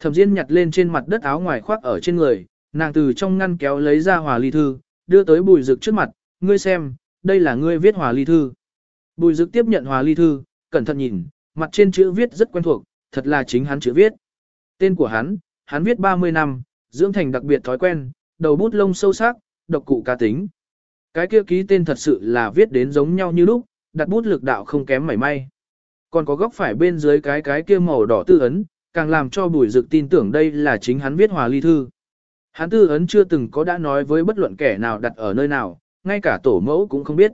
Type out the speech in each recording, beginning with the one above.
Thẩm Diên nhặt lên trên mặt đất áo ngoài khoác ở trên người, nàng từ trong ngăn kéo lấy ra hòa ly thư, đưa tới bùi Dực trước mặt, ngươi xem, đây là ngươi viết hòa ly thư. Bùi Dực tiếp nhận hòa ly thư, cẩn thận nhìn, mặt trên chữ viết rất quen thuộc, thật là chính hắn chữ viết. Tên của hắn, hắn viết 30 năm, dưỡng thành đặc biệt thói quen, đầu bút lông sâu sắc, độc cụ cá tính. Cái kia ký tên thật sự là viết đến giống nhau như lúc, đặt bút lực đạo không kém mảy may. Còn có góc phải bên dưới cái cái kia màu đỏ tư ấn, càng làm cho bùi dực tin tưởng đây là chính hắn viết hòa ly thư. Hắn tư ấn chưa từng có đã nói với bất luận kẻ nào đặt ở nơi nào, ngay cả tổ mẫu cũng không biết.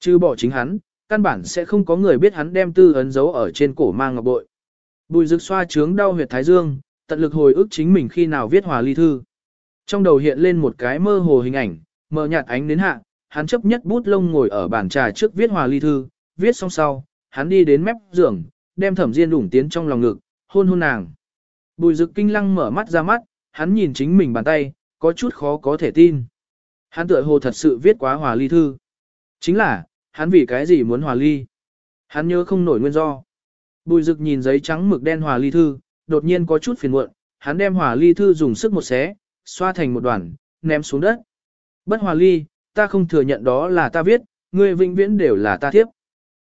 Chứ bỏ chính hắn, căn bản sẽ không có người biết hắn đem tư ấn giấu ở trên cổ mang ngọc bội. Bùi dực xoa trướng đau huyệt thái dương, tận lực hồi ức chính mình khi nào viết hòa ly thư. Trong đầu hiện lên một cái mơ hồ hình ảnh, mờ nhạt ánh đến hạ, hắn chấp nhất bút lông ngồi ở bàn trà trước viết hòa ly thư, viết xong sau, hắn đi đến mép giường, đem thẩm diên đủng tiến trong lòng ngực, hôn hôn nàng. Bùi rực kinh lăng mở mắt ra mắt, hắn nhìn chính mình bàn tay, có chút khó có thể tin. Hắn tựa hồ thật sự viết quá hòa ly thư. Chính là, hắn vì cái gì muốn hòa ly? Hắn nhớ không nổi nguyên do. Bùi rực nhìn giấy trắng mực đen hòa ly thư, đột nhiên có chút phiền muộn, hắn đem hòa ly thư dùng sức một xé, xoa thành một đoàn, ném xuống đất. Bất hòa ly, ta không thừa nhận đó là ta viết, ngươi vĩnh viễn đều là ta thiếp.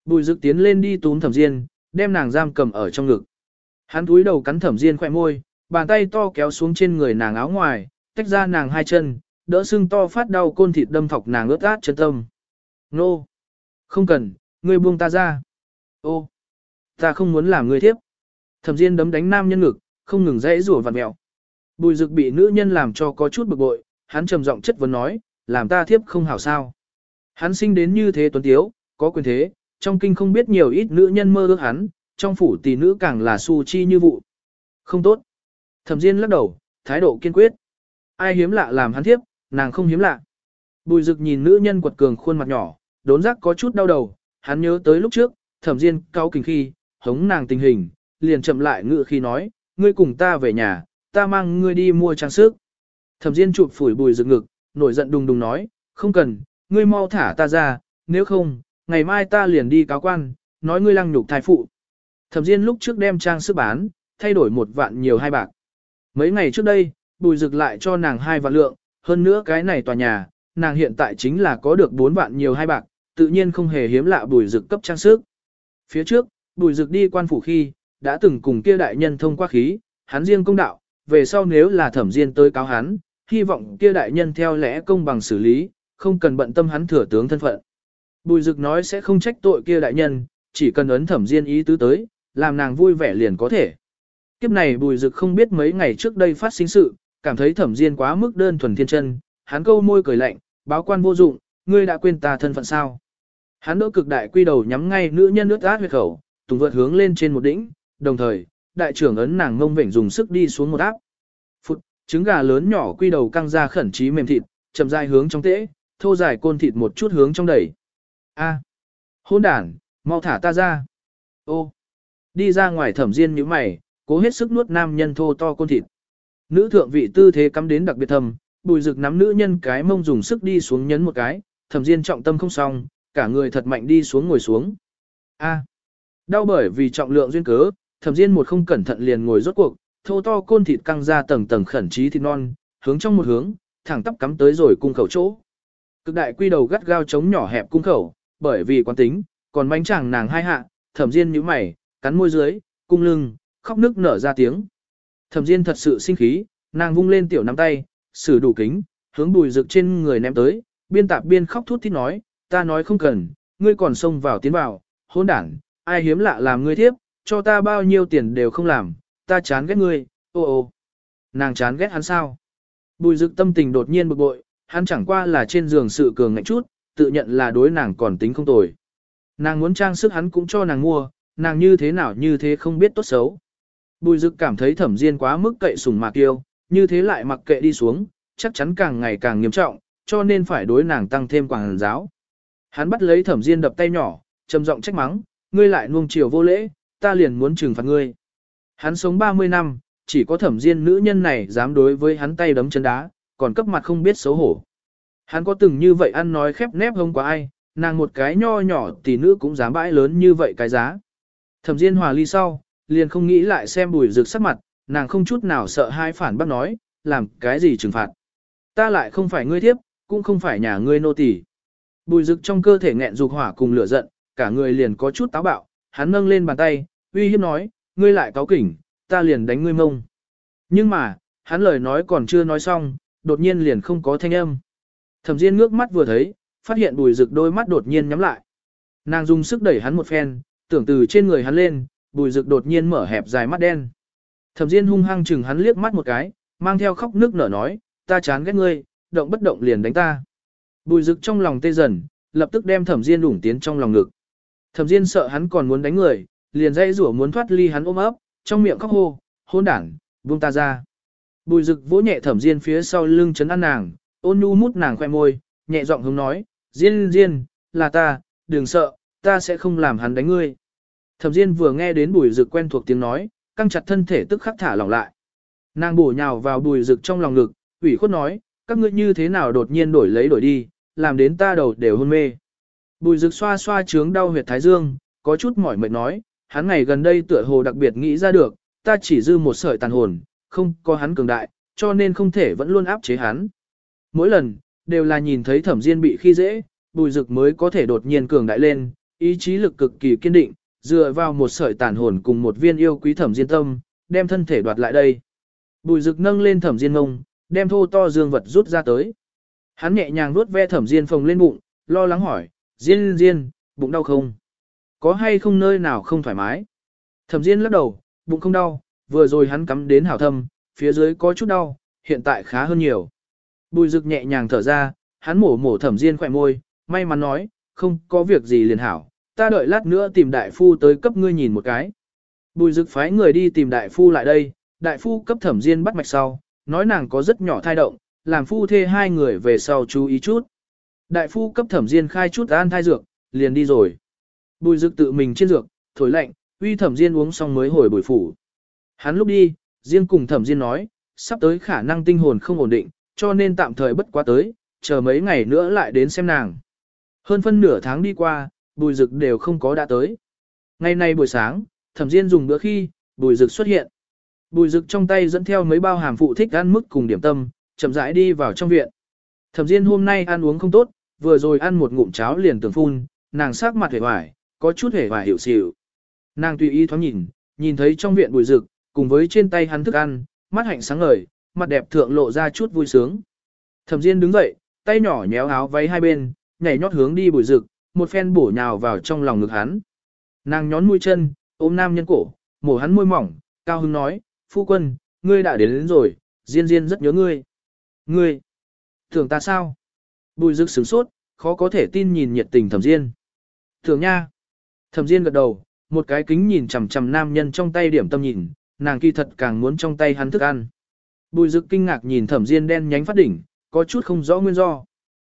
Bùi rực tiến lên đi túm thẩm diên, đem nàng giam cầm ở trong ngực. Hắn túi đầu cắn thẩm diên khỏe môi, bàn tay to kéo xuống trên người nàng áo ngoài, tách ra nàng hai chân, đỡ xương to phát đau côn thịt đâm thọc nàng ướt át chân tâm. Nô! Không cần, ngươi buông ta ra. Ô! Ta không muốn làm ngươi thiếp. Thẩm Diên đấm đánh nam nhân ngực, không ngừng dãy rủa vặt mẹo. Bùi Dực bị nữ nhân làm cho có chút bực bội, hắn trầm giọng chất vấn nói, làm ta thiếp không hảo sao? Hắn sinh đến như thế tuấn tiếu, có quyền thế, trong kinh không biết nhiều ít nữ nhân mơ ước hắn, trong phủ tỷ nữ càng là su chi như vụ. Không tốt. Thẩm Diên lắc đầu, thái độ kiên quyết. Ai hiếm lạ làm hắn thiếp, nàng không hiếm lạ. Bùi Dực nhìn nữ nhân quật cường khuôn mặt nhỏ, đốn giác có chút đau đầu, hắn nhớ tới lúc trước, Thẩm Diên cao kình khi, hống nàng tình hình, liền chậm lại ngự khi nói, ngươi cùng ta về nhà, ta mang ngươi đi mua trang sức. Thẩm Diên chụp phủi bùi dực ngực, nổi giận đùng đùng nói, không cần, ngươi mau thả ta ra, nếu không, ngày mai ta liền đi cáo quan, nói ngươi lăng nhục thái phụ. Thẩm Diên lúc trước đem trang sức bán, thay đổi một vạn nhiều hai bạc. Mấy ngày trước đây, bùi rực lại cho nàng hai vạn lượng, hơn nữa cái này tòa nhà, nàng hiện tại chính là có được bốn vạn nhiều hai bạc, tự nhiên không hề hiếm lạ bùi rực cấp trang sức. Phía trước, bùi rực đi quan phủ khi, đã từng cùng kia đại nhân thông qua khí, hắn riêng công đạo, về sau nếu là thẩm diên tới cáo hắn, hy vọng kia đại nhân theo lẽ công bằng xử lý, không cần bận tâm hắn thừa tướng thân phận. Bùi Dực nói sẽ không trách tội kia đại nhân, chỉ cần ấn thẩm diên ý tứ tới, làm nàng vui vẻ liền có thể. Kiếp này Bùi Dực không biết mấy ngày trước đây phát sinh sự, cảm thấy thẩm diên quá mức đơn thuần thiên chân, hắn câu môi cười lạnh, báo quan vô dụng, ngươi đã quên ta thân phận sao. Hắn đỡ cực đại quy đầu nhắm ngay nữ nhân nước át huyệt khẩu, tùng vượt hướng lên trên một đỉnh, đồng thời, đại trưởng ấn nàng ngông vểnh dùng sức đi xuống một áp. Phụt, trứng gà lớn nhỏ quy đầu căng ra khẩn trí mềm thịt, chậm dài hướng trong tễ, thô dài côn thịt một chút hướng trong đẩy. A, hôn đản, mau thả ta ra. Ô, đi ra ngoài thẩm diên như mày, cố hết sức nuốt nam nhân thô to côn thịt. Nữ thượng vị tư thế cắm đến đặc biệt thầm, bùi rực nắm nữ nhân cái mông dùng sức đi xuống nhấn một cái, thẩm diên trọng tâm không xong, cả người thật mạnh đi xuống ngồi xuống. A, đau bởi vì trọng lượng duyên cớ, thẩm diên một không cẩn thận liền ngồi rốt cuộc, thô to côn thịt căng ra tầng tầng khẩn trí thịt non, hướng trong một hướng, thẳng tắp cắm tới rồi cung khẩu chỗ. Cực đại quy đầu gắt gao chống nhỏ hẹp cung khẩu, bởi vì quán tính, còn bánh chẳng nàng hai hạ, thẩm diên nhíu mày, cắn môi dưới, cung lưng, khóc nước nở ra tiếng. Thẩm diên thật sự sinh khí, nàng vung lên tiểu nắm tay, sử đủ kính, hướng bùi rực trên người ném tới, biên tạp biên khóc thút thít nói, ta nói không cần, ngươi còn xông vào tiến vào, hôn đảng, ai hiếm lạ làm ngươi thiếp, cho ta bao nhiêu tiền đều không làm, ta chán ghét ngươi, ô ô. Nàng chán ghét hắn sao? Bùi dực tâm tình đột nhiên bực bội, hắn chẳng qua là trên giường sự cường ngạnh chút, tự nhận là đối nàng còn tính không tồi. Nàng muốn trang sức hắn cũng cho nàng mua, nàng như thế nào như thế không biết tốt xấu. Bùi dực cảm thấy thẩm diên quá mức cậy sùng mạc yêu, như thế lại mặc kệ đi xuống, chắc chắn càng ngày càng nghiêm trọng, cho nên phải đối nàng tăng thêm quảng giáo. Hắn bắt lấy thẩm diên đập tay nhỏ, trầm giọng trách mắng, ngươi lại nuông chiều vô lễ, ta liền muốn trừng phạt ngươi. Hắn sống 30 năm, chỉ có thẩm diên nữ nhân này dám đối với hắn tay đấm chân đá, còn cấp mặt không biết xấu hổ. Hắn có từng như vậy ăn nói khép nép không qua ai, nàng một cái nho nhỏ tỷ nữ cũng dám bãi lớn như vậy cái giá. Thẩm diên hòa ly sau, liền không nghĩ lại xem bùi rực sắc mặt, nàng không chút nào sợ hai phản bác nói, làm cái gì trừng phạt. Ta lại không phải ngươi thiếp, cũng không phải nhà ngươi nô tỳ. Bùi rực trong cơ thể nghẹn dục hỏa cùng lửa giận, cả người liền có chút táo bạo, hắn nâng lên bàn tay, uy hiếp nói, ngươi lại cáo kỉnh, ta liền đánh ngươi mông. Nhưng mà, hắn lời nói còn chưa nói xong, đột nhiên liền không có thanh âm. Thẩm Diên ngước mắt vừa thấy, phát hiện bùi rực đôi mắt đột nhiên nhắm lại. Nàng dùng sức đẩy hắn một phen, tưởng từ trên người hắn lên, bùi rực đột nhiên mở hẹp dài mắt đen. Thẩm Diên hung hăng chừng hắn liếc mắt một cái, mang theo khóc nước nở nói, ta chán ghét ngươi, động bất động liền đánh ta. Bùi rực trong lòng tê dần, lập tức đem Thẩm Diên đủng tiến trong lòng ngực. Thẩm Diên sợ hắn còn muốn đánh người, liền dây rủa muốn thoát ly hắn ôm ấp, trong miệng khóc hô, hôn đảng, buông ta ra. Bùi rực vỗ nhẹ Thẩm Diên phía sau lưng chấn an nàng, ôn nhu mút nàng khoe môi, nhẹ giọng hướng nói, Diên Diên, là ta, đừng sợ, ta sẽ không làm hắn đánh ngươi. Thẩm Diên vừa nghe đến bùi rực quen thuộc tiếng nói, căng chặt thân thể tức khắc thả lỏng lại. Nàng bổ nhào vào bùi rực trong lòng ngực, ủy khuất nói, các ngươi như thế nào đột nhiên đổi lấy đổi đi, làm đến ta đầu đều hôn mê. Bùi rực xoa xoa trướng đau huyệt thái dương, có chút mỏi mệt nói, hắn ngày gần đây tựa hồ đặc biệt nghĩ ra được, ta chỉ dư một sợi tàn hồn, không có hắn cường đại, cho nên không thể vẫn luôn áp chế hắn. Mỗi lần, đều là nhìn thấy thẩm diên bị khi dễ, bùi rực mới có thể đột nhiên cường đại lên, ý chí lực cực kỳ kiên định, dựa vào một sợi tàn hồn cùng một viên yêu quý thẩm diên tâm, đem thân thể đoạt lại đây. Bùi rực nâng lên thẩm diên ngông, đem thô to dương vật rút ra tới. Hắn nhẹ nhàng nuốt ve thẩm diên phồng lên bụng, lo lắng hỏi, diên diên, bụng đau không? Có hay không nơi nào không thoải mái? Thẩm diên lắc đầu, bụng không đau, vừa rồi hắn cắm đến hảo thâm, phía dưới có chút đau, hiện tại khá hơn nhiều. Bùi rực nhẹ nhàng thở ra, hắn mổ mổ thẩm diên khỏe môi, may mắn nói, không có việc gì liền hảo, ta đợi lát nữa tìm đại phu tới cấp ngươi nhìn một cái. Bùi Dực phái người đi tìm đại phu lại đây, đại phu cấp thẩm diên bắt mạch sau, nói nàng có rất nhỏ thai động, làm phu thê hai người về sau chú ý chút. Đại phu cấp thẩm diên khai chút an thai dược, liền đi rồi. Bùi Dực tự mình trên dược, thổi lạnh, uy thẩm diên uống xong mới hồi bùi phủ. Hắn lúc đi, riêng cùng thẩm diên nói, sắp tới khả năng tinh hồn không ổn định, cho nên tạm thời bất quá tới, chờ mấy ngày nữa lại đến xem nàng. Hơn phân nửa tháng đi qua, bùi rực đều không có đã tới. Ngày nay buổi sáng, thẩm diên dùng bữa khi, bùi rực xuất hiện. Bùi rực trong tay dẫn theo mấy bao hàm phụ thích ăn mức cùng điểm tâm, chậm rãi đi vào trong viện. Thẩm diên hôm nay ăn uống không tốt, vừa rồi ăn một ngụm cháo liền tưởng phun, nàng sắc mặt hề hoài, có chút hề hoài hiểu xỉu. Nàng tùy ý thoáng nhìn, nhìn thấy trong viện bùi rực, cùng với trên tay hắn thức ăn, mắt hạnh sáng ngời, mặt đẹp thượng lộ ra chút vui sướng. Thẩm Diên đứng dậy, tay nhỏ nhéo áo váy hai bên, nhảy nhót hướng đi bùi rực, một phen bổ nhào vào trong lòng ngực hắn. Nàng nhón mũi chân, ôm nam nhân cổ, mổ hắn môi mỏng, cao hứng nói, phu quân, ngươi đã đến, đến rồi, Diên Diên rất nhớ ngươi. Ngươi, tưởng ta sao? Bùi rực sửng sốt, khó có thể tin nhìn nhiệt tình thẩm Diên. Tưởng nha. Thẩm Diên gật đầu, một cái kính nhìn chằm chằm nam nhân trong tay điểm tâm nhìn, nàng kỳ thật càng muốn trong tay hắn thức ăn. Bùi rực kinh ngạc nhìn thẩm diên đen nhánh phát đỉnh, có chút không rõ nguyên do.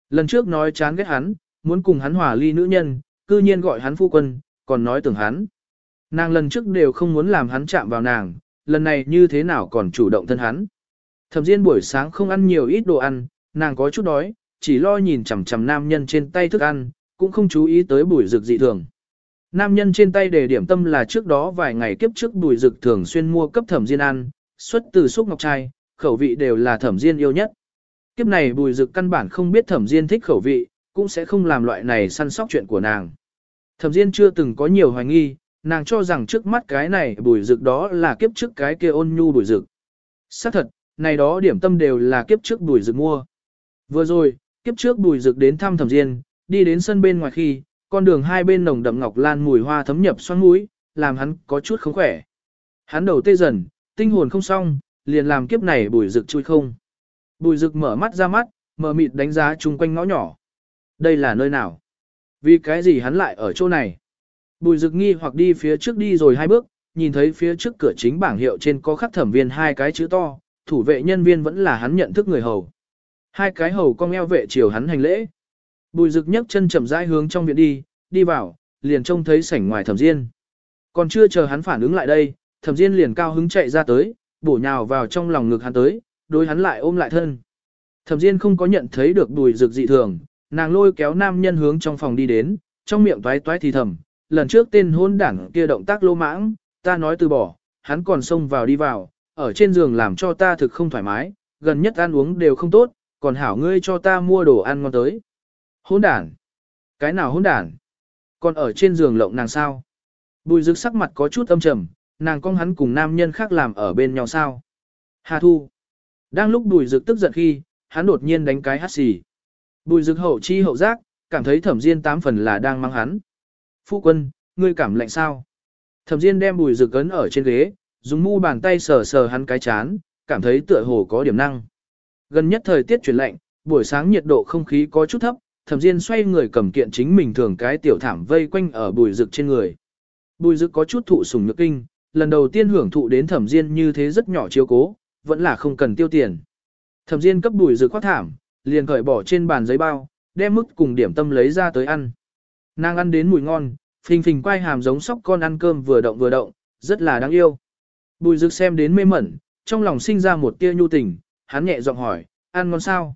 Lần trước nói chán ghét hắn, muốn cùng hắn hòa ly nữ nhân, cư nhiên gọi hắn phu quân, còn nói tưởng hắn. Nàng lần trước đều không muốn làm hắn chạm vào nàng, lần này như thế nào còn chủ động thân hắn. Thẩm Diên buổi sáng không ăn nhiều ít đồ ăn, nàng có chút đói, chỉ lo nhìn chằm chằm nam nhân trên tay thức ăn, cũng không chú ý tới bùi rực dị thường. Nam nhân trên tay đề điểm tâm là trước đó vài ngày kiếp trước bùi rực thường xuyên mua cấp Thẩm Diên ăn, xuất từ xúc ngọc trai, khẩu vị đều là Thẩm Diên yêu nhất. Kiếp này bùi rực căn bản không biết Thẩm Diên thích khẩu vị, cũng sẽ không làm loại này săn sóc chuyện của nàng. Thẩm Diên chưa từng có nhiều hoài nghi, nàng cho rằng trước mắt cái này bùi rực đó là kiếp trước cái kia ôn nhu bùi rực. Xác thật, này đó điểm tâm đều là kiếp trước bùi rực mua. Vừa rồi, kiếp trước bùi rực đến thăm thẩm diên, đi đến sân bên ngoài khi, con đường hai bên nồng đậm ngọc lan mùi hoa thấm nhập xoắn mũi, làm hắn có chút không khỏe. Hắn đầu tê dần, tinh hồn không xong, liền làm kiếp này bùi rực chui không. Bùi rực mở mắt ra mắt, mở mịt đánh giá chung quanh ngõ nhỏ. Đây là nơi nào? Vì cái gì hắn lại ở chỗ này? Bùi rực nghi hoặc đi phía trước đi rồi hai bước, nhìn thấy phía trước cửa chính bảng hiệu trên có khắc thẩm viên hai cái chữ to, thủ vệ nhân viên vẫn là hắn nhận thức người hầu. Hai cái hầu cong eo vệ chiều hắn hành lễ. Bùi rực nhấc chân chậm rãi hướng trong viện đi, đi vào, liền trông thấy sảnh ngoài thẩm diên. Còn chưa chờ hắn phản ứng lại đây, thẩm diên liền cao hứng chạy ra tới, bổ nhào vào trong lòng ngực hắn tới, đối hắn lại ôm lại thân. Thẩm diên không có nhận thấy được bùi rực dị thường, nàng lôi kéo nam nhân hướng trong phòng đi đến, trong miệng toái toái thì thầm, lần trước tên hôn đảng kia động tác lô mãng, ta nói từ bỏ, hắn còn xông vào đi vào, ở trên giường làm cho ta thực không thoải mái, gần nhất ăn uống đều không tốt, còn hảo ngươi cho ta mua đồ ăn ngon tới. Hôn đản. Cái nào hôn đản? Còn ở trên giường lộng nàng sao? Bùi rực sắc mặt có chút âm trầm, nàng con hắn cùng nam nhân khác làm ở bên nhau sao? Hà thu. Đang lúc bùi rực tức giận khi, hắn đột nhiên đánh cái hát xì. Bùi rực hậu chi hậu giác, cảm thấy thẩm diên tám phần là đang mang hắn. Phu quân, ngươi cảm lạnh sao? Thẩm diên đem bùi rực ấn ở trên ghế, dùng mu bàn tay sờ sờ hắn cái chán, cảm thấy tựa hồ có điểm năng. Gần nhất thời tiết chuyển lạnh, buổi sáng nhiệt độ không khí có chút thấp, thẩm diên xoay người cầm kiện chính mình thường cái tiểu thảm vây quanh ở bùi rực trên người. Bùi rực có chút thụ sùng nhược kinh, lần đầu tiên hưởng thụ đến thẩm diên như thế rất nhỏ chiếu cố, vẫn là không cần tiêu tiền. Thẩm diên cấp bùi rực khoác thảm, liền cởi bỏ trên bàn giấy bao, đem mức cùng điểm tâm lấy ra tới ăn. Nàng ăn đến mùi ngon, phình phình quay hàm giống sóc con ăn cơm vừa động vừa động, rất là đáng yêu. Bùi rực xem đến mê mẩn, trong lòng sinh ra một tia nhu tình, hắn nhẹ giọng hỏi, ăn ngon sao?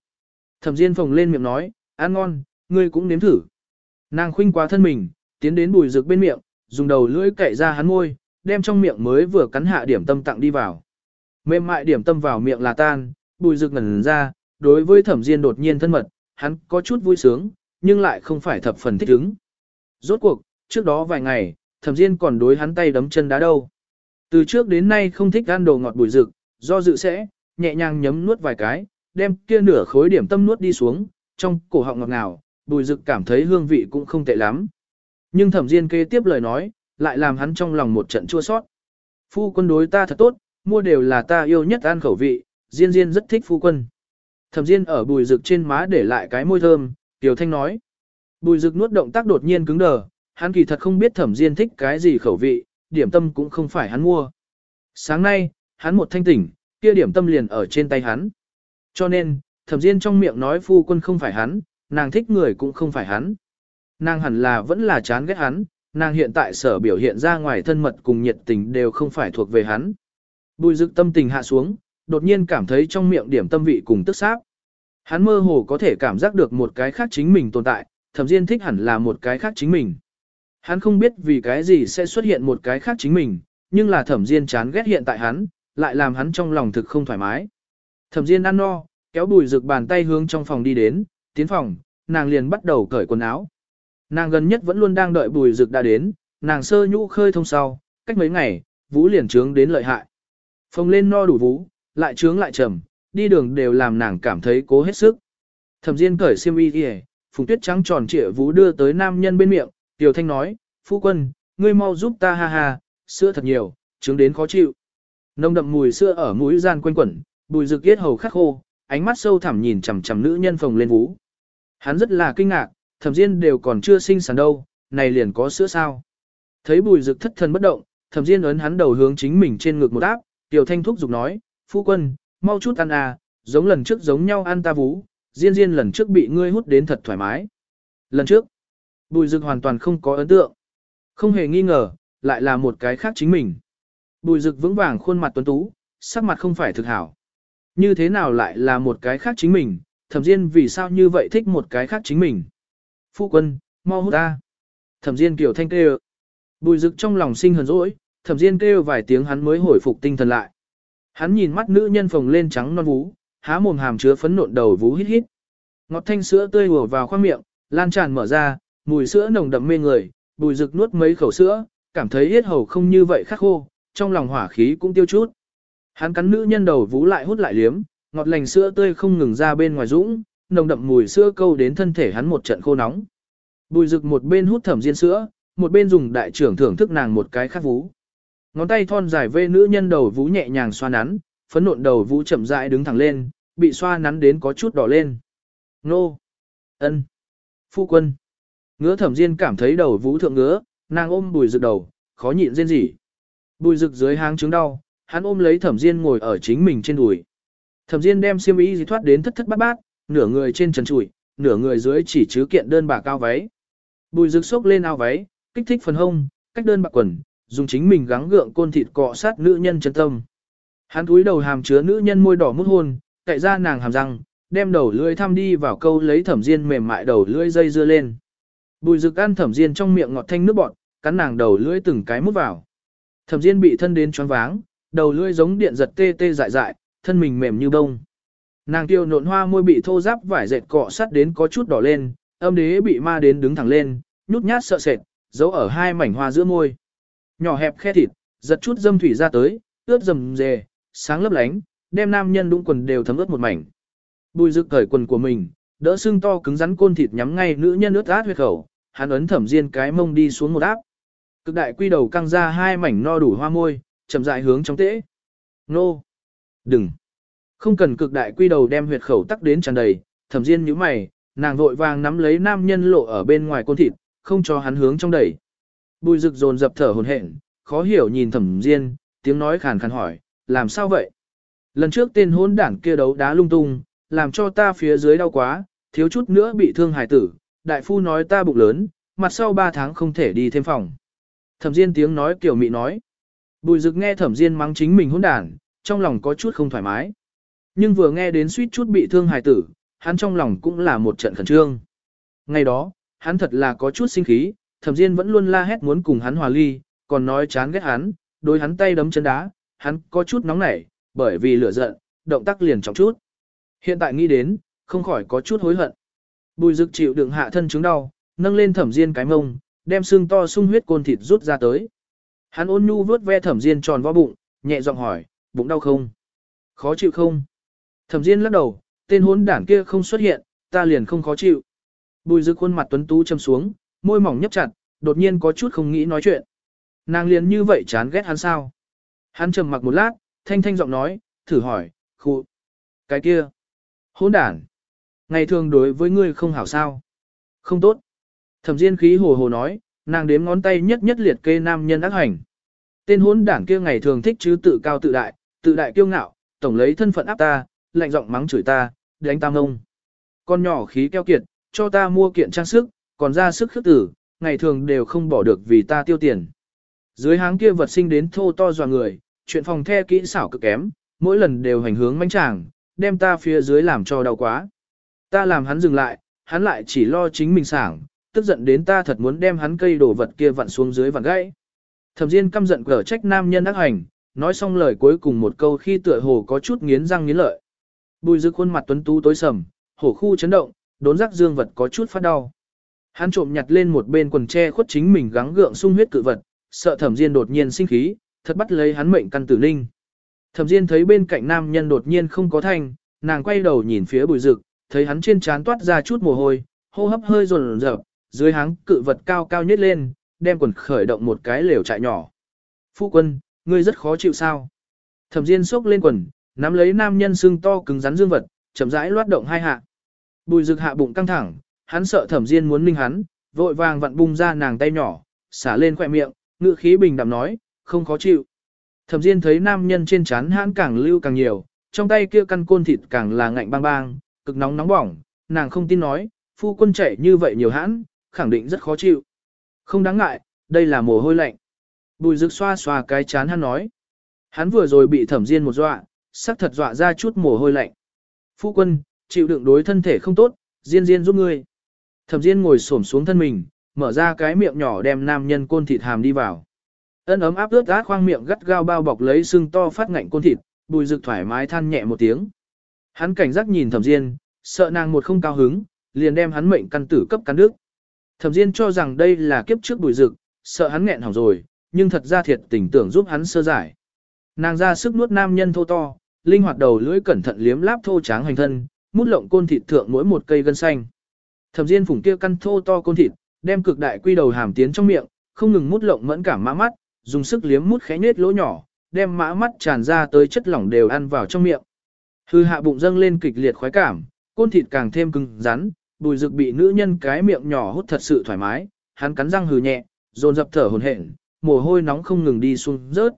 Thẩm Diên phồng lên miệng nói, ăn ngon, ngươi cũng nếm thử. Nàng khuynh quá thân mình, tiến đến bùi rực bên miệng, dùng đầu lưỡi cậy ra hắn môi, đem trong miệng mới vừa cắn hạ điểm tâm tặng đi vào. Mềm mại điểm tâm vào miệng là tan, bùi rực ngẩn ra, đối với thẩm Diên đột nhiên thân mật, hắn có chút vui sướng, nhưng lại không phải thập phần thích ứng. Rốt cuộc, trước đó vài ngày, thẩm Diên còn đối hắn tay đấm chân đá đâu. Từ trước đến nay không thích ăn đồ ngọt bùi rực, do dự sẽ, nhẹ nhàng nhấm nuốt vài cái, đem kia nửa khối điểm tâm nuốt đi xuống, trong cổ họng ngọt ngào, bùi rực cảm thấy hương vị cũng không tệ lắm. Nhưng thẩm diên kế tiếp lời nói, lại làm hắn trong lòng một trận chua sót. Phu quân đối ta thật tốt, mua đều là ta yêu nhất ăn khẩu vị, diên diên rất thích phu quân. Thẩm diên ở bùi rực trên má để lại cái môi thơm, tiểu thanh nói. Bùi rực nuốt động tác đột nhiên cứng đờ, hắn kỳ thật không biết thẩm diên thích cái gì khẩu vị, điểm tâm cũng không phải hắn mua. Sáng nay, hắn một thanh tỉnh, kia điểm tâm liền ở trên tay hắn. Cho nên, thẩm diên trong miệng nói phu quân không phải hắn, nàng thích người cũng không phải hắn. Nàng hẳn là vẫn là chán ghét hắn, nàng hiện tại sở biểu hiện ra ngoài thân mật cùng nhiệt tình đều không phải thuộc về hắn. Bùi dực tâm tình hạ xuống, đột nhiên cảm thấy trong miệng điểm tâm vị cùng tức sáp. Hắn mơ hồ có thể cảm giác được một cái khác chính mình tồn tại, thẩm diên thích hẳn là một cái khác chính mình. Hắn không biết vì cái gì sẽ xuất hiện một cái khác chính mình, nhưng là thẩm diên chán ghét hiện tại hắn, lại làm hắn trong lòng thực không thoải mái. Thẩm Diên ăn no, kéo bùi rực bàn tay hướng trong phòng đi đến, tiến phòng, nàng liền bắt đầu cởi quần áo. Nàng gần nhất vẫn luôn đang đợi bùi rực đã đến, nàng sơ nhũ khơi thông sau, cách mấy ngày, vũ liền trướng đến lợi hại. Phòng lên no đủ vũ, lại trướng lại trầm, đi đường đều làm nàng cảm thấy cố hết sức. Thẩm Diên cởi xiêm y kìa, phùng tuyết trắng tròn trịa vũ đưa tới nam nhân bên miệng, Tiểu Thanh nói, phu quân, ngươi mau giúp ta ha ha, sữa thật nhiều, trướng đến khó chịu. Nồng đậm mùi sữa ở mũi gian quanh quẩn, bùi rực yết hầu khắc khô, ánh mắt sâu thẳm nhìn chằm chằm nữ nhân phồng lên vú. Hắn rất là kinh ngạc, thẩm diên đều còn chưa sinh sản đâu, này liền có sữa sao. Thấy bùi rực thất thần bất động, thẩm diên ấn hắn đầu hướng chính mình trên ngực một áp, tiểu thanh thúc giục nói, phu quân, mau chút ăn à, giống lần trước giống nhau ăn ta vú, diên diên lần trước bị ngươi hút đến thật thoải mái. Lần trước, bùi Dực hoàn toàn không có ấn tượng. Không hề nghi ngờ, lại là một cái khác chính mình. Bùi Dực vững vàng khuôn mặt tuấn tú, sắc mặt không phải thực hảo. Như thế nào lại là một cái khác chính mình, thẩm diên vì sao như vậy thích một cái khác chính mình. Phu quân, mau hút ta. Thẩm diên kiểu thanh kêu. Bùi Dực trong lòng sinh hờn dỗi, thẩm diên kêu vài tiếng hắn mới hồi phục tinh thần lại. Hắn nhìn mắt nữ nhân phồng lên trắng non vú, há mồm hàm chứa phấn nộn đầu vú hít hít. Ngọt thanh sữa tươi ùa vào khoang miệng, lan tràn mở ra, mùi sữa nồng đậm mê người, bùi rực nuốt mấy khẩu sữa, cảm thấy yết hầu không như vậy khắc khô, trong lòng hỏa khí cũng tiêu chút. Hắn cắn nữ nhân đầu vú lại hút lại liếm, ngọt lành sữa tươi không ngừng ra bên ngoài dũng, nồng đậm mùi sữa câu đến thân thể hắn một trận khô nóng. Bùi rực một bên hút thẩm diên sữa, một bên dùng đại trưởng thưởng thức nàng một cái khắc vú. Ngón tay thon dài vê nữ nhân đầu vú nhẹ nhàng xoa nắn, phấn nộn đầu vú chậm rãi đứng thẳng lên, bị xoa nắn đến có chút đỏ lên. Nô! ân, Phu quân! Ngứa thẩm diên cảm thấy đầu vú thượng ngứa, nàng ôm bùi rực đầu, khó nhịn rên rỉ. Bùi rực dưới háng trứng đau, hắn ôm lấy thẩm diên ngồi ở chính mình trên đùi. Thẩm diên đem xiêm y gì thoát đến thất thất bát bát, nửa người trên trần trụi, nửa người dưới chỉ chứa kiện đơn bạc cao váy. Bùi rực xốc lên ao váy, kích thích phần hông, cách đơn bạc quần, dùng chính mình gắng gượng côn thịt cọ sát nữ nhân chân tâm. Hắn túi đầu hàm chứa nữ nhân môi đỏ mút hôn, cậy ra nàng hàm răng, đem đầu lưỡi thăm đi vào câu lấy thẩm diên mềm mại đầu lưỡi dây dưa lên. Bùi rực ăn thẩm diên trong miệng ngọt thanh nước bọt, cắn nàng đầu lưỡi từng cái mút vào. Thẩm Diên bị thân đến choáng váng, đầu lưỡi giống điện giật tê tê dại dại, thân mình mềm như bông. Nàng tiêu nộn hoa môi bị thô giáp vải dệt cọ sắt đến có chút đỏ lên, âm đế bị ma đến đứng thẳng lên, nhút nhát sợ sệt, giấu ở hai mảnh hoa giữa môi. Nhỏ hẹp khe thịt, giật chút dâm thủy ra tới, ướt rầm rề, sáng lấp lánh, đem nam nhân đũng quần đều thấm ướt một mảnh. Bùi Dực cởi quần của mình, đỡ xương to cứng rắn côn thịt nhắm ngay nữ nhân ướt át huyệt khẩu, hắn ấn thẩm diên cái mông đi xuống một áp. Cực đại quy đầu căng ra hai mảnh no đủ hoa môi, chậm rãi hướng trong tễ. Nô! Đừng! Không cần cực đại quy đầu đem huyệt khẩu tắc đến tràn đầy, thẩm diên nhíu mày, nàng vội vàng nắm lấy nam nhân lộ ở bên ngoài côn thịt, không cho hắn hướng trong đẩy. Bùi rực dồn dập thở hồn hển, khó hiểu nhìn thẩm diên, tiếng nói khàn khàn hỏi, làm sao vậy? Lần trước tên hôn đảng kia đấu đá lung tung, làm cho ta phía dưới đau quá, thiếu chút nữa bị thương hải tử, đại phu nói ta bụng lớn, mặt sau 3 tháng không thể đi thêm phòng. Thẩm Diên tiếng nói kiểu mị nói. Bùi Dực nghe Thẩm Diên mắng chính mình hôn đản, trong lòng có chút không thoải mái. Nhưng vừa nghe đến suýt chút bị thương hài tử, hắn trong lòng cũng là một trận khẩn trương. Ngày đó, hắn thật là có chút sinh khí, Thẩm Diên vẫn luôn la hét muốn cùng hắn hòa ly, còn nói chán ghét hắn, đối hắn tay đấm chân đá, hắn có chút nóng nảy, bởi vì lửa giận, động tác liền trọng chút. Hiện tại nghĩ đến, không khỏi có chút hối hận. Bùi Dực chịu đựng hạ thân chứng đau, nâng lên Thẩm Diên cái mông, đem xương to sung huyết côn thịt rút ra tới. Hắn ôn nhu vuốt ve thẩm diên tròn vo bụng, nhẹ giọng hỏi, bụng đau không? Khó chịu không? Thẩm diên lắc đầu, tên hốn đảng kia không xuất hiện, ta liền không khó chịu. Bùi Dực khuôn mặt tuấn tú châm xuống, môi mỏng nhấp chặt, đột nhiên có chút không nghĩ nói chuyện. Nàng liền như vậy chán ghét hắn sao? Hắn trầm mặc một lát, thanh thanh giọng nói, thử hỏi, khu, cái kia, hỗn đảng, ngày thường đối với ngươi không hảo sao? Không tốt. Thẩm Diên khí hồ hồ nói, nàng đếm ngón tay nhất nhất liệt kê nam nhân ác hành. Tên hỗn đảng kia ngày thường thích chứ tự cao tự đại, tự đại kiêu ngạo, tổng lấy thân phận áp ta, lạnh giọng mắng chửi ta, đánh ta ông. Con nhỏ khí keo kiệt, cho ta mua kiện trang sức, còn ra sức khước tử, ngày thường đều không bỏ được vì ta tiêu tiền. Dưới háng kia vật sinh đến thô to dò người, chuyện phòng the kỹ xảo cực kém, mỗi lần đều hành hướng mánh chàng, đem ta phía dưới làm cho đau quá. Ta làm hắn dừng lại, hắn lại chỉ lo chính mình sảng, tức giận đến ta thật muốn đem hắn cây đổ vật kia vặn xuống dưới vặn gãy. Thẩm Diên căm giận cở trách nam nhân ác hành, nói xong lời cuối cùng một câu khi tựa hồ có chút nghiến răng nghiến lợi. Bùi Dực khuôn mặt tuấn tú tối sầm, hổ khu chấn động, đốn giác dương vật có chút phát đau. Hắn trộm nhặt lên một bên quần tre khuất chính mình gắng gượng sung huyết cự vật, sợ Thẩm Diên đột nhiên sinh khí, thật bắt lấy hắn mệnh căn tử linh. Thẩm Diên thấy bên cạnh nam nhân đột nhiên không có thanh, nàng quay đầu nhìn phía Bùi Dực, thấy hắn trên trán toát ra chút mồ hôi, hô hấp hơi rồn rợp, dưới háng cự vật cao cao nhất lên, đem quần khởi động một cái lều trại nhỏ. Phu quân, ngươi rất khó chịu sao? Thẩm Diên xốc lên quần, nắm lấy nam nhân xương to cứng rắn dương vật, chậm rãi loát động hai hạ. Bùi Dực hạ bụng căng thẳng, hắn sợ Thẩm Diên muốn ninh hắn, vội vàng vặn bung ra nàng tay nhỏ, xả lên khỏe miệng, ngựa khí bình đạm nói, không khó chịu. Thẩm Diên thấy nam nhân trên trán hãn càng lưu càng nhiều, trong tay kia căn côn thịt càng là ngạnh bang bang, cực nóng nóng bỏng, nàng không tin nói, phu quân chạy như vậy nhiều hãn, khẳng định rất khó chịu. Không đáng ngại, đây là mồ hôi lạnh. Bùi rực xoa xoa cái chán hắn nói. Hắn vừa rồi bị thẩm diên một dọa, sắc thật dọa ra chút mồ hôi lạnh. Phu quân, chịu đựng đối thân thể không tốt, diên diên giúp ngươi. Thẩm diên ngồi xổm xuống thân mình, mở ra cái miệng nhỏ đem nam nhân côn thịt hàm đi vào. Ân ấm áp ướt át khoang miệng gắt gao bao bọc lấy xương to phát ngạnh côn thịt, bùi rực thoải mái than nhẹ một tiếng. Hắn cảnh giác nhìn thẩm diên, sợ nàng một không cao hứng, liền đem hắn mệnh căn tử cấp cắn nước. Thẩm Diên cho rằng đây là kiếp trước bùi rực, sợ hắn nghẹn hỏng rồi, nhưng thật ra thiệt tình tưởng giúp hắn sơ giải. Nàng ra sức nuốt nam nhân thô to, linh hoạt đầu lưỡi cẩn thận liếm láp thô tráng hành thân, mút lộng côn thịt thượng mỗi một cây gân xanh. Thẩm Diên phủng kia căn thô to côn thịt, đem cực đại quy đầu hàm tiến trong miệng, không ngừng mút lộng mẫn cảm mã mắt, dùng sức liếm mút khẽ nết lỗ nhỏ, đem mã mắt tràn ra tới chất lỏng đều ăn vào trong miệng. Hư hạ bụng dâng lên kịch liệt khoái cảm, côn thịt càng thêm cứng rắn, bùi Dực bị nữ nhân cái miệng nhỏ hút thật sự thoải mái, hắn cắn răng hừ nhẹ, dồn dập thở hổn hển, mồ hôi nóng không ngừng đi xuống rớt.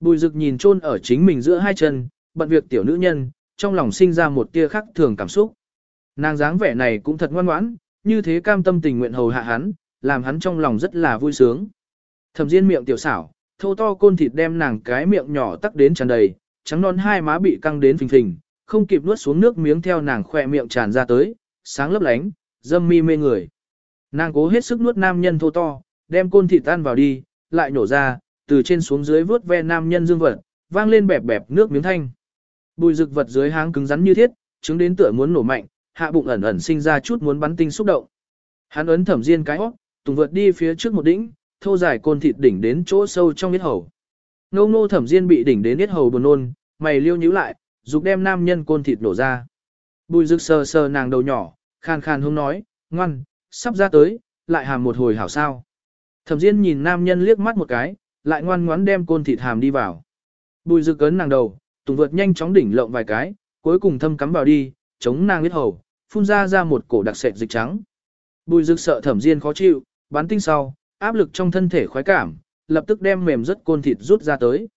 Bùi Dực nhìn chôn ở chính mình giữa hai chân, bận việc tiểu nữ nhân, trong lòng sinh ra một tia khắc thường cảm xúc. Nàng dáng vẻ này cũng thật ngoan ngoãn, như thế cam tâm tình nguyện hầu hạ hắn, làm hắn trong lòng rất là vui sướng. Thẩm Diên miệng tiểu xảo, thô to côn thịt đem nàng cái miệng nhỏ tắc đến tràn đầy, trắng non hai má bị căng đến phình phình, không kịp nuốt xuống nước miếng theo nàng khỏe miệng tràn ra tới, sáng lấp lánh, dâm mi mê người. Nàng cố hết sức nuốt nam nhân thô to, đem côn thịt tan vào đi, lại nhổ ra, từ trên xuống dưới vớt ve nam nhân dương vật, vang lên bẹp bẹp nước miếng thanh. Bùi rực vật dưới háng cứng rắn như thiết, chứng đến tựa muốn nổ mạnh, hạ bụng ẩn ẩn sinh ra chút muốn bắn tinh xúc động. Hắn ấn thẩm diên cái hót, tùng vượt đi phía trước một đỉnh, thô dài côn thịt đỉnh đến chỗ sâu trong huyết hầu. Ngô ngô thẩm diên bị đỉnh đến huyết hầu buồn nôn, mày liêu nhíu lại, dục đem nam nhân côn thịt nổ ra. Bùi rực sờ sờ nàng đầu nhỏ, khan khan hông nói, ngoan, sắp ra tới, lại hàm một hồi hảo sao. Thẩm diên nhìn nam nhân liếc mắt một cái, lại ngoan ngoãn đem côn thịt hàm đi vào. Bùi rực ấn nàng đầu, tùng vượt nhanh chóng đỉnh lộng vài cái, cuối cùng thâm cắm vào đi, chống nàng huyết hầu, phun ra ra một cổ đặc sệt dịch trắng. Bùi dực sợ thẩm diên khó chịu, bán tinh sau, áp lực trong thân thể khoái cảm, lập tức đem mềm rất côn thịt rút ra tới.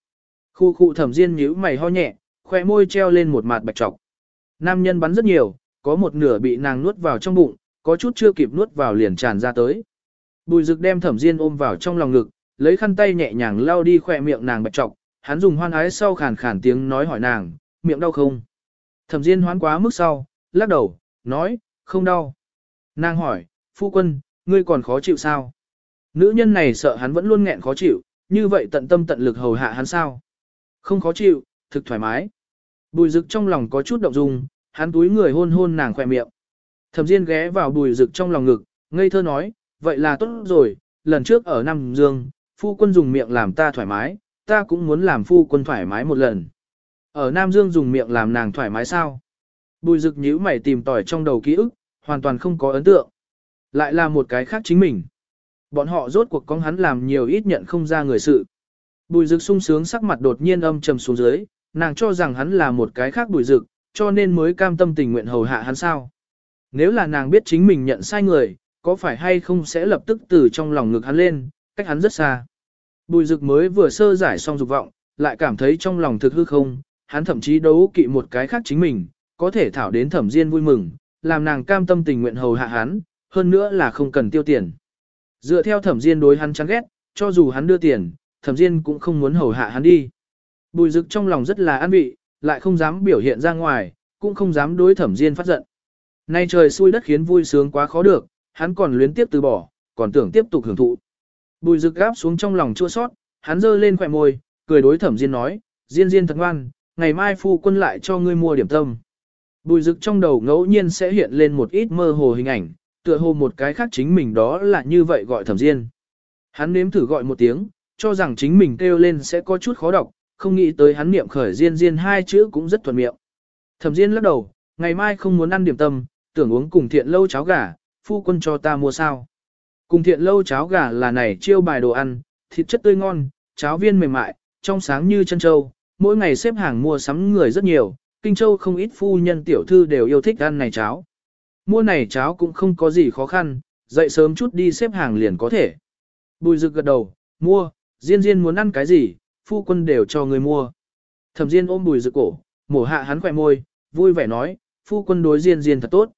Khu khu thẩm diên nhíu mày ho nhẹ, khóe môi treo lên một mạt bạch trọc. Nam nhân bắn rất nhiều, có một nửa bị nàng nuốt vào trong bụng, có chút chưa kịp nuốt vào liền tràn ra tới. Bùi dực đem thẩm diên ôm vào trong lòng ngực, lấy khăn tay nhẹ nhàng lau đi khóe miệng nàng bạch trọc, hắn dùng hoan ái sau khàn khàn tiếng nói hỏi nàng, miệng đau không? Thẩm diên hoán quá mức sau, lắc đầu, nói, không đau. Nàng hỏi, phu quân, ngươi còn khó chịu sao? Nữ nhân này sợ hắn vẫn luôn nghẹn khó chịu, như vậy tận tâm tận lực hầu hạ hắn sao? Không khó chịu, thực thoải mái. Bùi rực trong lòng có chút động dung, hắn túi người hôn hôn nàng khỏe miệng. Thẩm Diên ghé vào bùi rực trong lòng ngực, ngây thơ nói, vậy là tốt rồi, lần trước ở Nam Dương, phu quân dùng miệng làm ta thoải mái, ta cũng muốn làm phu quân thoải mái một lần. Ở Nam Dương dùng miệng làm nàng thoải mái sao? Bùi rực nhíu mày tìm tỏi trong đầu ký ức, hoàn toàn không có ấn tượng. Lại là một cái khác chính mình. Bọn họ rốt cuộc con hắn làm nhiều ít nhận không ra người sự. Bùi rực sung sướng sắc mặt đột nhiên âm trầm xuống dưới, nàng cho rằng hắn là một cái khác bùi rực, cho nên mới cam tâm tình nguyện hầu hạ hắn sao. Nếu là nàng biết chính mình nhận sai người, có phải hay không sẽ lập tức từ trong lòng ngực hắn lên, cách hắn rất xa. Bùi rực mới vừa sơ giải xong dục vọng, lại cảm thấy trong lòng thực hư không, hắn thậm chí đấu kỵ một cái khác chính mình, có thể thảo đến thẩm diên vui mừng, làm nàng cam tâm tình nguyện hầu hạ hắn, hơn nữa là không cần tiêu tiền. Dựa theo thẩm diên đối hắn chán ghét, cho dù hắn đưa tiền, thẩm diên cũng không muốn hầu hạ hắn đi. Bùi rực trong lòng rất là an vị, lại không dám biểu hiện ra ngoài, cũng không dám đối thẩm diên phát giận. Nay trời xui đất khiến vui sướng quá khó được, hắn còn luyến tiếp từ bỏ, còn tưởng tiếp tục hưởng thụ. Bùi rực gáp xuống trong lòng chua sót, hắn giơ lên khỏe môi, cười đối thẩm diên nói, diên diên thật ngoan, ngày mai phu quân lại cho ngươi mua điểm tâm. Bùi rực trong đầu ngẫu nhiên sẽ hiện lên một ít mơ hồ hình ảnh, tựa hồ một cái khác chính mình đó là như vậy gọi thẩm diên. Hắn nếm thử gọi một tiếng, cho rằng chính mình kêu lên sẽ có chút khó đọc, không nghĩ tới hắn niệm khởi diên diên hai chữ cũng rất thuận miệng. Thẩm diên lắc đầu, ngày mai không muốn ăn điểm tâm, tưởng uống cùng thiện lâu cháo gà, phu quân cho ta mua sao. Cùng thiện lâu cháo gà là này chiêu bài đồ ăn, thịt chất tươi ngon, cháo viên mềm mại, trong sáng như chân châu, mỗi ngày xếp hàng mua sắm người rất nhiều, kinh châu không ít phu nhân tiểu thư đều yêu thích ăn này cháo. Mua này cháo cũng không có gì khó khăn, dậy sớm chút đi xếp hàng liền có thể. Bùi rực gật đầu, mua, Diên Diên muốn ăn cái gì, phu quân đều cho người mua. Thẩm Diên ôm bùi rực cổ, mổ hạ hắn khỏe môi, vui vẻ nói, phu quân đối Diên Diên thật tốt.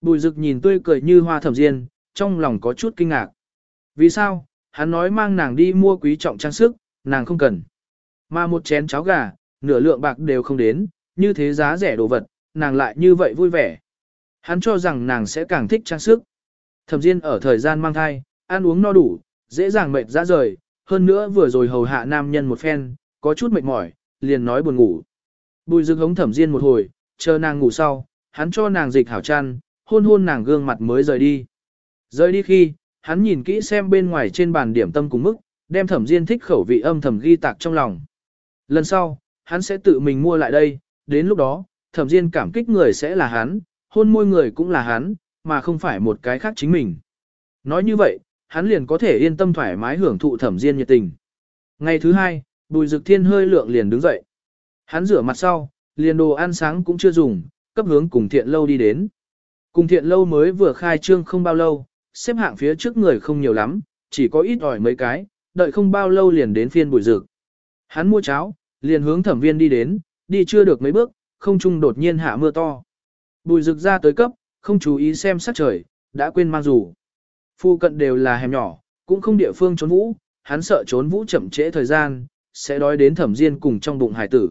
Bùi rực nhìn tươi cười như hoa thẩm Diên, trong lòng có chút kinh ngạc. Vì sao, hắn nói mang nàng đi mua quý trọng trang sức, nàng không cần. Mà một chén cháo gà, nửa lượng bạc đều không đến, như thế giá rẻ đồ vật, nàng lại như vậy vui vẻ. Hắn cho rằng nàng sẽ càng thích trang sức. Thẩm Diên ở thời gian mang thai, ăn uống no đủ, dễ dàng mệt ra rời, hơn nữa vừa rồi hầu hạ nam nhân một phen, có chút mệt mỏi, liền nói buồn ngủ. Bùi dực hống Thẩm Diên một hồi, chờ nàng ngủ sau, hắn cho nàng dịch hảo chăn, hôn hôn nàng gương mặt mới rời đi. Rời đi khi, hắn nhìn kỹ xem bên ngoài trên bàn điểm tâm cùng mức, đem Thẩm Diên thích khẩu vị âm thầm ghi tạc trong lòng. Lần sau, hắn sẽ tự mình mua lại đây, đến lúc đó, Thẩm Diên cảm kích người sẽ là hắn, hôn môi người cũng là hắn, mà không phải một cái khác chính mình. Nói như vậy, hắn liền có thể yên tâm thoải mái hưởng thụ thẩm diên nhiệt tình. Ngày thứ hai, bùi dực thiên hơi lượng liền đứng dậy. Hắn rửa mặt sau, liền đồ ăn sáng cũng chưa dùng, cấp hướng cùng thiện lâu đi đến. Cùng thiện lâu mới vừa khai trương không bao lâu, xếp hạng phía trước người không nhiều lắm, chỉ có ít ỏi mấy cái, đợi không bao lâu liền đến phiên bùi dực. Hắn mua cháo, liền hướng thẩm viên đi đến, đi chưa được mấy bước, không trung đột nhiên hạ mưa to. Bùi rực ra tới cấp, không chú ý xem sắc trời, đã quên mang dù. Phu cận đều là hẻm nhỏ, cũng không địa phương trốn vũ, hắn sợ trốn vũ chậm trễ thời gian, sẽ đói đến thẩm diên cùng trong bụng hải tử.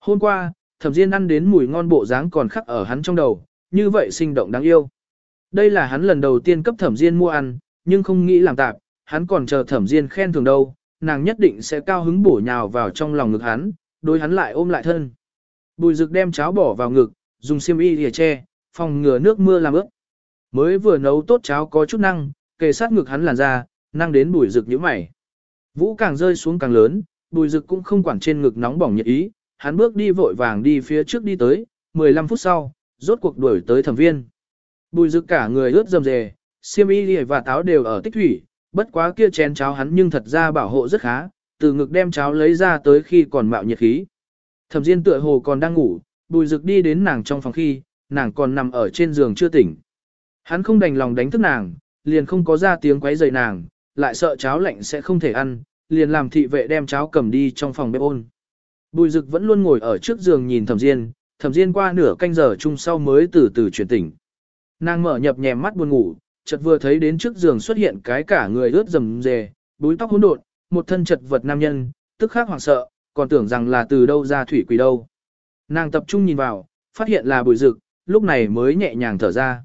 Hôm qua, thẩm diên ăn đến mùi ngon bộ dáng còn khắc ở hắn trong đầu, như vậy sinh động đáng yêu. Đây là hắn lần đầu tiên cấp thẩm diên mua ăn, nhưng không nghĩ làm tạp, hắn còn chờ thẩm diên khen thường đâu, nàng nhất định sẽ cao hứng bổ nhào vào trong lòng ngực hắn, đối hắn lại ôm lại thân. Bùi rực đem cháo bỏ vào ngực, dùng xiêm y để che, phòng ngừa nước mưa làm ướt. Mới vừa nấu tốt cháo có chút năng, kề sát ngực hắn làn ra, năng đến bùi rực nhíu mày. Vũ càng rơi xuống càng lớn, bùi rực cũng không quản trên ngực nóng bỏng nhiệt ý, hắn bước đi vội vàng đi phía trước đi tới, 15 phút sau, rốt cuộc đuổi tới thẩm viên. Bùi rực cả người ướt dầm dề, xiêm y và táo đều ở tích thủy, bất quá kia chén cháo hắn nhưng thật ra bảo hộ rất khá, từ ngực đem cháo lấy ra tới khi còn mạo nhiệt khí. Thẩm Diên tựa hồ còn đang ngủ, Bùi Dực đi đến nàng trong phòng khi, nàng còn nằm ở trên giường chưa tỉnh. Hắn không đành lòng đánh thức nàng, liền không có ra tiếng quấy rầy nàng, lại sợ cháo lạnh sẽ không thể ăn, liền làm thị vệ đem cháo cầm đi trong phòng bếp ôn. Bùi Dực vẫn luôn ngồi ở trước giường nhìn Thẩm Diên, Thẩm Diên qua nửa canh giờ chung sau mới từ từ chuyển tỉnh. Nàng mở nhập nhèm mắt buồn ngủ, chợt vừa thấy đến trước giường xuất hiện cái cả người ướt rầm rề, búi tóc hỗn độn, một thân chật vật nam nhân, tức khắc hoảng sợ, còn tưởng rằng là từ đâu ra thủy quỷ đâu. Nàng tập trung nhìn vào, phát hiện là bùi rực, lúc này mới nhẹ nhàng thở ra.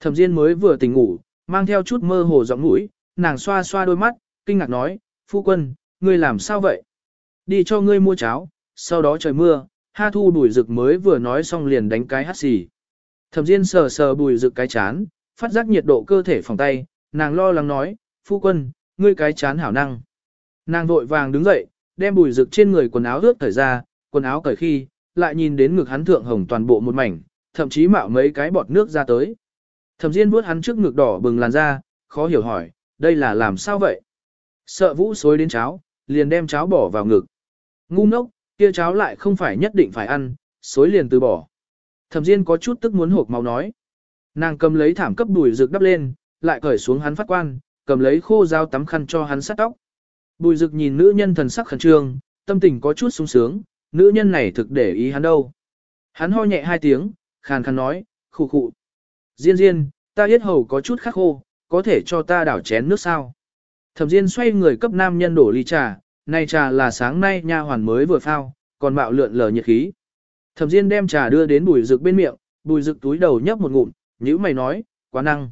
Thẩm Diên mới vừa tỉnh ngủ, mang theo chút mơ hồ giọng mũi, nàng xoa xoa đôi mắt, kinh ngạc nói, phu quân, ngươi làm sao vậy? Đi cho ngươi mua cháo, sau đó trời mưa, ha thu bùi rực mới vừa nói xong liền đánh cái hắt xì. Thẩm Diên sờ sờ bùi rực cái chán, phát giác nhiệt độ cơ thể phòng tay, nàng lo lắng nói, phu quân, ngươi cái chán hảo năng. Nàng vội vàng đứng dậy, đem bùi rực trên người quần áo ướt thời ra, quần áo cởi khi, lại nhìn đến ngực hắn thượng hồng toàn bộ một mảnh, thậm chí mạo mấy cái bọt nước ra tới. Thẩm Diên vuốt hắn trước ngực đỏ bừng làn da, khó hiểu hỏi, đây là làm sao vậy? Sợ vũ xối đến cháo, liền đem cháo bỏ vào ngực. Ngu ngốc, kia cháo lại không phải nhất định phải ăn, xối liền từ bỏ. Thẩm Diên có chút tức muốn hộp máu nói. Nàng cầm lấy thảm cấp bùi rực đắp lên, lại cởi xuống hắn phát quan, cầm lấy khô dao tắm khăn cho hắn sát tóc. Bùi rực nhìn nữ nhân thần sắc khẩn trương, tâm tình có chút sung sướng, nữ nhân này thực để ý hắn đâu. Hắn ho nhẹ hai tiếng, khàn khàn nói, khụ khụ. Diên diên, ta yết hầu có chút khắc khô, có thể cho ta đảo chén nước sao. Thẩm Diên xoay người cấp nam nhân đổ ly trà, này trà là sáng nay nha hoàn mới vừa phao, còn bạo lượn lờ nhiệt khí. Thẩm Diên đem trà đưa đến bùi rực bên miệng, bùi rực túi đầu nhấp một ngụm, nhữ mày nói, quá năng.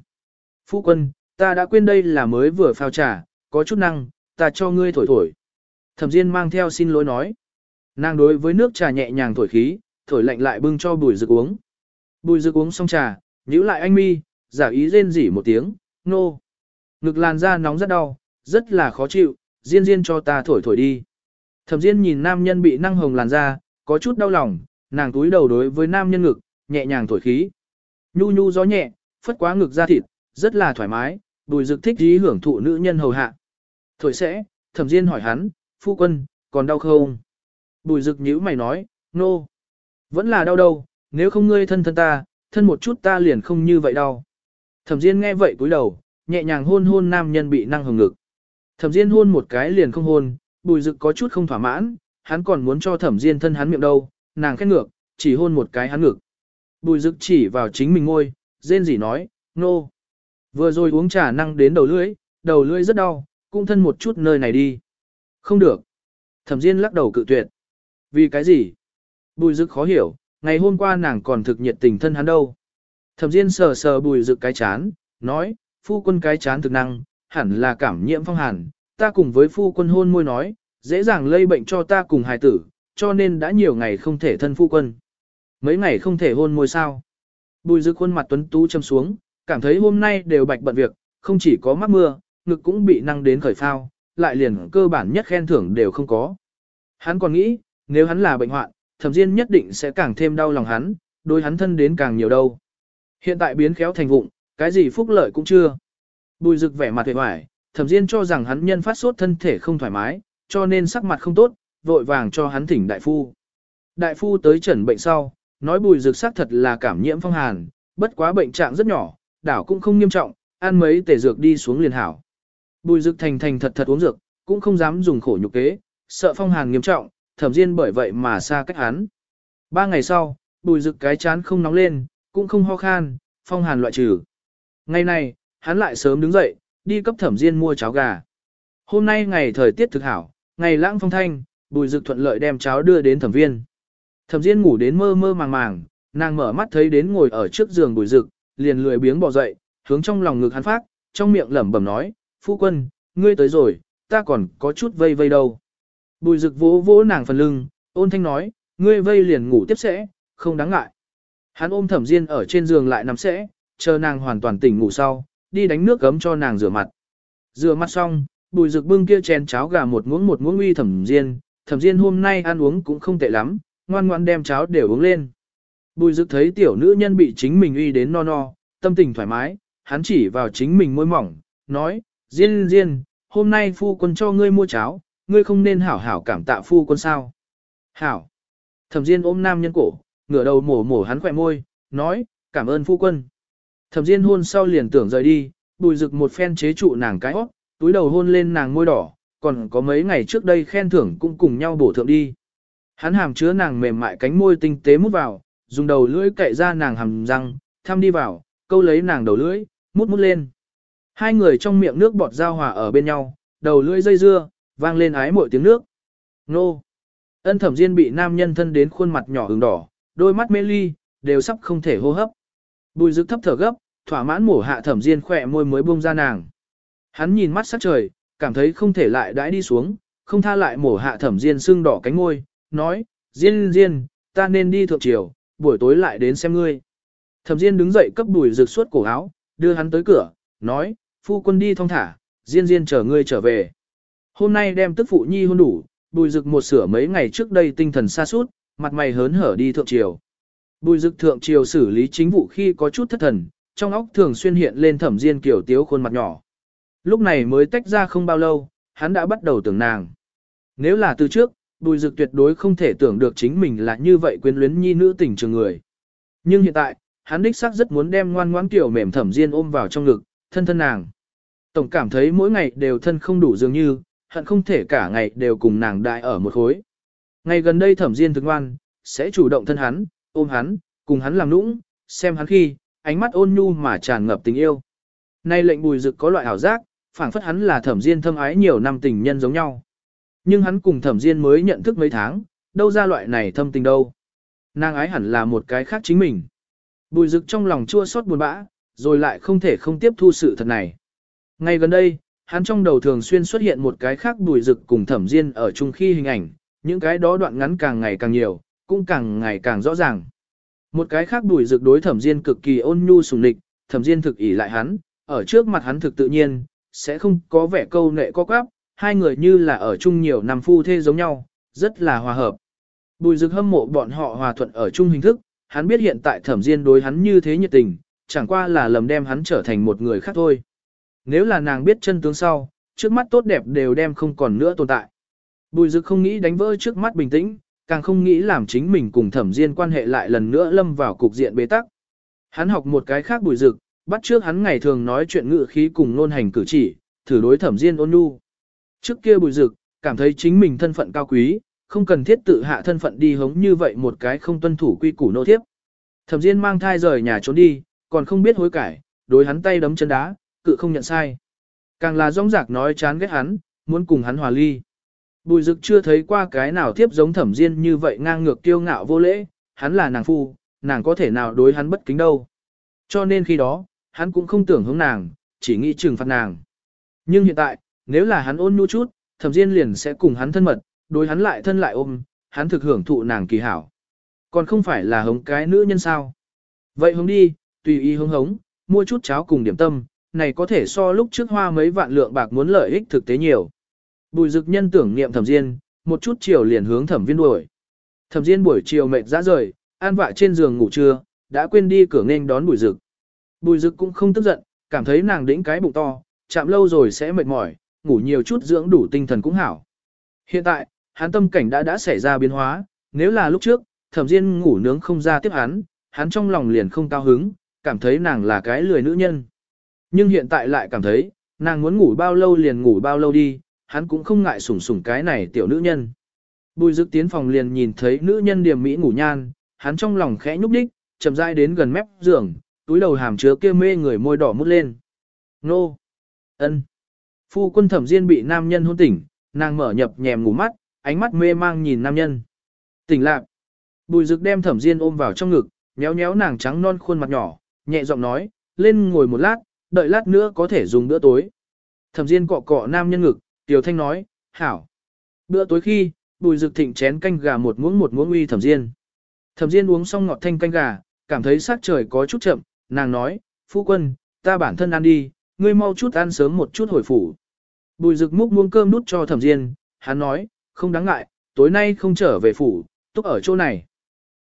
Phu quân, ta đã quên đây là mới vừa phao trà, có chút năng, ta cho ngươi thổi thổi. Thẩm Diên mang theo xin lỗi nói. Nàng đối với nước trà nhẹ nhàng thổi khí, thổi lạnh lại bưng cho bùi rực uống. Bùi rực uống xong trà, nhữ lại anh mi, giả ý rên rỉ một tiếng, nô. Ngực làn da nóng rất đau, rất là khó chịu, Diên Diên cho ta thổi thổi đi. Thẩm Diên nhìn nam nhân bị năng hồng làn da, có chút đau lòng, nàng túi đầu đối với nam nhân ngực, nhẹ nhàng thổi khí. Nhu nhu gió nhẹ, phất quá ngực da thịt, rất là thoải mái, bùi Dực thích dí hưởng thụ nữ nhân hầu hạ. Thổi sẽ, thẩm diên hỏi hắn, phu quân, còn đau không? Bùi Dực nhíu mày nói, nô. No. Vẫn là đau đâu, nếu không ngươi thân thân ta, thân một chút ta liền không như vậy đau. Thẩm diên nghe vậy cúi đầu, nhẹ nhàng hôn hôn nam nhân bị năng hồng ngực. Thẩm diên hôn một cái liền không hôn, bùi Dực có chút không thỏa mãn, hắn còn muốn cho thẩm diên thân hắn miệng đâu, nàng khét ngược, chỉ hôn một cái hắn ngực. Bùi rực chỉ vào chính mình ngôi, rên rỉ nói, nô. No. Vừa rồi uống trà năng đến đầu lưỡi, đầu lưỡi rất đau, cũng thân một chút nơi này đi. Không được. Thẩm Diên lắc đầu cự tuyệt. Vì cái gì? Bùi Dực khó hiểu, ngày hôm qua nàng còn thực nhiệt tình thân hắn đâu. Thẩm Diên sờ sờ Bùi Dực cái chán, nói, phu quân cái chán thực năng, hẳn là cảm nhiễm phong hàn, ta cùng với phu quân hôn môi nói, dễ dàng lây bệnh cho ta cùng hài tử, cho nên đã nhiều ngày không thể thân phu quân. Mấy ngày không thể hôn môi sao? Bùi Dực khuôn mặt tuấn tú châm xuống, cảm thấy hôm nay đều bạch bận việc, không chỉ có mắc mưa, ngực cũng bị năng đến khởi phao, lại liền cơ bản nhất khen thưởng đều không có. Hắn còn nghĩ, nếu hắn là bệnh hoạn, thẩm diên nhất định sẽ càng thêm đau lòng hắn, đối hắn thân đến càng nhiều đâu. Hiện tại biến khéo thành vụng, cái gì phúc lợi cũng chưa. Bùi rực vẻ mặt hề hoài, thẩm diên cho rằng hắn nhân phát sốt thân thể không thoải mái, cho nên sắc mặt không tốt, vội vàng cho hắn thỉnh đại phu. Đại phu tới chẩn bệnh sau, nói bùi rực sắc thật là cảm nhiễm phong hàn, bất quá bệnh trạng rất nhỏ, đảo cũng không nghiêm trọng, ăn mấy tể dược đi xuống liền hảo. Bùi dược thành thành thật thật uống dược, cũng không dám dùng khổ nhục kế, sợ phong hàn nghiêm trọng, thẩm diên bởi vậy mà xa cách hắn. Ba ngày sau, bùi Dực cái chán không nóng lên, cũng không ho khan, phong hàn loại trừ. Ngày này, hắn lại sớm đứng dậy, đi cấp thẩm diên mua cháo gà. Hôm nay ngày thời tiết thực hảo, ngày lãng phong thanh, bùi Dực thuận lợi đem cháo đưa đến thẩm viên. Thẩm diên ngủ đến mơ mơ màng màng, nàng mở mắt thấy đến ngồi ở trước giường bùi Dực, liền lười biếng bỏ dậy, hướng trong lòng ngực hắn phát, trong miệng lẩm bẩm nói, phu quân, ngươi tới rồi, ta còn có chút vây vây đâu. Bùi rực vỗ vỗ nàng phần lưng, Ôn thanh nói, ngươi vây liền ngủ tiếp sẽ, không đáng ngại. Hắn ôm thẩm diên ở trên giường lại nằm sẽ, chờ nàng hoàn toàn tỉnh ngủ sau, đi đánh nước gấm cho nàng rửa mặt. Rửa mặt xong, bùi rực bưng kia chén cháo gà một muỗng một muỗng uy thẩm diên, thẩm diên hôm nay ăn uống cũng không tệ lắm, ngoan ngoan đem cháo đều uống lên. Bùi Dực thấy tiểu nữ nhân bị chính mình uy đến no no, tâm tình thoải mái, hắn chỉ vào chính mình môi mỏng, nói, Diên Diên, hôm nay phu quân cho ngươi mua cháo, ngươi không nên hảo hảo cảm tạ phu quân sao. Hảo. Thẩm Diên ôm nam nhân cổ, ngửa đầu mổ mổ hắn khỏe môi, nói, cảm ơn phu quân. Thẩm Diên hôn sau liền tưởng rời đi, bùi rực một phen chế trụ nàng cái hót, túi đầu hôn lên nàng môi đỏ, còn có mấy ngày trước đây khen thưởng cũng cùng nhau bổ thượng đi. Hắn hàm chứa nàng mềm mại cánh môi tinh tế mút vào, dùng đầu lưỡi cậy ra nàng hàm răng, thăm đi vào, câu lấy nàng đầu lưỡi, mút mút lên. Hai người trong miệng nước bọt giao hòa ở bên nhau, đầu lưỡi dây dưa, vang lên ái mỗi tiếng nước. Nô! Ân thẩm diên bị nam nhân thân đến khuôn mặt nhỏ ửng đỏ, đôi mắt mê ly, đều sắp không thể hô hấp. Bùi dực thấp thở gấp, thỏa mãn mổ hạ thẩm diên khỏe môi mới buông ra nàng. Hắn nhìn mắt sắc trời, cảm thấy không thể lại đãi đi xuống, không tha lại mổ hạ thẩm diên sưng đỏ cánh môi, nói, diên diên, ta nên đi thượng triều, buổi tối lại đến xem ngươi. Thẩm diên đứng dậy cấp bùi rực suốt cổ áo, đưa hắn tới cửa, nói, phu quân đi thong thả, diên diên chờ ngươi trở về. Hôm nay đem tức phụ nhi hôn đủ, bùi rực một sửa mấy ngày trước đây tinh thần xa suốt, mặt mày hớn hở đi thượng triều. Bùi rực thượng triều xử lý chính vụ khi có chút thất thần, trong óc thường xuyên hiện lên thẩm diên kiểu tiếu khuôn mặt nhỏ. Lúc này mới tách ra không bao lâu, hắn đã bắt đầu tưởng nàng. Nếu là từ trước, bùi Dực tuyệt đối không thể tưởng được chính mình là như vậy quyến luyến nhi nữ tình trường người. Nhưng hiện tại, hắn đích xác rất muốn đem ngoan ngoãn tiểu mềm thẩm diên ôm vào trong ngực, thân thân nàng. Tổng cảm thấy mỗi ngày đều thân không đủ dường như, hận không thể cả ngày đều cùng nàng đại ở một khối. Ngày gần đây thẩm diên thực ngoan, sẽ chủ động thân hắn, ôm hắn, cùng hắn làm nũng, xem hắn khi, ánh mắt ôn nhu mà tràn ngập tình yêu. Nay lệnh bùi Dực có loại ảo giác, phảng phất hắn là thẩm diên thâm ái nhiều năm tình nhân giống nhau. Nhưng hắn cùng thẩm diên mới nhận thức mấy tháng, đâu ra loại này thâm tình đâu. Nàng ái hẳn là một cái khác chính mình. Bùi rực trong lòng chua xót buồn bã, rồi lại không thể không tiếp thu sự thật này. Ngay gần đây, hắn trong đầu thường xuyên xuất hiện một cái khác bùi rực cùng thẩm diên ở chung khi hình ảnh, những cái đó đoạn ngắn càng ngày càng nhiều, cũng càng ngày càng rõ ràng. Một cái khác bùi rực đối thẩm diên cực kỳ ôn nhu sùng lịch, thẩm diên thực ỷ lại hắn, ở trước mặt hắn thực tự nhiên, sẽ không có vẻ câu nệ co quắp hai người như là ở chung nhiều năm phu thê giống nhau, rất là hòa hợp. Bùi Dực hâm mộ bọn họ hòa thuận ở chung hình thức, hắn biết hiện tại thẩm diên đối hắn như thế nhiệt tình, chẳng qua là lầm đem hắn trở thành một người khác thôi. Nếu là nàng biết chân tướng sau, trước mắt tốt đẹp đều đem không còn nữa tồn tại. Bùi dực không nghĩ đánh vỡ trước mắt bình tĩnh, càng không nghĩ làm chính mình cùng thẩm diên quan hệ lại lần nữa lâm vào cục diện bế tắc. Hắn học một cái khác bùi dực, bắt trước hắn ngày thường nói chuyện ngự khí cùng nôn hành cử chỉ, thử đối thẩm diên ôn nhu. Trước kia bùi dực, cảm thấy chính mình thân phận cao quý, không cần thiết tự hạ thân phận đi hống như vậy một cái không tuân thủ quy củ nô thiếp. Thẩm diên mang thai rời nhà trốn đi, còn không biết hối cải, đối hắn tay đấm chân đá, cự không nhận sai. Càng là rong rạc nói chán ghét hắn, muốn cùng hắn hòa ly. Bùi dực chưa thấy qua cái nào tiếp giống thẩm diên như vậy ngang ngược kiêu ngạo vô lễ, hắn là nàng phu, nàng có thể nào đối hắn bất kính đâu. Cho nên khi đó, hắn cũng không tưởng hướng nàng, chỉ nghĩ trừng phạt nàng. Nhưng hiện tại, nếu là hắn ôn nhu chút, thẩm diên liền sẽ cùng hắn thân mật, đối hắn lại thân lại ôm, hắn thực hưởng thụ nàng kỳ hảo. Còn không phải là hống cái nữ nhân sao. Vậy hống đi, tùy ý hống hống, mua chút cháo cùng điểm tâm, này có thể so lúc trước hoa mấy vạn lượng bạc muốn lợi ích thực tế nhiều. Bùi dực nhân tưởng niệm thẩm diên, một chút chiều liền hướng thẩm viên đuổi. Thẩm diên buổi chiều mệt ra rời, an vạ trên giường ngủ trưa, đã quên đi cửa nghênh đón bùi dực. Bùi dực cũng không tức giận, cảm thấy nàng đĩnh cái bụng to, chạm lâu rồi sẽ mệt mỏi, ngủ nhiều chút dưỡng đủ tinh thần cũng hảo. Hiện tại, hắn tâm cảnh đã đã xảy ra biến hóa, nếu là lúc trước, thẩm diên ngủ nướng không ra tiếp hắn, hắn trong lòng liền không cao hứng, cảm thấy nàng là cái lười nữ nhân. Nhưng hiện tại lại cảm thấy, nàng muốn ngủ bao lâu liền ngủ bao lâu đi, hắn cũng không ngại sủng sủng cái này tiểu nữ nhân. Bùi dực tiến phòng liền nhìn thấy nữ nhân điểm mỹ ngủ nhan, hắn trong lòng khẽ nhúc đích, chậm rãi đến gần mép giường, túi đầu hàm chứa kia mê người môi đỏ mút lên. Nô! ân. Phu quân thẩm diên bị nam nhân hôn tỉnh, nàng mở nhập nhèm ngủ mắt, ánh mắt mê mang nhìn nam nhân. Tỉnh lạc. Bùi dực đem thẩm diên ôm vào trong ngực, nhéo nhéo nàng trắng non khuôn mặt nhỏ, nhẹ giọng nói, lên ngồi một lát, đợi lát nữa có thể dùng bữa tối. Thẩm Diên cọ cọ nam nhân ngực, Tiểu Thanh nói, hảo. Bữa tối khi, bùi dực thịnh chén canh gà một muỗng một muỗng uy thẩm diên. Thẩm diên uống xong ngọt thanh canh gà, cảm thấy sắc trời có chút chậm, nàng nói, phu quân, ta bản thân ăn đi, ngươi mau chút ăn sớm một chút hồi phủ. Bùi rực múc muông cơm nút cho thẩm diên, hắn nói, không đáng ngại, tối nay không trở về phủ, túc ở chỗ này.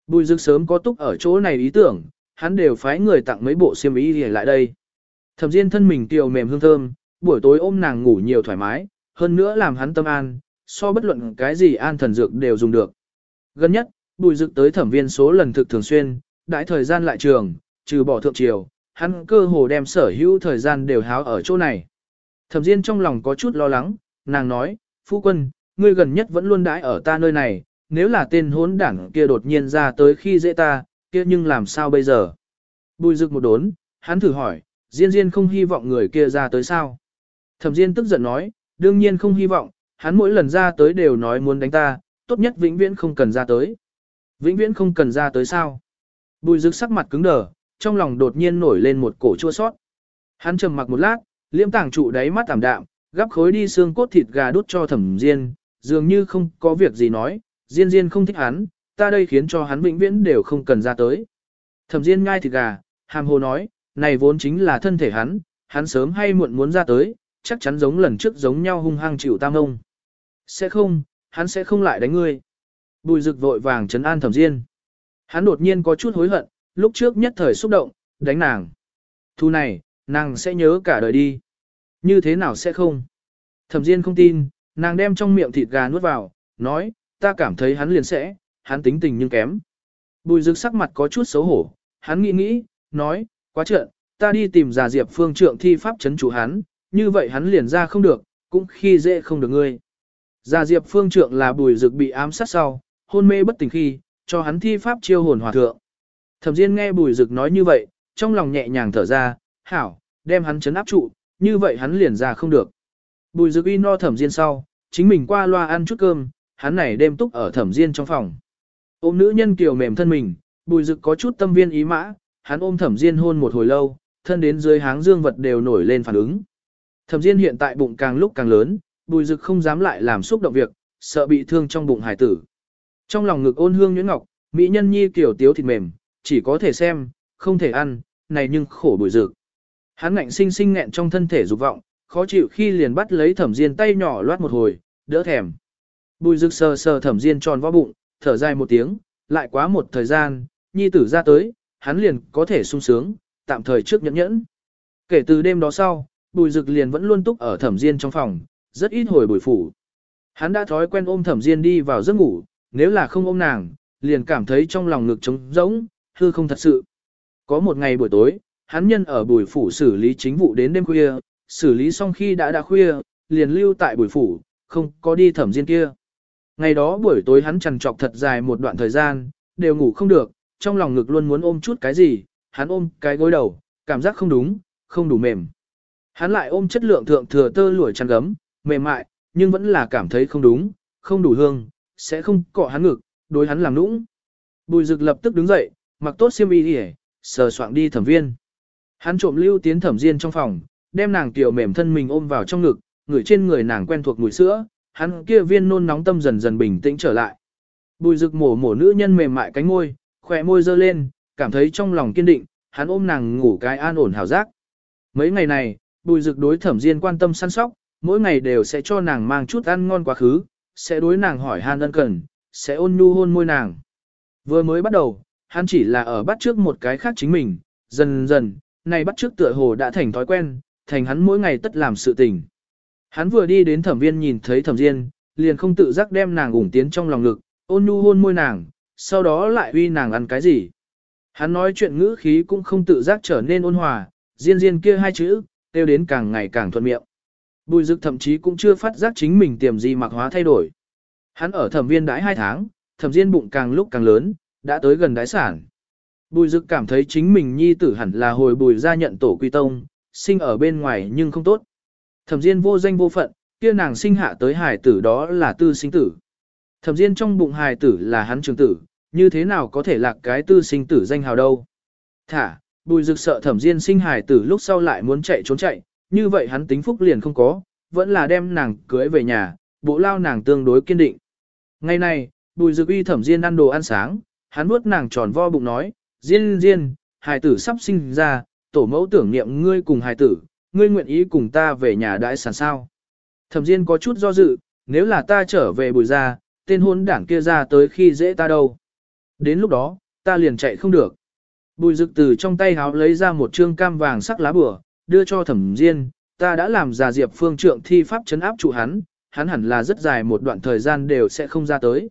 Bùi rực sớm có túc ở chỗ này ý tưởng, hắn đều phái người tặng mấy bộ xiêm y lại đây. Thẩm diên thân mình tiều mềm hương thơm, buổi tối ôm nàng ngủ nhiều thoải mái, hơn nữa làm hắn tâm an, so bất luận cái gì an thần dược đều dùng được. Gần nhất, bùi rực tới thẩm viên số lần thực thường xuyên, đại thời gian lại trường, trừ bỏ thượng triều, hắn cơ hồ đem sở hữu thời gian đều háo ở chỗ này. Thẩm Diên trong lòng có chút lo lắng, nàng nói, phu quân, ngươi gần nhất vẫn luôn đãi ở ta nơi này, nếu là tên hốn đảng kia đột nhiên ra tới khi dễ ta, kia nhưng làm sao bây giờ? Bùi rực một đốn, hắn thử hỏi, Diên Diên không hy vọng người kia ra tới sao? Thẩm Diên tức giận nói, đương nhiên không hy vọng, hắn mỗi lần ra tới đều nói muốn đánh ta, tốt nhất vĩnh viễn không cần ra tới. Vĩnh viễn không cần ra tới sao? Bùi rực sắc mặt cứng đờ, trong lòng đột nhiên nổi lên một cổ chua sót. Hắn trầm mặc một lát, liễm tàng trụ đáy mắt tạm đạm, gắp khối đi xương cốt thịt gà đút cho thẩm diên, dường như không có việc gì nói, diên diên không thích hắn, ta đây khiến cho hắn vĩnh viễn đều không cần ra tới. Thẩm diên ngai thịt gà, hàm hồ nói, này vốn chính là thân thể hắn, hắn sớm hay muộn muốn ra tới, chắc chắn giống lần trước giống nhau hung hăng chịu tam ông. Sẽ không, hắn sẽ không lại đánh ngươi. Bùi rực vội vàng trấn an thẩm diên. Hắn đột nhiên có chút hối hận, lúc trước nhất thời xúc động, đánh nàng. Thu này, nàng sẽ nhớ cả đời đi. Như thế nào sẽ không? Thẩm Diên không tin, nàng đem trong miệng thịt gà nuốt vào, nói, ta cảm thấy hắn liền sẽ, hắn tính tình nhưng kém. Bùi rực sắc mặt có chút xấu hổ, hắn nghĩ nghĩ, nói, quá trợn, ta đi tìm già diệp phương trượng thi pháp chấn chủ hắn, như vậy hắn liền ra không được, cũng khi dễ không được ngươi. Già diệp phương trượng là bùi rực bị ám sát sau, hôn mê bất tỉnh khi, cho hắn thi pháp chiêu hồn hòa thượng. Thẩm Diên nghe Bùi Dực nói như vậy, trong lòng nhẹ nhàng thở ra, hảo, đem hắn chấn áp trụ, như vậy hắn liền ra không được. Bùi Dực uy no Thẩm Diên sau, chính mình qua loa ăn chút cơm, hắn này đêm túc ở Thẩm Diên trong phòng. Ôm nữ nhân kiều mềm thân mình, Bùi Dực có chút tâm viên ý mã, hắn ôm Thẩm Diên hôn một hồi lâu, thân đến dưới háng dương vật đều nổi lên phản ứng. Thẩm Diên hiện tại bụng càng lúc càng lớn, Bùi Dực không dám lại làm xúc động việc, sợ bị thương trong bụng hải tử. Trong lòng ngực ôn hương nhuyễn ngọc, mỹ nhân nhi kiểu tiếu thịt mềm, chỉ có thể xem, không thể ăn, này nhưng khổ bùi dực. Hắn ngạnh sinh sinh nghẹn trong thân thể dục vọng, khó chịu khi liền bắt lấy thẩm diên tay nhỏ loát một hồi, đỡ thèm. Bùi dực sờ sờ thẩm diên tròn vo bụng, thở dài một tiếng, lại quá một thời gian, nhi tử ra tới, hắn liền có thể sung sướng, tạm thời trước nhẫn nhẫn. Kể từ đêm đó sau, bùi dực liền vẫn luôn túc ở thẩm diên trong phòng, rất ít hồi bùi phủ. Hắn đã thói quen ôm thẩm diên đi vào giấc ngủ, nếu là không ôm nàng, liền cảm thấy trong lòng ngực trống rỗng, hư không thật sự. Có một ngày buổi tối, hắn nhân ở bùi phủ xử lý chính vụ đến đêm khuya, xử lý xong khi đã đã khuya, liền lưu tại bùi phủ, không có đi thẩm diên kia. Ngày đó buổi tối hắn trằn trọc thật dài một đoạn thời gian, đều ngủ không được, trong lòng ngực luôn muốn ôm chút cái gì, hắn ôm cái gối đầu, cảm giác không đúng, không đủ mềm. Hắn lại ôm chất lượng thượng thừa tơ lụa chăn gấm, mềm mại, nhưng vẫn là cảm thấy không đúng, không đủ hương, sẽ không cọ hắn ngực, đối hắn làm nũng. Bùi rực lập tức đứng dậy, mặc tốt xiêm y đi sờ soạng đi thẩm viên. Hắn trộm lưu tiến thẩm diên trong phòng, đem nàng tiểu mềm thân mình ôm vào trong ngực, người trên người nàng quen thuộc mùi sữa, hắn kia viên nôn nóng tâm dần dần bình tĩnh trở lại. Bùi rực mổ mổ nữ nhân mềm mại cánh môi, khỏe môi dơ lên, cảm thấy trong lòng kiên định, hắn ôm nàng ngủ cái an ổn hảo giác. Mấy ngày này, bùi rực đối thẩm diên quan tâm săn sóc, mỗi ngày đều sẽ cho nàng mang chút ăn ngon quá khứ, sẽ đối nàng hỏi han ân cần, sẽ ôn nhu hôn môi nàng. Vừa mới bắt đầu, hắn chỉ là ở bắt trước một cái khác chính mình, dần dần, này bắt trước tựa hồ đã thành thói quen, thành hắn mỗi ngày tất làm sự tình. Hắn vừa đi đến thẩm viên nhìn thấy thẩm diên, liền không tự giác đem nàng ủng tiến trong lòng ngực, ôn nhu hôn môi nàng, sau đó lại uy nàng ăn cái gì. Hắn nói chuyện ngữ khí cũng không tự giác trở nên ôn hòa, diên diên kia hai chữ, tiêu đến càng ngày càng thuận miệng. Bùi dực thậm chí cũng chưa phát giác chính mình tiềm gì mặc hóa thay đổi. Hắn ở thẩm viên đãi hai tháng, thẩm diên bụng càng lúc càng lớn, đã tới gần đái sản. Bùi dực cảm thấy chính mình nhi tử hẳn là hồi bùi ra nhận tổ quy tông, sinh ở bên ngoài nhưng không tốt. Thẩm diên vô danh vô phận, kia nàng sinh hạ tới hài tử đó là tư sinh tử. Thẩm diên trong bụng hài tử là hắn trường tử, như thế nào có thể lạc cái tư sinh tử danh hào đâu. Thả, bùi dực sợ thẩm diên sinh hài tử lúc sau lại muốn chạy trốn chạy, như vậy hắn tính phúc liền không có, vẫn là đem nàng cưới về nhà, bộ lao nàng tương đối kiên định. Ngày này, bùi dực uy thẩm Diên ăn đồ ăn sáng, hắn nuốt nàng tròn vo bụng nói, Diên Diên, hài tử sắp sinh ra, tổ mẫu tưởng niệm ngươi cùng hài tử, ngươi nguyện ý cùng ta về nhà đại sản sao. Thẩm Diên có chút do dự, nếu là ta trở về bùi ra, tên hôn đảng kia ra tới khi dễ ta đâu. Đến lúc đó, ta liền chạy không được. Bùi dực từ trong tay háo lấy ra một trương cam vàng sắc lá bửa, đưa cho thẩm Diên, ta đã làm già diệp phương trượng thi pháp chấn áp trụ hắn, hắn hẳn là rất dài một đoạn thời gian đều sẽ không ra tới.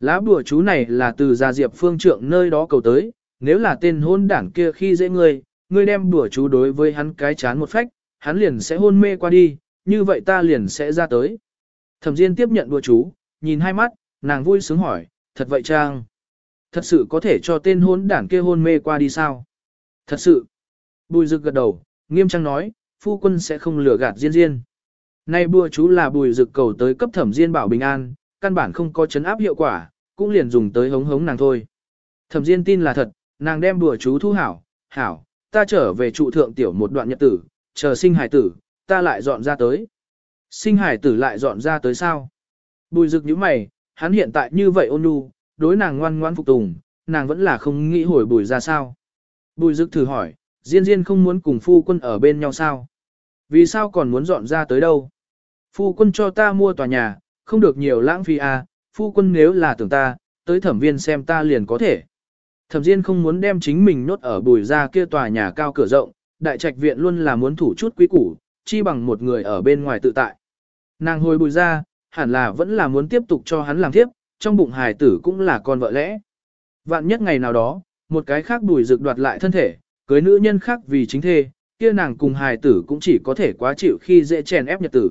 Lá bùa chú này là từ già diệp phương trượng nơi đó cầu tới, nếu là tên hôn đảng kia khi dễ ngươi, ngươi đem bùa chú đối với hắn cái chán một phách, hắn liền sẽ hôn mê qua đi, như vậy ta liền sẽ ra tới. Thẩm Diên tiếp nhận bùa chú, nhìn hai mắt, nàng vui sướng hỏi, thật vậy trang? Thật sự có thể cho tên hôn đảng kia hôn mê qua đi sao? Thật sự. Bùi rực gật đầu, nghiêm trang nói, phu quân sẽ không lừa gạt Diên Diên. Nay bùa chú là bùi rực cầu tới cấp thẩm Diên bảo bình an, căn bản không có chấn áp hiệu quả, cũng liền dùng tới hống hống nàng thôi. Thẩm Diên tin là thật, nàng đem bùa chú thu hảo, hảo, ta trở về trụ thượng tiểu một đoạn nhật tử, chờ sinh hải tử, ta lại dọn ra tới. Sinh hải tử lại dọn ra tới sao? Bùi rực như mày, hắn hiện tại như vậy ôn nhu, đối nàng ngoan ngoan phục tùng, nàng vẫn là không nghĩ hồi bùi ra sao. Bùi rực thử hỏi, Diên Diên không muốn cùng phu quân ở bên nhau sao? Vì sao còn muốn dọn ra tới đâu? Phu quân cho ta mua tòa nhà, không được nhiều lãng phí à, phu quân nếu là tưởng ta, tới thẩm viên xem ta liền có thể. Thẩm Diên không muốn đem chính mình nốt ở bùi ra kia tòa nhà cao cửa rộng, đại trạch viện luôn là muốn thủ chút quý củ, chi bằng một người ở bên ngoài tự tại. Nàng hồi bùi ra, hẳn là vẫn là muốn tiếp tục cho hắn làm tiếp, trong bụng hài tử cũng là con vợ lẽ. Vạn nhất ngày nào đó, một cái khác bùi rực đoạt lại thân thể, cưới nữ nhân khác vì chính thê, kia nàng cùng hài tử cũng chỉ có thể quá chịu khi dễ chèn ép nhật tử.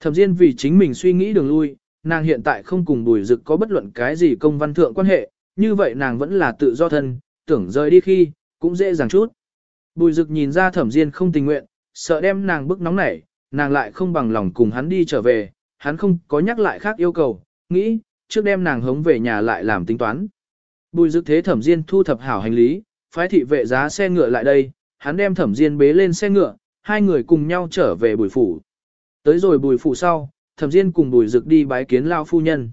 Thẩm Diên vì chính mình suy nghĩ đường lui, nàng hiện tại không cùng bùi rực có bất luận cái gì công văn thượng quan hệ, như vậy nàng vẫn là tự do thân, tưởng rời đi khi, cũng dễ dàng chút. Bùi rực nhìn ra thẩm Diên không tình nguyện, sợ đem nàng bức nóng nảy, nàng lại không bằng lòng cùng hắn đi trở về, hắn không có nhắc lại khác yêu cầu, nghĩ, trước đem nàng hống về nhà lại làm tính toán. Bùi dực thế thẩm diên thu thập hảo hành lý, phái thị vệ giá xe ngựa lại đây, hắn đem thẩm diên bế lên xe ngựa, hai người cùng nhau trở về bùi phủ. Tới rồi bùi phủ sau, thẩm diên cùng bùi dực đi bái kiến lao phu nhân.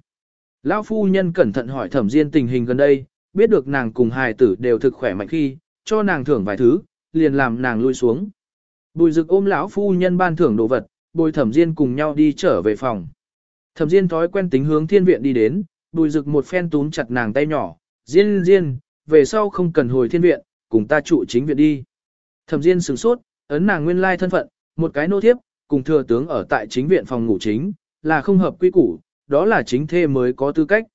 Lão phu nhân cẩn thận hỏi thẩm diên tình hình gần đây, biết được nàng cùng hài tử đều thực khỏe mạnh khi, cho nàng thưởng vài thứ, liền làm nàng lui xuống. Bùi rực ôm lão phu nhân ban thưởng đồ vật, bùi thẩm diên cùng nhau đi trở về phòng. Thẩm diên thói quen tính hướng thiên viện đi đến, bùi rực một phen túm chặt nàng tay nhỏ, diên diên, về sau không cần hồi thiên viện, cùng ta trụ chính viện đi. Thẩm diên sửng sốt, ấn nàng nguyên lai thân phận, một cái nô thiếp, cùng thừa tướng ở tại chính viện phòng ngủ chính, là không hợp quy củ, đó là chính thê mới có tư cách.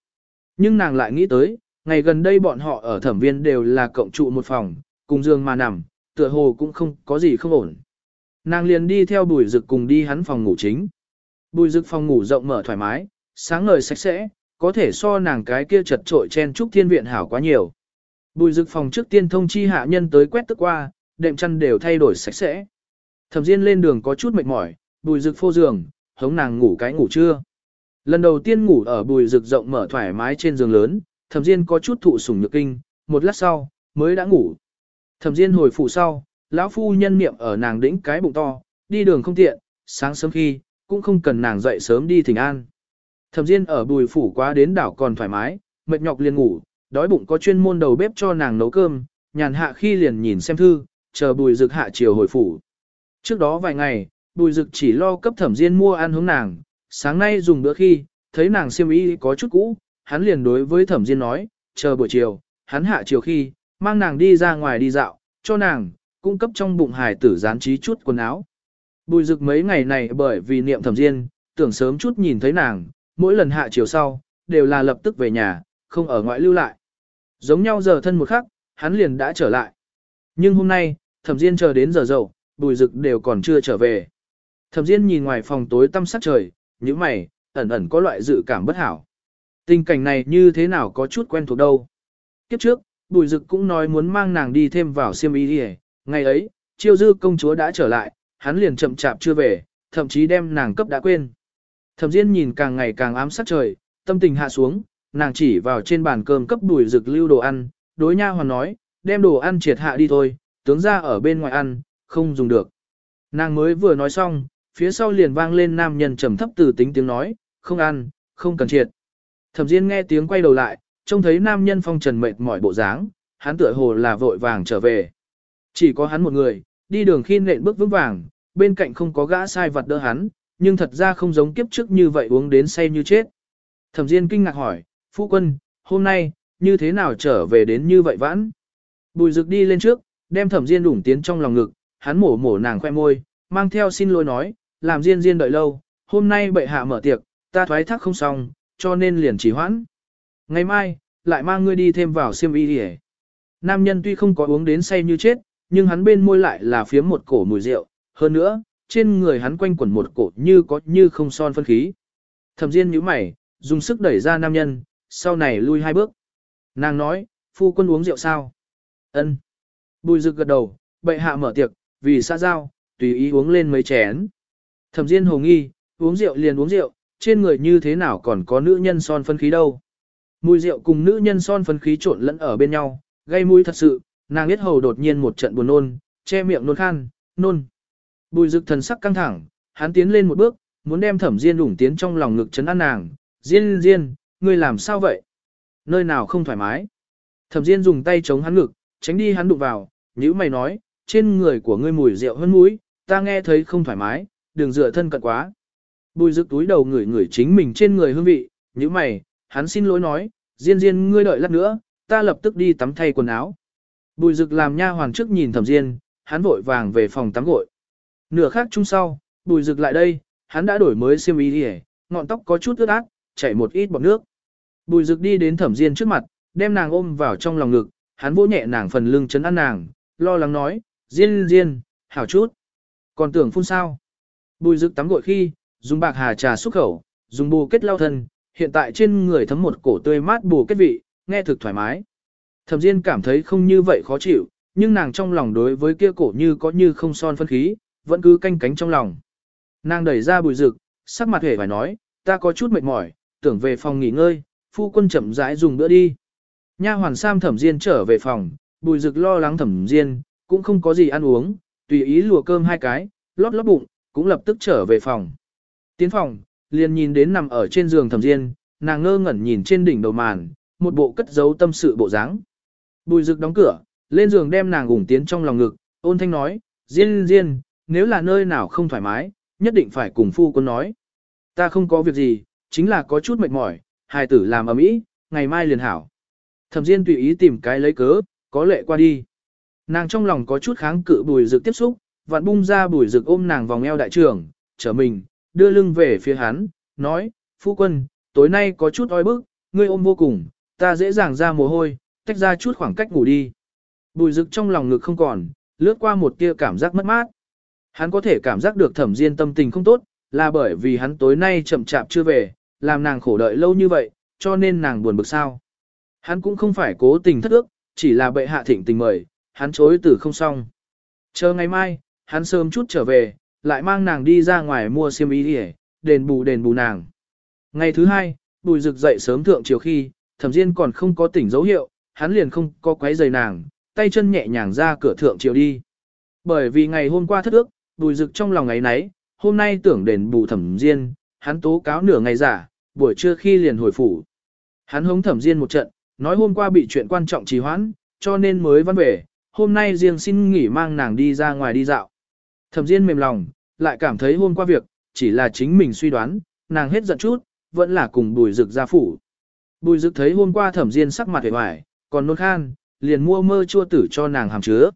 Nhưng nàng lại nghĩ tới, ngày gần đây bọn họ ở thẩm viên đều là cộng trụ một phòng, cùng giường mà nằm, tựa hồ cũng không có gì không ổn. Nàng liền đi theo bùi rực cùng đi hắn phòng ngủ chính. Bùi rực phòng ngủ rộng mở thoải mái, sáng ngời sạch sẽ, có thể so nàng cái kia chật trội chen trúc thiên viện hảo quá nhiều. Bùi rực phòng trước tiên thông chi hạ nhân tới quét tức qua, đệm chăn đều thay đổi sạch sẽ. Thẩm Diên lên đường có chút mệt mỏi, bùi rực phô giường, hống nàng ngủ cái ngủ trưa. Lần đầu tiên ngủ ở bùi rực rộng mở thoải mái trên giường lớn, Thẩm Diên có chút thụ sủng nhược kinh, một lát sau, mới đã ngủ. Thẩm Diên hồi phủ sau, lão phu nhân niệm ở nàng đĩnh cái bụng to, đi đường không tiện, sáng sớm khi, cũng không cần nàng dậy sớm đi thỉnh an. Thẩm Diên ở bùi phủ quá đến đảo còn thoải mái, mệt nhọc liền ngủ, đói bụng có chuyên môn đầu bếp cho nàng nấu cơm, nhàn hạ khi liền nhìn xem thư, chờ bùi dực hạ chiều hồi phủ. Trước đó vài ngày, bùi dực chỉ lo cấp thẩm Diên mua ăn hướng nàng, sáng nay dùng bữa khi, thấy nàng siêm y có chút cũ, hắn liền đối với thẩm Diên nói, chờ buổi chiều, hắn hạ chiều khi, mang nàng đi ra ngoài đi dạo, cho nàng, cung cấp trong bụng hài tử gián trí chút quần áo. Bùi rực mấy ngày này bởi vì niệm thẩm diên, tưởng sớm chút nhìn thấy nàng, mỗi lần hạ chiều sau, đều là lập tức về nhà, không ở ngoại lưu lại. Giống nhau giờ thân một khắc, hắn liền đã trở lại. Nhưng hôm nay, thẩm diên chờ đến giờ dậu, bùi rực đều còn chưa trở về. Thẩm diên nhìn ngoài phòng tối tăm sát trời, như mày, ẩn ẩn có loại dự cảm bất hảo. Tình cảnh này như thế nào có chút quen thuộc đâu. Kiếp trước, bùi dực cũng nói muốn mang nàng đi thêm vào siêm y đi Ngày ấy, chiêu dư công chúa đã trở lại, hắn liền chậm chạp chưa về, thậm chí đem nàng cấp đã quên. Thẩm Diên nhìn càng ngày càng ám sát trời, tâm tình hạ xuống, nàng chỉ vào trên bàn cơm cấp Bùi Dực lưu đồ ăn, đối nha hoàn nói, đem đồ ăn triệt hạ đi thôi, tướng ra ở bên ngoài ăn, không dùng được. Nàng mới vừa nói xong, phía sau liền vang lên nam nhân trầm thấp từ tính tiếng nói, không ăn, không cần triệt. Thẩm Diên nghe tiếng quay đầu lại, trông thấy nam nhân phong trần mệt mỏi bộ dáng, hắn tựa hồ là vội vàng trở về. Chỉ có hắn một người, đi đường khi nện bước vững vàng, bên cạnh không có gã sai vật đỡ hắn, nhưng thật ra không giống kiếp trước như vậy uống đến say như chết. Thẩm Diên kinh ngạc hỏi, Phu quân, hôm nay, như thế nào trở về đến như vậy vãn? Bùi rực đi lên trước, đem Thẩm Diên đủng tiến trong lòng ngực, hắn mổ mổ nàng khoe môi, mang theo xin lỗi nói, làm Diên Diên đợi lâu, hôm nay bệ hạ mở tiệc, ta thoái thác không xong, cho nên liền chỉ hoãn. Ngày mai, lại mang ngươi đi thêm vào xiêm y đi Nam nhân tuy không có uống đến say như chết, nhưng hắn bên môi lại là phiếm một cổ mùi rượu, hơn nữa, trên người hắn quanh quẩn một cổ như có như không son phân khí. Thẩm Diên nhíu mày, dùng sức đẩy ra nam nhân, sau này lui hai bước. Nàng nói, phu quân uống rượu sao? Ân. Bùi rực gật đầu, bệ hạ mở tiệc, vì xã giao, tùy ý uống lên mấy chén. Thẩm Diên hồ nghi, uống rượu liền uống rượu, trên người như thế nào còn có nữ nhân son phân khí đâu. Mùi rượu cùng nữ nhân son phân khí trộn lẫn ở bên nhau, gây mũi thật sự, nàng biết hầu đột nhiên một trận buồn nôn, che miệng nôn khan, nôn. Bùi dực thần sắc căng thẳng, hắn tiến lên một bước, muốn đem thẩm diên đủng tiến trong lòng ngực chấn an nàng. Diên diên, ngươi làm sao vậy? Nơi nào không thoải mái? Thẩm diên dùng tay chống hắn ngực, tránh đi hắn đụng vào, nhíu mày nói, trên người của ngươi mùi rượu hơn mũi, ta nghe thấy không thoải mái, đừng dựa thân cận quá. Bùi rực túi đầu ngửi ngửi chính mình trên người hương vị, Như mày, hắn xin lỗi nói, diên diên ngươi đợi lát nữa, ta lập tức đi tắm thay quần áo. Bùi rực làm nha hoàng trước nhìn thẩm diên, hắn vội vàng về phòng tắm gội. Nửa khác chung sau, bùi rực lại đây, hắn đã đổi mới xiêm y đi ngọn tóc có chút ướt át, chảy một ít bọt nước. Bùi rực đi đến thẩm diên trước mặt, đem nàng ôm vào trong lòng ngực, hắn vỗ nhẹ nàng phần lưng chấn an nàng, lo lắng nói, diên diên, hảo chút. Còn tưởng phun sao. Bùi rực tắm gội khi, dùng bạc hà trà xúc khẩu, dùng bù kết lau thân, hiện tại trên người thấm một cổ tươi mát bù kết vị, nghe thực thoải mái. Thẩm Diên cảm thấy không như vậy khó chịu, nhưng nàng trong lòng đối với kia cổ như có như không son phân khí, vẫn cứ canh cánh trong lòng. Nàng đẩy ra bùi rực, sắc mặt hề phải nói, ta có chút mệt mỏi, tưởng về phòng nghỉ ngơi, phu quân chậm rãi dùng bữa đi. Nha hoàn Sam Thẩm Diên trở về phòng, bùi rực lo lắng Thẩm Diên, cũng không có gì ăn uống, tùy ý lùa cơm hai cái, lót lót bụng, cũng lập tức trở về phòng. Tiến phòng, liền nhìn đến nằm ở trên giường Thẩm Diên, nàng ngơ ngẩn nhìn trên đỉnh đầu màn, một bộ cất giấu tâm sự bộ dáng. Bùi rực đóng cửa, lên giường đem nàng ủng tiến trong lòng ngực, ôn thanh nói, Diên Diên, nếu là nơi nào không thoải mái, nhất định phải cùng phu quân nói. Ta không có việc gì, chính là có chút mệt mỏi, hài tử làm ở mỹ, ngày mai liền hảo. Thẩm Diên tùy ý tìm cái lấy cớ, có lệ qua đi. Nàng trong lòng có chút kháng cự bùi rực tiếp xúc, Vạn bung ra bùi rực ôm nàng vòng eo đại trưởng, trở mình, đưa lưng về phía hắn, nói, phu quân, tối nay có chút oi bức, ngươi ôm vô cùng, ta dễ dàng ra mồ hôi, tách ra chút khoảng cách ngủ đi. Bùi rực trong lòng ngực không còn, lướt qua một tia cảm giác mất mát. Hắn có thể cảm giác được thẩm diên tâm tình không tốt, là bởi vì hắn tối nay chậm chạp chưa về, làm nàng khổ đợi lâu như vậy, cho nên nàng buồn bực sao. Hắn cũng không phải cố tình thất ước, chỉ là bệ hạ thịnh tình mời, hắn chối từ không xong. Chờ ngày mai, hắn sớm chút trở về, lại mang nàng đi ra ngoài mua xiêm y đi đền bù đền bù nàng. Ngày thứ hai, bùi rực dậy sớm thượng chiều khi, thẩm diên còn không có tỉnh dấu hiệu, hắn liền không có quấy giày nàng, tay chân nhẹ nhàng ra cửa thượng chiều đi. Bởi vì ngày hôm qua thất ước, bùi rực trong lòng ngày nấy, hôm nay tưởng đền bù thẩm diên, hắn tố cáo nửa ngày giả, buổi trưa khi liền hồi phủ. Hắn hống thẩm diên một trận, nói hôm qua bị chuyện quan trọng trì hoãn, cho nên mới văn về, hôm nay riêng xin nghỉ mang nàng đi ra ngoài đi dạo. Thẩm diên mềm lòng, lại cảm thấy hôm qua việc, chỉ là chính mình suy đoán, nàng hết giận chút, vẫn là cùng bùi rực ra phủ. Bùi rực thấy hôm qua thẩm diên sắc mặt hề hoài, còn nôn khan, liền mua mơ chua tử cho nàng hàm chứa.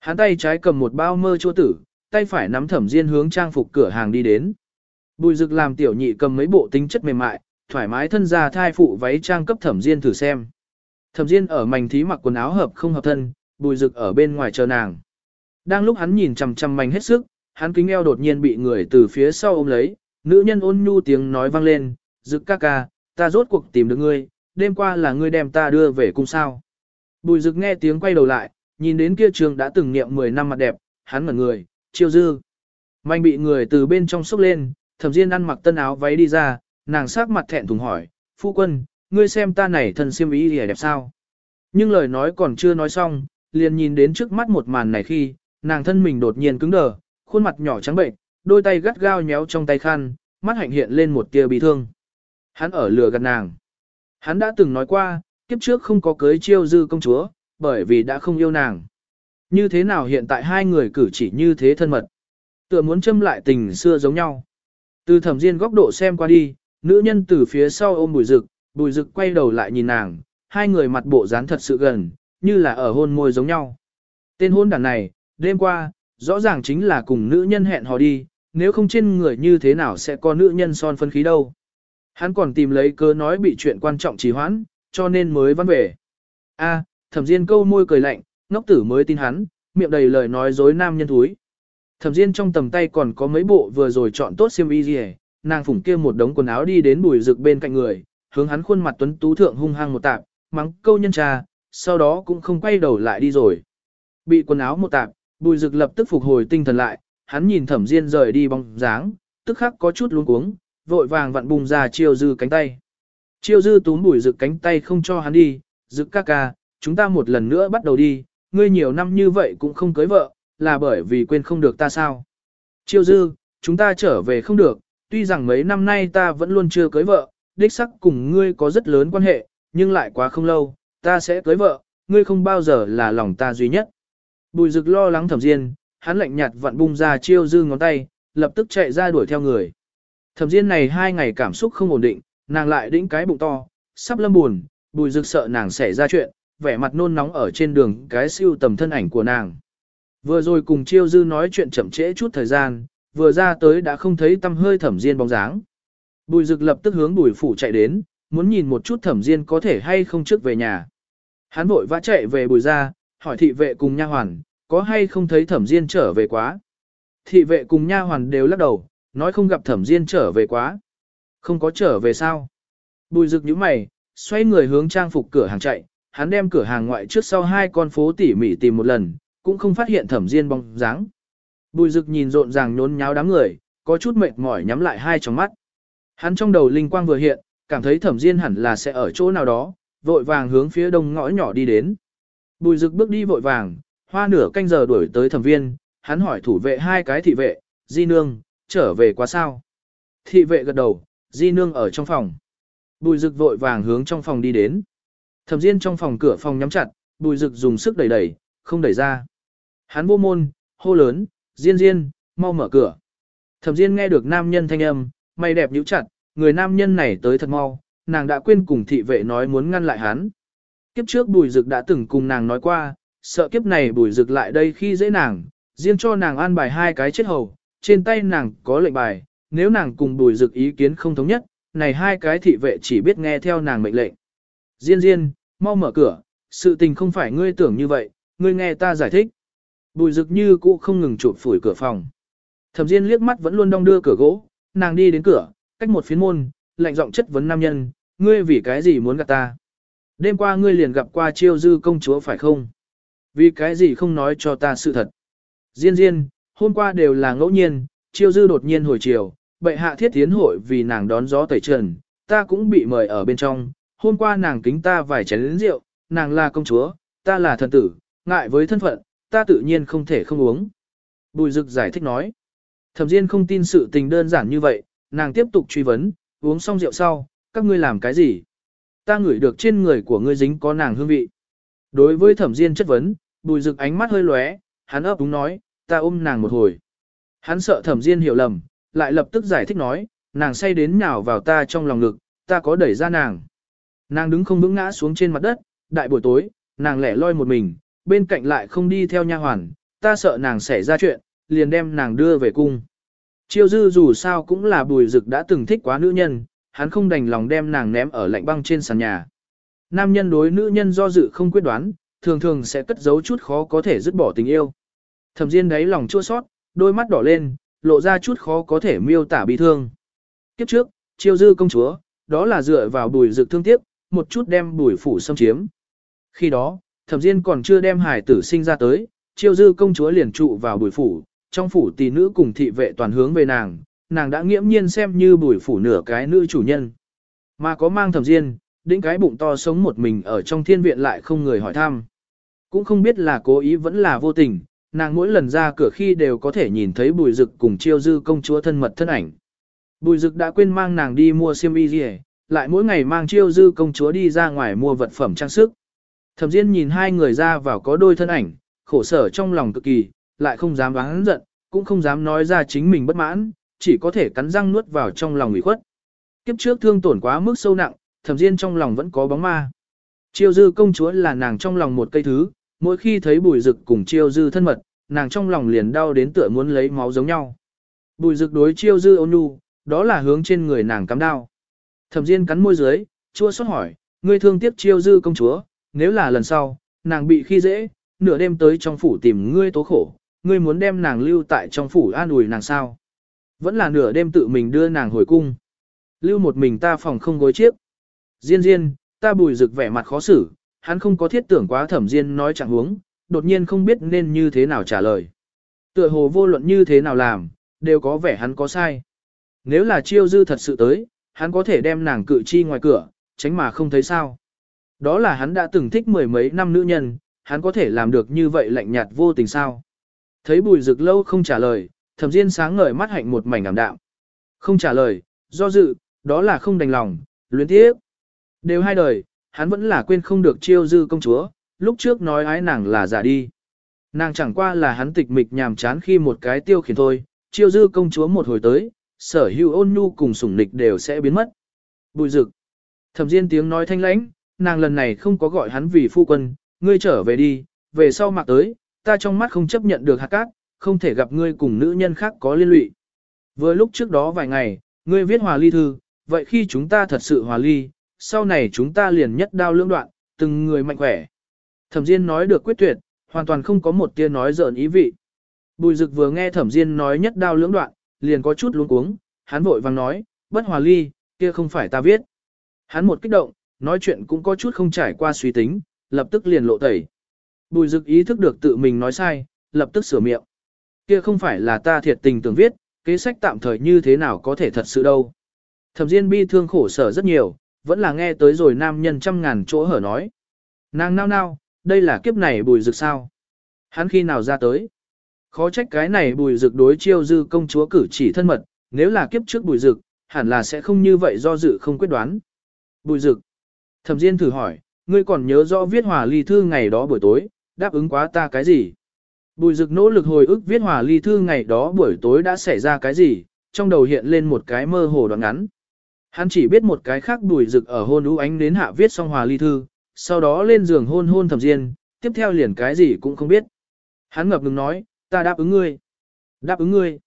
Hắn tay trái cầm một bao mơ chua tử, tay phải nắm thẩm diên hướng trang phục cửa hàng đi đến. Bùi rực làm tiểu nhị cầm mấy bộ tính chất mềm mại, thoải mái thân ra thai phụ váy trang cấp thẩm diên thử xem. Thẩm diên ở mảnh thí mặc quần áo hợp không hợp thân, bùi rực ở bên ngoài chờ nàng. Đang lúc hắn nhìn chằm chằm mảnh hết sức, hắn kính eo đột nhiên bị người từ phía sau ôm lấy, nữ nhân ôn nhu tiếng nói vang lên, Dực ca ca, ta rốt cuộc tìm được ngươi, đêm qua là ngươi đem ta đưa về cung sao. Bùi Dực nghe tiếng quay đầu lại, nhìn đến kia trường đã từng niệm 10 năm mặt đẹp, hắn mở người, chiêu dư. Manh bị người từ bên trong xúc lên, thẩm diên ăn mặc tân áo váy đi ra, nàng sắc mặt thẹn thùng hỏi, phu quân, ngươi xem ta này thân siêm ý thì đẹp sao. Nhưng lời nói còn chưa nói xong, liền nhìn đến trước mắt một màn này khi, nàng thân mình đột nhiên cứng đờ, khuôn mặt nhỏ trắng bệnh, đôi tay gắt gao nhéo trong tay khăn, mắt hạnh hiện lên một tia bị thương. Hắn ở lừa gạt nàng. Hắn đã từng nói qua, kiếp trước không có cưới chiêu dư công chúa, bởi vì đã không yêu nàng. Như thế nào hiện tại hai người cử chỉ như thế thân mật. Tựa muốn châm lại tình xưa giống nhau. Từ thẩm diên góc độ xem qua đi, nữ nhân từ phía sau ôm bùi rực, bùi rực quay đầu lại nhìn nàng, hai người mặt bộ dán thật sự gần, như là ở hôn môi giống nhau. Tên hôn đàn này, đêm qua, rõ ràng chính là cùng nữ nhân hẹn hò đi, nếu không trên người như thế nào sẽ có nữ nhân son phân khí đâu. Hắn còn tìm lấy cớ nói bị chuyện quan trọng trì hoãn, cho nên mới văn về. A, thẩm diên câu môi cười lạnh, ngốc tử mới tin hắn, miệng đầy lời nói dối nam nhân thúi. Thẩm diên trong tầm tay còn có mấy bộ vừa rồi chọn tốt xiêm y gì nàng phủng kia một đống quần áo đi đến bùi rực bên cạnh người, hướng hắn khuôn mặt tuấn tú thượng hung hăng một tạp, mắng câu nhân trà, sau đó cũng không quay đầu lại đi rồi. Bị quần áo một tạp, bùi Dực lập tức phục hồi tinh thần lại, hắn nhìn thẩm diên rời đi bóng dáng, tức khắc có chút luống cuống, vội vàng vặn bùng ra chiêu dư cánh tay. Chiêu dư túm bùi Dực cánh tay không cho hắn đi, Dực ca ca, chúng ta một lần nữa bắt đầu đi, ngươi nhiều năm như vậy cũng không cưới vợ, là bởi vì quên không được ta sao. Chiêu dư, chúng ta trở về không được, tuy rằng mấy năm nay ta vẫn luôn chưa cưới vợ, đích sắc cùng ngươi có rất lớn quan hệ, nhưng lại quá không lâu, ta sẽ cưới vợ, ngươi không bao giờ là lòng ta duy nhất. Bùi rực lo lắng thẩm diên, hắn lạnh nhạt vặn bung ra chiêu dư ngón tay, lập tức chạy ra đuổi theo người. Thẩm diên này hai ngày cảm xúc không ổn định, nàng lại đĩnh cái bụng to, sắp lâm buồn, bùi rực sợ nàng xảy ra chuyện, vẻ mặt nôn nóng ở trên đường cái siêu tầm thân ảnh của nàng. Vừa rồi cùng chiêu dư nói chuyện chậm trễ chút thời gian, vừa ra tới đã không thấy tâm hơi thẩm diên bóng dáng. Bùi rực lập tức hướng bùi phủ chạy đến, muốn nhìn một chút thẩm diên có thể hay không trước về nhà. Hắn vội vã chạy về bùi ra, hỏi thị vệ cùng nha hoàn, có hay không thấy thẩm diên trở về quá. Thị vệ cùng nha hoàn đều lắc đầu, nói không gặp thẩm diên trở về quá. Không có trở về sao. Bùi rực nhíu mày, xoay người hướng trang phục cửa hàng chạy, hắn đem cửa hàng ngoại trước sau hai con phố tỉ mỉ tìm một lần, cũng không phát hiện thẩm diên bóng dáng. Bùi rực nhìn rộn ràng nhốn nháo đám người, có chút mệt mỏi nhắm lại hai tròng mắt. Hắn trong đầu linh quang vừa hiện, cảm thấy thẩm diên hẳn là sẽ ở chỗ nào đó, vội vàng hướng phía đông ngõ nhỏ đi đến. Bùi rực bước đi vội vàng, hoa nửa canh giờ đuổi tới thẩm viên, hắn hỏi thủ vệ hai cái thị vệ, di nương, trở về quá sao? Thị vệ gật đầu, di nương ở trong phòng. Bùi rực vội vàng hướng trong phòng đi đến. Thẩm diên trong phòng cửa phòng nhắm chặt, bùi Dực dùng sức đẩy đẩy, không đẩy ra. Hắn vô môn, hô lớn, diên diên, mau mở cửa. Thẩm diên nghe được nam nhân thanh âm, mày đẹp nhíu chặt, người nam nhân này tới thật mau, nàng đã quên cùng thị vệ nói muốn ngăn lại hắn. Kiếp trước bùi Dực đã từng cùng nàng nói qua, sợ kiếp này bùi Dực lại đây khi dễ nàng, riêng cho nàng an bài hai cái chết hầu, trên tay nàng có lệnh bài, nếu nàng cùng bùi Dực ý kiến không thống nhất, này hai cái thị vệ chỉ biết nghe theo nàng mệnh lệnh. Diên diên, mau mở cửa, sự tình không phải ngươi tưởng như vậy, ngươi nghe ta giải thích. Bùi Dực như cũ không ngừng chụp phủi cửa phòng. Thẩm Diên liếc mắt vẫn luôn đong đưa cửa gỗ, nàng đi đến cửa, cách một phiến môn, lạnh giọng chất vấn nam nhân, ngươi vì cái gì muốn gặp ta? Đêm qua ngươi liền gặp qua chiêu dư công chúa phải không? Vì cái gì không nói cho ta sự thật? Diên diên, hôm qua đều là ngẫu nhiên, chiêu dư đột nhiên hồi chiều, bệ hạ thiết tiến hội vì nàng đón gió tẩy trần, ta cũng bị mời ở bên trong, hôm qua nàng kính ta vài chén lĩnh rượu, nàng là công chúa, ta là thần tử, ngại với thân phận, ta tự nhiên không thể không uống. Bùi Dực giải thích nói. Thẩm Diên không tin sự tình đơn giản như vậy, nàng tiếp tục truy vấn, uống xong rượu sau, các ngươi làm cái gì? Ta ngửi được trên người của ngươi dính có nàng hương vị. Đối với Thẩm Diên chất vấn, Bùi Dực ánh mắt hơi lóe, hắn ấp đúng nói, ta ôm nàng một hồi. Hắn sợ Thẩm Diên hiểu lầm, lại lập tức giải thích nói, nàng say đến nhào vào ta trong lòng ngực, ta có đẩy ra nàng. Nàng đứng không vững ngã xuống trên mặt đất, đại buổi tối, nàng lẻ loi một mình, bên cạnh lại không đi theo nha hoàn, ta sợ nàng xảy ra chuyện, liền đem nàng đưa về cung. Chiêu dư dù sao cũng là bùi rực đã từng thích quá nữ nhân, hắn không đành lòng đem nàng ném ở lạnh băng trên sàn nhà. Nam nhân đối nữ nhân do dự không quyết đoán, thường thường sẽ cất giấu chút khó có thể dứt bỏ tình yêu. Thẩm Diên đáy lòng chua sót, đôi mắt đỏ lên, lộ ra chút khó có thể miêu tả bi thương. Kiếp trước, chiêu dư công chúa, đó là dựa vào bùi rực thương tiếc, một chút đem bùi phủ xâm chiếm. Khi đó, thẩm diên còn chưa đem hải tử sinh ra tới, chiêu dư công chúa liền trụ vào bùi phủ, trong phủ tỷ nữ cùng thị vệ toàn hướng về nàng, nàng đã nghiễm nhiên xem như bùi phủ nửa cái nữ chủ nhân. Mà có mang thẩm diên, đĩnh cái bụng to sống một mình ở trong thiên viện lại không người hỏi thăm. Cũng không biết là cố ý vẫn là vô tình, nàng mỗi lần ra cửa khi đều có thể nhìn thấy bùi rực cùng chiêu dư công chúa thân mật thân ảnh. Bùi rực đã quên mang nàng đi mua xiêm y gì, lại mỗi ngày mang chiêu dư công chúa đi ra ngoài mua vật phẩm trang sức. Thẩm Diên nhìn hai người ra vào có đôi thân ảnh, khổ sở trong lòng cực kỳ, lại không dám vắng giận, cũng không dám nói ra chính mình bất mãn, chỉ có thể cắn răng nuốt vào trong lòng ủy khuất. Kiếp trước thương tổn quá mức sâu nặng, Thẩm Diên trong lòng vẫn có bóng ma. Chiêu dư công chúa là nàng trong lòng một cây thứ, mỗi khi thấy bùi rực cùng chiêu dư thân mật, nàng trong lòng liền đau đến tựa muốn lấy máu giống nhau. Bùi rực đối chiêu dư ôn nhu, đó là hướng trên người nàng cắm đao. Thẩm Diên cắn môi dưới, chua xót hỏi, ngươi thương tiếc chiêu dư công chúa, nếu là lần sau, nàng bị khi dễ, nửa đêm tới trong phủ tìm ngươi tố khổ, ngươi muốn đem nàng lưu tại trong phủ an ủi nàng sao? Vẫn là nửa đêm tự mình đưa nàng hồi cung. Lưu một mình ta phòng không gối chiếc. Diên diên, ta bùi rực vẻ mặt khó xử, hắn không có thiết tưởng quá thẩm diên nói chẳng huống, đột nhiên không biết nên như thế nào trả lời. Tựa hồ vô luận như thế nào làm, đều có vẻ hắn có sai. Nếu là chiêu dư thật sự tới, hắn có thể đem nàng cự chi ngoài cửa, tránh mà không thấy sao. Đó là hắn đã từng thích mười mấy năm nữ nhân, hắn có thể làm được như vậy lạnh nhạt vô tình sao. Thấy bùi rực lâu không trả lời, thẩm diên sáng ngời mắt hạnh một mảnh ảm đạm. Không trả lời, do dự, đó là không đành lòng, luyến tiếc. Đều hai đời, hắn vẫn là quên không được chiêu dư công chúa, lúc trước nói ái nàng là giả đi. Nàng chẳng qua là hắn tịch mịch nhàm chán khi một cái tiêu khiển thôi, chiêu dư công chúa một hồi tới, sở hữu ôn nhu cùng sủng nịch đều sẽ biến mất. Bùi rực. Thẩm diên tiếng nói thanh lãnh, nàng lần này không có gọi hắn vì phu quân, ngươi trở về đi, về sau mạc tới, ta trong mắt không chấp nhận được hạt cát, không thể gặp ngươi cùng nữ nhân khác có liên lụy. Vừa lúc trước đó vài ngày, ngươi viết hòa ly thư, vậy khi chúng ta thật sự hòa ly, sau này chúng ta liền nhất đao lưỡng đoạn, từng người mạnh khỏe. Thẩm Diên nói được quyết tuyệt, hoàn toàn không có một tia nói giỡn ý vị. Bùi Dực vừa nghe Thẩm Diên nói nhất đao lưỡng đoạn, liền có chút luống cuống, hắn vội vàng nói, bất hòa ly, kia không phải ta viết. Hắn một kích động, nói chuyện cũng có chút không trải qua suy tính, lập tức liền lộ tẩy. Bùi Dực ý thức được tự mình nói sai, lập tức sửa miệng. Kia không phải là ta thiệt tình tưởng viết, kế sách tạm thời như thế nào có thể thật sự đâu. Thẩm Diên bi thương khổ sở rất nhiều, vẫn là nghe tới rồi nam nhân trăm ngàn chỗ hở nói. Nàng nao nao, đây là kiếp này bùi rực sao? Hắn khi nào ra tới? Khó trách cái này bùi rực đối chiêu dư công chúa cử chỉ thân mật, nếu là kiếp trước bùi rực, hẳn là sẽ không như vậy do dự không quyết đoán. Bùi rực. Thẩm Diên thử hỏi, ngươi còn nhớ rõ viết hòa ly thư ngày đó buổi tối, đáp ứng quá ta cái gì? Bùi rực nỗ lực hồi ức viết hòa ly thư ngày đó buổi tối đã xảy ra cái gì, trong đầu hiện lên một cái mơ hồ đoạn ngắn. Hắn chỉ biết một cái khác bùi rực ở hôn ú ánh đến hạ viết xong hòa ly thư, sau đó lên giường hôn hôn thẩm diên, tiếp theo liền cái gì cũng không biết. Hắn ngập ngừng nói, ta đáp ứng ngươi. Đáp ứng ngươi.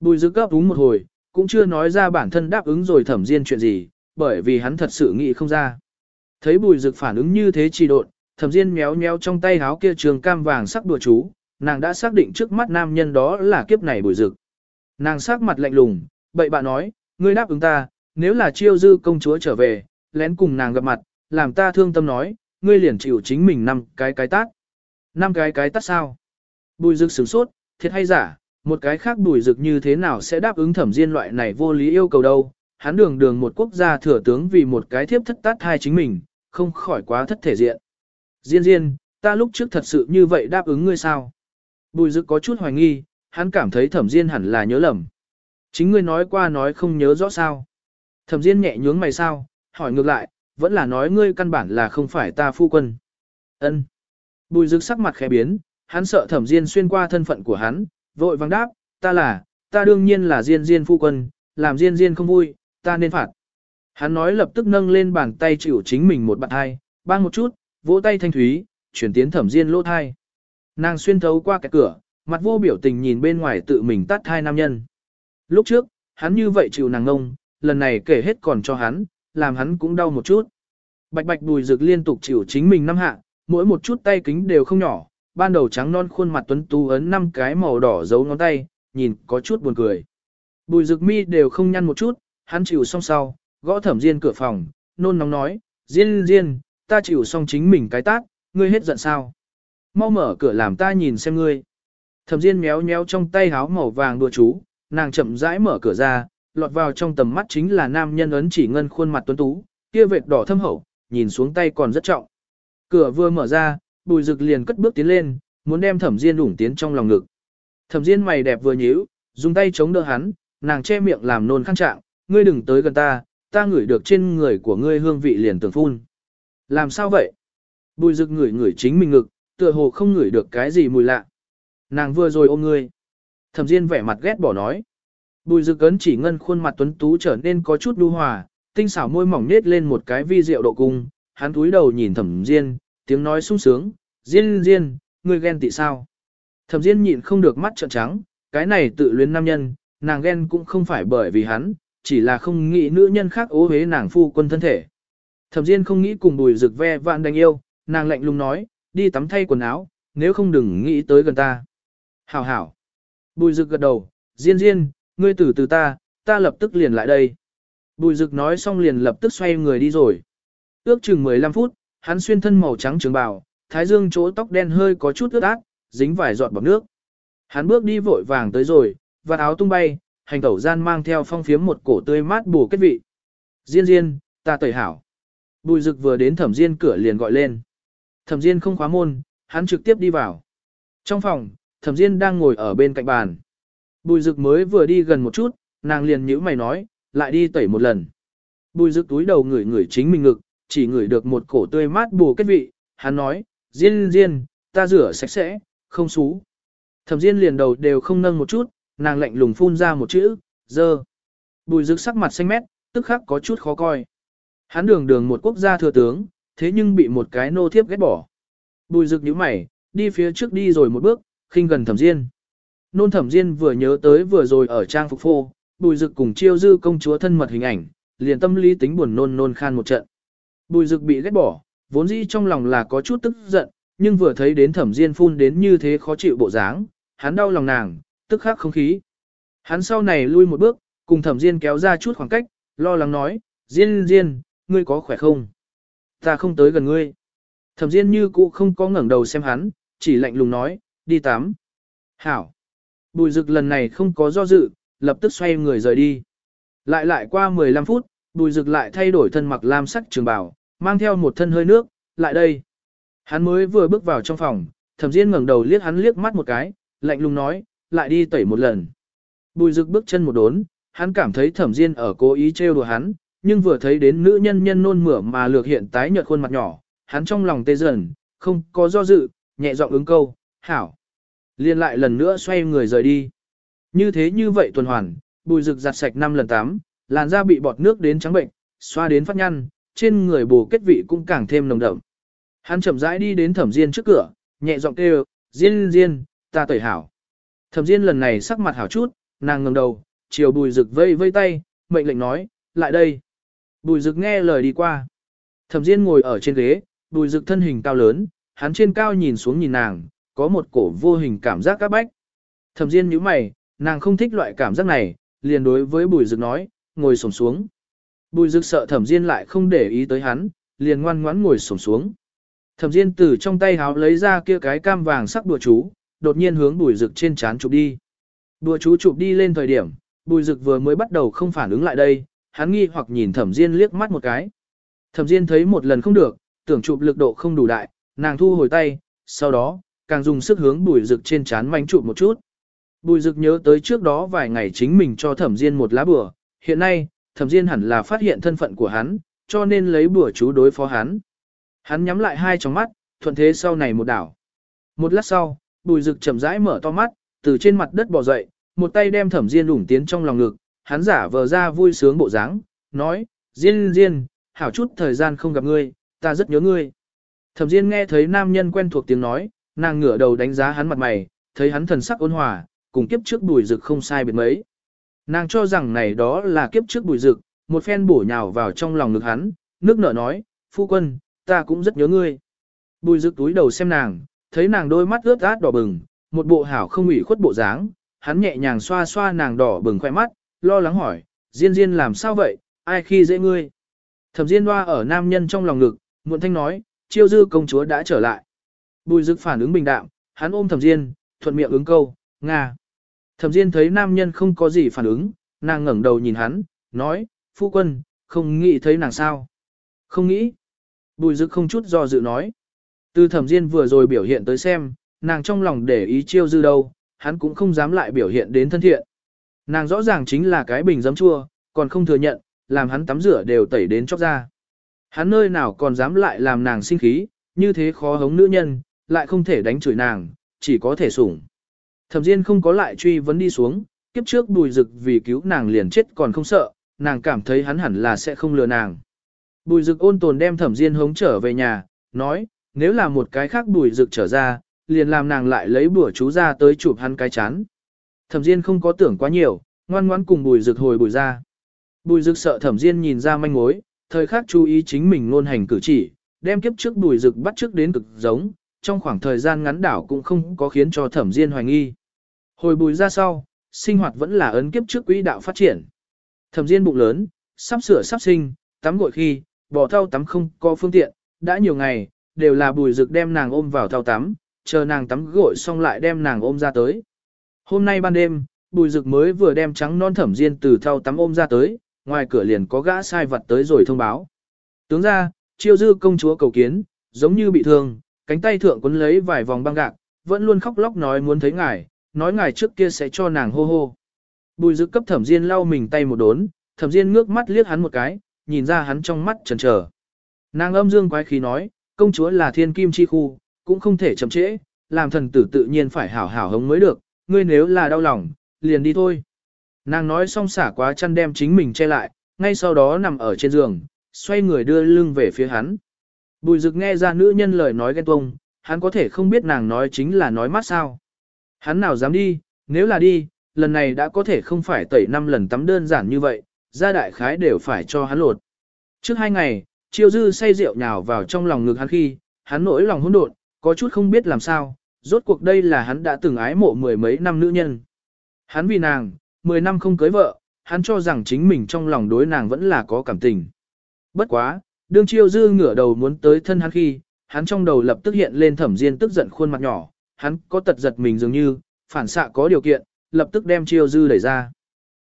Bùi rực gấp đúng một hồi, cũng chưa nói ra bản thân đáp ứng rồi thẩm diên chuyện gì, bởi vì hắn thật sự nghĩ không ra. Thấy bùi rực phản ứng như thế trì độn, thẩm diên méo méo trong tay háo kia trường cam vàng sắc đùa chú, nàng đã xác định trước mắt nam nhân đó là kiếp này bùi dực Nàng sắc mặt lạnh lùng, bậy bạ nói, ngươi đáp ứng ta, nếu là chiêu dư công chúa trở về, lén cùng nàng gặp mặt, làm ta thương tâm nói, ngươi liền chịu chính mình năm cái cái tát. Năm cái cái tát sao? Bùi dực sửng sốt, thiệt hay giả, một cái khác bùi dực như thế nào sẽ đáp ứng thẩm diên loại này vô lý yêu cầu đâu. Hắn đường đường một quốc gia thừa tướng vì một cái thiếp thất tát hai chính mình, không khỏi quá thất thể diện. Diên diên, ta lúc trước thật sự như vậy đáp ứng ngươi sao? Bùi Dực có chút hoài nghi, hắn cảm thấy thẩm diên hẳn là nhớ lầm. Chính ngươi nói qua nói không nhớ rõ sao. Thẩm Diên nhẹ nhướng mày sao, hỏi ngược lại, vẫn là nói ngươi căn bản là không phải ta phu quân. Ân. Bùi Dực sắc mặt khẽ biến, hắn sợ Thẩm Diên xuyên qua thân phận của hắn, vội vàng đáp, ta là, ta đương nhiên là Diên Diên phu quân, làm Diên Diên không vui, ta nên phạt. Hắn nói lập tức nâng lên bàn tay chịu chính mình một bạn hai, bang một chút, vỗ tay thanh thúy, chuyển tiến Thẩm Diên lỗ thai. Nàng xuyên thấu qua cái cửa, mặt vô biểu tình nhìn bên ngoài tự mình tắt hai nam nhân. Lúc trước, hắn như vậy chịu nàng ngông, lần này kể hết còn cho hắn, làm hắn cũng đau một chút. Bạch bạch bùi rực liên tục chịu chính mình năm hạ, mỗi một chút tay kính đều không nhỏ, ban đầu trắng non khuôn mặt tuấn tú ấn năm cái màu đỏ giấu ngón tay, nhìn có chút buồn cười. Bùi rực mi đều không nhăn một chút, hắn chịu xong sau, gõ thẩm diên cửa phòng, nôn nóng nói, diên diên, ta chịu xong chính mình cái tát, ngươi hết giận sao. Mau mở cửa làm ta nhìn xem ngươi. Thẩm diên méo méo trong tay háo màu vàng đùa chú, nàng chậm rãi mở cửa ra, lọt vào trong tầm mắt chính là nam nhân ấn chỉ ngân khuôn mặt tuấn tú, kia vệt đỏ thâm hậu, nhìn xuống tay còn rất trọng. Cửa vừa mở ra, bùi Dực liền cất bước tiến lên, muốn đem thẩm diên đủng tiến trong lòng ngực. Thẩm diên mày đẹp vừa nhíu, dùng tay chống đỡ hắn, nàng che miệng làm nôn khăn trạng, ngươi đừng tới gần ta, ta ngửi được trên người của ngươi hương vị liền tưởng phun. Làm sao vậy? Bùi Dực ngửi ngửi chính mình ngực, tựa hồ không ngửi được cái gì mùi lạ. Nàng vừa rồi ôm ngươi. Thẩm Diên vẻ mặt ghét bỏ nói. Bùi Dực ấn chỉ ngân khuôn mặt tuấn tú trở nên có chút đu hòa, tinh xảo môi mỏng nết lên một cái vi diệu độ cung, hắn túi đầu nhìn Thẩm Diên, tiếng nói sung sướng, "Diên Diên, ngươi ghen tị sao?" Thẩm Diên nhịn không được mắt trợn trắng, cái này tự luyến nam nhân, nàng ghen cũng không phải bởi vì hắn, chỉ là không nghĩ nữ nhân khác ố hế nàng phu quân thân thể. Thẩm Diên không nghĩ cùng Bùi Dực ve vạn đánh yêu, nàng lạnh lùng nói, đi tắm thay quần áo, nếu không đừng nghĩ tới gần ta. Hảo hảo. Bùi Dực gật đầu, Diên Diên, ngươi tử từ ta, ta lập tức liền lại đây. Bùi Dực nói xong liền lập tức xoay người đi rồi. Ước chừng 15 phút, hắn xuyên thân màu trắng trường bào, thái dương chỗ tóc đen hơi có chút ướt át, dính vài giọt bọt nước. Hắn bước đi vội vàng tới rồi, và áo tung bay, hành tẩu gian mang theo phong phiếm một cổ tươi mát bổ kết vị. Diên Diên, ta tẩy hảo. Bùi Dực vừa đến Thẩm Diên cửa liền gọi lên. Thẩm Diên không khóa môn, hắn trực tiếp đi vào. Trong phòng, Thẩm Diên đang ngồi ở bên cạnh bàn. Bùi Dực mới vừa đi gần một chút, nàng liền nhíu mày nói, lại đi tẩy một lần. Bùi Dực túi đầu ngửi ngửi chính mình ngực, chỉ ngửi được một cổ tươi mát bù kết vị, hắn nói, Diên Diên, ta rửa sạch sẽ, không xú. Thẩm Diên liền đầu đều không nâng một chút, nàng lạnh lùng phun ra một chữ, dơ. Bùi Dực sắc mặt xanh mét, tức khắc có chút khó coi. Hắn đường đường một quốc gia thừa tướng, thế nhưng bị một cái nô thiếp ghét bỏ. Bùi rực nhíu mày, đi phía trước đi rồi một bước, khinh gần thẩm diên. Nôn thẩm diên vừa nhớ tới vừa rồi ở trang phục phô, bùi rực cùng chiêu dư công chúa thân mật hình ảnh, liền tâm lý tính buồn nôn nôn khan một trận. Bùi rực bị ghét bỏ, vốn dĩ trong lòng là có chút tức giận, nhưng vừa thấy đến thẩm diên phun đến như thế khó chịu bộ dáng, hắn đau lòng nàng, tức khắc không khí. Hắn sau này lui một bước, cùng thẩm diên kéo ra chút khoảng cách, lo lắng nói, diên diên, ngươi có khỏe không? Ta không tới gần ngươi. Thẩm Diên như cũ không có ngẩng đầu xem hắn, chỉ lạnh lùng nói, đi tắm. Hảo. Bùi Dực lần này không có do dự, lập tức xoay người rời đi. Lại lại qua 15 phút, bùi Dực lại thay đổi thân mặc lam sắc trường bào, mang theo một thân hơi nước, lại đây. Hắn mới vừa bước vào trong phòng, thẩm Diên ngẩng đầu liếc hắn liếc mắt một cái, lạnh lùng nói, lại đi tẩy một lần. Bùi Dực bước chân một đốn, hắn cảm thấy thẩm Diên ở cố ý trêu đùa hắn, nhưng vừa thấy đến nữ nhân nhân nôn mửa mà lược hiện tái nhợt khuôn mặt nhỏ, hắn trong lòng tê dần, không có do dự, nhẹ giọng ứng câu, hảo. Liên lại lần nữa xoay người rời đi. Như thế như vậy tuần hoàn, bùi rực giặt sạch 5 lần tám, làn da bị bọt nước đến trắng bệnh, xoa đến phát nhăn, trên người bù kết vị cũng càng thêm nồng đậm. Hắn chậm rãi đi đến thẩm diên trước cửa, nhẹ giọng kêu, diên diên, ta tẩy hảo. Thẩm diên lần này sắc mặt hảo chút, nàng ngẩng đầu, chiều bùi rực vây vây tay, mệnh lệnh nói, lại đây. Bùi rực nghe lời đi qua. Thẩm Diên ngồi ở trên ghế, bùi rực thân hình cao lớn, hắn trên cao nhìn xuống nhìn nàng, có một cổ vô hình cảm giác các bách. Thẩm Diên nhíu mày, nàng không thích loại cảm giác này, liền đối với bùi rực nói, ngồi xổm xuống. Bùi rực sợ thẩm Diên lại không để ý tới hắn, liền ngoan ngoãn ngồi xổm xuống. Thẩm Diên từ trong tay háo lấy ra kia cái cam vàng sắc đùa chú, đột nhiên hướng bùi rực trên chán chụp đi. Đùa chú chụp đi lên thời điểm, bùi rực vừa mới bắt đầu không phản ứng lại đây, hắn nghi hoặc nhìn thẩm diên liếc mắt một cái. Thẩm diên thấy một lần không được, tưởng chụp lực độ không đủ đại, nàng thu hồi tay, sau đó, càng dùng sức hướng bùi rực trên chán manh chụp một chút. Bùi rực nhớ tới trước đó vài ngày chính mình cho thẩm diên một lá bừa, hiện nay, thẩm diên hẳn là phát hiện thân phận của hắn, cho nên lấy bùa chú đối phó hắn. Hắn nhắm lại hai tròng mắt, thuận thế sau này một đảo. Một lát sau, bùi rực chậm rãi mở to mắt, từ trên mặt đất bò dậy, một tay đem thẩm diên đủng tiến trong lòng ngực, hắn giả vờ ra vui sướng bộ dáng, nói, Diên Diên, hảo chút thời gian không gặp ngươi, ta rất nhớ ngươi. Thẩm Diên nghe thấy nam nhân quen thuộc tiếng nói, nàng ngửa đầu đánh giá hắn mặt mày, thấy hắn thần sắc ôn hòa, cùng kiếp trước bùi rực không sai biệt mấy. Nàng cho rằng này đó là kiếp trước bùi rực, một phen bổ nhào vào trong lòng ngực hắn, nước nở nói, phu quân, ta cũng rất nhớ ngươi. Bùi rực túi đầu xem nàng, thấy nàng đôi mắt ướt át đỏ bừng, một bộ hảo không ủy khuất bộ dáng, hắn nhẹ nhàng xoa xoa nàng đỏ bừng khoe mắt, lo lắng hỏi, Diên Diên làm sao vậy, ai khi dễ ngươi? Thẩm Diên Hoa ở nam nhân trong lòng ngực, muộn thanh nói, chiêu dư công chúa đã trở lại. Bùi dực phản ứng bình đạm, hắn ôm Thẩm Diên, thuận miệng ứng câu, Nga. Thẩm Diên thấy nam nhân không có gì phản ứng, nàng ngẩng đầu nhìn hắn, nói, phu quân, không nghĩ thấy nàng sao? Không nghĩ. Bùi dực không chút do dự nói. Từ Thẩm Diên vừa rồi biểu hiện tới xem, nàng trong lòng để ý chiêu dư đâu, hắn cũng không dám lại biểu hiện đến thân thiện. Nàng rõ ràng chính là cái bình giấm chua, còn không thừa nhận, làm hắn tắm rửa đều tẩy đến chóc ra. Hắn nơi nào còn dám lại làm nàng sinh khí, như thế khó hống nữ nhân, lại không thể đánh chửi nàng, chỉ có thể sủng. Thẩm Diên không có lại truy vấn đi xuống, kiếp trước bùi rực vì cứu nàng liền chết còn không sợ, nàng cảm thấy hắn hẳn là sẽ không lừa nàng. Bùi rực ôn tồn đem thẩm Diên hống trở về nhà, nói, nếu là một cái khác bùi rực trở ra, liền làm nàng lại lấy bùa chú ra tới chụp hắn cái chán. Thẩm Diên không có tưởng quá nhiều, ngoan ngoãn cùng bùi rực hồi bùi ra. Bùi rực sợ thẩm Diên nhìn ra manh mối, thời khắc chú ý chính mình luôn hành cử chỉ, đem kiếp trước bùi rực bắt trước đến cực giống, trong khoảng thời gian ngắn đảo cũng không có khiến cho thẩm Diên hoài nghi. Hồi bùi ra sau, sinh hoạt vẫn là ấn kiếp trước quỹ đạo phát triển. Thẩm Diên bụng lớn, sắp sửa sắp sinh, tắm gội khi, bỏ thau tắm không có phương tiện, đã nhiều ngày, đều là bùi rực đem nàng ôm vào thau tắm, chờ nàng tắm gội xong lại đem nàng ôm ra tới. Hôm nay ban đêm, bùi rực mới vừa đem trắng non thẩm Diên từ thau tắm ôm ra tới, ngoài cửa liền có gã sai vật tới rồi thông báo. Tướng ra, chiêu dư công chúa cầu kiến, giống như bị thương, cánh tay thượng quấn lấy vài vòng băng gạc, vẫn luôn khóc lóc nói muốn thấy ngài, nói ngài trước kia sẽ cho nàng hô hô. Bùi dực cấp thẩm diên lau mình tay một đốn, thẩm diên ngước mắt liếc hắn một cái, nhìn ra hắn trong mắt chần chờ. Nàng âm dương quái khí nói, công chúa là thiên kim chi khu, cũng không thể chậm trễ, làm thần tử tự nhiên phải hảo hảo hống mới được, ngươi nếu là đau lòng, liền đi thôi. Nàng nói xong xả quá chăn đem chính mình che lại, ngay sau đó nằm ở trên giường, xoay người đưa lưng về phía hắn. Bùi rực nghe ra nữ nhân lời nói ghen tuông, hắn có thể không biết nàng nói chính là nói mát sao. Hắn nào dám đi, nếu là đi, lần này đã có thể không phải tẩy năm lần tắm đơn giản như vậy, gia đại khái đều phải cho hắn lột. Trước hai ngày, chiêu dư say rượu nhào vào trong lòng ngực hắn khi, hắn nỗi lòng hỗn độn, có chút không biết làm sao, rốt cuộc đây là hắn đã từng ái mộ mười mấy năm nữ nhân. Hắn vì nàng, mười năm không cưới vợ, hắn cho rằng chính mình trong lòng đối nàng vẫn là có cảm tình. Bất quá, đương chiêu dư ngửa đầu muốn tới thân hắn khi, hắn trong đầu lập tức hiện lên thẩm diên tức giận khuôn mặt nhỏ, hắn có tật giật mình dường như, phản xạ có điều kiện, lập tức đem chiêu dư đẩy ra.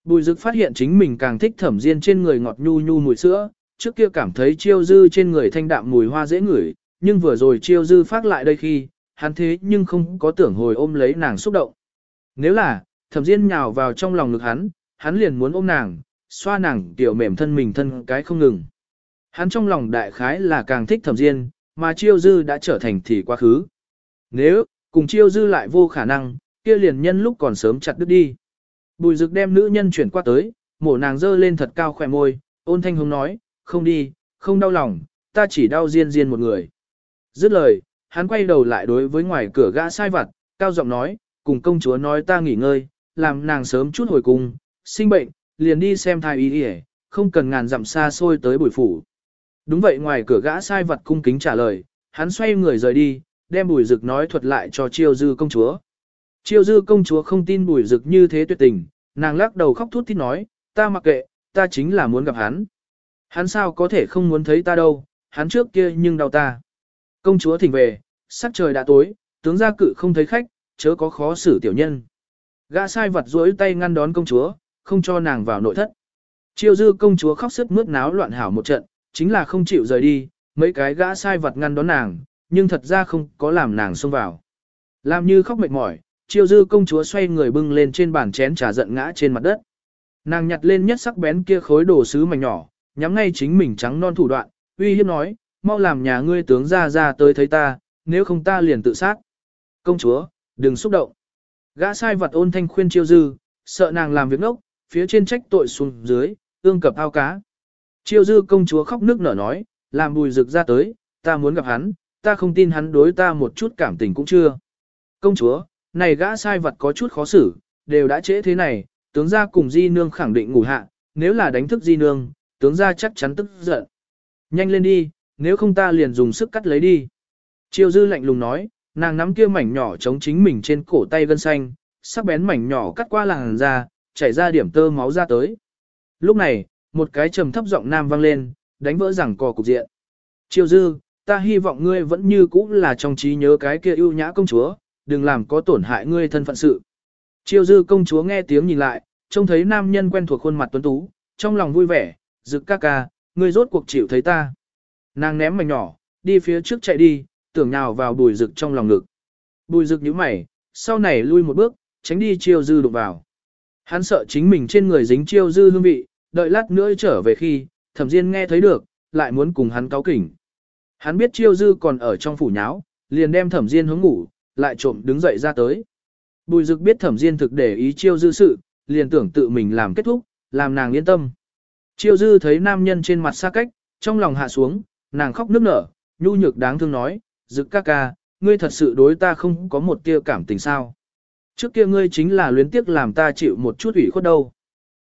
Bùi dực phát hiện chính mình càng thích thẩm diên trên người ngọt nhu nhu mùi sữa, trước kia cảm thấy chiêu dư trên người thanh đạm mùi hoa dễ ngửi, nhưng vừa rồi chiêu dư phát lại đây khi, hắn thế nhưng không có tưởng hồi ôm lấy nàng xúc động. Nếu là, thẩm diên nhào vào trong lòng ngực hắn, hắn liền muốn ôm nàng, xoa nàng tiểu mềm thân mình thân cái không ngừng. Hắn trong lòng đại khái là càng thích thẩm diên, mà chiêu dư đã trở thành thì quá khứ. Nếu, cùng chiêu dư lại vô khả năng, kia liền nhân lúc còn sớm chặt đứt đi. Bùi rực đem nữ nhân chuyển qua tới, mổ nàng dơ lên thật cao khỏe môi, ôn thanh hùng nói, không đi, không đau lòng, ta chỉ đau riêng riêng một người. Dứt lời, hắn quay đầu lại đối với ngoài cửa gã sai vặt, cao giọng nói, cùng công chúa nói ta nghỉ ngơi, làm nàng sớm chút hồi cung, sinh bệnh, liền đi xem thai y đi không cần ngàn dặm xa xôi tới bùi phủ. Đúng vậy ngoài cửa gã sai vật cung kính trả lời, hắn xoay người rời đi, đem bùi rực nói thuật lại cho chiêu dư công chúa. Chiêu dư công chúa không tin bùi rực như thế tuyệt tình, nàng lắc đầu khóc thút thít nói, ta mặc kệ, ta chính là muốn gặp hắn. Hắn sao có thể không muốn thấy ta đâu, hắn trước kia nhưng đau ta. Công chúa thỉnh về, sắc trời đã tối, tướng gia cự không thấy khách, chớ có khó xử tiểu nhân. Gã sai vật duỗi tay ngăn đón công chúa, không cho nàng vào nội thất. Chiêu dư công chúa khóc sức mướt náo loạn hảo một trận, chính là không chịu rời đi, mấy cái gã sai vật ngăn đón nàng, nhưng thật ra không có làm nàng xông vào. Làm như khóc mệt mỏi, chiêu dư công chúa xoay người bưng lên trên bàn chén trà giận ngã trên mặt đất. Nàng nhặt lên nhất sắc bén kia khối đồ sứ mảnh nhỏ, nhắm ngay chính mình trắng non thủ đoạn, uy hiếp nói, mau làm nhà ngươi tướng ra ra tới thấy ta, nếu không ta liền tự sát. Công chúa, đừng xúc động. Gã sai vật ôn thanh khuyên chiêu dư, sợ nàng làm việc nốc, phía trên trách tội xuống dưới, ương cập ao cá. Chiêu dư công chúa khóc nước nở nói, làm bùi rực ra tới, ta muốn gặp hắn, ta không tin hắn đối ta một chút cảm tình cũng chưa. Công chúa, này gã sai vật có chút khó xử, đều đã trễ thế này, tướng gia cùng di nương khẳng định ngủ hạ, nếu là đánh thức di nương, tướng gia chắc chắn tức giận. Nhanh lên đi, nếu không ta liền dùng sức cắt lấy đi. Triều dư lạnh lùng nói, nàng nắm kia mảnh nhỏ chống chính mình trên cổ tay gân xanh, sắc bén mảnh nhỏ cắt qua làn da, chảy ra điểm tơ máu ra tới. Lúc này, một cái trầm thấp giọng nam vang lên, đánh vỡ rằng cò cục diện. Triều dư, ta hy vọng ngươi vẫn như cũ là trong trí nhớ cái kia ưu nhã công chúa, đừng làm có tổn hại ngươi thân phận sự. Triều dư công chúa nghe tiếng nhìn lại, trông thấy nam nhân quen thuộc khuôn mặt tuấn tú, trong lòng vui vẻ, rực ca ca, ngươi rốt cuộc chịu thấy ta. Nàng ném mảnh nhỏ, đi phía trước chạy đi, tưởng nhào vào bùi rực trong lòng ngực. Bùi rực nhíu mày, sau này lui một bước, tránh đi chiêu dư đụng vào. Hắn sợ chính mình trên người dính chiêu dư hương vị, đợi lát nữa trở về khi, thẩm diên nghe thấy được, lại muốn cùng hắn cáo kỉnh. Hắn biết chiêu dư còn ở trong phủ nháo, liền đem thẩm diên hướng ngủ, lại trộm đứng dậy ra tới. Bùi dực biết thẩm diên thực để ý chiêu dư sự, liền tưởng tự mình làm kết thúc, làm nàng yên tâm. Chiêu dư thấy nam nhân trên mặt xa cách, trong lòng hạ xuống, nàng khóc nức nở, nhu nhược đáng thương nói, dực ca ca, ngươi thật sự đối ta không có một tia cảm tình sao. Trước kia ngươi chính là luyến tiếc làm ta chịu một chút ủy khuất đâu.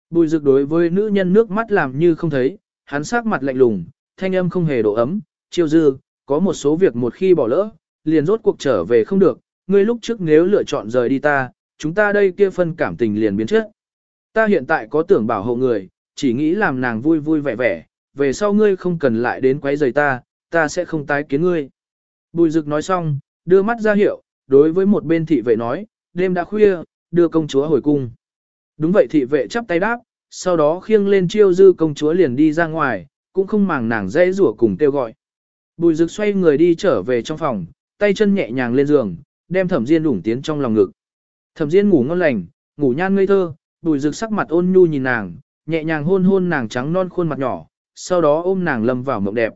Bùi dực đối với nữ nhân nước mắt làm như không thấy, hắn sắc mặt lạnh lùng, thanh âm không hề độ ấm, chiêu dư, có một số việc một khi bỏ lỡ, liền rốt cuộc trở về không được, ngươi lúc trước nếu lựa chọn rời đi ta, chúng ta đây kia phân cảm tình liền biến chất. Ta hiện tại có tưởng bảo hộ người, chỉ nghĩ làm nàng vui vui vẻ vẻ, về sau ngươi không cần lại đến quấy rầy ta, ta sẽ không tái kiến ngươi. Bùi Dực nói xong, đưa mắt ra hiệu, đối với một bên thị vệ nói, đêm đã khuya, đưa công chúa hồi cung. Đúng vậy thị vệ chắp tay đáp, sau đó khiêng lên chiêu dư công chúa liền đi ra ngoài, cũng không màng nàng dễ rủa cùng kêu gọi. Bùi Dực xoay người đi trở về trong phòng, tay chân nhẹ nhàng lên giường, đem Thẩm Diên đủng tiến trong lòng ngực. Thẩm Diên ngủ ngon lành, ngủ nhan ngây thơ, Bùi Dực sắc mặt ôn nhu nhìn nàng, nhẹ nhàng hôn hôn nàng trắng non khuôn mặt nhỏ, sau đó ôm nàng lâm vào mộng đẹp.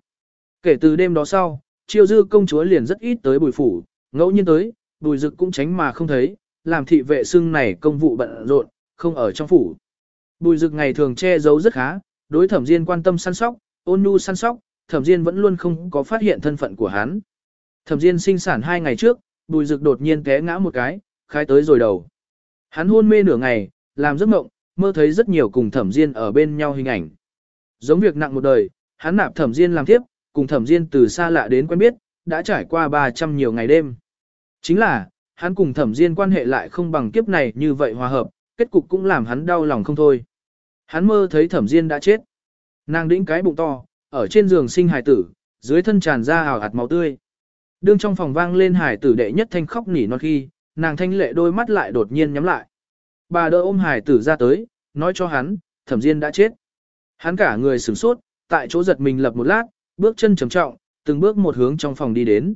Kể từ đêm đó sau, Chiêu Dư công chúa liền rất ít tới Bùi phủ, ngẫu nhiên tới, Bùi Dực cũng tránh mà không thấy, làm thị vệ xưng này công vụ bận rộn, không ở trong phủ. Bùi Dực ngày thường che giấu rất khá, đối Thẩm Diên quan tâm săn sóc, ôn nhu săn sóc, Thẩm Diên vẫn luôn không có phát hiện thân phận của hắn. Thẩm Diên sinh sản hai ngày trước, Bùi Dực đột nhiên té ngã một cái, khai tới rồi đầu. Hắn hôn mê nửa ngày, làm giấc mộng, mơ thấy rất nhiều cùng Thẩm Diên ở bên nhau hình ảnh. Giống việc nặng một đời, hắn nạp Thẩm Diên làm tiếp, cùng Thẩm Diên từ xa lạ đến quen biết, đã trải qua 300 nhiều ngày đêm. Chính là, hắn cùng Thẩm Diên quan hệ lại không bằng kiếp này như vậy hòa hợp, kết cục cũng làm hắn đau lòng không thôi. Hắn mơ thấy Thẩm Diên đã chết. Nàng đĩnh cái bụng to, ở trên giường sinh hài tử, dưới thân tràn ra hào hạt máu tươi. Đương trong phòng vang lên hài tử đệ nhất thanh khóc nỉ non khi, nàng thanh lệ đôi mắt lại đột nhiên nhắm lại. Bà đỡ ôm hài tử ra tới, nói cho hắn, thẩm diên đã chết. Hắn cả người sửng sốt, tại chỗ giật mình lập một lát, bước chân trầm trọng, từng bước một hướng trong phòng đi đến.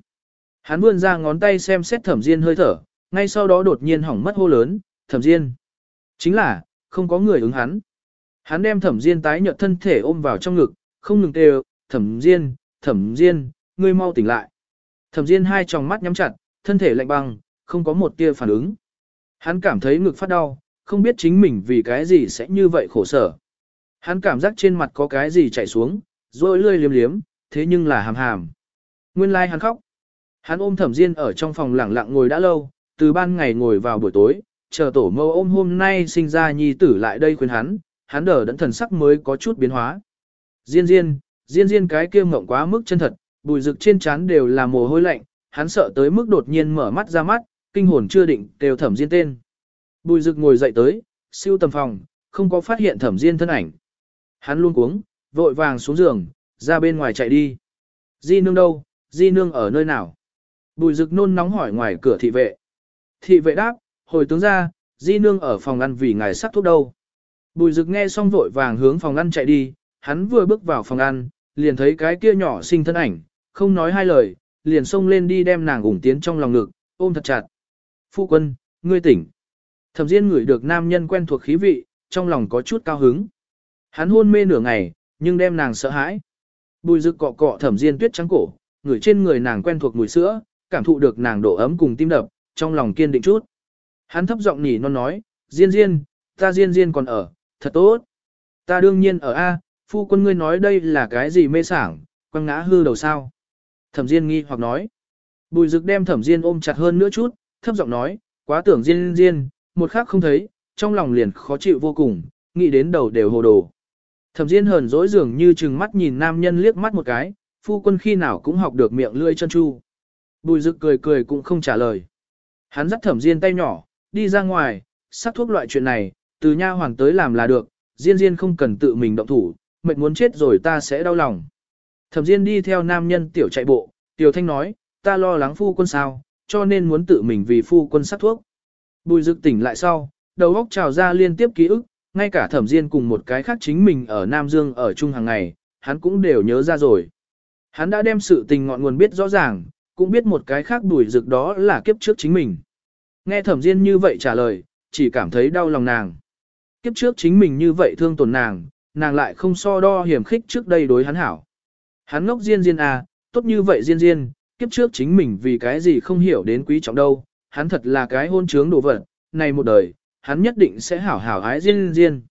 Hắn vươn ra ngón tay xem xét thẩm diên hơi thở, ngay sau đó đột nhiên hỏng mất hô lớn, thẩm diên. Chính là, không có người ứng hắn. Hắn đem thẩm diên tái nhợt thân thể ôm vào trong ngực, không ngừng kêu, thẩm diên, thẩm diên, ngươi mau tỉnh lại. Thẩm diên hai tròng mắt nhắm chặt, thân thể lạnh băng, không có một tia phản ứng. Hắn cảm thấy ngực phát đau, không biết chính mình vì cái gì sẽ như vậy khổ sở. Hắn cảm giác trên mặt có cái gì chảy xuống, rồi lươi liếm liếm, thế nhưng là hàm hàm. Nguyên lai like hắn khóc. Hắn ôm thẩm diên ở trong phòng lặng lặng ngồi đã lâu, từ ban ngày ngồi vào buổi tối, chờ tổ mâu ôm hôm nay sinh ra nhi tử lại đây khuyên hắn, hắn đỡ đẫn thần sắc mới có chút biến hóa. Diên diên, diên diên cái kia mộng quá mức chân thật, bùi rực trên trán đều là mồ hôi lạnh, hắn sợ tới mức đột nhiên mở mắt ra mắt, kinh hồn chưa định, đều thẩm diên tên. Bùi rực ngồi dậy tới, siêu tầm phòng, không có phát hiện thẩm diên thân ảnh. Hắn luôn cuống, vội vàng xuống giường, ra bên ngoài chạy đi. Di nương đâu, di nương ở nơi nào? Bùi rực nôn nóng hỏi ngoài cửa thị vệ. Thị vệ đáp, hồi tướng ra, di nương ở phòng ăn vì ngài sắc thuốc đâu. Bùi rực nghe xong vội vàng hướng phòng ăn chạy đi, hắn vừa bước vào phòng ăn, liền thấy cái kia nhỏ sinh thân ảnh, không nói hai lời, liền xông lên đi đem nàng ủng tiến trong lòng ngực, ôm thật chặt. Phu quân, ngươi tỉnh. Thẩm Diên ngửi được nam nhân quen thuộc khí vị, trong lòng có chút cao hứng. Hắn hôn mê nửa ngày, nhưng đem nàng sợ hãi. Bùi rực cọ cọ Thẩm Diên tuyết trắng cổ, người trên người nàng quen thuộc mùi sữa, cảm thụ được nàng độ ấm cùng tim đập, trong lòng kiên định chút. Hắn thấp giọng nhỉ non nói, Diên Diên, ta Diên Diên còn ở, thật tốt. Ta đương nhiên ở A, phu quân ngươi nói đây là cái gì mê sảng, quăng ngã hư đầu sao. Thẩm Diên nghi hoặc nói. Bùi rực đem Thẩm Diên ôm chặt hơn nữa chút, thấp giọng nói, quá tưởng Diên Diên, một khắc không thấy, trong lòng liền khó chịu vô cùng, nghĩ đến đầu đều hồ đồ. Thẩm Diên hờn dỗi dường như chừng mắt nhìn nam nhân liếc mắt một cái, phu quân khi nào cũng học được miệng lưỡi chân chu. Bùi Dực cười cười cũng không trả lời. Hắn dắt Thẩm Diên tay nhỏ, đi ra ngoài, sắc thuốc loại chuyện này, từ nha hoàng tới làm là được, Diên Diên không cần tự mình động thủ, mệt muốn chết rồi ta sẽ đau lòng. Thẩm Diên đi theo nam nhân tiểu chạy bộ, tiểu thanh nói, ta lo lắng phu quân sao, cho nên muốn tự mình vì phu quân sắc thuốc. Bùi dực tỉnh lại sau, đầu óc trào ra liên tiếp ký ức, ngay cả thẩm diên cùng một cái khác chính mình ở Nam Dương ở chung hàng ngày, hắn cũng đều nhớ ra rồi. Hắn đã đem sự tình ngọn nguồn biết rõ ràng, cũng biết một cái khác đuổi rực đó là kiếp trước chính mình. Nghe thẩm diên như vậy trả lời, chỉ cảm thấy đau lòng nàng. Kiếp trước chính mình như vậy thương tổn nàng, nàng lại không so đo hiểm khích trước đây đối hắn hảo. Hắn ngốc Diên Diên à, tốt như vậy Diên Diên, kiếp trước chính mình vì cái gì không hiểu đến quý trọng đâu, hắn thật là cái hôn trướng đồ vật, này một đời, hắn nhất định sẽ hảo hảo ái Diên Diên.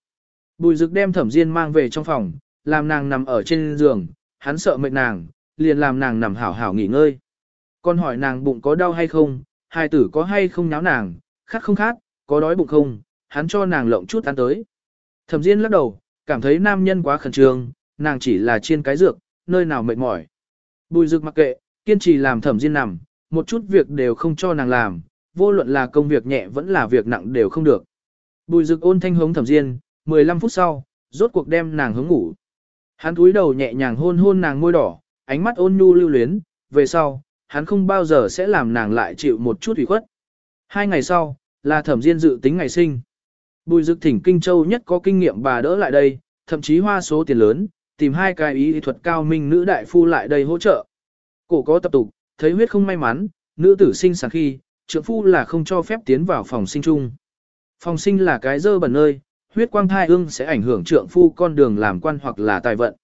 Bùi Dực đem Thẩm Diên mang về trong phòng, làm nàng nằm ở trên giường, hắn sợ mệt nàng, liền làm nàng nằm hảo hảo nghỉ ngơi. Con hỏi nàng bụng có đau hay không, hai tử có hay không nháo nàng, khát không khát, có đói bụng không, hắn cho nàng lộng chút ăn tới. Thẩm Diên lắc đầu, cảm thấy nam nhân quá khẩn trương, nàng chỉ là chiên cái dược, nơi nào mệt mỏi. Bùi Dực mặc kệ, kiên trì làm Thẩm Diên nằm, một chút việc đều không cho nàng làm, vô luận là công việc nhẹ vẫn là việc nặng đều không được. Bùi Dực ôn thanh hống Thẩm Diên, 15 phút sau, rốt cuộc đem nàng hướng ngủ. Hắn cúi đầu nhẹ nhàng hôn hôn nàng môi đỏ, ánh mắt ôn nhu lưu luyến, về sau, hắn không bao giờ sẽ làm nàng lại chịu một chút ủy khuất. Hai ngày sau, là thẩm diên dự tính ngày sinh. Bùi dực thỉnh Kinh Châu nhất có kinh nghiệm bà đỡ lại đây, thậm chí hoa số tiền lớn, tìm hai cái ý thuật cao minh nữ đại phu lại đây hỗ trợ. Cổ có tập tục, thấy huyết không may mắn, nữ tử sinh sản khi, trưởng phu là không cho phép tiến vào phòng sinh chung. Phòng sinh là cái dơ bẩn nơi, huyết quang thai ương sẽ ảnh hưởng trượng phu con đường làm quan hoặc là tài vận.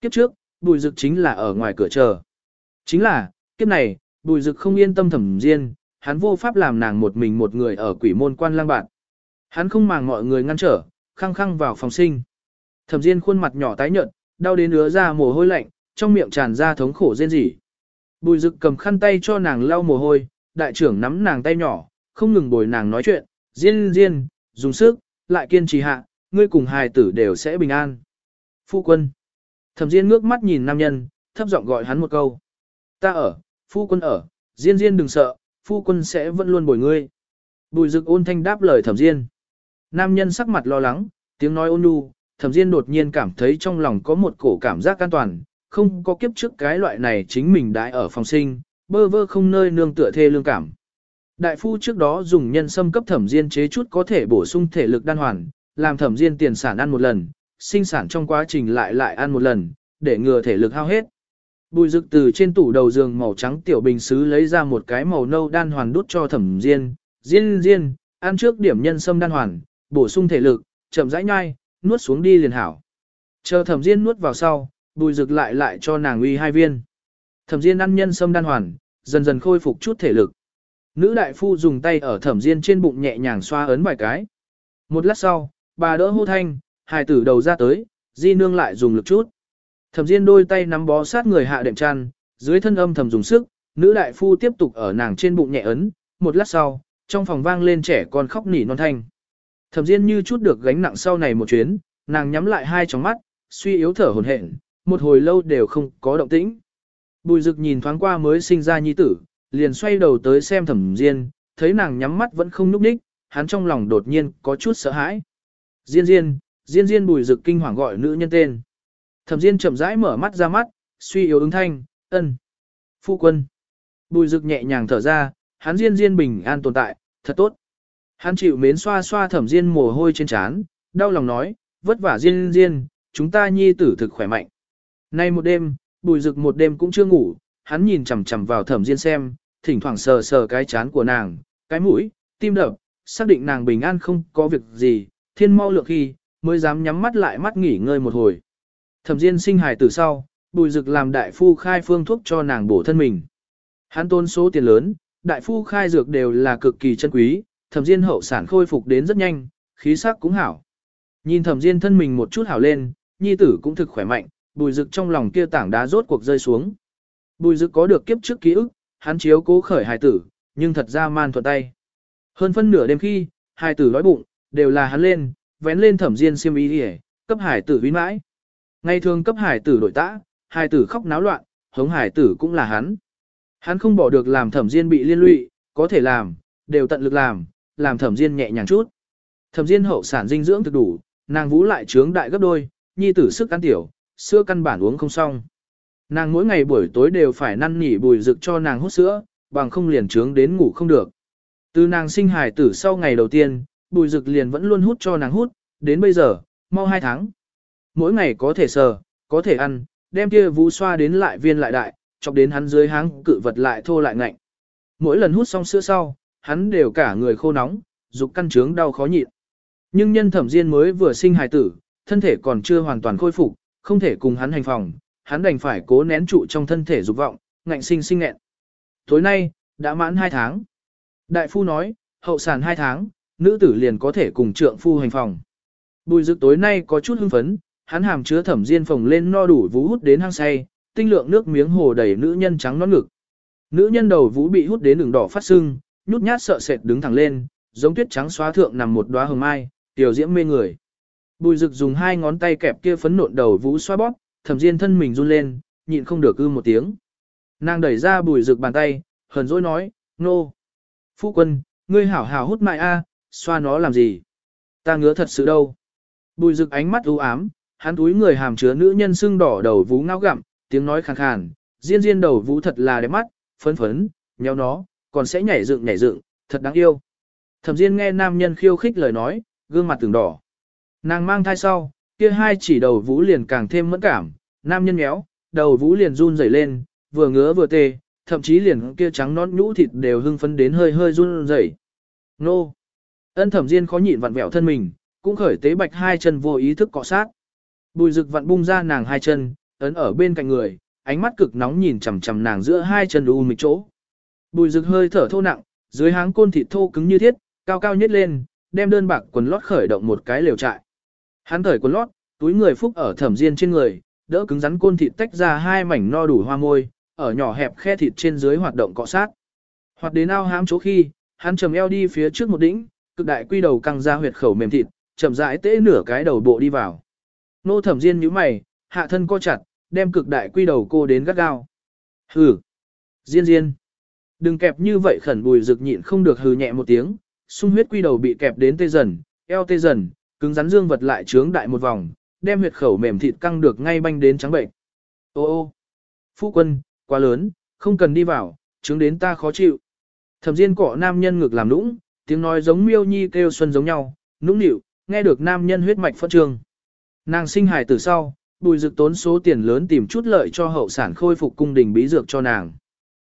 Kiếp trước, bùi dực chính là ở ngoài cửa chờ. Chính là, kiếp này, bùi dực không yên tâm thẩm diên, hắn vô pháp làm nàng một mình một người ở quỷ môn quan lang bạn. Hắn không màng mọi người ngăn trở, khăng khăng vào phòng sinh. Thẩm diên khuôn mặt nhỏ tái nhợt, đau đến ứa ra mồ hôi lạnh, trong miệng tràn ra thống khổ rên rỉ. Bùi dực cầm khăn tay cho nàng lau mồ hôi, đại trưởng nắm nàng tay nhỏ, không ngừng bồi nàng nói chuyện, diên diên, dùng sức, lại kiên trì hạ, ngươi cùng hài tử đều sẽ bình an. Phu quân. Thẩm Diên ngước mắt nhìn nam nhân, thấp giọng gọi hắn một câu. Ta ở, phu quân ở, Diên Diên đừng sợ, phu quân sẽ vẫn luôn bồi ngươi. Bùi Dực ôn thanh đáp lời Thẩm Diên. Nam nhân sắc mặt lo lắng, tiếng nói ôn nhu, Thẩm Diên đột nhiên cảm thấy trong lòng có một cổ cảm giác an toàn, không có kiếp trước cái loại này chính mình đãi ở phòng sinh, bơ vơ không nơi nương tựa thê lương cảm. Đại phu trước đó dùng nhân sâm cấp thẩm diên chế chút có thể bổ sung thể lực đan hoàn, làm thẩm diên tiền sản ăn một lần, sinh sản trong quá trình lại lại ăn một lần, để ngừa thể lực hao hết. Bùi rực từ trên tủ đầu giường màu trắng tiểu bình xứ lấy ra một cái màu nâu đan hoàn đút cho thẩm diên, diên diên, ăn trước điểm nhân sâm đan hoàn, bổ sung thể lực, chậm rãi nhai, nuốt xuống đi liền hảo. Chờ thẩm diên nuốt vào sau, bùi rực lại lại cho nàng uy hai viên. Thẩm diên ăn nhân sâm đan hoàn, dần dần khôi phục chút thể lực. Nữ đại phu dùng tay ở thẩm diên trên bụng nhẹ nhàng xoa ấn vài cái. Một lát sau, bà đỡ hô thanh, hài tử đầu ra tới, di nương lại dùng lực chút. Thẩm diên đôi tay nắm bó sát người hạ đệm chăn, dưới thân âm thầm dùng sức, nữ đại phu tiếp tục ở nàng trên bụng nhẹ ấn, một lát sau, trong phòng vang lên trẻ con khóc nỉ non thanh. Thẩm diên như chút được gánh nặng sau này một chuyến, nàng nhắm lại hai tròng mắt, suy yếu thở hổn hển, một hồi lâu đều không có động tĩnh. Bùi Dực nhìn thoáng qua mới sinh ra nhi tử, liền xoay đầu tới xem thẩm diên, thấy nàng nhắm mắt vẫn không nhúc nhích, hắn trong lòng đột nhiên có chút sợ hãi. Diên diên, diên diên bùi Dực kinh hoàng gọi nữ nhân tên. Thẩm diên chậm rãi mở mắt ra mắt, suy yếu ứng thanh, ân. Phu quân. Bùi Dực nhẹ nhàng thở ra, hắn diên diên bình an tồn tại, thật tốt. Hắn chịu mến xoa xoa thẩm diên mồ hôi trên trán, đau lòng nói, vất vả diên diên, chúng ta nhi tử thực khỏe mạnh. Nay một đêm, bùi rực một đêm cũng chưa ngủ, hắn nhìn chằm chằm vào thẩm diên xem, thỉnh thoảng sờ sờ cái chán của nàng, cái mũi, tim đập, xác định nàng bình an không có việc gì, thiên mau lượng khi, mới dám nhắm mắt lại mắt nghỉ ngơi một hồi. Thẩm Diên sinh hài từ sau, Bùi Dực làm đại phu khai phương thuốc cho nàng bổ thân mình. Hắn tốn số tiền lớn, đại phu khai dược đều là cực kỳ chân quý, Thẩm Diên hậu sản khôi phục đến rất nhanh, khí sắc cũng hảo. Nhìn Thẩm Diên thân mình một chút hảo lên, nhi tử cũng thực khỏe mạnh, Bùi Dực trong lòng kia tảng đá rốt cuộc rơi xuống. Bùi Dực có được kiếp trước ký ức, hắn chiếu cố khởi hài tử, nhưng thật ra man thuận tay. Hơn phân nửa đêm khi, hài tử đói bụng, đều là hắn lên, vén lên thẩm diên xiêm y đi cấp hải tử vinh mãi. Ngày thường cấp hải tử đổi tã, hải tử khóc náo loạn, hống hải tử cũng là hắn. Hắn không bỏ được làm thẩm diên bị liên lụy, có thể làm, đều tận lực làm, làm thẩm diên nhẹ nhàng chút. Thẩm diên hậu sản dinh dưỡng thực đủ, nàng vũ lại trướng đại gấp đôi, nhi tử sức ăn tiểu, sữa căn bản uống không xong. Nàng mỗi ngày buổi tối đều phải năn nỉ bùi rực cho nàng hút sữa, bằng không liền trướng đến ngủ không được. Từ nàng sinh hài tử sau ngày đầu tiên, bùi rực liền vẫn luôn hút cho nàng hút, đến bây giờ, mau hai tháng. Mỗi ngày có thể sờ, có thể ăn, đem kia vũ xoa đến lại viên lại đại, chọc đến hắn dưới háng cự vật lại thô lại ngạnh. Mỗi lần hút xong sữa sau, hắn đều cả người khô nóng, dục căn trướng đau khó nhịn. Nhưng nhân thẩm diên mới vừa sinh hài tử, thân thể còn chưa hoàn toàn khôi phục, không thể cùng hắn hành phòng, hắn đành phải cố nén trụ trong thân thể dục vọng, ngạnh sinh sinh nghẹn. Tối nay, đã mãn 2 tháng. Đại phu nói, hậu sản 2 tháng, nữ tử liền có thể cùng trượng phu hành phòng. Bùi dực tối nay có chút hưng phấn, hắn hàm chứa thẩm diên phồng lên no đủ vú hút đến hang say, tinh lượng nước miếng hồ đầy nữ nhân trắng nón ngực. Nữ nhân đầu vũ bị hút đến đường đỏ phát sưng, nhút nhát sợ sệt đứng thẳng lên, giống tuyết trắng xóa thượng nằm một đóa hồng mai, tiểu diễm mê người. Bùi rực dùng hai ngón tay kẹp kia phấn nộn đầu vũ xoa bóp, thẩm diên thân mình run lên, nhịn không được ư một tiếng. Nàng đẩy ra bùi rực bàn tay, hờn dỗi nói, nô. Phu quân, ngươi hảo hảo hút mại a, xoa nó làm gì? Ta ngứa thật sự đâu. Bùi rực ánh mắt u ám, hắn túi người hàm chứa nữ nhân sưng đỏ đầu vú ngao gặm, tiếng nói khàn khàn, diên diên đầu vú thật là đẹp mắt, phấn phấn, nhéo nó, còn sẽ nhảy dựng nhảy dựng, thật đáng yêu. Thẩm Diên nghe nam nhân khiêu khích lời nói, gương mặt từng đỏ. Nàng mang thai sau, kia hai chỉ đầu vũ liền càng thêm mẫn cảm, nam nhân méo, đầu vũ liền run rẩy lên, vừa ngứa vừa tê, thậm chí liền kia trắng nón nhũ thịt đều hưng phấn đến hơi hơi run rẩy. Nô! Ân thẩm Diên khó nhịn vặn vẹo thân mình, cũng khởi tế bạch hai chân vô ý thức cọ sát. Bùi rực vặn bung ra nàng hai chân, ấn ở bên cạnh người, ánh mắt cực nóng nhìn chằm chằm nàng giữa hai chân u mịch chỗ. Bùi rực hơi thở thô nặng, dưới háng côn thịt thô cứng như thiết, cao cao nhất lên, đem đơn bạc quần lót khởi động một cái lều trại. Hắn thởi quần lót, túi người phúc ở thẩm diên trên người, đỡ cứng rắn côn thịt tách ra hai mảnh no đủ hoa môi, ở nhỏ hẹp khe thịt trên dưới hoạt động cọ sát. Hoạt đến ao hám chỗ khi, hắn trầm eo đi phía trước một đỉnh, cực đại quy đầu căng ra huyệt khẩu mềm thịt, chậm rãi tễ nửa cái đầu bộ đi vào. Nô thẩm diên nhíu mày, hạ thân co chặt, đem cực đại quy đầu cô đến gắt gao. Hừ. Diên diên. Đừng kẹp như vậy khẩn bùi rực nhịn không được hừ nhẹ một tiếng, sung huyết quy đầu bị kẹp đến tê dần, eo tê dần, cứng rắn dương vật lại trướng đại một vòng, đem huyệt khẩu mềm thịt căng được ngay banh đến trắng bệnh. Ô ô, phu quân, quá lớn, không cần đi vào, trướng đến ta khó chịu. Thẩm Diên cọ nam nhân ngực làm nũng, tiếng nói giống miêu nhi kêu xuân giống nhau, nũng nịu, nghe được nam nhân huyết mạch phân trương. Nàng sinh hài từ sau, bùi dực tốn số tiền lớn tìm chút lợi cho hậu sản khôi phục cung đình bí dược cho nàng.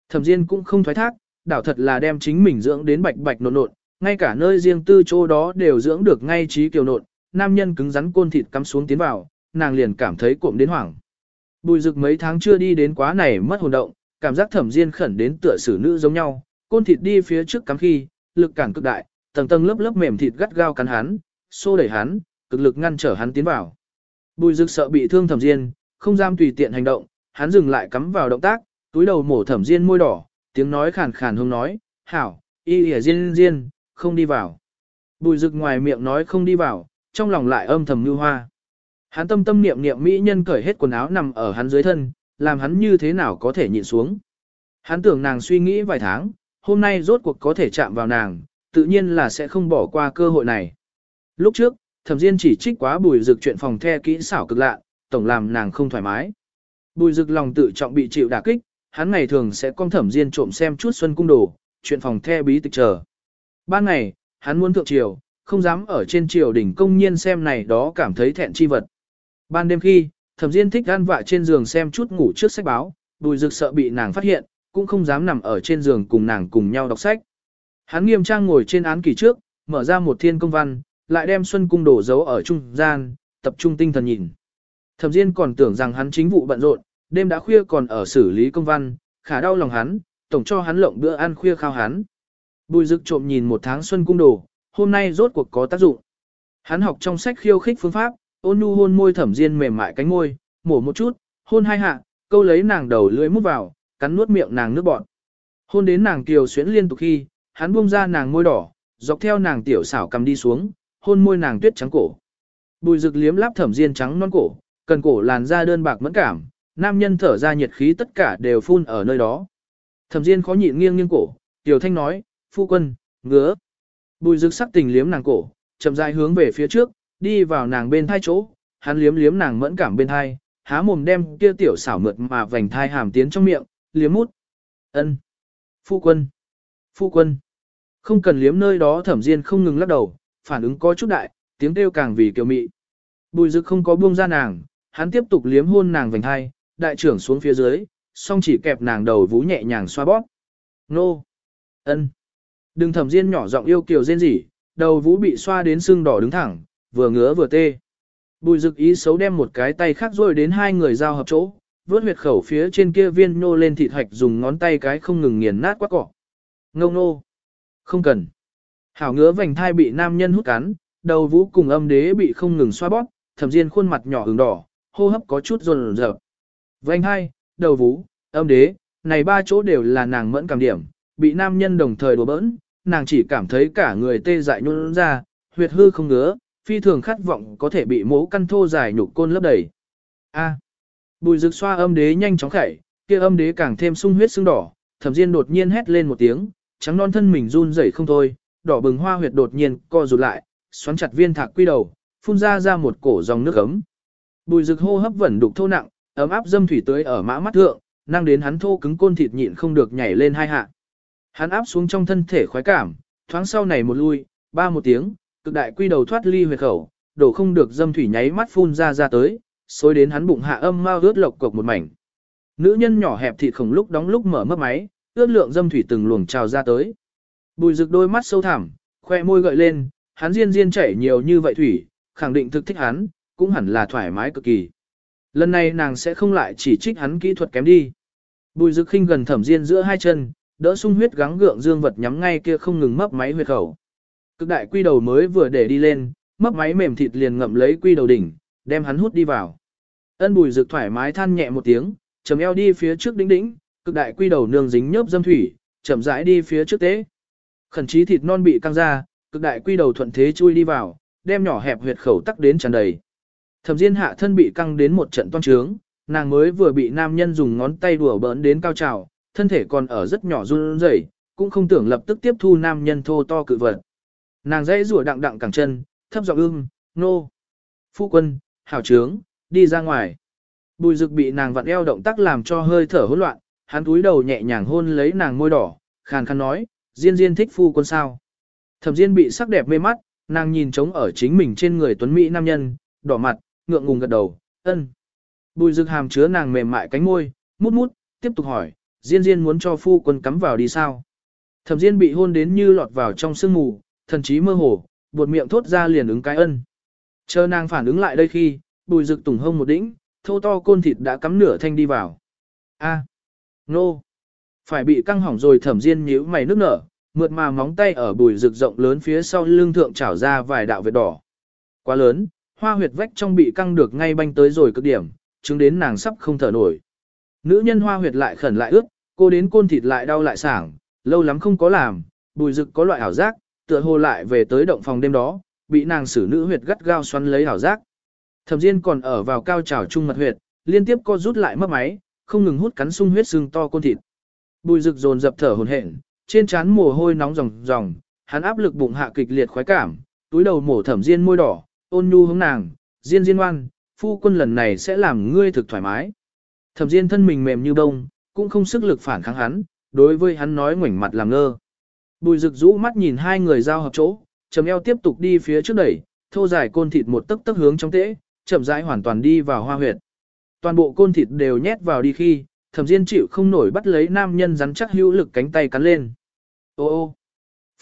Thẩm Diên cũng không thoái thác, đảo thật là đem chính mình dưỡng đến bạch bạch nộn nộn, ngay cả nơi riêng tư chỗ đó đều dưỡng được ngay trí kiều nộn, nam nhân cứng rắn côn thịt cắm xuống tiến vào, nàng liền cảm thấy cuộn đến hoảng. Bùi rực mấy tháng chưa đi đến quá này mất hồn động, cảm giác thẩm diên khẩn đến tựa xử nữ giống nhau, côn thịt đi phía trước cắm khi, lực cản cực đại, tầng tầng lớp lớp mềm thịt gắt gao cắn hắn, xô đẩy hắn, cực lực ngăn trở hắn tiến vào. Bùi rực sợ bị thương thẩm diên, không dám tùy tiện hành động, hắn dừng lại cắm vào động tác, túi đầu mổ thẩm diên môi đỏ, tiếng nói khàn khàn hương nói, hảo, y y diên diên, không đi vào. Bùi rực ngoài miệng nói không đi vào, trong lòng lại âm thầm như hoa. Hắn tâm tâm niệm niệm mỹ nhân cởi hết quần áo nằm ở hắn dưới thân, làm hắn như thế nào có thể nhịn xuống. Hắn tưởng nàng suy nghĩ vài tháng, hôm nay rốt cuộc có thể chạm vào nàng, tự nhiên là sẽ không bỏ qua cơ hội này. Lúc trước, thẩm diên chỉ trích quá bùi rực chuyện phòng the kỹ xảo cực lạ, tổng làm nàng không thoải mái. Bùi rực lòng tự trọng bị chịu đả kích, hắn ngày thường sẽ con thẩm diên trộm xem chút xuân cung đồ, chuyện phòng the bí tịch chờ. Ban ngày, hắn muốn thượng triều, không dám ở trên triều đỉnh công nhiên xem này đó cảm thấy thẹn chi vật. Ban đêm khi, thẩm diên thích gan vạ trên giường xem chút ngủ trước sách báo, bùi rực sợ bị nàng phát hiện, cũng không dám nằm ở trên giường cùng nàng cùng nhau đọc sách. Hắn nghiêm trang ngồi trên án kỳ trước, mở ra một thiên công văn, lại đem xuân cung đổ dấu ở trung gian, tập trung tinh thần nhìn. Thẩm Diên còn tưởng rằng hắn chính vụ bận rộn, đêm đã khuya còn ở xử lý công văn, khả đau lòng hắn, tổng cho hắn lộng bữa ăn khuya khao hắn. Bùi Dực trộm nhìn một tháng xuân cung đồ, hôm nay rốt cuộc có tác dụng. Hắn học trong sách khiêu khích phương pháp, ôn nhu hôn môi Thẩm Diên mềm mại cánh môi, mổ một chút, hôn hai hạ, câu lấy nàng đầu lưỡi mút vào, cắn nuốt miệng nàng nước bọt. Hôn đến nàng kiều xuyến liên tục khi, hắn buông ra nàng môi đỏ, dọc theo nàng tiểu xảo cầm đi xuống, hôn môi nàng tuyết trắng cổ. Bùi Dực liếm láp Thẩm Diên trắng non cổ, cần cổ làn da đơn bạc mẫn cảm, nam nhân thở ra nhiệt khí tất cả đều phun ở nơi đó. Thẩm Diên khó nhịn nghiêng nghiêng cổ, Tiểu Thanh nói, phu quân, ngứa. Bùi rực sắc tình liếm nàng cổ, chậm rãi hướng về phía trước, đi vào nàng bên thai chỗ, hắn liếm liếm nàng mẫn cảm bên thai, há mồm đem kia tiểu xảo mượt mà vành thai hàm tiến trong miệng, liếm mút. Ân, Phu quân. Phu quân. Không cần liếm nơi đó thẩm diên không ngừng lắc đầu, phản ứng có chút đại, tiếng kêu càng vì kiều mị. Bùi rực không có buông ra nàng, hắn tiếp tục liếm hôn nàng vành thai, đại trưởng xuống phía dưới, song chỉ kẹp nàng đầu vú nhẹ nhàng xoa bóp. Nô! ân, Đừng thẩm diên nhỏ giọng yêu kiều rên rỉ, đầu vũ bị xoa đến sưng đỏ đứng thẳng, vừa ngứa vừa tê. Bùi dực ý xấu đem một cái tay khác rồi đến hai người giao hợp chỗ, vớt huyệt khẩu phía trên kia viên nô lên thịt hạch dùng ngón tay cái không ngừng nghiền nát quá cỏ. Ngâu nô. Không cần. Hảo ngứa vành thai bị nam nhân hút cắn, đầu vũ cùng âm đế bị không ngừng xoa bóp, thẩm diên khuôn mặt nhỏ ửng đỏ, hô hấp có chút rồn rợp. Vành hai, đầu vũ, âm đế, này ba chỗ đều là nàng mẫn cảm điểm, bị nam nhân đồng thời đùa bỡn, nàng chỉ cảm thấy cả người tê dại nhún ra, huyệt hư không ngứa, phi thường khát vọng có thể bị mố căn thô dài nhục côn lấp đầy. A. À. Bùi rực xoa âm đế nhanh chóng khẩy, kia âm đế càng thêm sung huyết sưng đỏ, thẩm diên đột nhiên hét lên một tiếng, trắng non thân mình run rẩy không thôi, đỏ bừng hoa huyệt đột nhiên co rụt lại, xoắn chặt viên thạc quy đầu, phun ra ra một cổ dòng nước ấm. Bùi rực hô hấp vẫn đục thô nặng, ấm áp dâm thủy tưới ở mã mắt thượng, năng đến hắn thô cứng côn thịt nhịn không được nhảy lên hai hạ. Hắn áp xuống trong thân thể khoái cảm, thoáng sau này một lui, ba một tiếng, cực đại quy đầu thoát ly huyệt khẩu, đổ không được dâm thủy nháy mắt phun ra ra tới, xối đến hắn bụng hạ âm mau ướt lộc cục một mảnh. Nữ nhân nhỏ hẹp thịt khổng lúc đóng lúc mở mấp máy, ướt lượng dâm thủy từng luồng trào ra tới. Bùi rực đôi mắt sâu thẳm, khoe môi gợi lên, hắn riêng riêng chảy nhiều như vậy thủy, khẳng định thực thích hắn, cũng hẳn là thoải mái cực kỳ. Lần này nàng sẽ không lại chỉ trích hắn kỹ thuật kém đi. Bùi rực khinh gần thẩm diên giữa hai chân, đỡ sung huyết gắng gượng dương vật nhắm ngay kia không ngừng mấp máy huyệt khẩu. Cực đại quy đầu mới vừa để đi lên, mấp máy mềm thịt liền ngậm lấy quy đầu đỉnh, đem hắn hút đi vào. Ân bùi rực thoải mái than nhẹ một tiếng, chầm eo đi phía trước đỉnh đỉnh, cực đại quy đầu nương dính nhớp dâm thủy, chậm rãi đi phía trước tế. Khẩn chí thịt non bị căng ra, cực đại quy đầu thuận thế chui đi vào, đem nhỏ hẹp huyệt khẩu tắc đến tràn đầy. Thẩm Diên hạ thân bị căng đến một trận toan trướng, nàng mới vừa bị nam nhân dùng ngón tay đùa bỡn đến cao trào, thân thể còn ở rất nhỏ run rẩy, cũng không tưởng lập tức tiếp thu nam nhân thô to cự vật. Nàng dãy rủa đặng đặng cẳng chân, thấp giọng ưng, nô. Phu quân, hảo trướng, đi ra ngoài. Bùi rực bị nàng vặn eo động tác làm cho hơi thở hỗn loạn, hắn cúi đầu nhẹ nhàng hôn lấy nàng môi đỏ, khàn khàn nói, Diên Diên thích phu quân sao. Thẩm Diên bị sắc đẹp mê mắt, nàng nhìn trống ở chính mình trên người tuấn mỹ nam nhân, đỏ mặt, ngượng ngùng gật đầu, ân. Bùi rực hàm chứa nàng mềm mại cánh môi, mút mút, tiếp tục hỏi, Diên Diên muốn cho phu quân cắm vào đi sao. Thẩm Diên bị hôn đến như lọt vào trong sương mù, thần trí mơ hồ, buột miệng thốt ra liền ứng cái ân. Chờ nàng phản ứng lại đây khi, bùi rực tùng hông một đĩnh, thô to côn thịt đã cắm nửa thanh đi vào. A, nô, phải bị căng hỏng rồi thẩm diên nhíu mày nước nở, mượt mà móng tay ở bùi rực rộng lớn phía sau lưng thượng trảo ra vài đạo vết đỏ. Quá lớn, hoa huyệt vách trong bị căng được ngay banh tới rồi cực điểm, chứng đến nàng sắp không thở nổi. Nữ nhân hoa huyệt lại khẩn lại ướt, cô đến côn thịt lại đau lại sảng, lâu lắm không có làm, bùi rực có loại ảo giác, tựa hồ lại về tới động phòng đêm đó, bị nàng xử nữ huyệt gắt gao xoắn lấy ảo giác. Thẩm Diên còn ở vào cao trào trung mật huyệt, liên tiếp co rút lại mất máy, không ngừng hút cắn sung huyết xương to côn thịt. Bùi rực dồn dập thở hổn hển, trên trán mồ hôi nóng ròng ròng, hắn áp lực bụng hạ kịch liệt khoái cảm, túi đầu mổ Thẩm Diên môi đỏ, ôn nhu hướng nàng, "Diên Diên ngoan, phu quân lần này sẽ làm ngươi thực thoải mái." Thẩm Diên thân mình mềm như bông, cũng không sức lực phản kháng hắn, đối với hắn nói ngoảnh mặt làm ngơ. Bùi rực rũ mắt nhìn hai người giao hợp chỗ, chầm eo tiếp tục đi phía trước đẩy, thô dài côn thịt một tấc tấc hướng trong tễ, chậm rãi hoàn toàn đi vào hoa huyệt. Toàn bộ côn thịt đều nhét vào đi khi, thẩm diên chịu không nổi bắt lấy nam nhân rắn chắc hữu lực cánh tay cắn lên. Ô ô,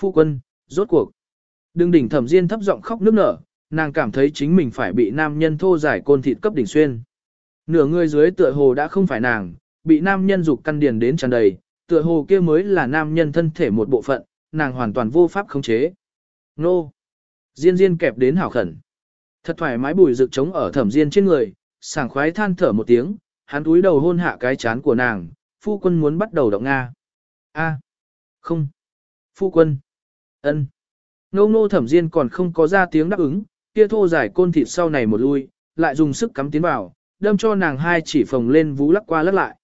phu quân, rốt cuộc. Đừng đỉnh thẩm diên thấp giọng khóc nức nở, nàng cảm thấy chính mình phải bị nam nhân thô dài côn thịt cấp đỉnh xuyên. Nửa người dưới tựa hồ đã không phải nàng, bị nam nhân dục căn điền đến tràn đầy, tựa hồ kia mới là nam nhân thân thể một bộ phận, nàng hoàn toàn vô pháp khống chế. Nô! Diên diên kẹp đến hảo khẩn. Thật thoải mái bùi rực trống ở thẩm diên trên người, sảng khoái than thở một tiếng, hắn túi đầu hôn hạ cái chán của nàng, phu quân muốn bắt đầu động Nga. a không. Phu quân. ân Nô nô thẩm diên còn không có ra tiếng đáp ứng, kia thô giải côn thịt sau này một lui, lại dùng sức cắm tiến vào, đâm cho nàng hai chỉ phồng lên vú lắc qua lắc lại.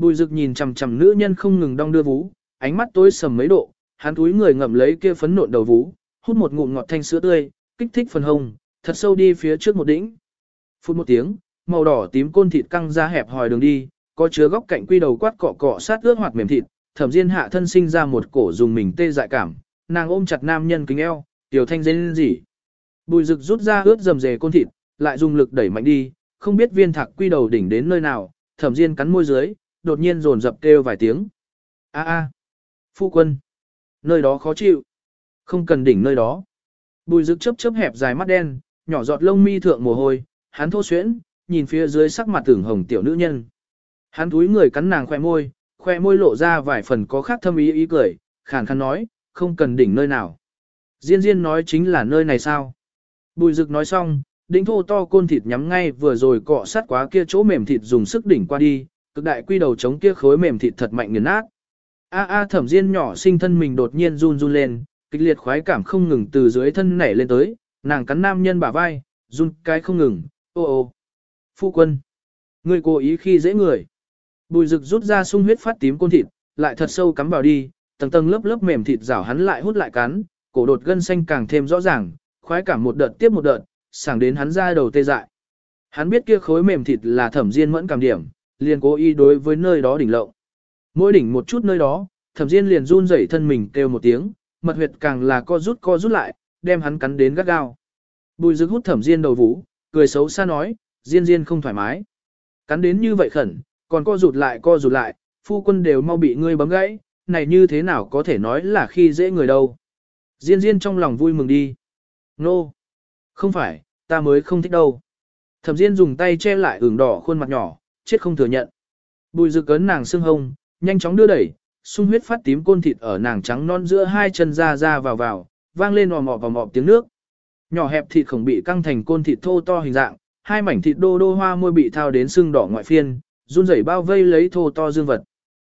Bùi Dực nhìn chằm chằm nữ nhân không ngừng đong đưa vú, ánh mắt tối sầm mấy độ, hắn túi người ngậm lấy kia phấn nộn đầu vú, hút một ngụm ngọt thanh sữa tươi, kích thích phần hông, thật sâu đi phía trước một đỉnh. Phút một tiếng, màu đỏ tím côn thịt căng ra hẹp hòi đường đi, có chứa góc cạnh quy đầu quát cọ cọ sát ướt hoặc mềm thịt, thẩm diên hạ thân sinh ra một cổ dùng mình tê dại cảm, nàng ôm chặt nam nhân kính eo, tiểu thanh dên gì. Bùi Dực rút ra ướt dầm dề côn thịt, lại dùng lực đẩy mạnh đi, không biết viên thạc quy đầu đỉnh đến nơi nào, thẩm diên cắn môi dưới, đột nhiên rồn dập kêu vài tiếng. A a, phu quân. Nơi đó khó chịu. Không cần đỉnh nơi đó. Bùi Dực chớp chớp hẹp dài mắt đen, nhỏ giọt lông mi thượng mồ hôi, hắn thô xuyễn, nhìn phía dưới sắc mặt tưởng hồng tiểu nữ nhân. Hắn túi người cắn nàng khoe môi, khoe môi lộ ra vài phần có khác thâm ý ý cười, khàn khàn nói, không cần đỉnh nơi nào. Diên Diên nói chính là nơi này sao? Bùi Dực nói xong, đỉnh thô to côn thịt nhắm ngay vừa rồi cọ sát quá kia chỗ mềm thịt dùng sức đỉnh qua đi, cực đại quy đầu chống kia khối mềm thịt thật mạnh nghiền nát. A a thẩm diên nhỏ sinh thân mình đột nhiên run run lên, kịch liệt khoái cảm không ngừng từ dưới thân nảy lên tới, nàng cắn nam nhân bả vai, run cái không ngừng, ô ô. Phu quân. Người cố ý khi dễ người. Bùi rực rút ra sung huyết phát tím côn thịt, lại thật sâu cắm vào đi, tầng tầng lớp lớp mềm thịt rảo hắn lại hút lại cắn, cổ đột gân xanh càng thêm rõ ràng, khoái cảm một đợt tiếp một đợt, sảng đến hắn ra đầu tê dại. Hắn biết kia khối mềm thịt là thẩm diên mẫn cảm điểm, liền cố ý đối với nơi đó đỉnh lộng. Mỗi đỉnh một chút nơi đó, thẩm diên liền run rẩy thân mình kêu một tiếng, mật huyệt càng là co rút co rút lại, đem hắn cắn đến gắt gao. Bùi dực hút thẩm diên đầu vũ, cười xấu xa nói, diên diên không thoải mái. Cắn đến như vậy khẩn, còn co rụt lại co rụt lại, phu quân đều mau bị ngươi bấm gãy, này như thế nào có thể nói là khi dễ người đâu. Diên diên trong lòng vui mừng đi. Nô! No. Không phải, ta mới không thích đâu. Thẩm diên dùng tay che lại ửng đỏ khuôn mặt nhỏ, chết không thừa nhận. Bùi rực cấn nàng xương hông, nhanh chóng đưa đẩy, sung huyết phát tím côn thịt ở nàng trắng non giữa hai chân ra ra vào vào, vang lên ồm ọp và mọp tiếng nước. Nhỏ hẹp thịt khổng bị căng thành côn thịt thô to hình dạng, hai mảnh thịt đô đô hoa môi bị thao đến sưng đỏ ngoại phiên, run rẩy bao vây lấy thô to dương vật.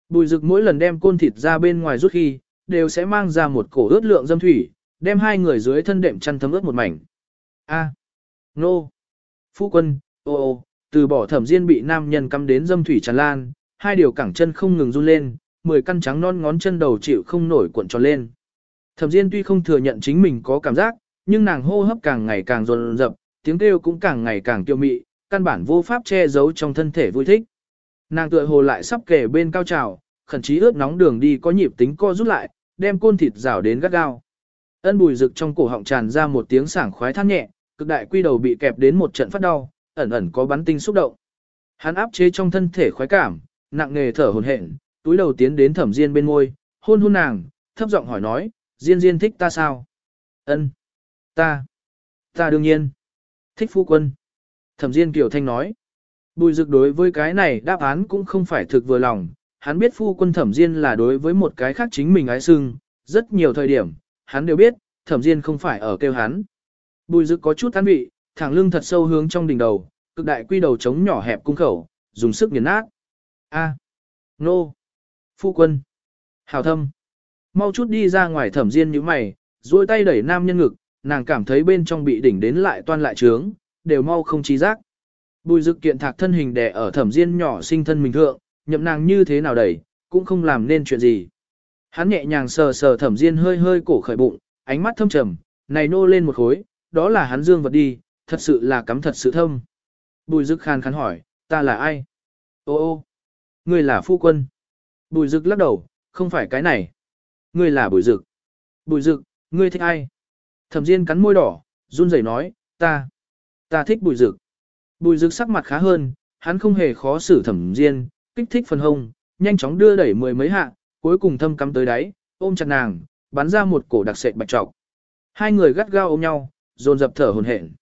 Bùi Dực mỗi lần đem côn thịt ra bên ngoài rút khi, đều sẽ mang ra một cổ ướt lượng dâm thủy, đem hai người dưới thân đệm chăn thấm ướt một mảnh. A. Nô. Phu quân, ô ô, từ bỏ thẩm diên bị nam nhân cắm đến dâm thủy tràn lan, hai điều cẳng chân không ngừng run lên, mười căn trắng non ngón chân đầu chịu không nổi cuộn tròn lên. Thẩm diên tuy không thừa nhận chính mình có cảm giác, nhưng nàng hô hấp càng ngày càng dồn dập, tiếng kêu cũng càng ngày càng tiêu mị, căn bản vô pháp che giấu trong thân thể vui thích. Nàng tựa hồ lại sắp kề bên cao trào, khẩn chí ướt nóng đường đi có nhịp tính co rút lại, đem côn thịt rào đến gắt gao. Ân bùi rực trong cổ họng tràn ra một tiếng sảng khoái than nhẹ, cực đại quy đầu bị kẹp đến một trận phát đau, ẩn ẩn có bắn tinh xúc động. Hắn áp chế trong thân thể khoái cảm, nặng nề thở hổn hển, túi đầu tiến đến thẩm diên bên môi, hôn hôn nàng, thấp giọng hỏi nói, diên diên thích ta sao? Ân, ta, ta đương nhiên, thích phu quân. Thẩm diên kiểu thanh nói, bùi rực đối với cái này đáp án cũng không phải thực vừa lòng, hắn biết phu quân thẩm diên là đối với một cái khác chính mình ái sưng, rất nhiều thời điểm, hắn đều biết, thẩm diên không phải ở kêu hắn. Bùi rực có chút tán vị, thẳng lưng thật sâu hướng trong đỉnh đầu, cực đại quy đầu chống nhỏ hẹp cung khẩu, dùng sức nghiền nát. A. Nô. Phu quân. Hào thâm. Mau chút đi ra ngoài thẩm diên như mày, duỗi tay đẩy nam nhân ngực, nàng cảm thấy bên trong bị đỉnh đến lại toan lại trướng, đều mau không trí giác. Bùi dực kiện thạc thân hình đè ở thẩm diên nhỏ sinh thân mình thượng, nhậm nàng như thế nào đẩy, cũng không làm nên chuyện gì. Hắn nhẹ nhàng sờ sờ thẩm diên hơi hơi cổ khởi bụng, ánh mắt thâm trầm, này nô lên một khối, đó là hắn dương vật đi, thật sự là cắm thật sự thâm. Bùi dực khàn khàn hỏi, ta là ai? Ô ô, ngươi là phu quân. Bùi dực lắc đầu, không phải cái này. Ngươi là bùi dực. Bùi dực, ngươi thích ai? Thẩm Diên cắn môi đỏ, run rẩy nói, ta, ta thích bùi dực. Bùi dực sắc mặt khá hơn, hắn không hề khó xử thẩm Diên, kích thích phần hông, nhanh chóng đưa đẩy mười mấy hạ, cuối cùng thâm cắm tới đáy, ôm chặt nàng, bắn ra một cổ đặc sệt bạch trọc. Hai người gắt gao ôm nhau, dồn dập thở hổn hển.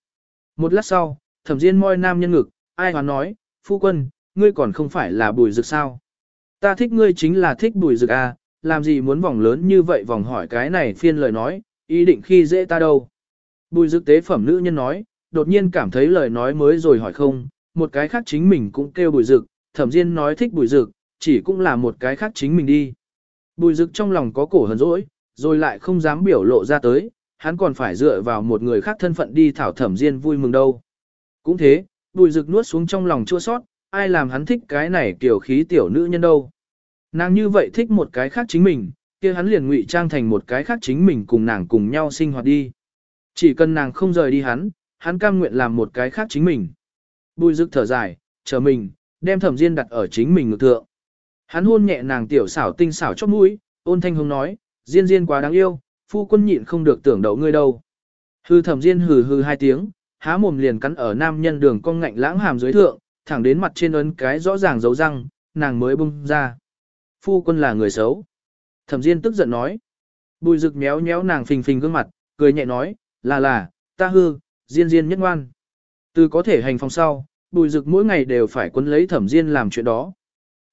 Một lát sau, thẩm Diên môi nam nhân ngực, ai hoán nói, phu quân, ngươi còn không phải là bùi rực sao? Ta thích ngươi chính là thích bùi rực à, làm gì muốn vòng lớn như vậy vòng hỏi cái này phiên lời nói, ý định khi dễ ta đâu. Bùi rực tế phẩm nữ nhân nói, đột nhiên cảm thấy lời nói mới rồi hỏi không, một cái khác chính mình cũng kêu bùi rực, thẩm diên nói thích bùi rực, chỉ cũng là một cái khác chính mình đi. Bùi rực trong lòng có cổ hờn dỗi, rồi lại không dám biểu lộ ra tới, hắn còn phải dựa vào một người khác thân phận đi thảo thẩm diên vui mừng đâu. Cũng thế, bùi rực nuốt xuống trong lòng chua sót, ai làm hắn thích cái này kiểu khí tiểu nữ nhân đâu. Nàng như vậy thích một cái khác chính mình, kia hắn liền ngụy trang thành một cái khác chính mình cùng nàng cùng nhau sinh hoạt đi. Chỉ cần nàng không rời đi hắn, hắn cam nguyện làm một cái khác chính mình. Bùi rực thở dài, chờ mình, đem thẩm diên đặt ở chính mình ngược thượng. Hắn hôn nhẹ nàng tiểu xảo tinh xảo chót mũi, ôn thanh hùng nói, diên diên quá đáng yêu, phu quân nhịn không được tưởng đậu ngươi đâu. Hư thẩm diên hừ hừ hai tiếng, há mồm liền cắn ở nam nhân đường cong ngạnh lãng hàm dưới thượng, thẳng đến mặt trên ấn cái rõ ràng dấu răng, nàng mới bung ra. Phu quân là người xấu. Thẩm Diên tức giận nói. Bùi rực méo méo nàng phình phình gương mặt, cười nhẹ nói, là là, ta hư, Diên Diên nhất ngoan. Từ có thể hành phòng sau, bùi rực mỗi ngày đều phải quấn lấy thẩm diên làm chuyện đó.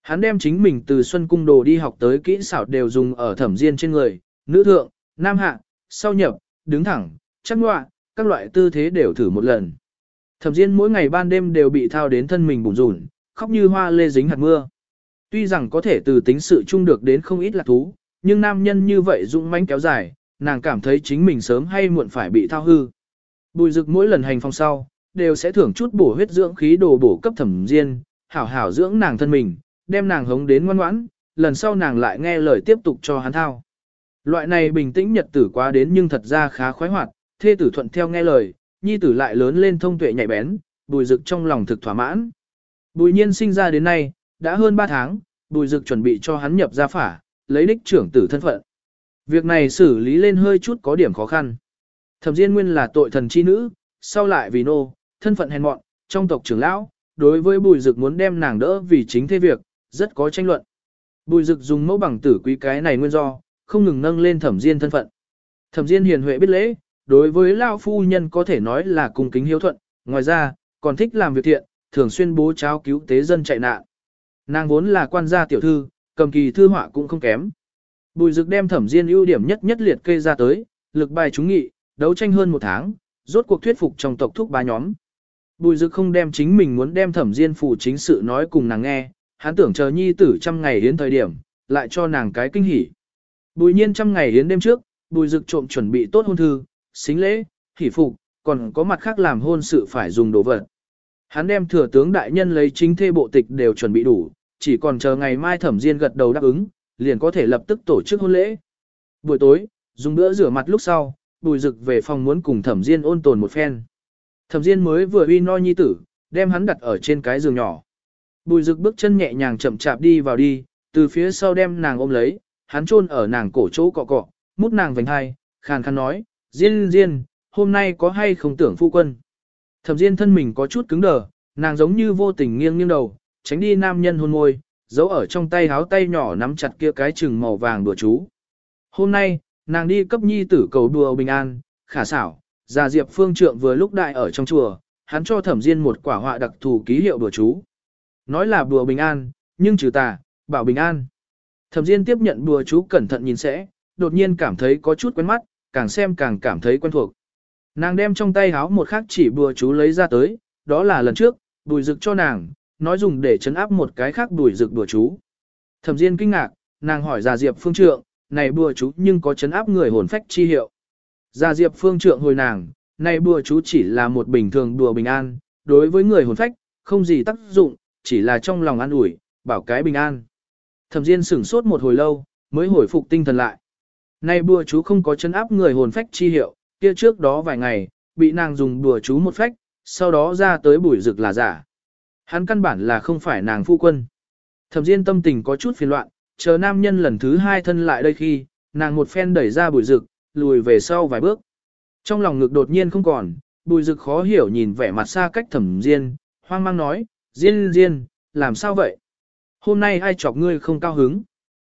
Hắn đem chính mình từ xuân cung đồ đi học tới kỹ xảo đều dùng ở thẩm diên trên người, nữ thượng, nam hạ, sau nhập, đứng thẳng, chắc ngoạ, các loại tư thế đều thử một lần. Thẩm diên mỗi ngày ban đêm đều bị thao đến thân mình bùn rùn, khóc như hoa lê dính hạt mưa. Tuy rằng có thể từ tính sự chung được đến không ít là thú, nhưng nam nhân như vậy dũng mãnh kéo dài, nàng cảm thấy chính mình sớm hay muộn phải bị thao hư. Bùi dực mỗi lần hành phong sau, đều sẽ thưởng chút bổ huyết dưỡng khí đồ bổ cấp thẩm diên, hảo hảo dưỡng nàng thân mình, đem nàng hống đến ngoan ngoãn, lần sau nàng lại nghe lời tiếp tục cho hắn thao. Loại này bình tĩnh nhật tử quá đến nhưng thật ra khá khoái hoạt, thê tử thuận theo nghe lời, nhi tử lại lớn lên thông tuệ nhạy bén, bùi dực trong lòng thực thỏa mãn. Bùi nhiên sinh ra đến nay, đã hơn 3 tháng, bùi dực chuẩn bị cho hắn nhập gia phả, lấy đích trưởng tử thân phận. Việc này xử lý lên hơi chút có điểm khó khăn. Thẩm Diên Nguyên là tội thần chi nữ, sau lại vì nô, thân phận hèn mọn, trong tộc trưởng lão, đối với Bùi Dực muốn đem nàng đỡ vì chính thế việc, rất có tranh luận. Bùi Dực dùng mẫu bằng tử quý cái này nguyên do, không ngừng nâng lên Thẩm Diên thân phận. Thẩm Diên hiền huệ biết lễ, đối với lão phu nhân có thể nói là cung kính hiếu thuận, ngoài ra, còn thích làm việc thiện, thường xuyên bố cháo cứu tế dân chạy nạn. Nàng vốn là quan gia tiểu thư, cầm kỳ thư họa cũng không kém. Bùi Dực đem Thẩm Diên ưu điểm nhất nhất liệt kê ra tới, lực bài chúng nghị, đấu tranh hơn một tháng, rốt cuộc thuyết phục trong tộc thúc ba nhóm. Bùi Dực không đem chính mình muốn đem Thẩm Diên phủ chính sự nói cùng nàng nghe, hắn tưởng chờ nhi tử trăm ngày đến thời điểm, lại cho nàng cái kinh hỉ. Bùi nhiên trăm ngày đến đêm trước, bùi Dực trộm chuẩn bị tốt hôn thư, xính lễ, hỷ phục, còn có mặt khác làm hôn sự phải dùng đồ vật. Hắn đem thừa tướng đại nhân lấy chính thê bộ tịch đều chuẩn bị đủ, chỉ còn chờ ngày mai Thẩm Diên gật đầu đáp ứng, liền có thể lập tức tổ chức hôn lễ. Buổi tối, dùng bữa rửa mặt lúc sau, bùi rực về phòng muốn cùng thẩm diên ôn tồn một phen. Thẩm diên mới vừa uy no nhi tử, đem hắn đặt ở trên cái giường nhỏ. Bùi rực bước chân nhẹ nhàng chậm chạp đi vào đi, từ phía sau đem nàng ôm lấy, hắn chôn ở nàng cổ chỗ cọ cọ, mút nàng vành hai, khàn khàn nói, diên diên, hôm nay có hay không tưởng phu quân. Thẩm diên thân mình có chút cứng đờ, nàng giống như vô tình nghiêng nghiêng đầu, tránh đi nam nhân hôn môi, giấu ở trong tay háo tay nhỏ nắm chặt kia cái chừng màu vàng đùa chú. Hôm nay, nàng đi cấp nhi tử cầu đùa bình an, khả xảo, già diệp phương trượng vừa lúc đại ở trong chùa, hắn cho thẩm diên một quả họa đặc thù ký hiệu đùa chú. Nói là đùa bình an, nhưng trừ tà, bảo bình an. Thẩm diên tiếp nhận đùa chú cẩn thận nhìn sẽ, đột nhiên cảm thấy có chút quen mắt, càng xem càng cảm thấy quen thuộc. Nàng đem trong tay háo một khắc chỉ bùa chú lấy ra tới, đó là lần trước, bùi rực cho nàng, nói dùng để chấn áp một cái khác đuổi rực đùa chú. Thẩm Diên kinh ngạc, nàng hỏi Già Diệp Phương Trượng, này bùa chú nhưng có chấn áp người hồn phách chi hiệu. Già Diệp Phương Trượng hồi nàng, này bùa chú chỉ là một bình thường đùa bình an, đối với người hồn phách, không gì tác dụng, chỉ là trong lòng an ủi, bảo cái bình an. Thẩm Diên sửng sốt một hồi lâu, mới hồi phục tinh thần lại. Nay bùa chú không có chấn áp người hồn phách chi hiệu, kia trước đó vài ngày, bị nàng dùng bùa chú một phách, sau đó ra tới bùi rực là giả. Hắn căn bản là không phải nàng phu quân. Thẩm Diên tâm tình có chút phiền loạn, chờ nam nhân lần thứ hai thân lại đây khi, nàng một phen đẩy ra bùi rực, lùi về sau vài bước. Trong lòng ngực đột nhiên không còn, bùi rực khó hiểu nhìn vẻ mặt xa cách thẩm Diên, hoang mang nói, Diên Diên, làm sao vậy? Hôm nay ai chọc ngươi không cao hứng?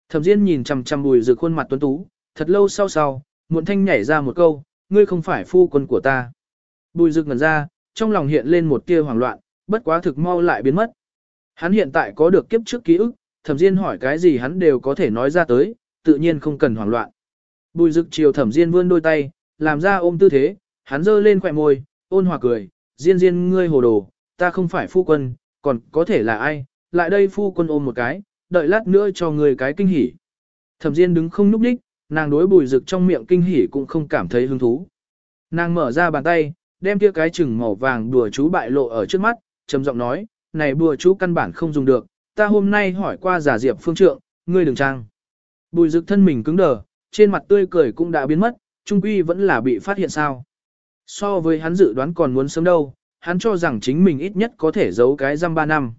Thẩm Diên nhìn chằm chằm bùi rực khuôn mặt tuấn tú, thật lâu sau sau, muộn thanh nhảy ra một câu, ngươi không phải phu quân của ta. Bùi rực ngẩn ra, trong lòng hiện lên một tia hoảng loạn, bất quá thực mau lại biến mất. Hắn hiện tại có được kiếp trước ký ức, thẩm diên hỏi cái gì hắn đều có thể nói ra tới, tự nhiên không cần hoảng loạn. Bùi rực chiều thẩm diên vươn đôi tay, làm ra ôm tư thế, hắn giơ lên khỏe môi, ôn hòa cười, diên diên ngươi hồ đồ, ta không phải phu quân, còn có thể là ai, lại đây phu quân ôm một cái, đợi lát nữa cho người cái kinh hỉ. Thẩm diên đứng không núp đích, nàng đối bùi rực trong miệng kinh hỉ cũng không cảm thấy hứng thú. Nàng mở ra bàn tay, đem kia cái chừng màu vàng đùa chú bại lộ ở trước mắt, trầm giọng nói, này bùa chú căn bản không dùng được, ta hôm nay hỏi qua giả diệp phương trượng, ngươi đừng trang. Bùi rực thân mình cứng đờ, trên mặt tươi cười cũng đã biến mất, trung quy vẫn là bị phát hiện sao. So với hắn dự đoán còn muốn sớm đâu, hắn cho rằng chính mình ít nhất có thể giấu cái răm ba năm.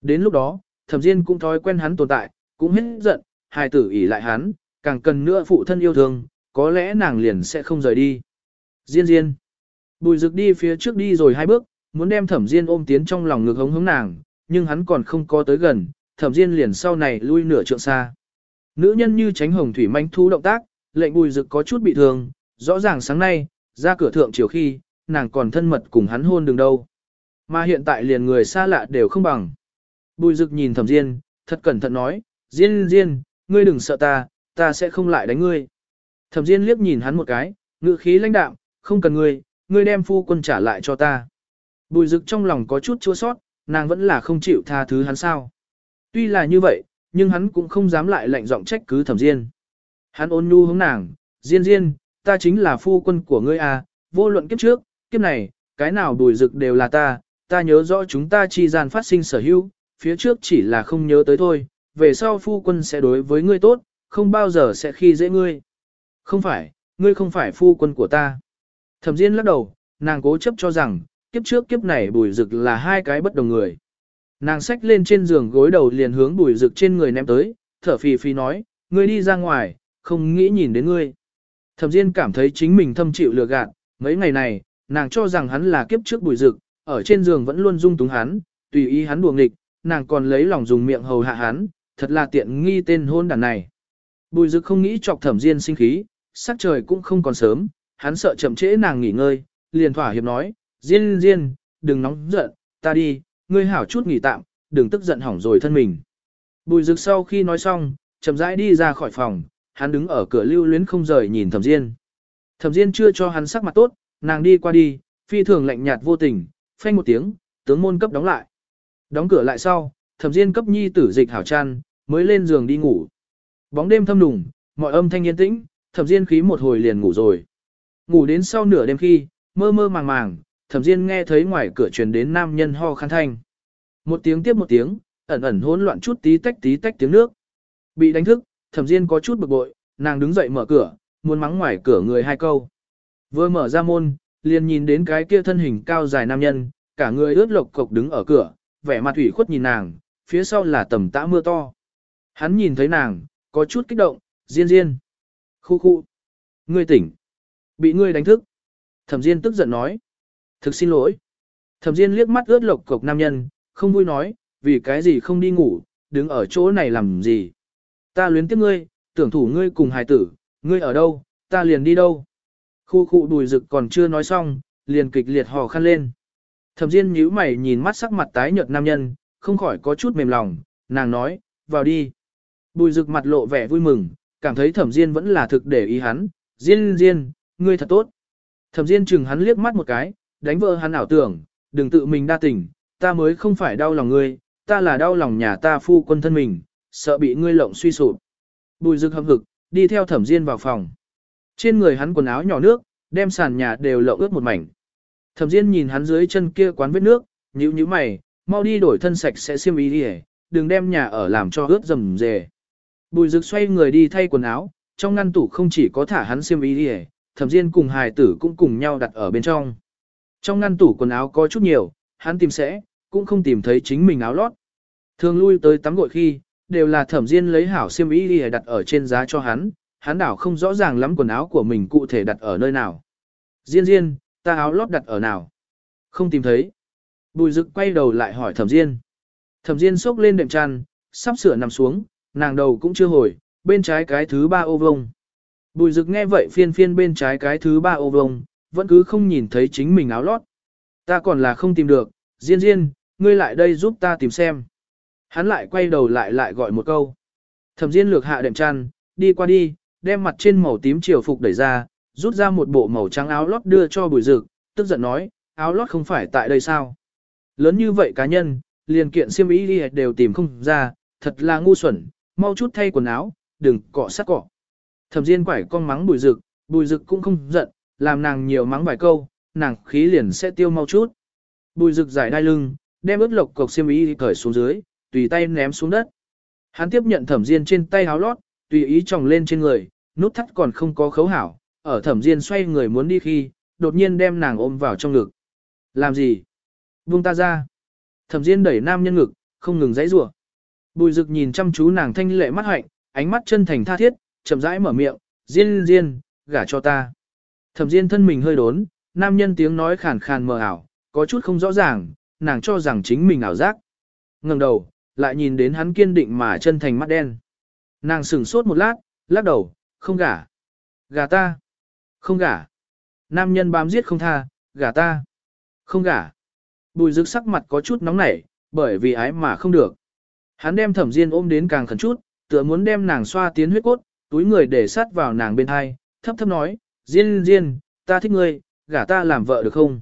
Đến lúc đó, thẩm diên cũng thói quen hắn tồn tại, cũng hết giận, hài tử ỉ lại hắn, càng cần nữa phụ thân yêu thương, có lẽ nàng liền sẽ không rời đi. Diên diên. Bùi rực đi phía trước đi rồi hai bước, muốn đem thẩm diên ôm tiến trong lòng ngực hống hống nàng, nhưng hắn còn không có tới gần, thẩm diên liền sau này lui nửa trượng xa. Nữ nhân như tránh hồng thủy manh thu động tác, lệnh bùi rực có chút bị thương, rõ ràng sáng nay, ra cửa thượng chiều khi, nàng còn thân mật cùng hắn hôn đường đâu. Mà hiện tại liền người xa lạ đều không bằng. Bùi Dực nhìn Thẩm Diên, thật cẩn thận nói, Diên Diên, ngươi đừng sợ ta, ta sẽ không lại đánh ngươi. Thẩm Diên liếc nhìn hắn một cái, ngữ khí lãnh đạm, không cần ngươi, ngươi đem phu quân trả lại cho ta. Bùi Dực trong lòng có chút chua sót, nàng vẫn là không chịu tha thứ hắn sao. Tuy là như vậy, nhưng hắn cũng không dám lại lạnh giọng trách cứ Thẩm Diên. Hắn ôn nhu hướng nàng, Diên Diên, ta chính là phu quân của ngươi à, vô luận kiếp trước, kiếp này, cái nào Bùi Dực đều là ta, ta nhớ rõ chúng ta chi gian phát sinh sở hữu, phía trước chỉ là không nhớ tới thôi, về sau phu quân sẽ đối với ngươi tốt, không bao giờ sẽ khi dễ ngươi. Không phải, ngươi không phải phu quân của ta. Thẩm Diên lắc đầu, nàng cố chấp cho rằng, kiếp trước kiếp này bùi rực là hai cái bất đồng người. Nàng xách lên trên giường gối đầu liền hướng bùi rực trên người ném tới, thở phì phì nói, ngươi đi ra ngoài, không nghĩ nhìn đến ngươi. Thẩm Diên cảm thấy chính mình thâm chịu lừa gạt, mấy ngày này, nàng cho rằng hắn là kiếp trước bùi rực, ở trên giường vẫn luôn dung túng hắn, tùy ý hắn đùa nghịch, nàng còn lấy lòng dùng miệng hầu hạ hắn, thật là tiện nghi tên hôn đàn này. Bùi dực không nghĩ chọc thẩm diên sinh khí, sắc trời cũng không còn sớm, hắn sợ chậm trễ nàng nghỉ ngơi, liền thỏa hiệp nói, diên diên, đừng nóng giận, ta đi, ngươi hảo chút nghỉ tạm, đừng tức giận hỏng rồi thân mình. Bùi dực sau khi nói xong, chậm rãi đi ra khỏi phòng, hắn đứng ở cửa lưu luyến không rời nhìn thẩm diên. Thẩm diên chưa cho hắn sắc mặt tốt, nàng đi qua đi, phi thường lạnh nhạt vô tình, phanh một tiếng, tướng môn cấp đóng lại. Đóng cửa lại sau, thẩm diên cấp nhi tử dịch hảo chăn, mới lên giường đi ngủ. Bóng đêm thâm nùng, mọi âm thanh yên tĩnh, thẩm diên khí một hồi liền ngủ rồi. Ngủ đến sau nửa đêm khi, mơ mơ màng màng, thẩm diên nghe thấy ngoài cửa truyền đến nam nhân ho khăn thanh. Một tiếng tiếp một tiếng, ẩn ẩn hỗn loạn chút tí tách tí tách tiếng nước. Bị đánh thức, thẩm diên có chút bực bội, nàng đứng dậy mở cửa, muốn mắng ngoài cửa người hai câu. Vừa mở ra môn, liền nhìn đến cái kia thân hình cao dài nam nhân, cả người ướt lộc cộc đứng ở cửa, vẻ mặt ủy khuất nhìn nàng, phía sau là tầm tã mưa to. Hắn nhìn thấy nàng, có chút kích động, Diên Diên. Khu khu. Ngươi tỉnh. Bị ngươi đánh thức. Thẩm Diên tức giận nói. Thực xin lỗi. Thẩm Diên liếc mắt ướt lộc cộc nam nhân, không vui nói, vì cái gì không đi ngủ, đứng ở chỗ này làm gì. Ta luyến tiếc ngươi, tưởng thủ ngươi cùng hài tử, ngươi ở đâu, ta liền đi đâu. Khu khu đùi rực còn chưa nói xong, liền kịch liệt hò khăn lên. Thẩm Diên nhíu mày nhìn mắt sắc mặt tái nhợt nam nhân, không khỏi có chút mềm lòng, nàng nói, vào đi. Bùi rực mặt lộ vẻ vui mừng, cảm thấy thẩm Diên vẫn là thực để ý hắn, Diên Diên, ngươi thật tốt. Thẩm Diên chừng hắn liếc mắt một cái, đánh vỡ hắn ảo tưởng, đừng tự mình đa tình, ta mới không phải đau lòng ngươi, ta là đau lòng nhà ta phu quân thân mình, sợ bị ngươi lộng suy sụp. Bùi rực hậm hực, đi theo thẩm Diên vào phòng. Trên người hắn quần áo nhỏ nước, đem sàn nhà đều lộng ướt một mảnh. Thẩm Diên nhìn hắn dưới chân kia quán vết nước, nhíu nhíu mày, mau đi đổi thân sạch sẽ xiêm y đi, đừng đem nhà ở làm cho ướt rầm rề. Bùi Dực xoay người đi thay quần áo, trong ngăn tủ không chỉ có thả hắn xiêm y đi, Thẩm Diên cùng hài tử cũng cùng nhau đặt ở bên trong. Trong ngăn tủ quần áo có chút nhiều, hắn tìm sẽ, cũng không tìm thấy chính mình áo lót. Thường lui tới tắm gội khi, đều là Thẩm Diên lấy hảo xiêm y đi đặt ở trên giá cho hắn, hắn đảo không rõ ràng lắm quần áo của mình cụ thể đặt ở nơi nào. Diên Diên, ta áo lót đặt ở nào? Không tìm thấy. Bùi Dực quay đầu lại hỏi Thẩm Diên. Thẩm Diên sốc lên đệm chăn, sắp sửa nằm xuống, nàng đầu cũng chưa hồi, bên trái cái thứ ba ô vông. Bùi Dực nghe vậy phiên phiên bên trái cái thứ ba ô vông, vẫn cứ không nhìn thấy chính mình áo lót. Ta còn là không tìm được, Diên Diên, ngươi lại đây giúp ta tìm xem. Hắn lại quay đầu lại lại gọi một câu. Thẩm Diên lược hạ đệm chăn, đi qua đi, đem mặt trên màu tím chiều phục đẩy ra, rút ra một bộ màu trắng áo lót đưa cho bùi Dực tức giận nói, áo lót không phải tại đây sao? Lớn như vậy cá nhân, liền kiện Siêm y đi đều tìm không ra, thật là ngu xuẩn, mau chút thay quần áo, đừng cọ sát cọ. Thẩm Diên quải con mắng bùi Dực bùi Dực cũng không giận, làm nàng nhiều mắng vài câu, nàng khí liền sẽ tiêu mau chút. Bùi Dực giải đai lưng, đem ướt lộc cộc xiêm y cởi xuống dưới, tùy tay ném xuống đất. Hắn tiếp nhận thẩm Diên trên tay áo lót, tùy ý tròng lên trên người, nút thắt còn không có khấu hảo, ở thẩm diên xoay người muốn đi khi, đột nhiên đem nàng ôm vào trong ngực. Làm gì? Buông ta ra. Thẩm diên đẩy nam nhân ngực, không ngừng dãy rủa. Bùi rực nhìn chăm chú nàng thanh lệ mắt hạnh, ánh mắt chân thành tha thiết, chậm rãi mở miệng, diên diên, gả cho ta. Thẩm diên thân mình hơi đốn, nam nhân tiếng nói khàn khàn mờ ảo, có chút không rõ ràng, nàng cho rằng chính mình ảo giác. ngẩng đầu, lại nhìn đến hắn kiên định mà chân thành mắt đen. Nàng sửng sốt một lát, lắc đầu, không gả. Gả ta. Không gả. Nam nhân bám giết không tha, gả ta. Không gả. Bùi rực sắc mặt có chút nóng nảy, bởi vì ái mà không được. Hắn đem thẩm diên ôm đến càng khẩn chút, tựa muốn đem nàng xoa tiến huyết cốt, túi người để sát vào nàng bên hai, thấp thấp nói, Diên Diên, ta thích ngươi, gả ta làm vợ được không?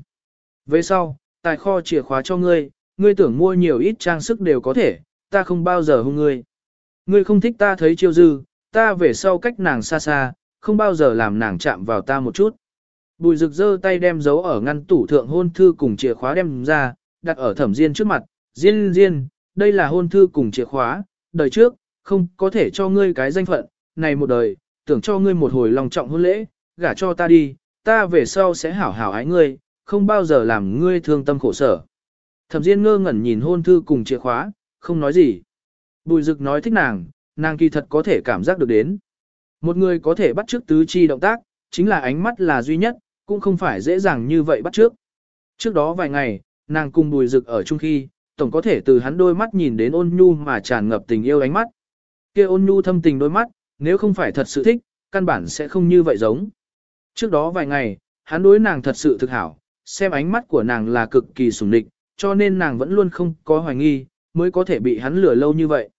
Về sau, tài kho chìa khóa cho ngươi, ngươi tưởng mua nhiều ít trang sức đều có thể, ta không bao giờ hung ngươi. Ngươi không thích ta thấy chiêu dư, ta về sau cách nàng xa xa, không bao giờ làm nàng chạm vào ta một chút. Bùi rực giơ tay đem dấu ở ngăn tủ thượng hôn thư cùng chìa khóa đem ra, đặt ở thẩm diên trước mặt, diên diên, đây là hôn thư cùng chìa khóa, đời trước, không có thể cho ngươi cái danh phận, này một đời, tưởng cho ngươi một hồi lòng trọng hôn lễ, gả cho ta đi, ta về sau sẽ hảo hảo ái ngươi, không bao giờ làm ngươi thương tâm khổ sở. Thẩm Diên ngơ ngẩn nhìn hôn thư cùng chìa khóa, không nói gì. Bùi Dực nói thích nàng, nàng kỳ thật có thể cảm giác được đến. Một người có thể bắt trước tứ chi động tác, chính là ánh mắt là duy nhất, cũng không phải dễ dàng như vậy bắt trước. Trước đó vài ngày, nàng cùng Bùi rực ở chung khi, tổng có thể từ hắn đôi mắt nhìn đến ôn nhu mà tràn ngập tình yêu ánh mắt. Kia ôn nhu thâm tình đôi mắt, nếu không phải thật sự thích, căn bản sẽ không như vậy giống. Trước đó vài ngày, hắn đối nàng thật sự thực hảo, xem ánh mắt của nàng là cực kỳ sủng địch, cho nên nàng vẫn luôn không có hoài nghi, mới có thể bị hắn lừa lâu như vậy.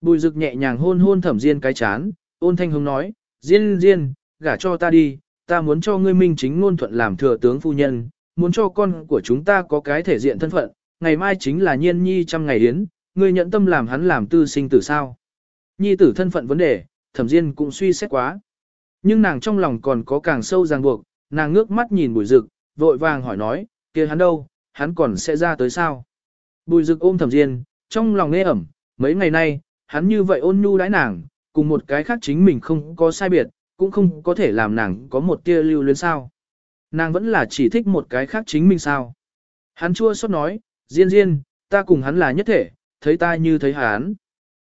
Bùi rực nhẹ nhàng hôn hôn thẩm diên cái chán, ôn thanh hồng nói, diên diên, gả cho ta đi, ta muốn cho ngươi minh chính ngôn thuận làm thừa tướng phu nhân, muốn cho con của chúng ta có cái thể diện thân phận, ngày mai chính là nhiên nhi trăm ngày đến, ngươi nhận tâm làm hắn làm tư sinh tử sao. Nhi tử thân phận vấn đề, thẩm diên cũng suy xét quá. Nhưng nàng trong lòng còn có càng sâu ràng buộc, nàng ngước mắt nhìn bùi rực, vội vàng hỏi nói, kia hắn đâu, hắn còn sẽ ra tới sao? Bùi rực ôm thẩm diên, trong lòng nghe ẩm, mấy ngày nay, hắn như vậy ôn nhu đãi nàng, cùng một cái khác chính mình không có sai biệt, cũng không có thể làm nàng có một tia lưu luyến sao. Nàng vẫn là chỉ thích một cái khác chính mình sao. Hắn chua xót nói, Diên Diên, ta cùng hắn là nhất thể, thấy ta như thấy hắn.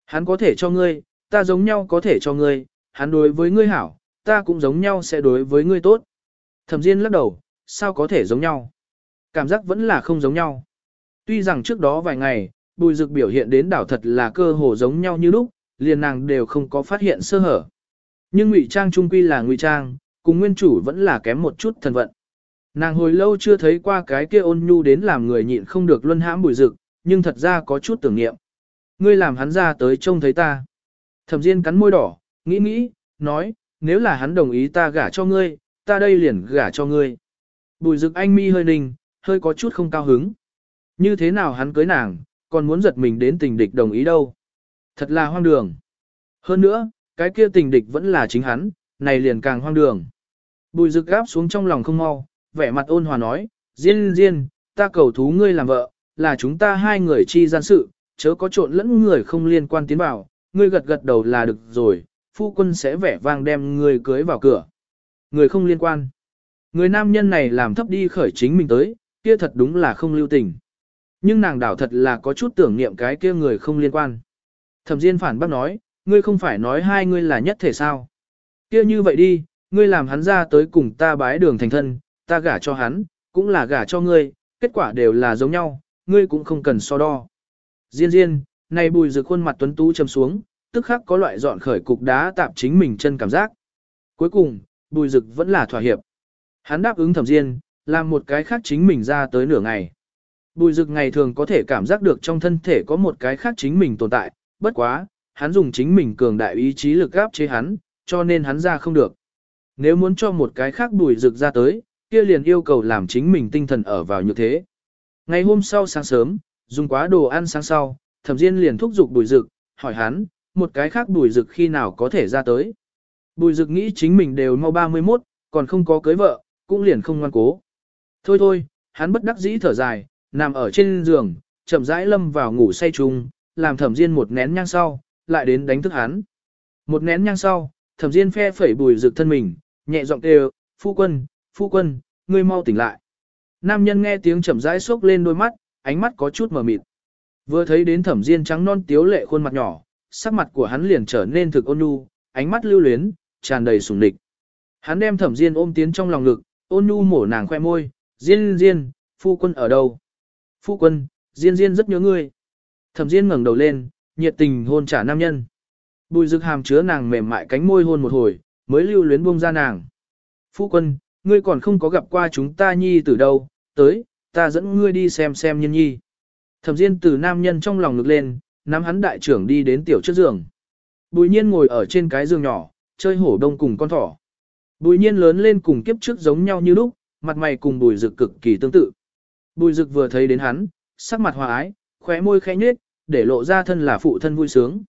Hắn có thể cho ngươi, ta giống nhau có thể cho ngươi, hắn đối với ngươi hảo, ta cũng giống nhau sẽ đối với ngươi tốt. Thẩm Diên lắc đầu, sao có thể giống nhau? Cảm giác vẫn là không giống nhau. Tuy rằng trước đó vài ngày, bùi dực biểu hiện đến đảo thật là cơ hồ giống nhau như lúc, liền nàng đều không có phát hiện sơ hở. Nhưng ngụy trang trung quy là ngụy trang, cùng nguyên chủ vẫn là kém một chút thần vận. Nàng hồi lâu chưa thấy qua cái kia ôn nhu đến làm người nhịn không được luân hãm bùi dực, nhưng thật ra có chút tưởng niệm. Ngươi làm hắn ra tới trông thấy ta. Thẩm Diên cắn môi đỏ, nghĩ nghĩ, nói, nếu là hắn đồng ý ta gả cho ngươi, ta đây liền gả cho ngươi. Bùi rực anh mi hơi ninh, hơi có chút không cao hứng. Như thế nào hắn cưới nàng, còn muốn giật mình đến tình địch đồng ý đâu. Thật là hoang đường. Hơn nữa, cái kia tình địch vẫn là chính hắn, này liền càng hoang đường. Bùi rực gáp xuống trong lòng không mau, vẻ mặt ôn hòa nói, Diên Diên, ta cầu thú ngươi làm vợ, là chúng ta hai người chi gian sự, chớ có trộn lẫn người không liên quan tiến vào, ngươi gật gật đầu là được rồi, phu quân sẽ vẻ vang đem ngươi cưới vào cửa. Người không liên quan. Người nam nhân này làm thấp đi khởi chính mình tới, kia thật đúng là không lưu tình. Nhưng nàng đảo thật là có chút tưởng niệm cái kia người không liên quan. Thẩm Diên phản bác nói, ngươi không phải nói hai ngươi là nhất thể sao. Kia như vậy đi, ngươi làm hắn ra tới cùng ta bái đường thành thân, ta gả cho hắn, cũng là gả cho ngươi, kết quả đều là giống nhau, ngươi cũng không cần so đo. Diên Diên, này bùi rực khuôn mặt tuấn tú châm xuống, tức khắc có loại dọn khởi cục đá tạm chính mình chân cảm giác. Cuối cùng, bùi rực vẫn là thỏa hiệp. Hắn đáp ứng thẩm diên, làm một cái khác chính mình ra tới nửa ngày. Bùi rực ngày thường có thể cảm giác được trong thân thể có một cái khác chính mình tồn tại, bất quá, hắn dùng chính mình cường đại ý chí lực áp chế hắn, cho nên hắn ra không được. Nếu muốn cho một cái khác bùi rực ra tới, kia liền yêu cầu làm chính mình tinh thần ở vào như thế. Ngày hôm sau sáng sớm, dùng quá đồ ăn sáng sau, thẩm diên liền thúc giục bùi rực, hỏi hắn, một cái khác bùi rực khi nào có thể ra tới. Bùi rực nghĩ chính mình đều mau 31, còn không có cưới vợ, cũng liền không ngoan cố. Thôi thôi, hắn bất đắc dĩ thở dài, nằm ở trên giường, chậm rãi lâm vào ngủ say chung, làm thẩm diên một nén nhang sau, lại đến đánh thức hắn. Một nén nhang sau, thẩm diên phe phẩy bùi rực thân mình, nhẹ giọng kêu, phu quân, phu quân, ngươi mau tỉnh lại. Nam nhân nghe tiếng chậm rãi sốc lên đôi mắt, ánh mắt có chút mờ mịt. Vừa thấy đến thẩm diên trắng non tiếu lệ khuôn mặt nhỏ, sắc mặt của hắn liền trở nên thực ôn nhu, ánh mắt lưu luyến, tràn đầy sủng địch. Hắn đem thẩm diên ôm tiến trong lòng ngực, ôn nhu mổ nàng khoe môi, diên diên, phu quân ở đâu? Phu quân, diên diên rất nhớ ngươi. Thẩm diên ngẩng đầu lên, nhiệt tình hôn trả nam nhân. Bùi Dực hàm chứa nàng mềm mại cánh môi hôn một hồi, mới lưu luyến buông ra nàng. Phu quân, ngươi còn không có gặp qua chúng ta nhi từ đâu, tới, ta dẫn ngươi đi xem xem nhân nhi. Thẩm Diên từ nam nhân trong lòng ngực lên, nắm hắn đại trưởng đi đến tiểu trước giường. Bùi nhiên ngồi ở trên cái giường nhỏ, chơi hổ đông cùng con thỏ. Bùi nhiên lớn lên cùng kiếp trước giống nhau như lúc, mặt mày cùng bùi Dực cực kỳ tương tự. Bùi Dực vừa thấy đến hắn, sắc mặt hòa ái, khóe môi khẽ nhếch, để lộ ra thân là phụ thân vui sướng.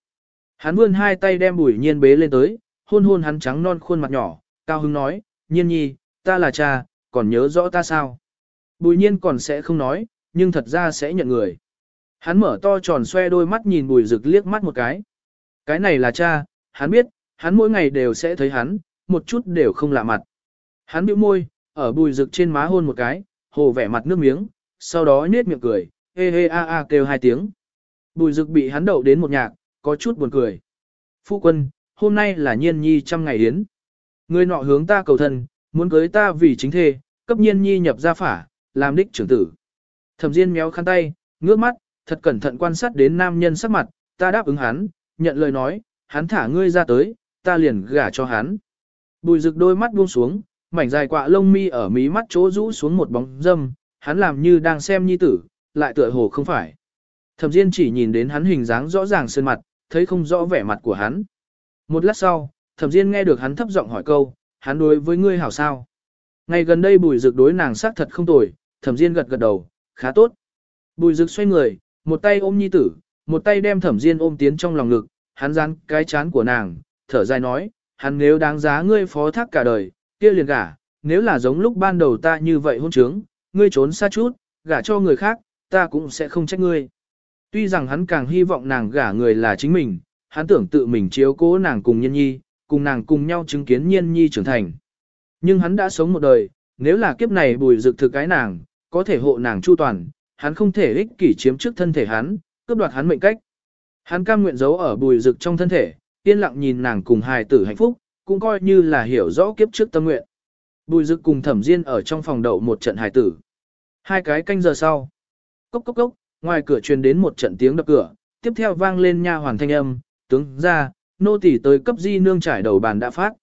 Hắn vươn hai tay đem bùi nhiên bế lên tới, hôn hôn hắn trắng non khuôn mặt nhỏ, cao hứng nói, nhiên nhi, ta là cha, còn nhớ rõ ta sao? Bùi nhiên còn sẽ không nói, nhưng thật ra sẽ nhận người. Hắn mở to tròn xoe đôi mắt nhìn bùi rực liếc mắt một cái. Cái này là cha, hắn biết, hắn mỗi ngày đều sẽ thấy hắn, một chút đều không lạ mặt. Hắn bĩu môi, ở bùi rực trên má hôn một cái, hồ vẻ mặt nước miếng, sau đó nết miệng cười, hê hê a a kêu hai tiếng. Bùi rực bị hắn đậu đến một nhạc, có chút buồn cười. Phu quân, hôm nay là nhiên nhi trăm ngày yến. Người nọ hướng ta cầu thân, muốn cưới ta vì chính thê, cấp nhiên nhi nhập gia phả, làm đích trưởng tử. Thẩm Diên méo khăn tay, ngước mắt, thật cẩn thận quan sát đến nam nhân sắc mặt, ta đáp ứng hắn, nhận lời nói, hắn thả ngươi ra tới, ta liền gả cho hắn. Bùi rực đôi mắt buông xuống, mảnh dài quạ lông mi ở mí mắt chỗ rũ xuống một bóng dâm, hắn làm như đang xem nhi tử, lại tựa hồ không phải. Thẩm Diên chỉ nhìn đến hắn hình dáng rõ ràng sơn mặt, thấy không rõ vẻ mặt của hắn. Một lát sau, Thẩm Diên nghe được hắn thấp giọng hỏi câu, hắn đối với ngươi hảo sao? Ngày gần đây Bùi Dực đối nàng xác thật không tồi, Thẩm Diên gật gật đầu, khá tốt. Bùi Dực xoay người, một tay ôm nhi tử, một tay đem Thẩm Diên ôm tiến trong lòng ngực, hắn dán cái chán của nàng, thở dài nói, hắn nếu đáng giá ngươi phó thác cả đời, kia liền gả, nếu là giống lúc ban đầu ta như vậy hôn trướng, ngươi trốn xa chút, gả cho người khác, ta cũng sẽ không trách ngươi. Tuy rằng hắn càng hy vọng nàng gả người là chính mình, hắn tưởng tự mình chiếu cố nàng cùng nhân nhi, cùng nàng cùng nhau chứng kiến nhiên nhi trưởng thành. Nhưng hắn đã sống một đời, nếu là kiếp này bùi dực thực cái nàng, có thể hộ nàng chu toàn, hắn không thể ích kỷ chiếm trước thân thể hắn, cướp đoạt hắn mệnh cách. Hắn cam nguyện giấu ở bùi Dực trong thân thể, yên lặng nhìn nàng cùng hài tử hạnh phúc, cũng coi như là hiểu rõ kiếp trước tâm nguyện. Bùi Dực cùng thẩm diên ở trong phòng đậu một trận hài tử. Hai cái canh giờ sau. Cốc cốc cốc, ngoài cửa truyền đến một trận tiếng đập cửa, tiếp theo vang lên nha hoàn thanh âm, tướng ra, nô tỳ tới cấp di nương trải đầu bàn đã phát.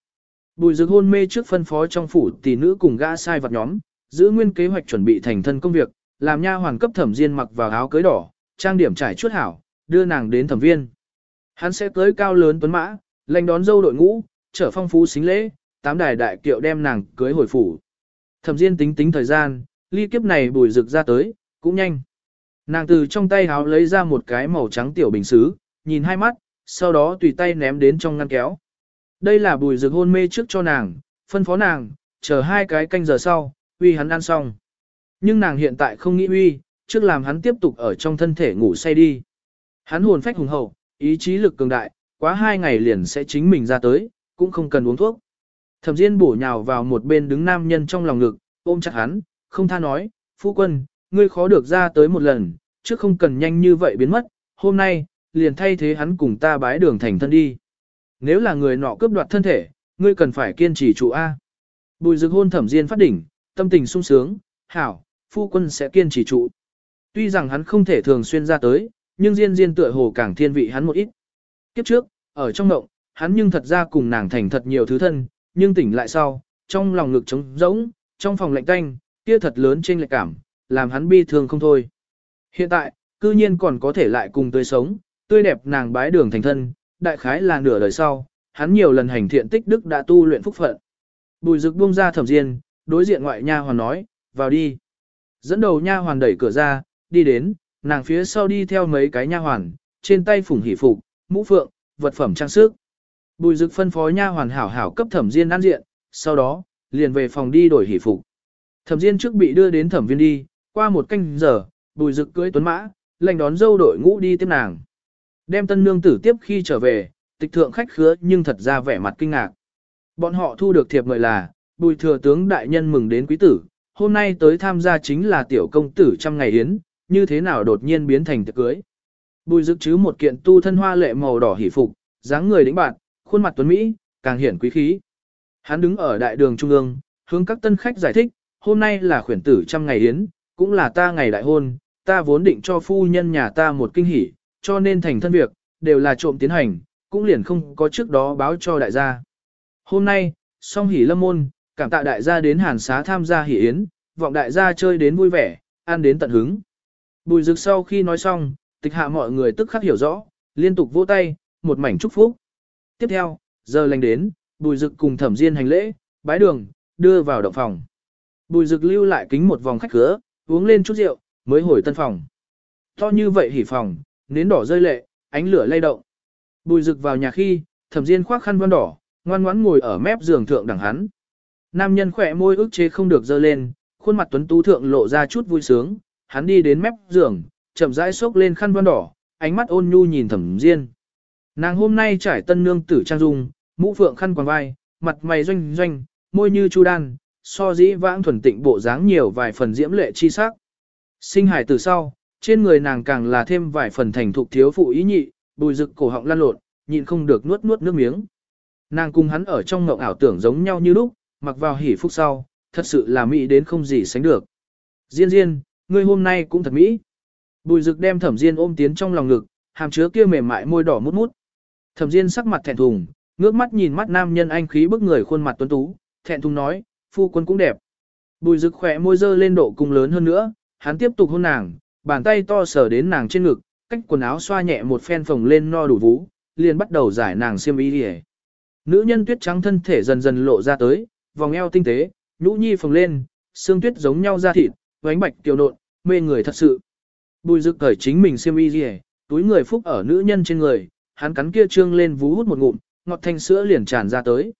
Bùi rực hôn mê trước phân phó trong phủ tỷ nữ cùng gã sai vật nhóm, giữ nguyên kế hoạch chuẩn bị thành thân công việc, làm nha hoàn cấp thẩm diên mặc vào áo cưới đỏ, trang điểm trải chuốt hảo, đưa nàng đến thẩm viên. Hắn sẽ tới cao lớn tuấn mã, lệnh đón dâu đội ngũ, trở phong phú xính lễ, tám đài đại kiệu đem nàng cưới hồi phủ. Thẩm Diên tính tính thời gian, ly kiếp này bùi rực ra tới, cũng nhanh. Nàng từ trong tay háo lấy ra một cái màu trắng tiểu bình xứ, nhìn hai mắt, sau đó tùy tay ném đến trong ngăn kéo. Đây là bùi dược hôn mê trước cho nàng, phân phó nàng, chờ hai cái canh giờ sau, uy hắn ăn xong. Nhưng nàng hiện tại không nghĩ uy, trước làm hắn tiếp tục ở trong thân thể ngủ say đi. Hắn hồn phách hùng hậu, ý chí lực cường đại, quá hai ngày liền sẽ chính mình ra tới, cũng không cần uống thuốc. Thẩm Diên bổ nhào vào một bên đứng nam nhân trong lòng ngực, ôm chặt hắn, không tha nói, phu quân, ngươi khó được ra tới một lần, chứ không cần nhanh như vậy biến mất, hôm nay, liền thay thế hắn cùng ta bái đường thành thân đi. Nếu là người nọ cướp đoạt thân thể, ngươi cần phải kiên trì trụ A. Bùi dực hôn thẩm Diên phát đỉnh, tâm tình sung sướng, hảo, phu quân sẽ kiên trì trụ. Tuy rằng hắn không thể thường xuyên ra tới, nhưng Diên Diên tựa hồ càng thiên vị hắn một ít. Kiếp trước, ở trong động, hắn nhưng thật ra cùng nàng thành thật nhiều thứ thân, nhưng tỉnh lại sau, trong lòng ngực trống rỗng, trong phòng lạnh tanh, kia thật lớn trên lệ cảm, làm hắn bi thương không thôi. Hiện tại, cư nhiên còn có thể lại cùng tươi sống, tươi đẹp nàng bái đường thành thân, đại khái là nửa đời sau, hắn nhiều lần hành thiện tích đức đã tu luyện phúc phận. Bùi rực buông ra thẩm diên, đối diện ngoại nha hoàn nói, vào đi. Dẫn đầu nha hoàn đẩy cửa ra, đi đến, nàng phía sau đi theo mấy cái nha hoàn, trên tay phủng hỷ phục, mũ phượng, vật phẩm trang sức. Bùi Dực phân phó nha hoàn hảo hảo cấp Thẩm Diên ăn diện, sau đó, liền về phòng đi đổi hỷ phục. Thẩm Diên trước bị đưa đến thẩm viên đi, qua một canh giờ, Bùi Dực cưỡi tuấn mã, lệnh đón dâu đội ngũ đi tiếp nàng. Đem tân nương tử tiếp khi trở về, tịch thượng khách khứa nhưng thật ra vẻ mặt kinh ngạc. Bọn họ thu được thiệp mời là, Bùi thừa tướng đại nhân mừng đến quý tử, hôm nay tới tham gia chính là tiểu công tử trăm ngày yến, như thế nào đột nhiên biến thành tiệc cưới. Bùi dực chứ một kiện tu thân hoa lệ màu đỏ hỷ phục, dáng người đĩnh bạn, khuôn mặt tuấn Mỹ, càng hiển quý khí. Hắn đứng ở đại đường trung ương, hướng các tân khách giải thích, hôm nay là khuyển tử trăm ngày yến, cũng là ta ngày đại hôn, ta vốn định cho phu nhân nhà ta một kinh hỉ, cho nên thành thân việc, đều là trộm tiến hành, cũng liền không có trước đó báo cho đại gia. Hôm nay, song hỉ lâm môn, cảm tạ đại gia đến hàn xá tham gia hỉ yến, vọng đại gia chơi đến vui vẻ, ăn đến tận hứng. Bùi rực sau khi nói xong, tịch hạ mọi người tức khắc hiểu rõ, liên tục vỗ tay, một mảnh chúc phúc. Tiếp theo, giờ lành đến, bùi rực cùng thẩm diên hành lễ, bái đường, đưa vào động phòng. Bùi rực lưu lại kính một vòng khách cửa, uống lên chút rượu, mới hồi tân phòng. To như vậy hỉ phòng, nến đỏ rơi lệ, ánh lửa lay động. Bùi rực vào nhà khi, thẩm diên khoác khăn vân đỏ, ngoan ngoãn ngồi ở mép giường thượng đẳng hắn. Nam nhân khỏe môi ức chế không được dơ lên, khuôn mặt tuấn tú thượng lộ ra chút vui sướng, hắn đi đến mép giường, chậm rãi xốc lên khăn vân đỏ, ánh mắt ôn nhu nhìn thẩm diên. Nàng hôm nay trải tân nương tử trang dung, mũ phượng khăn quàng vai, mặt mày doanh doanh, môi như chu đan, so dĩ vãng thuần tịnh bộ dáng nhiều vài phần diễm lệ chi sắc. Sinh hải từ sau, trên người nàng càng là thêm vài phần thành thục thiếu phụ ý nhị, bùi rực cổ họng lan lộn, nhịn không được nuốt nuốt nước miếng. Nàng cùng hắn ở trong ngộng ảo tưởng giống nhau như lúc, mặc vào hỉ phúc sau, thật sự là mỹ đến không gì sánh được. Diên diên, ngươi hôm nay cũng thật mỹ. Bùi rực đem thẩm diên ôm tiến trong lòng ngực, hàm chứa kia mềm mại môi đỏ mút mút. Thẩm diên sắc mặt thẹn thùng, ngước mắt nhìn mắt nam nhân anh khí bức người khuôn mặt tuấn tú, thẹn thùng nói, phu quân cũng đẹp. Bùi rực khỏe môi dơ lên độ cung lớn hơn nữa, hắn tiếp tục hôn nàng, bàn tay to sờ đến nàng trên ngực, cách quần áo xoa nhẹ một phen phồng lên no đủ vú, liền bắt đầu giải nàng xiêm y đi Nữ nhân tuyết trắng thân thể dần dần lộ ra tới, vòng eo tinh tế, nhũ nhi phồng lên, xương tuyết giống nhau da thịt, vánh bạch kiều nộn, mê người thật sự. Bùi Dực cởi chính mình xiêm y đi túi người phúc ở nữ nhân trên người, hắn cắn kia trương lên vú hút một ngụm, ngọt thanh sữa liền tràn ra tới.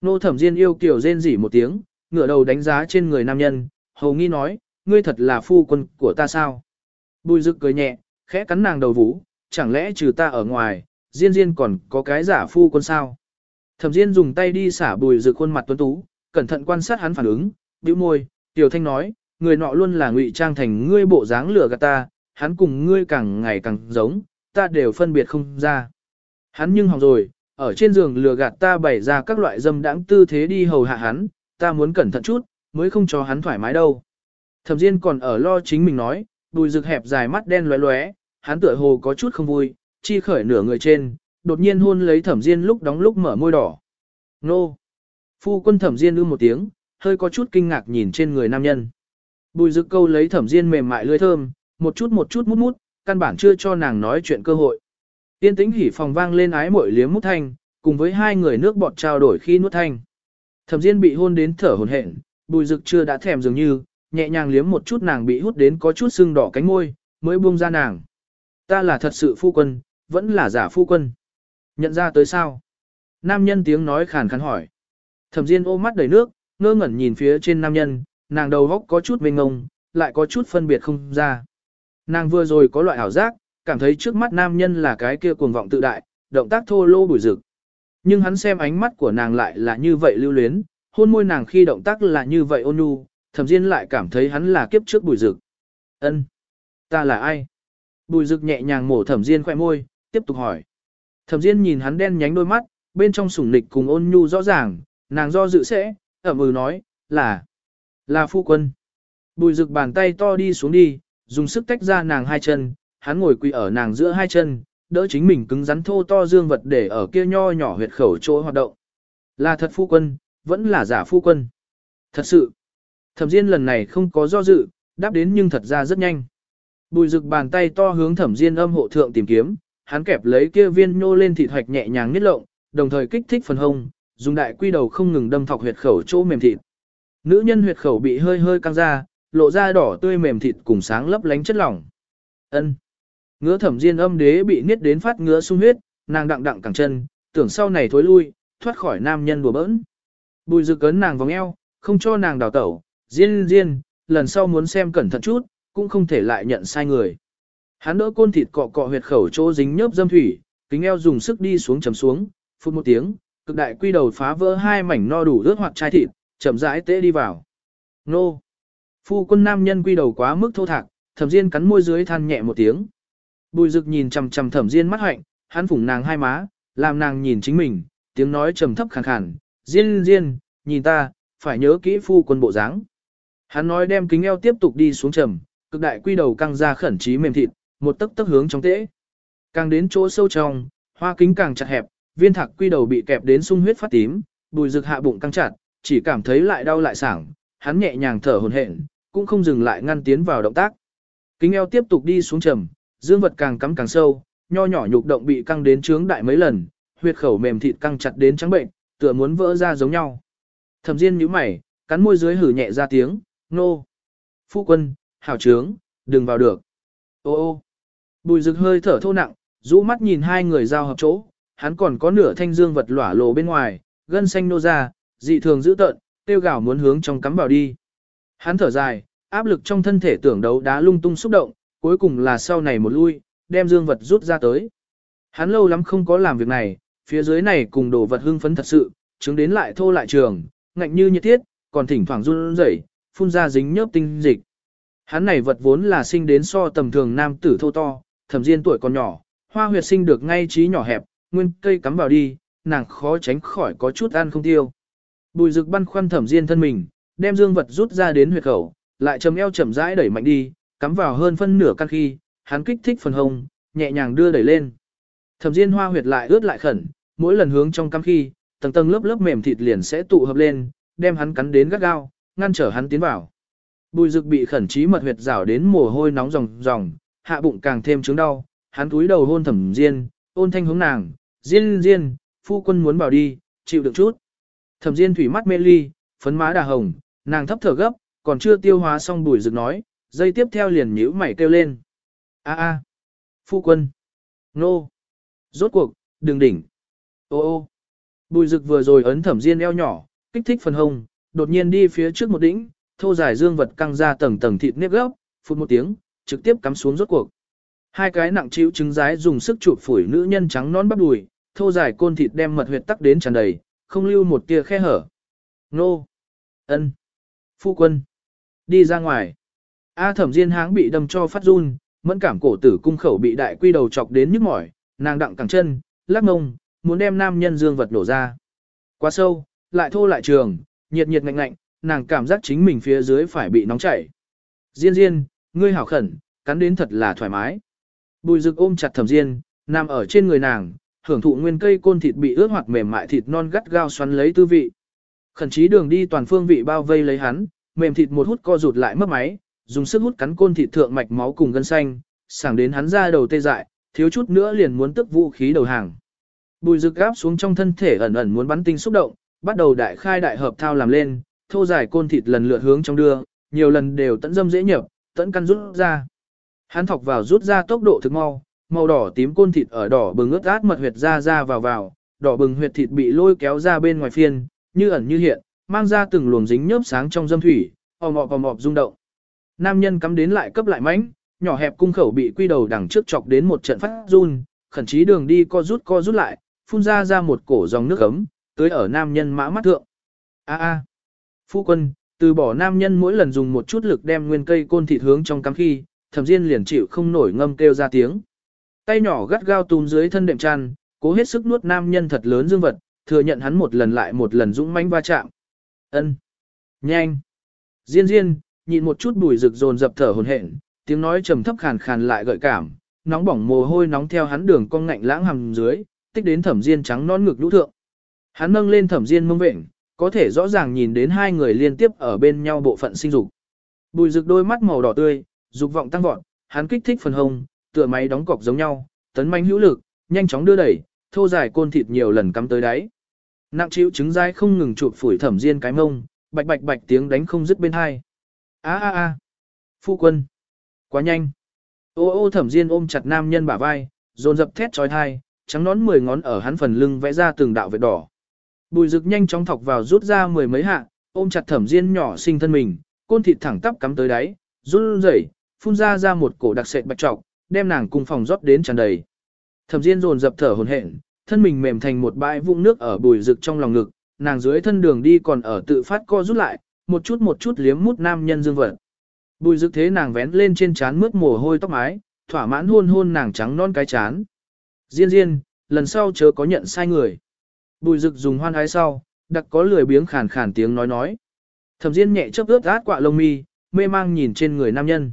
Nô thẩm diên yêu kiều rên rỉ một tiếng, ngửa đầu đánh giá trên người nam nhân, hầu nghi nói, ngươi thật là phu quân của ta sao? Bùi rực cười nhẹ, khẽ cắn nàng đầu vũ, chẳng lẽ trừ ta ở ngoài, Diên Diên còn có cái giả phu quân sao? Thẩm Diên dùng tay đi xả bùi rực khuôn mặt tuấn tú, cẩn thận quan sát hắn phản ứng, bĩu môi, Tiểu Thanh nói, người nọ luôn là ngụy trang thành ngươi bộ dáng lừa gạt ta, hắn cùng ngươi càng ngày càng giống, ta đều phân biệt không ra. Hắn nhưng hỏng rồi, ở trên giường lừa gạt ta bày ra các loại dâm đãng tư thế đi hầu hạ hắn, ta muốn cẩn thận chút, mới không cho hắn thoải mái đâu. Thẩm Diên còn ở lo chính mình nói, đùi rực hẹp dài mắt đen lóe lóe, hắn tựa hồ có chút không vui, chi khởi nửa người trên, đột nhiên hôn lấy thẩm diên lúc đóng lúc mở môi đỏ. Nô! Phu quân thẩm diên ư một tiếng, hơi có chút kinh ngạc nhìn trên người nam nhân. Bùi rực câu lấy thẩm diên mềm mại lưỡi thơm, một chút một chút mút mút, căn bản chưa cho nàng nói chuyện cơ hội. Tiên tĩnh hỉ phòng vang lên ái mội liếm mút thanh, cùng với hai người nước bọt trao đổi khi nuốt thanh. Thẩm diên bị hôn đến thở hồn hển, bùi rực chưa đã thèm dường như, nhẹ nhàng liếm một chút nàng bị hút đến có chút sưng đỏ cánh môi, mới buông ra nàng. Ta là thật sự phu quân, vẫn là giả phu quân. Nhận ra tới sao? Nam nhân tiếng nói khàn khàn hỏi. Thẩm Diên ôm mắt đầy nước, ngơ ngẩn nhìn phía trên nam nhân, nàng đầu góc có chút mênh ngông, lại có chút phân biệt không ra. Nàng vừa rồi có loại ảo giác, cảm thấy trước mắt nam nhân là cái kia cuồng vọng tự đại, động tác thô lô bùi rực. Nhưng hắn xem ánh mắt của nàng lại là như vậy lưu luyến, hôn môi nàng khi động tác là như vậy ôn nhu, thẩm Diên lại cảm thấy hắn là kiếp trước bùi rực. Ân, Ta là ai? Bùi rực nhẹ nhàng mổ thẩm Diên khoe môi, tiếp tục hỏi. Thẩm Diên nhìn hắn đen nhánh đôi mắt, bên trong sủng nịch cùng ôn nhu rõ ràng, nàng do dự sẽ, ẩm ừ nói, là, là phu quân. Bùi rực bàn tay to đi xuống đi, dùng sức tách ra nàng hai chân, hắn ngồi quỳ ở nàng giữa hai chân, đỡ chính mình cứng rắn thô to dương vật để ở kia nho nhỏ huyệt khẩu chỗ hoạt động. Là thật phu quân, vẫn là giả phu quân. Thật sự, thẩm Diên lần này không có do dự, đáp đến nhưng thật ra rất nhanh. Bùi rực bàn tay to hướng thẩm Diên âm hộ thượng tìm kiếm, hắn kẹp lấy kia viên nhô lên thịt hoạch nhẹ nhàng niết lộng, đồng thời kích thích phần hông, dùng đại quy đầu không ngừng đâm thọc huyệt khẩu chỗ mềm thịt. Nữ nhân huyệt khẩu bị hơi hơi căng ra, lộ ra đỏ tươi mềm thịt cùng sáng lấp lánh chất lỏng. Ân. Ngứa thẩm diên âm đế bị niết đến phát ngứa sung huyết, nàng đặng đặng cẳng chân, tưởng sau này thối lui, thoát khỏi nam nhân đùa bỡn. Bùi Dực cấn nàng vòng eo, không cho nàng đào tẩu, diên diên, lần sau muốn xem cẩn thận chút, cũng không thể lại nhận sai người. Hắn đỡ côn thịt cọ cọ huyệt khẩu chỗ dính nhớp dâm thủy, kính eo dùng sức đi xuống chầm xuống, phút một tiếng, cực đại quy đầu phá vỡ hai mảnh no đủ ướt hoặc chai thịt, chậm rãi tế đi vào. Nô! Phu quân nam nhân quy đầu quá mức thô thạc, thẩm diên cắn môi dưới than nhẹ một tiếng. Bùi rực nhìn chằm chằm thẩm diên mắt hạnh, hắn phủng nàng hai má, làm nàng nhìn chính mình, tiếng nói trầm thấp khàn khàn, diên diên, nhìn ta, phải nhớ kỹ phu quân bộ dáng. Hắn nói đem kính eo tiếp tục đi xuống trầm, cực đại quy đầu căng ra khẩn trí mềm thịt, một tấc tấc hướng trong tễ. Càng đến chỗ sâu trong, hoa kính càng chặt hẹp, viên thạc quy đầu bị kẹp đến sung huyết phát tím, bùi rực hạ bụng căng chặt, chỉ cảm thấy lại đau lại sảng, hắn nhẹ nhàng thở hổn hển, cũng không dừng lại ngăn tiến vào động tác. Kính eo tiếp tục đi xuống trầm, dương vật càng cắm càng sâu, nho nhỏ nhục động bị căng đến trướng đại mấy lần, huyệt khẩu mềm thịt căng chặt đến trắng bệnh, tựa muốn vỡ ra giống nhau. Thẩm Diên nhíu mày, cắn môi dưới hử nhẹ ra tiếng, nô. Phu quân, hảo trướng, đừng vào được. Ô ô. Bùi rực hơi thở thô nặng, rũ mắt nhìn hai người giao hợp chỗ, hắn còn có nửa thanh dương vật lỏa lộ bên ngoài, gân xanh nô ra, dị thường dữ tợn, tiêu gạo muốn hướng trong cắm vào đi. Hắn thở dài, áp lực trong thân thể tưởng đấu đá lung tung xúc động, cuối cùng là sau này một lui, đem dương vật rút ra tới. Hắn lâu lắm không có làm việc này, phía dưới này cùng đồ vật hưng phấn thật sự, chứng đến lại thô lại trường, ngạnh như nhiệt thiết, còn thỉnh thoảng run rẩy, phun ra dính nhớp tinh dịch. Hắn này vật vốn là sinh đến so tầm thường nam tử thô to, thẩm diên tuổi còn nhỏ, hoa huyệt sinh được ngay trí nhỏ hẹp, nguyên cây cắm vào đi, nàng khó tránh khỏi có chút ăn không tiêu. Bùi rực băn khoăn thẩm diên thân mình, đem dương vật rút ra đến huyệt khẩu, lại chầm eo chậm rãi đẩy mạnh đi, cắm vào hơn phân nửa căn khi, hắn kích thích phần hông, nhẹ nhàng đưa đẩy lên. Thẩm diên hoa huyệt lại ướt lại khẩn, mỗi lần hướng trong cắm khi, tầng tầng lớp lớp mềm thịt liền sẽ tụ hợp lên, đem hắn cắn đến gắt gao, ngăn trở hắn tiến vào. Bùi Dực bị khẩn trí mật huyệt rảo đến mồ hôi nóng ròng ròng, hạ bụng càng thêm chứng đau, hắn cúi đầu hôn thẩm diên, ôn thanh hướng nàng, diên diên, phu quân muốn bảo đi, chịu được chút. Thẩm diên thủy mắt mê ly, phấn má đà hồng, nàng thấp thở gấp, còn chưa tiêu hóa xong bùi dực nói, dây tiếp theo liền nhíu mày kêu lên. a a phu quân, nô, rốt cuộc, đừng đỉnh, ô ô. Bùi dực vừa rồi ấn thẩm diên eo nhỏ, kích thích phần hông, đột nhiên đi phía trước một đỉnh, thô dài dương vật căng ra tầng tầng thịt nếp gốc, phút một tiếng, trực tiếp cắm xuống rốt cuộc. Hai cái nặng chịu trứng rái dùng sức chụp phủi nữ nhân trắng non bắp đùi, thô dài côn thịt đem mật huyệt tắc đến tràn đầy, không lưu một tia khe hở. Nô! ân, Phu quân! Đi ra ngoài! A thẩm diên háng bị đâm cho phát run, mẫn cảm cổ tử cung khẩu bị đại quy đầu chọc đến nhức mỏi, nàng đặng cẳng chân, lắc ngông, muốn đem nam nhân dương vật nổ ra. Quá sâu, lại thô lại trường, nhiệt nhiệt ngạnh ngạnh, nàng cảm giác chính mình phía dưới phải bị nóng chảy. Diên diên, ngươi hảo khẩn, cắn đến thật là thoải mái. Bùi rực ôm chặt thẩm diên, nằm ở trên người nàng, hưởng thụ nguyên cây côn thịt bị ướt hoặc mềm mại thịt non gắt gao xoắn lấy tư vị. Khẩn chí đường đi toàn phương vị bao vây lấy hắn, mềm thịt một hút co rụt lại mất máy, dùng sức hút cắn côn thịt thượng mạch máu cùng gân xanh, sảng đến hắn ra đầu tê dại, thiếu chút nữa liền muốn tức vũ khí đầu hàng. Bùi rực gáp xuống trong thân thể ẩn ẩn muốn bắn tinh xúc động, bắt đầu đại khai đại hợp thao làm lên, thô dài côn thịt lần lượt hướng trong đưa, nhiều lần đều tận dâm dễ nhập, tận căn rút ra. Hắn thọc vào rút ra tốc độ thực mau, màu đỏ tím côn thịt ở đỏ bừng ướt át mật huyệt ra ra vào vào, đỏ bừng huyệt thịt bị lôi kéo ra bên ngoài phiên, như ẩn như hiện, mang ra từng luồng dính nhớp sáng trong dâm thủy, ò mọ ò mọp rung động. Nam nhân cắm đến lại cấp lại mãnh, nhỏ hẹp cung khẩu bị quy đầu đằng trước chọc đến một trận phát run, khẩn chí đường đi co rút co rút lại, phun ra ra một cổ dòng nước ấm, tới ở nam nhân mã mắt thượng. A a, phu quân, từ bỏ nam nhân mỗi lần dùng một chút lực đem nguyên cây côn thịt hướng trong cắm khi, thẩm diên liền chịu không nổi ngâm kêu ra tiếng. Tay nhỏ gắt gao túm dưới thân đệm chăn, cố hết sức nuốt nam nhân thật lớn dương vật, thừa nhận hắn một lần lại một lần dũng mãnh va chạm. Ân, Nhanh! Diên diên, nhịn một chút bùi rực dồn dập thở hổn hển, tiếng nói trầm thấp khàn khàn lại gợi cảm, nóng bỏng mồ hôi nóng theo hắn đường cong ngạnh lãng hầm dưới, tích đến thẩm diên trắng non ngực lũ thượng. Hắn nâng lên thẩm diên mông vệnh, có thể rõ ràng nhìn đến hai người liên tiếp ở bên nhau bộ phận sinh dục. Bùi rực đôi mắt màu đỏ tươi, dục vọng tăng vọt, hắn kích thích phần hông, tựa máy đóng cọc giống nhau, tấn manh hữu lực, nhanh chóng đưa đẩy, thô dài côn thịt nhiều lần cắm tới đáy. Nặng chịu trứng dai không ngừng chụp phủi thẩm diên cái mông, bạch bạch bạch tiếng đánh không dứt bên hai. A a a. Phu quân. Quá nhanh. Ô ô thẩm diên ôm chặt nam nhân bả vai, dồn dập thét trói thai, trắng nón mười ngón ở hắn phần lưng vẽ ra từng đạo vết đỏ. Bùi rực nhanh chóng thọc vào rút ra mười mấy hạ, ôm chặt thẩm diên nhỏ sinh thân mình, côn thịt thẳng tắp cắm tới đáy, run rẩy, phun ra ra một cổ đặc sệt bạch trọc, đem nàng cùng phòng rót đến tràn đầy. Thẩm Diên dồn dập thở hổn hển, thân mình mềm thành một bãi vũng nước ở bùi rực trong lòng ngực, nàng dưới thân đường đi còn ở tự phát co rút lại, một chút một chút liếm mút nam nhân dương vật. Bùi rực thế nàng vén lên trên trán mướt mồ hôi tóc mái, thỏa mãn hôn hôn nàng trắng non cái chán. Diên diên, lần sau chớ có nhận sai người. Bùi rực dùng hoan ái sau, đặc có lười biếng khàn khàn tiếng nói nói. Thẩm Diên nhẹ chớp ướt át quạ lông mi, mê mang nhìn trên người nam nhân.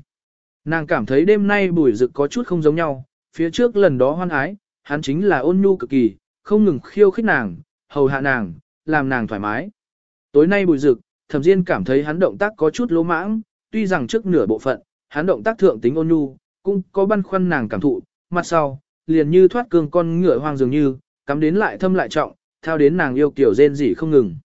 Nàng cảm thấy đêm nay bùi rực có chút không giống nhau, phía trước lần đó hoan ái, hắn chính là ôn nhu cực kỳ, không ngừng khiêu khích nàng, hầu hạ nàng, làm nàng thoải mái. Tối nay bùi rực, thẩm diên cảm thấy hắn động tác có chút lỗ mãng, tuy rằng trước nửa bộ phận, hắn động tác thượng tính ôn nhu, cũng có băn khoăn nàng cảm thụ, mặt sau, liền như thoát cương con ngựa hoang dường như, cắm đến lại thâm lại trọng, thao đến nàng yêu kiểu rên rỉ không ngừng.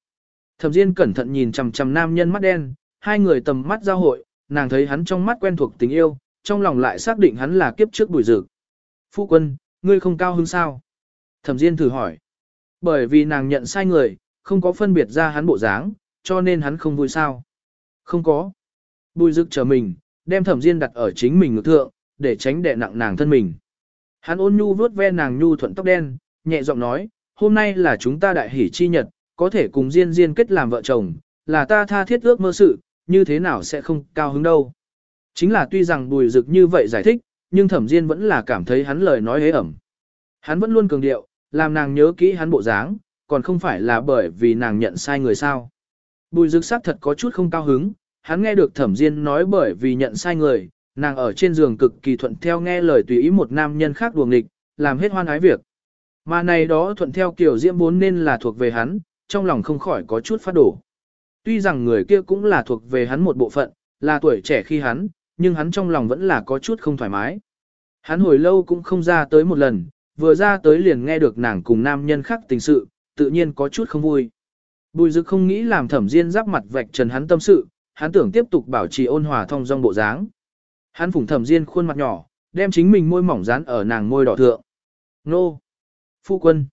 Thẩm Diên cẩn thận nhìn chằm chằm nam nhân mắt đen, hai người tầm mắt giao hội, nàng thấy hắn trong mắt quen thuộc tình yêu, trong lòng lại xác định hắn là kiếp trước bùi dực. Phu quân, ngươi không cao hứng sao? Thẩm Diên thử hỏi. Bởi vì nàng nhận sai người, không có phân biệt ra hắn bộ dáng, cho nên hắn không vui sao. Không có. Bùi dực chờ mình, đem thẩm Diên đặt ở chính mình ngực thượng, để tránh đè nặng nàng thân mình. Hắn ôn nhu vuốt ve nàng nhu thuận tóc đen, nhẹ giọng nói, hôm nay là chúng ta đại hỷ chi nhật, có thể cùng Diên Diên kết làm vợ chồng, là ta tha thiết ước mơ sự, như thế nào sẽ không cao hứng đâu. Chính là tuy rằng bùi rực như vậy giải thích, nhưng thẩm Diên vẫn là cảm thấy hắn lời nói hế ẩm. Hắn vẫn luôn cường điệu, làm nàng nhớ kỹ hắn bộ dáng, còn không phải là bởi vì nàng nhận sai người sao. Bùi rực sắc thật có chút không cao hứng, hắn nghe được thẩm Diên nói bởi vì nhận sai người, nàng ở trên giường cực kỳ thuận theo nghe lời tùy ý một nam nhân khác đùa nghịch, làm hết hoan ái việc. Mà này đó thuận theo kiểu diễm bốn nên là thuộc về hắn, trong lòng không khỏi có chút phát đổ. Tuy rằng người kia cũng là thuộc về hắn một bộ phận, là tuổi trẻ khi hắn, nhưng hắn trong lòng vẫn là có chút không thoải mái. Hắn hồi lâu cũng không ra tới một lần, vừa ra tới liền nghe được nàng cùng nam nhân khác tình sự, tự nhiên có chút không vui. Bùi dực không nghĩ làm thẩm diên giáp mặt vạch trần hắn tâm sự, hắn tưởng tiếp tục bảo trì ôn hòa thông dong bộ dáng. Hắn phủng thẩm diên khuôn mặt nhỏ, đem chính mình môi mỏng dán ở nàng môi đỏ thượng. Nô! Phu quân!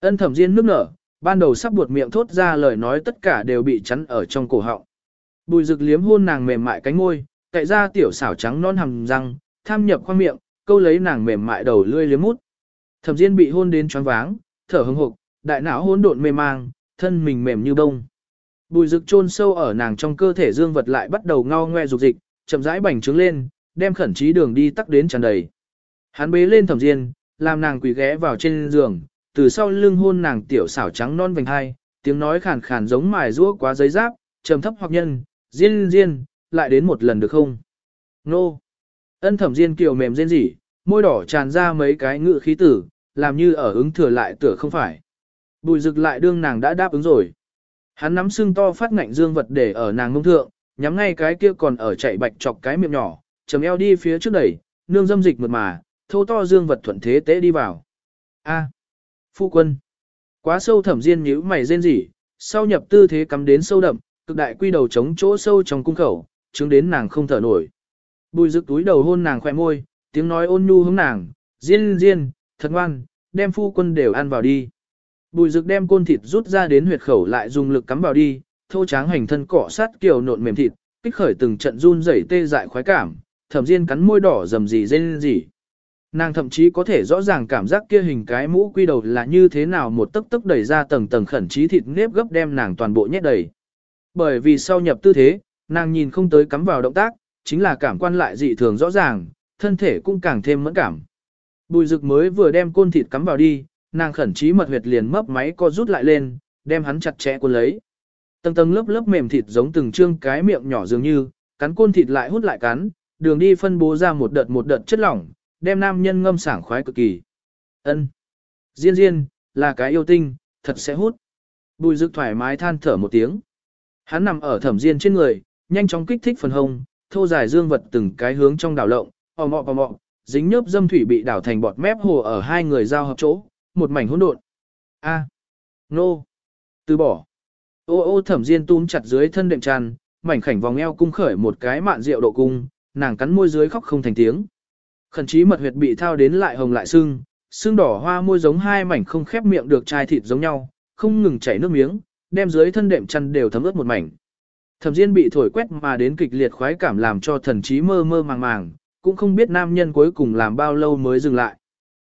Ân thẩm diên nước nở, ban đầu sắp buột miệng thốt ra lời nói tất cả đều bị chắn ở trong cổ họng. Bùi rực liếm hôn nàng mềm mại cánh môi, cậy ra tiểu xảo trắng non hầm răng, tham nhập khoang miệng, câu lấy nàng mềm mại đầu lươi liếm mút. Thẩm Diên bị hôn đến choáng váng, thở hững hộc, đại não hỗn độn mê mang, thân mình mềm như bông. Bùi rực chôn sâu ở nàng trong cơ thể dương vật lại bắt đầu ngao ngoe dục dịch, chậm rãi bành trướng lên, đem khẩn trí đường đi tắc đến tràn đầy. Hắn bế lên Thẩm Diên, làm nàng quỳ ghé vào trên giường, từ sau lưng hôn nàng tiểu xảo trắng non vành hai, tiếng nói khàn khàn giống mài rũa quá giấy giáp, trầm thấp hoặc nhân, Diên Diên, lại đến một lần được không? Nô! Ân thẩm Diên kiều mềm rên rỉ, môi đỏ tràn ra mấy cái ngự khí tử, làm như ở ứng thừa lại tựa không phải. Bùi rực lại đương nàng đã đáp ứng rồi. Hắn nắm xương to phát ngạnh dương vật để ở nàng ngông thượng, nhắm ngay cái kia còn ở chạy bạch chọc cái miệng nhỏ, chầm eo đi phía trước đẩy, nương dâm dịch mượt mà, thô to dương vật thuận thế tế đi vào. A, phu quân. Quá sâu thẩm diên nhíu mày rên rỉ, sau nhập tư thế cắm đến sâu đậm, cực đại quy đầu chống chỗ sâu trong cung khẩu, chứng đến nàng không thở nổi. Bùi rực túi đầu hôn nàng khoe môi, tiếng nói ôn nhu hướng nàng, diên diên, thật ngoan, đem phu quân đều ăn vào đi. Bùi rực đem côn thịt rút ra đến huyệt khẩu lại dùng lực cắm vào đi, thô tráng hành thân cọ sát kiểu nộn mềm thịt, kích khởi từng trận run rẩy tê dại khoái cảm, thẩm diên cắn môi đỏ rầm rì rên rỉ. Nàng thậm chí có thể rõ ràng cảm giác kia hình cái mũ quy đầu là như thế nào một tấc tấc đẩy ra tầng tầng khẩn trí thịt nếp gấp đem nàng toàn bộ nhét đầy. Bởi vì sau nhập tư thế, nàng nhìn không tới cắm vào động tác, chính là cảm quan lại dị thường rõ ràng, thân thể cũng càng thêm mẫn cảm. Bùi rực mới vừa đem côn thịt cắm vào đi, nàng khẩn trí mật huyệt liền mấp máy co rút lại lên, đem hắn chặt chẽ cuốn lấy. Tầng tầng lớp lớp mềm thịt giống từng trương cái miệng nhỏ dường như, cắn côn thịt lại hút lại cắn, đường đi phân bố ra một đợt một đợt chất lỏng, đem nam nhân ngâm sảng khoái cực kỳ. Ân, Diên diên, là cái yêu tinh, thật sẽ hút. Bùi Dực thoải mái than thở một tiếng. Hắn nằm ở thẩm diên trên người, nhanh chóng kích thích phần hông, thô dài dương vật từng cái hướng trong đảo lộng, ò mọ ò mọ, dính nhớp dâm thủy bị đảo thành bọt mép hồ ở hai người giao hợp chỗ, một mảnh hỗn độn. A, nô, từ bỏ. Ô ô thẩm diên túm chặt dưới thân đệm tràn, mảnh khảnh vòng eo cung khởi một cái mạn rượu độ cung, nàng cắn môi dưới khóc không thành tiếng. Khẩn trí mật huyệt bị thao đến lại hồng lại sưng, sưng đỏ hoa môi giống hai mảnh không khép miệng được chai thịt giống nhau, không ngừng chảy nước miếng, đem dưới thân đệm chăn đều thấm ướt một mảnh. Thẩm Diên bị thổi quét mà đến kịch liệt khoái cảm làm cho thần trí mơ mơ màng màng, cũng không biết nam nhân cuối cùng làm bao lâu mới dừng lại.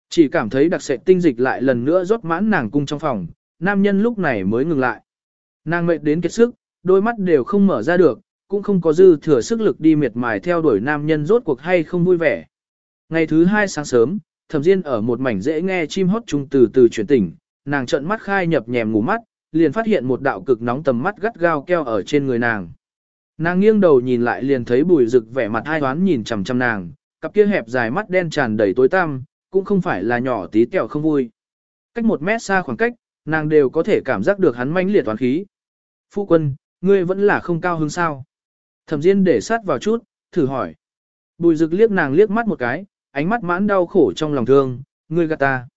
Chỉ cảm thấy đặc sệt tinh dịch lại lần nữa rót mãn nàng cung trong phòng, nam nhân lúc này mới ngừng lại. Nàng mệt đến kiệt sức, đôi mắt đều không mở ra được, cũng không có dư thừa sức lực đi miệt mài theo đuổi nam nhân rốt cuộc hay không vui vẻ. Ngày thứ hai sáng sớm, thẩm diên ở một mảnh dễ nghe chim hót trung từ từ chuyển tỉnh, nàng trợn mắt khai nhập nhèm ngủ mắt, liền phát hiện một đạo cực nóng tầm mắt gắt gao keo ở trên người nàng. Nàng nghiêng đầu nhìn lại liền thấy bùi Dực vẻ mặt hai toán nhìn chằm chằm nàng, cặp kia hẹp dài mắt đen tràn đầy tối tăm, cũng không phải là nhỏ tí tẹo không vui. Cách một mét xa khoảng cách, nàng đều có thể cảm giác được hắn manh liệt toán khí. Phu quân, ngươi vẫn là không cao hứng sao. Thẩm Diên để sát vào chút, thử hỏi. Bùi Dực liếc nàng liếc mắt một cái, ánh mắt mãn đau khổ trong lòng thương, ngươi gạt ta.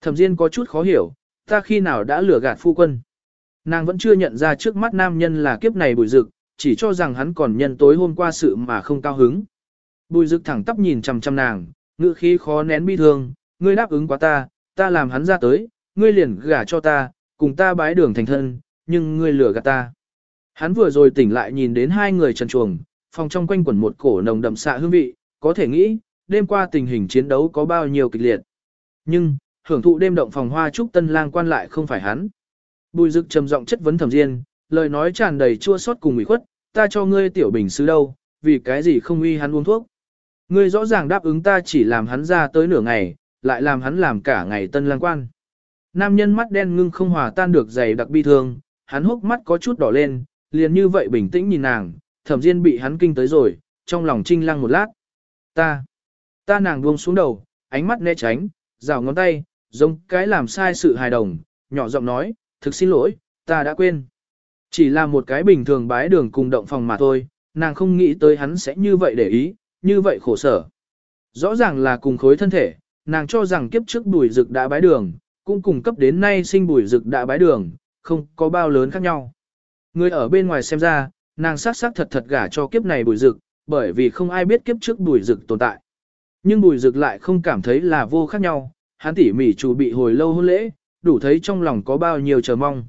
Thẩm Diên có chút khó hiểu, ta khi nào đã lừa gạt phu quân. Nàng vẫn chưa nhận ra trước mắt nam nhân là kiếp này Bùi Dực, chỉ cho rằng hắn còn nhân tối hôm qua sự mà không cao hứng. Bùi Dực thẳng tắp nhìn chằm chằm nàng, ngữ khí khó nén bi thương, ngươi đáp ứng quá ta, ta làm hắn ra tới, ngươi liền gả cho ta, cùng ta bái đường thành thân, nhưng ngươi lừa gạt ta. Hắn vừa rồi tỉnh lại nhìn đến hai người trần chuồng, phòng trong quanh quẩn một cổ nồng đậm xạ hương vị, có thể nghĩ, đêm qua tình hình chiến đấu có bao nhiêu kịch liệt. Nhưng, hưởng thụ đêm động phòng hoa trúc tân lang quan lại không phải hắn. Bùi dực trầm giọng chất vấn thẩm diên, lời nói tràn đầy chua xót cùng ủy khuất, ta cho ngươi tiểu bình sứ đâu, vì cái gì không uy hắn uống thuốc. Ngươi rõ ràng đáp ứng ta chỉ làm hắn ra tới nửa ngày, lại làm hắn làm cả ngày tân lang quan. Nam nhân mắt đen ngưng không hòa tan được dày đặc bi thương, hắn hốc mắt có chút đỏ lên, liền như vậy bình tĩnh nhìn nàng, thẩm diên bị hắn kinh tới rồi, trong lòng trinh lăng một lát. Ta, ta nàng buông xuống đầu, ánh mắt né tránh, rào ngón tay, giống cái làm sai sự hài đồng, nhỏ giọng nói, thực xin lỗi, ta đã quên. Chỉ là một cái bình thường bái đường cùng động phòng mà thôi, nàng không nghĩ tới hắn sẽ như vậy để ý, như vậy khổ sở. Rõ ràng là cùng khối thân thể, nàng cho rằng kiếp trước bùi rực đã bái đường, cũng cùng cấp đến nay sinh bùi rực đã bái đường, không có bao lớn khác nhau. Người ở bên ngoài xem ra, nàng sát sắc thật thật gả cho kiếp này bùi rực, bởi vì không ai biết kiếp trước bùi rực tồn tại. Nhưng bùi rực lại không cảm thấy là vô khác nhau, hắn tỉ mỉ chủ bị hồi lâu hôn lễ, đủ thấy trong lòng có bao nhiêu chờ mong.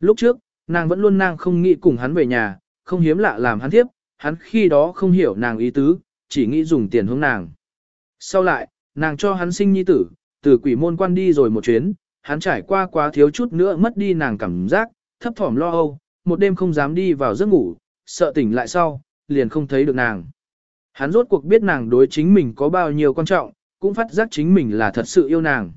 Lúc trước, nàng vẫn luôn nàng không nghĩ cùng hắn về nhà, không hiếm lạ làm hắn tiếp, hắn khi đó không hiểu nàng ý tứ, chỉ nghĩ dùng tiền hướng nàng. Sau lại, nàng cho hắn sinh nhi tử, từ quỷ môn quan đi rồi một chuyến, hắn trải qua quá thiếu chút nữa mất đi nàng cảm giác, thấp thỏm lo âu, một đêm không dám đi vào giấc ngủ, sợ tỉnh lại sau, liền không thấy được nàng. Hắn rốt cuộc biết nàng đối chính mình có bao nhiêu quan trọng, cũng phát giác chính mình là thật sự yêu nàng.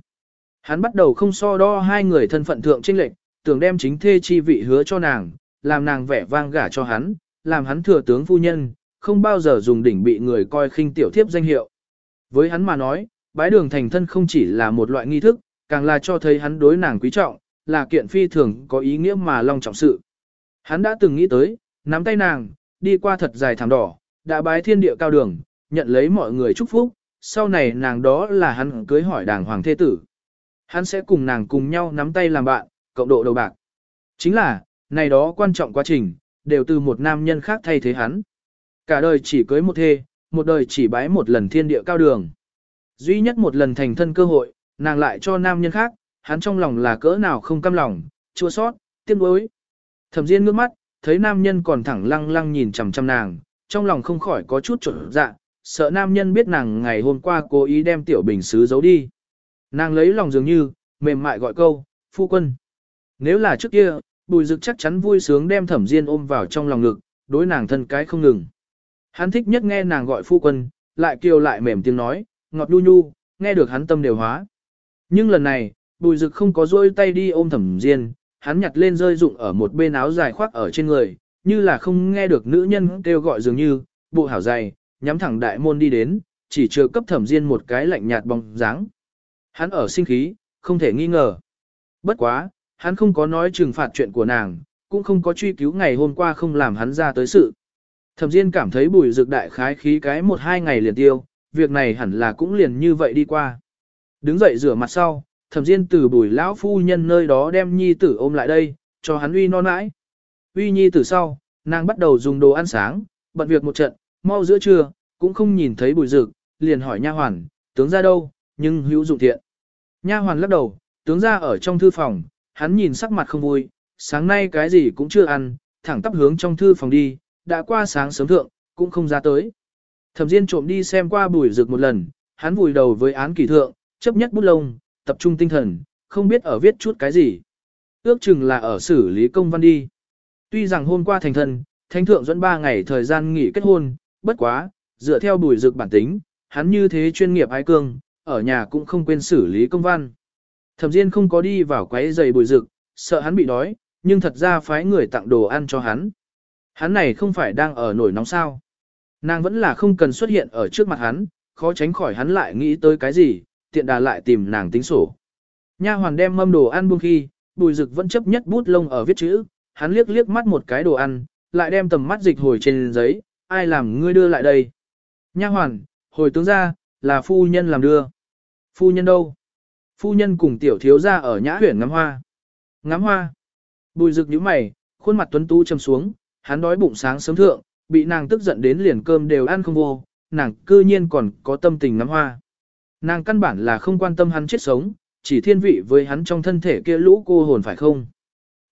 Hắn bắt đầu không so đo hai người thân phận thượng trinh lệnh, tưởng đem chính thê chi vị hứa cho nàng, làm nàng vẻ vang gả cho hắn, làm hắn thừa tướng phu nhân, không bao giờ dùng đỉnh bị người coi khinh tiểu thiếp danh hiệu. Với hắn mà nói, bái đường thành thân không chỉ là một loại nghi thức, càng là cho thấy hắn đối nàng quý trọng, là kiện phi thường có ý nghĩa mà long trọng sự. Hắn đã từng nghĩ tới, nắm tay nàng, đi qua thật dài thảm đỏ, đã bái thiên địa cao đường, nhận lấy mọi người chúc phúc, sau này nàng đó là hắn cưới hỏi đàng hoàng thế tử. Hắn sẽ cùng nàng cùng nhau nắm tay làm bạn, cộng độ đầu bạc. Chính là, này đó quan trọng quá trình, đều từ một nam nhân khác thay thế hắn. Cả đời chỉ cưới một thê, một đời chỉ bái một lần thiên địa cao đường. Duy nhất một lần thành thân cơ hội, nàng lại cho nam nhân khác, hắn trong lòng là cỡ nào không căm lòng, chua sót, tiếc nuối. Thẩm Diên ngước mắt, thấy nam nhân còn thẳng lăng lăng nhìn chằm chằm nàng, trong lòng không khỏi có chút chuẩn dạ, sợ nam nhân biết nàng ngày hôm qua cố ý đem tiểu bình sứ giấu đi. Nàng lấy lòng dường như, mềm mại gọi câu, phu quân. Nếu là trước kia, bùi dực chắc chắn vui sướng đem thẩm diên ôm vào trong lòng ngực, đối nàng thân cái không ngừng. Hắn thích nhất nghe nàng gọi phu quân, lại kêu lại mềm tiếng nói, ngọt nhu nhu, nghe được hắn tâm đều hóa. Nhưng lần này, bùi dực không có rôi tay đi ôm thẩm diên, hắn nhặt lên rơi dụng ở một bên áo dài khoác ở trên người, như là không nghe được nữ nhân kêu gọi dường như, bộ hảo dày, nhắm thẳng đại môn đi đến, chỉ chưa cấp thẩm diên một cái lạnh nhạt bóng dáng. Hắn ở sinh khí, không thể nghi ngờ. Bất quá, hắn không có nói trừng phạt chuyện của nàng, cũng không có truy cứu ngày hôm qua không làm hắn ra tới sự. Thẩm Diên cảm thấy bùi dược đại khái khí cái một hai ngày liền tiêu, việc này hẳn là cũng liền như vậy đi qua. Đứng dậy rửa mặt sau, Thẩm Diên từ bùi lão phu nhân nơi đó đem nhi tử ôm lại đây, cho hắn uy non mãi. Uy nhi từ sau, nàng bắt đầu dùng đồ ăn sáng, bận việc một trận, mau giữa trưa, cũng không nhìn thấy bùi dực, liền hỏi nha hoàn, tướng ra đâu, nhưng hữu dụng thiện. Nha hoàn lắc đầu, tướng ra ở trong thư phòng, hắn nhìn sắc mặt không vui, sáng nay cái gì cũng chưa ăn, thẳng tắp hướng trong thư phòng đi, đã qua sáng sớm thượng, cũng không ra tới. Thẩm Diên trộm đi xem qua bùi rực một lần, hắn vùi đầu với án kỳ thượng, chấp nhất bút lông, tập trung tinh thần, không biết ở viết chút cái gì. Ước chừng là ở xử lý công văn đi. Tuy rằng hôm qua thành thân, thánh thượng dẫn 3 ngày thời gian nghỉ kết hôn, bất quá, dựa theo bùi dược bản tính, hắn như thế chuyên nghiệp ái cương, ở nhà cũng không quên xử lý công văn. Thẩm Diên không có đi vào quấy giày bùi dược, sợ hắn bị đói, nhưng thật ra phái người tặng đồ ăn cho hắn. Hắn này không phải đang ở nổi nóng sao. Nàng vẫn là không cần xuất hiện ở trước mặt hắn, khó tránh khỏi hắn lại nghĩ tới cái gì, tiện đà lại tìm nàng tính sổ. Nha hoàn đem mâm đồ ăn buông khi, bùi dực vẫn chấp nhất bút lông ở viết chữ, hắn liếc liếc mắt một cái đồ ăn, lại đem tầm mắt dịch hồi trên giấy, ai làm ngươi đưa lại đây. Nha hoàn, hồi tướng ra, là phu nhân làm đưa. Phu nhân đâu? Phu nhân cùng tiểu thiếu ra ở nhã huyển ngắm hoa. Ngắm hoa. Bùi rực như mày, khuôn mặt tuấn tú châm xuống, hắn đói bụng sáng sớm thượng, bị nàng tức giận đến liền cơm đều ăn không vô, nàng cư nhiên còn có tâm tình ngắm hoa. Nàng căn bản là không quan tâm hắn chết sống, chỉ thiên vị với hắn trong thân thể kia lũ cô hồn phải không?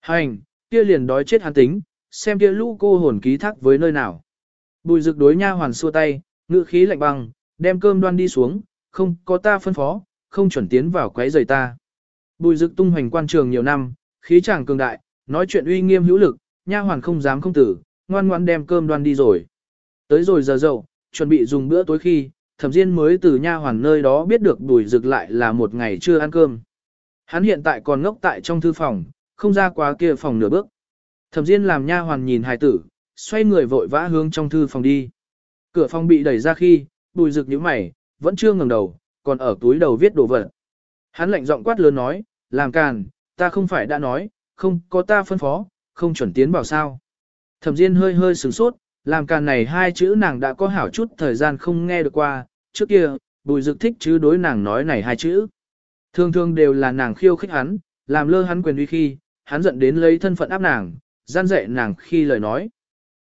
Hành, kia liền đói chết hắn tính, xem kia lũ cô hồn ký thác với nơi nào. Bùi rực đối nha hoàn xua tay, ngự khí lạnh băng, đem cơm đoan đi xuống, không có ta phân phó, không chuẩn tiến vào quấy rầy ta. Bùi rực tung hoành quan trường nhiều năm, khí chàng cường đại, nói chuyện uy nghiêm hữu lực, nha hoàn không dám không tử, ngoan ngoan đem cơm đoan đi rồi. Tới rồi giờ dậu, chuẩn bị dùng bữa tối khi, thẩm diên mới từ nha hoàn nơi đó biết được bùi rực lại là một ngày chưa ăn cơm. Hắn hiện tại còn ngốc tại trong thư phòng, không ra quá kia phòng nửa bước. Thẩm diên làm nha hoàn nhìn hài tử, xoay người vội vã hướng trong thư phòng đi. Cửa phòng bị đẩy ra khi, bùi Dực nhíu mày, vẫn chưa ngẩng đầu, còn ở túi đầu viết đồ vật. Hắn lạnh giọng quát lớn nói, làm càn, ta không phải đã nói, không có ta phân phó, không chuẩn tiến bảo sao. Thẩm Diên hơi hơi sửng sốt, làm càn này hai chữ nàng đã có hảo chút thời gian không nghe được qua, trước kia, bùi dực thích chứ đối nàng nói này hai chữ. Thường thường đều là nàng khiêu khích hắn, làm lơ hắn quyền uy khi, hắn giận đến lấy thân phận áp nàng, gian dạy nàng khi lời nói.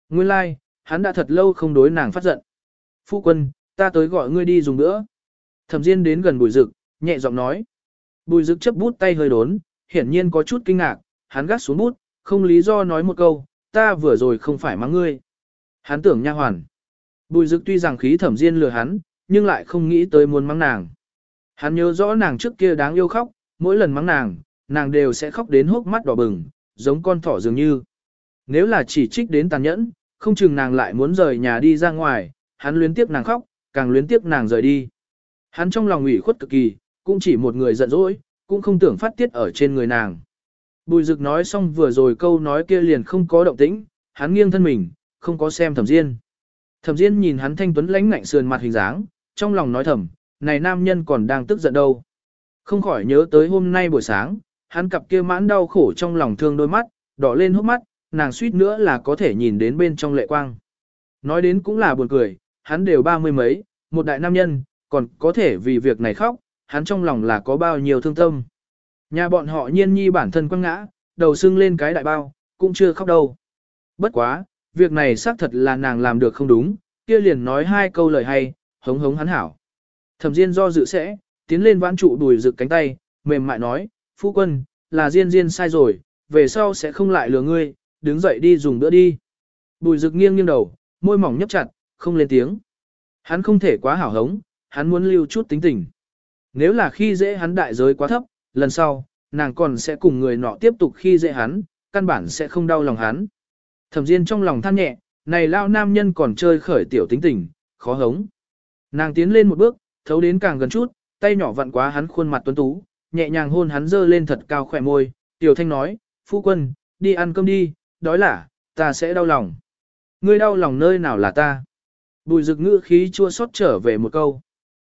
Nguyên lai, like, hắn đã thật lâu không đối nàng phát giận. Phu quân, ta tới gọi ngươi đi dùng nữa. Thẩm Diên đến gần bùi dực, nhẹ giọng nói. Bùi dực chấp bút tay hơi đốn, hiển nhiên có chút kinh ngạc, hắn gắt xuống bút, không lý do nói một câu, ta vừa rồi không phải mắng ngươi. Hắn tưởng nha hoàn. Bùi dực tuy rằng khí thẩm diên lừa hắn, nhưng lại không nghĩ tới muốn mắng nàng. Hắn nhớ rõ nàng trước kia đáng yêu khóc, mỗi lần mắng nàng, nàng đều sẽ khóc đến hốc mắt đỏ bừng, giống con thỏ dường như. Nếu là chỉ trích đến tàn nhẫn, không chừng nàng lại muốn rời nhà đi ra ngoài, hắn luyến tiếp nàng khóc, càng luyến tiếp nàng rời đi. Hắn trong lòng ủy khuất cực kỳ, cũng chỉ một người giận dỗi, cũng không tưởng phát tiết ở trên người nàng. Bùi Dực nói xong vừa rồi câu nói kia liền không có động tĩnh, hắn nghiêng thân mình, không có xem Thẩm Diên. Thẩm Diên nhìn hắn thanh tuấn lãnh ngạnh sườn mặt hình dáng, trong lòng nói thầm, này nam nhân còn đang tức giận đâu. Không khỏi nhớ tới hôm nay buổi sáng, hắn cặp kia mãn đau khổ trong lòng thương đôi mắt, đỏ lên hốc mắt, nàng suýt nữa là có thể nhìn đến bên trong lệ quang. Nói đến cũng là buồn cười, hắn đều ba mươi mấy, một đại nam nhân, còn có thể vì việc này khóc, hắn trong lòng là có bao nhiêu thương tâm. Nhà bọn họ nhiên nhi bản thân quăng ngã, đầu sưng lên cái đại bao, cũng chưa khóc đâu. Bất quá, việc này xác thật là nàng làm được không đúng, kia liền nói hai câu lời hay, hống hống hắn hảo. Thẩm Diên do dự sẽ, tiến lên vãn trụ đùi rực cánh tay, mềm mại nói, phu quân, là Diên Diên sai rồi, về sau sẽ không lại lừa ngươi, đứng dậy đi dùng bữa đi. Bùi rực nghiêng nghiêng đầu, môi mỏng nhấp chặt, không lên tiếng. Hắn không thể quá hảo hống, hắn muốn lưu chút tính tình. Nếu là khi dễ hắn đại giới quá thấp, lần sau, nàng còn sẽ cùng người nọ tiếp tục khi dễ hắn, căn bản sẽ không đau lòng hắn. Thẩm Diên trong lòng than nhẹ, này lao nam nhân còn chơi khởi tiểu tính tình, khó hống. Nàng tiến lên một bước, thấu đến càng gần chút, tay nhỏ vặn quá hắn khuôn mặt tuấn tú, nhẹ nhàng hôn hắn dơ lên thật cao khỏe môi, tiểu thanh nói, phu quân, đi ăn cơm đi, đói là ta sẽ đau lòng. Ngươi đau lòng nơi nào là ta? Bùi rực ngữ khí chua xót trở về một câu.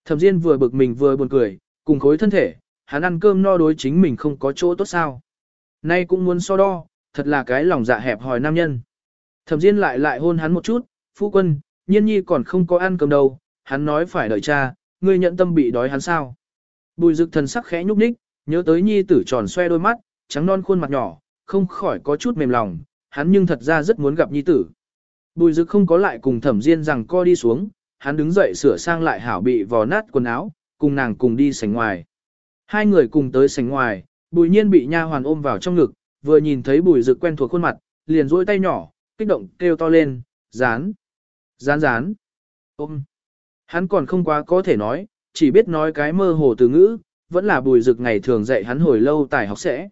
Thẩm Diên vừa bực mình vừa buồn cười, cùng khối thân thể, hắn ăn cơm no đối chính mình không có chỗ tốt sao. Nay cũng muốn so đo, thật là cái lòng dạ hẹp hòi nam nhân. Thẩm Diên lại lại hôn hắn một chút, phu quân, nhiên nhi còn không có ăn cơm đâu, hắn nói phải đợi cha, ngươi nhận tâm bị đói hắn sao. Bùi Dực thần sắc khẽ nhúc nhích, nhớ tới nhi tử tròn xoe đôi mắt, trắng non khuôn mặt nhỏ, không khỏi có chút mềm lòng, hắn nhưng thật ra rất muốn gặp nhi tử. Bùi Dực không có lại cùng thẩm diên rằng co đi xuống, hắn đứng dậy sửa sang lại hảo bị vò nát quần áo, cùng nàng cùng đi sảnh ngoài. Hai người cùng tới sảnh ngoài, bùi nhiên bị nha hoàn ôm vào trong ngực, vừa nhìn thấy bùi Dực quen thuộc khuôn mặt, liền duỗi tay nhỏ, kích động kêu to lên, dán, dán dán, ôm. Hắn còn không quá có thể nói, chỉ biết nói cái mơ hồ từ ngữ, vẫn là bùi Dực ngày thường dạy hắn hồi lâu tài học sẽ.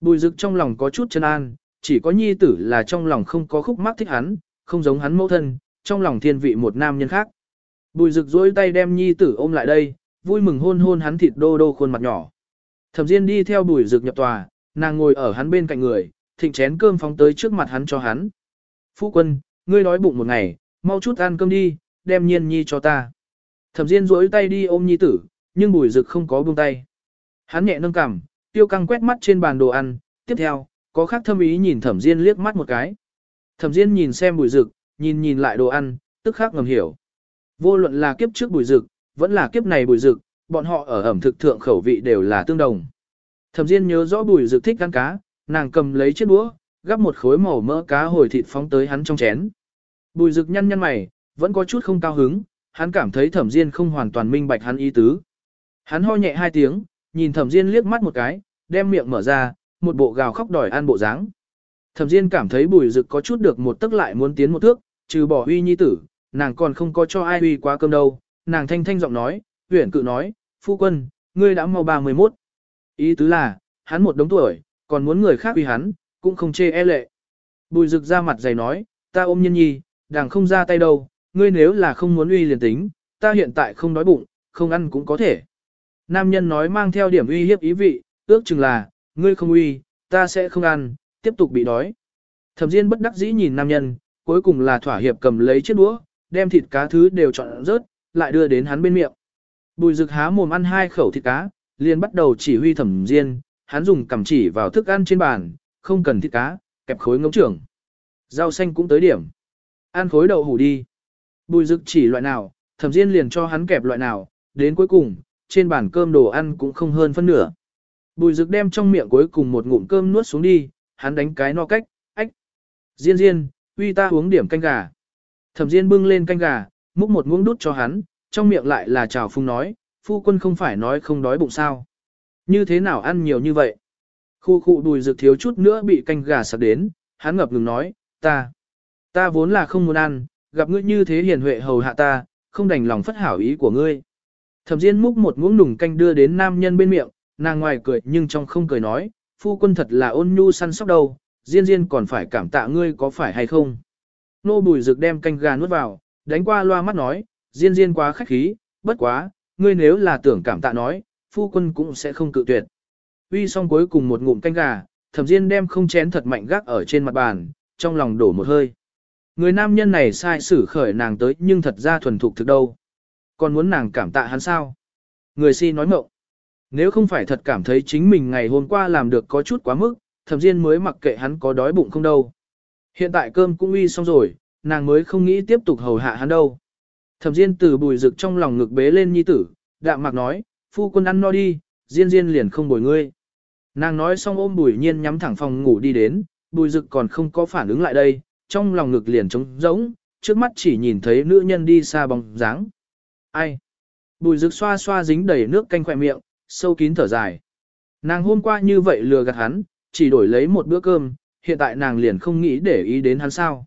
Bùi Dực trong lòng có chút chân an, chỉ có nhi tử là trong lòng không có khúc mắc thích hắn, không giống hắn mẫu thân, trong lòng thiên vị một nam nhân khác. Bùi rực dối tay đem nhi tử ôm lại đây, vui mừng hôn hôn hắn thịt đô đô khuôn mặt nhỏ. Thẩm Diên đi theo bùi rực nhập tòa, nàng ngồi ở hắn bên cạnh người, thịnh chén cơm phóng tới trước mặt hắn cho hắn. Phu quân, ngươi đói bụng một ngày, mau chút ăn cơm đi, đem nhiên nhi cho ta. Thẩm Diên duỗi tay đi ôm nhi tử, nhưng bùi Dực không có buông tay. Hắn nhẹ nâng cằm, tiêu căng quét mắt trên bàn đồ ăn, tiếp theo, có khác thâm ý nhìn thẩm Diên liếc mắt một cái. Thẩm Diên nhìn xem bùi Dực, nhìn nhìn lại đồ ăn, tức khắc ngầm hiểu. Vô luận là kiếp trước bùi Dực, vẫn là kiếp này bùi Dực, bọn họ ở ẩm thực thượng khẩu vị đều là tương đồng. Thẩm Diên nhớ rõ bùi Dực thích ăn cá, nàng cầm lấy chiếc đũa, gắp một khối màu mỡ cá hồi thịt phóng tới hắn trong chén. Bùi Dực nhăn nhăn mày, vẫn có chút không cao hứng, hắn cảm thấy thẩm Diên không hoàn toàn minh bạch hắn ý tứ. Hắn ho nhẹ hai tiếng, nhìn thẩm Diên liếc mắt một cái, đem miệng mở ra, một bộ gào khóc đòi ăn bộ dáng. Thẩm Diên cảm thấy bùi rực có chút được một tức lại muốn tiến một thước, trừ bỏ uy nhi tử, nàng còn không có cho ai uy quá cơm đâu. Nàng thanh thanh giọng nói, huyển cự nói, phu quân, ngươi đã mau 31. Ý tứ là, hắn một đống tuổi, còn muốn người khác uy hắn, cũng không chê e lệ. Bùi rực ra mặt dày nói, ta ôm nhân nhi, đàng không ra tay đâu, ngươi nếu là không muốn uy liền tính, ta hiện tại không đói bụng, không ăn cũng có thể. Nam nhân nói mang theo điểm uy hiếp ý vị, ước chừng là, ngươi không uy, ta sẽ không ăn, tiếp tục bị đói. Thẩm Diên bất đắc dĩ nhìn nam nhân, cuối cùng là thỏa hiệp cầm lấy chiếc đũa, đem thịt cá thứ đều chọn rớt, lại đưa đến hắn bên miệng. Bùi Dực há mồm ăn hai khẩu thịt cá, liền bắt đầu chỉ huy Thẩm Diên, hắn dùng cầm chỉ vào thức ăn trên bàn, không cần thịt cá, kẹp khối ngỗng trưởng. Rau xanh cũng tới điểm. Ăn khối đậu hủ đi. Bùi Dực chỉ loại nào, Thẩm Diên liền cho hắn kẹp loại nào, đến cuối cùng, trên bàn cơm đồ ăn cũng không hơn phân nửa. Bùi Dực đem trong miệng cuối cùng một ngụm cơm nuốt xuống đi, hắn đánh cái no cách, ách. Diên diên, uy ta uống điểm canh gà. Thẩm Diên bưng lên canh gà, múc một muỗng đút cho hắn, trong miệng lại là chào phung nói, phu quân không phải nói không đói bụng sao. Như thế nào ăn nhiều như vậy? Khu khu đùi rực thiếu chút nữa bị canh gà sặc đến, hắn ngập ngừng nói, ta, ta vốn là không muốn ăn, gặp ngươi như thế hiền huệ hầu hạ ta, không đành lòng phất hảo ý của ngươi. Thẩm Diên múc một muỗng nùng canh đưa đến nam nhân bên miệng, nàng ngoài cười nhưng trong không cười nói, phu quân thật là ôn nhu săn sóc đâu, Diên Diên còn phải cảm tạ ngươi có phải hay không. Nô bùi rực đem canh gà nuốt vào, đánh qua loa mắt nói, Diên Diên quá khách khí, bất quá, ngươi nếu là tưởng cảm tạ nói, phu quân cũng sẽ không cự tuyệt. Uy xong cuối cùng một ngụm canh gà, thẩm Diên đem không chén thật mạnh gác ở trên mặt bàn, trong lòng đổ một hơi. Người nam nhân này sai xử khởi nàng tới nhưng thật ra thuần thục thực đâu. Còn muốn nàng cảm tạ hắn sao? Người si nói mộng. Nếu không phải thật cảm thấy chính mình ngày hôm qua làm được có chút quá mức, thẩm Diên mới mặc kệ hắn có đói bụng không đâu. Hiện tại cơm cũng uy xong rồi, nàng mới không nghĩ tiếp tục hầu hạ hắn đâu. Thẩm Diên từ bùi rực trong lòng ngực bế lên nhi tử, đạm mạc nói, phu quân ăn no đi, Diên Diên liền không bồi ngươi. Nàng nói xong ôm bùi nhiên nhắm thẳng phòng ngủ đi đến, bùi rực còn không có phản ứng lại đây, trong lòng ngực liền trống rỗng, trước mắt chỉ nhìn thấy nữ nhân đi xa bóng dáng. Ai? Bùi rực xoa xoa dính đầy nước canh khỏe miệng, sâu kín thở dài. Nàng hôm qua như vậy lừa gạt hắn, chỉ đổi lấy một bữa cơm, hiện tại nàng liền không nghĩ để ý đến hắn sao.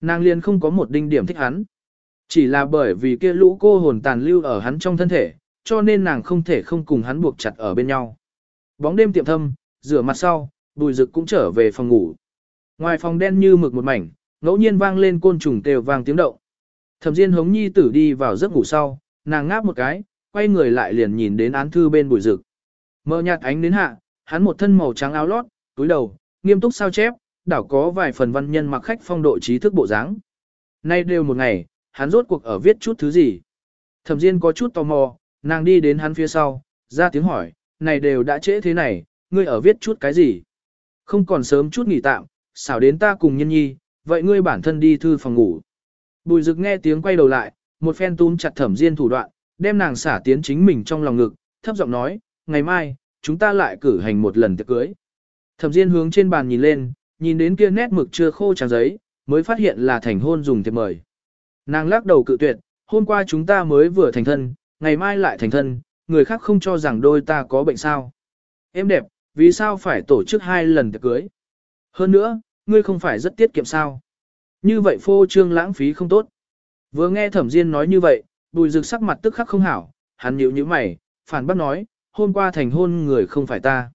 Nàng liền không có một đinh điểm thích hắn. Chỉ là bởi vì kia lũ cô hồn tàn lưu ở hắn trong thân thể, cho nên nàng không thể không cùng hắn buộc chặt ở bên nhau. Bóng đêm tiệm thâm, rửa mặt sau, bùi rực cũng trở về phòng ngủ. Ngoài phòng đen như mực một mảnh, ngẫu nhiên vang lên côn trùng tều vang tiếng động. Thẩm Diên hống nhi tử đi vào giấc ngủ sau, nàng ngáp một cái, quay người lại liền nhìn đến án thư bên bụi rực. Mờ nhạt ánh đến hạ, hắn một thân màu trắng áo lót, túi đầu, nghiêm túc sao chép, đảo có vài phần văn nhân mặc khách phong độ trí thức bộ dáng. Nay đều một ngày, hắn rốt cuộc ở viết chút thứ gì. Thẩm Diên có chút tò mò, nàng đi đến hắn phía sau, ra tiếng hỏi, này đều đã trễ thế này, ngươi ở viết chút cái gì? Không còn sớm chút nghỉ tạm, xảo đến ta cùng nhân nhi, vậy ngươi bản thân đi thư phòng ngủ. Bùi rực nghe tiếng quay đầu lại, một phen túm chặt thẩm Diên thủ đoạn, đem nàng xả tiến chính mình trong lòng ngực, thấp giọng nói, ngày mai, chúng ta lại cử hành một lần tiệc cưới. Thẩm Diên hướng trên bàn nhìn lên, nhìn đến kia nét mực chưa khô trang giấy, mới phát hiện là thành hôn dùng thiệp mời. Nàng lắc đầu cự tuyệt, hôm qua chúng ta mới vừa thành thân, ngày mai lại thành thân, người khác không cho rằng đôi ta có bệnh sao. Em đẹp, vì sao phải tổ chức hai lần tiệc cưới? Hơn nữa, ngươi không phải rất tiết kiệm sao? Như vậy phô trương lãng phí không tốt. Vừa nghe thẩm Diên nói như vậy, bùi rực sắc mặt tức khắc không hảo, hắn nhíu nhíu mày, phản bác nói, hôm qua thành hôn người không phải ta.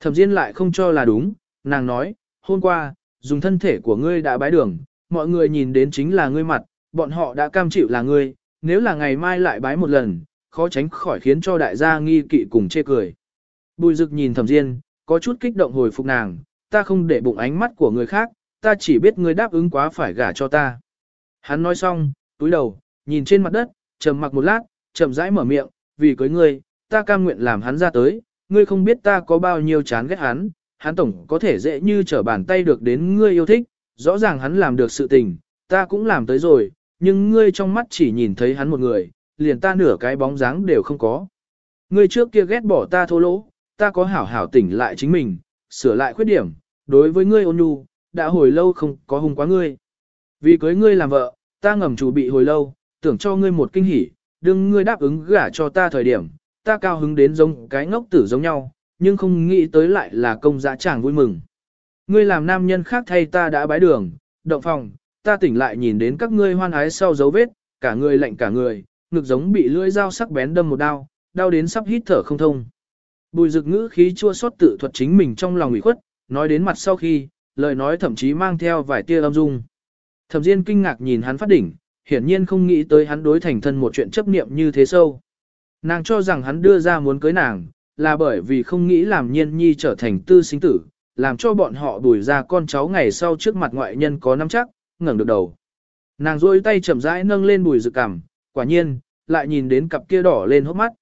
Thẩm Diên lại không cho là đúng, nàng nói, hôm qua, dùng thân thể của ngươi đã bái đường, mọi người nhìn đến chính là ngươi mặt, bọn họ đã cam chịu là ngươi, nếu là ngày mai lại bái một lần, khó tránh khỏi khiến cho đại gia nghi kỵ cùng chê cười. Bùi Dực nhìn Thẩm Diên, có chút kích động hồi phục nàng, ta không để bụng ánh mắt của người khác, ta chỉ biết ngươi đáp ứng quá phải gả cho ta. Hắn nói xong, túi đầu, nhìn trên mặt đất, trầm mặc một lát, chậm rãi mở miệng, vì cưới ngươi, ta cam nguyện làm hắn ra tới, ngươi không biết ta có bao nhiêu chán ghét hắn, hắn tổng có thể dễ như trở bàn tay được đến ngươi yêu thích, rõ ràng hắn làm được sự tình, ta cũng làm tới rồi, nhưng ngươi trong mắt chỉ nhìn thấy hắn một người, liền ta nửa cái bóng dáng đều không có. Ngươi trước kia ghét bỏ ta thô lỗ, ta có hảo hảo tỉnh lại chính mình, sửa lại khuyết điểm, đối với ngươi ôn nhu, đã hồi lâu không có hung quá ngươi. Vì cưới ngươi làm vợ, ta ngầm chủ bị hồi lâu, tưởng cho ngươi một kinh hỉ, đừng ngươi đáp ứng gả cho ta thời điểm, ta cao hứng đến giống cái ngốc tử giống nhau, nhưng không nghĩ tới lại là công dã chàng vui mừng. Ngươi làm nam nhân khác thay ta đã bái đường, động phòng, ta tỉnh lại nhìn đến các ngươi hoan ái sau dấu vết, cả người lạnh cả người, ngực giống bị lưỡi dao sắc bén đâm một đao, đau đến sắp hít thở không thông. Bùi rực ngữ khí chua xót tự thuật chính mình trong lòng ủy khuất, nói đến mặt sau khi, lời nói thậm chí mang theo vài tia âm dung. Thẩm Diên kinh ngạc nhìn hắn phát đỉnh, hiển nhiên không nghĩ tới hắn đối thành thân một chuyện chấp niệm như thế sâu. Nàng cho rằng hắn đưa ra muốn cưới nàng, là bởi vì không nghĩ làm nhiên nhi trở thành tư sinh tử, làm cho bọn họ đuổi ra con cháu ngày sau trước mặt ngoại nhân có nắm chắc, ngẩng được đầu. Nàng rôi tay chậm rãi nâng lên bùi Dực cảm, quả nhiên, lại nhìn đến cặp kia đỏ lên hốc mắt.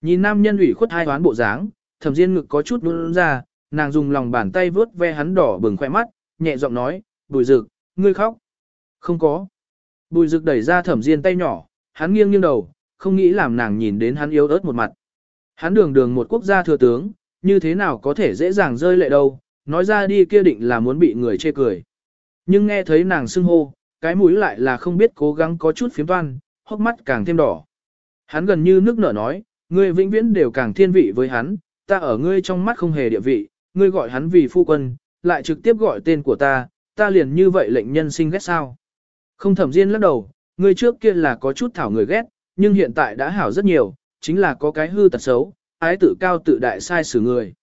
Nhìn nam nhân ủy khuất hai hoán bộ dáng, thẩm diên ngực có chút nôn ra, nàng dùng lòng bàn tay vớt ve hắn đỏ bừng khoe mắt, nhẹ giọng nói, bùi rực, ngươi khóc. Không có. Bùi rực đẩy ra thẩm diên tay nhỏ, hắn nghiêng nghiêng đầu, không nghĩ làm nàng nhìn đến hắn yếu ớt một mặt. Hắn đường đường một quốc gia thừa tướng, như thế nào có thể dễ dàng rơi lệ đâu, nói ra đi kia định là muốn bị người chê cười. Nhưng nghe thấy nàng xưng hô, cái mũi lại là không biết cố gắng có chút phiếm toan, hốc mắt càng thêm đỏ. Hắn gần như nước nở nói, ngươi vĩnh viễn đều càng thiên vị với hắn, ta ở ngươi trong mắt không hề địa vị, ngươi gọi hắn vì phu quân, lại trực tiếp gọi tên của ta, ta liền như vậy lệnh nhân sinh ghét sao. Không thẩm diên lắc đầu, ngươi trước kia là có chút thảo người ghét, nhưng hiện tại đã hảo rất nhiều, chính là có cái hư tật xấu, ái tự cao tự đại sai xử người.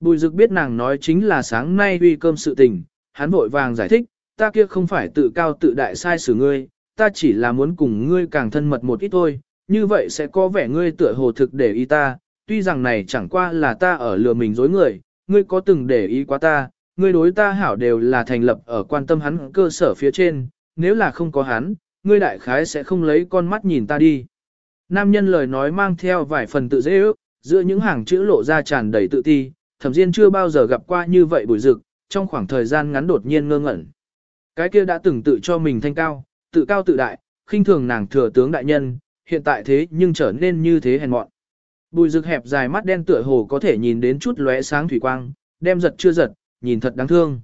Bùi dực biết nàng nói chính là sáng nay uy cơm sự tình, hắn vội vàng giải thích, ta kia không phải tự cao tự đại sai xử ngươi, ta chỉ là muốn cùng ngươi càng thân mật một ít thôi, như vậy sẽ có vẻ ngươi tựa hồ thực để ý ta, tuy rằng này chẳng qua là ta ở lừa mình dối người, ngươi có từng để ý quá ta, ngươi đối ta hảo đều là thành lập ở quan tâm hắn cơ sở phía trên, nếu là không có hắn, ngươi đại khái sẽ không lấy con mắt nhìn ta đi. Nam nhân lời nói mang theo vài phần tự dễ ước, giữa những hàng chữ lộ ra tràn đầy tự ti, thẩm diên chưa bao giờ gặp qua như vậy bùi rực, trong khoảng thời gian ngắn đột nhiên ngơ ngẩn. Cái kia đã từng tự cho mình thanh cao, tự cao tự đại, khinh thường nàng thừa tướng đại nhân, hiện tại thế nhưng trở nên như thế hèn mọn. Bùi rực hẹp dài mắt đen tựa hồ có thể nhìn đến chút lóe sáng thủy quang, đem giật chưa giật, nhìn thật đáng thương.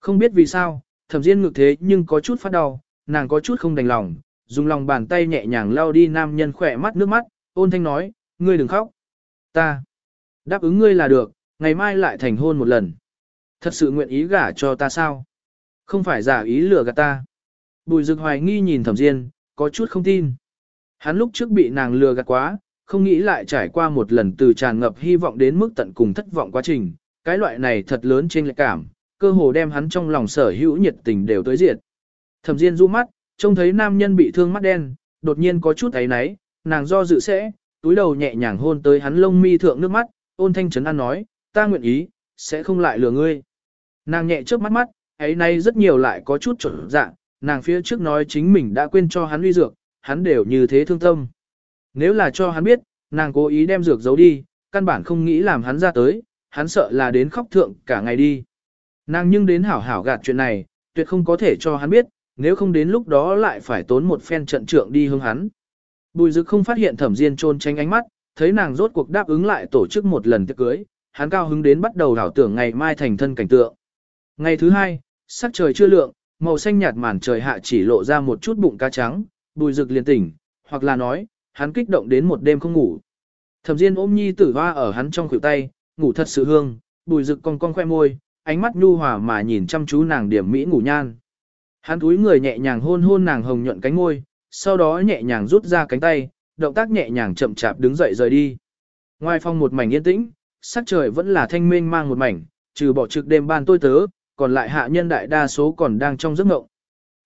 Không biết vì sao, thẩm diên ngực thế nhưng có chút phát đau, nàng có chút không đành lòng, dùng lòng bàn tay nhẹ nhàng lau đi nam nhân khỏe mắt nước mắt, ôn thanh nói, ngươi đừng khóc. Ta đáp ứng ngươi là được, ngày mai lại thành hôn một lần. Thật sự nguyện ý gả cho ta sao? Không phải giả ý lừa gạt ta. Bùi rực hoài nghi nhìn thẩm diên, có chút không tin. Hắn lúc trước bị nàng lừa gạt quá, không nghĩ lại trải qua một lần từ tràn ngập hy vọng đến mức tận cùng thất vọng quá trình. Cái loại này thật lớn trên lệ cảm, cơ hồ đem hắn trong lòng sở hữu nhiệt tình đều tới diệt. Thẩm diên du mắt, trông thấy nam nhân bị thương mắt đen, đột nhiên có chút ấy náy, nàng do dự sẽ, túi đầu nhẹ nhàng hôn tới hắn lông mi thượng nước mắt, ôn thanh trấn an nói, ta nguyện ý, sẽ không lại lừa ngươi. Nàng nhẹ trước mắt mắt, ấy nay rất nhiều lại có chút trở dạng, nàng phía trước nói chính mình đã quên cho hắn uy dược, hắn đều như thế thương tâm. Nếu là cho hắn biết, nàng cố ý đem dược giấu đi, căn bản không nghĩ làm hắn ra tới, hắn sợ là đến khóc thượng cả ngày đi. Nàng nhưng đến hảo hảo gạt chuyện này, tuyệt không có thể cho hắn biết, nếu không đến lúc đó lại phải tốn một phen trận trượng đi hướng hắn. Bùi dực không phát hiện thẩm diên trôn tránh ánh mắt, thấy nàng rốt cuộc đáp ứng lại tổ chức một lần tiệc cưới, hắn cao hứng đến bắt đầu đảo tưởng ngày mai thành thân cảnh tượng. Ngày thứ hai, sắc trời chưa lượng, màu xanh nhạt màn trời hạ chỉ lộ ra một chút bụng cá trắng, bùi rực liền tỉnh, hoặc là nói, hắn kích động đến một đêm không ngủ. Thẩm Diên ôm nhi tử hoa ở hắn trong khuỷu tay, ngủ thật sự hương, bùi rực cong cong khoe môi, ánh mắt nhu hòa mà nhìn chăm chú nàng điểm mỹ ngủ nhan. Hắn túi người nhẹ nhàng hôn hôn nàng hồng nhuận cánh môi, sau đó nhẹ nhàng rút ra cánh tay, động tác nhẹ nhàng chậm chạp đứng dậy rời đi. Ngoài phòng một mảnh yên tĩnh, sắc trời vẫn là thanh minh mang một mảnh, trừ bỏ trực đêm ban tôi tớ, còn lại hạ nhân đại đa số còn đang trong giấc ngộng.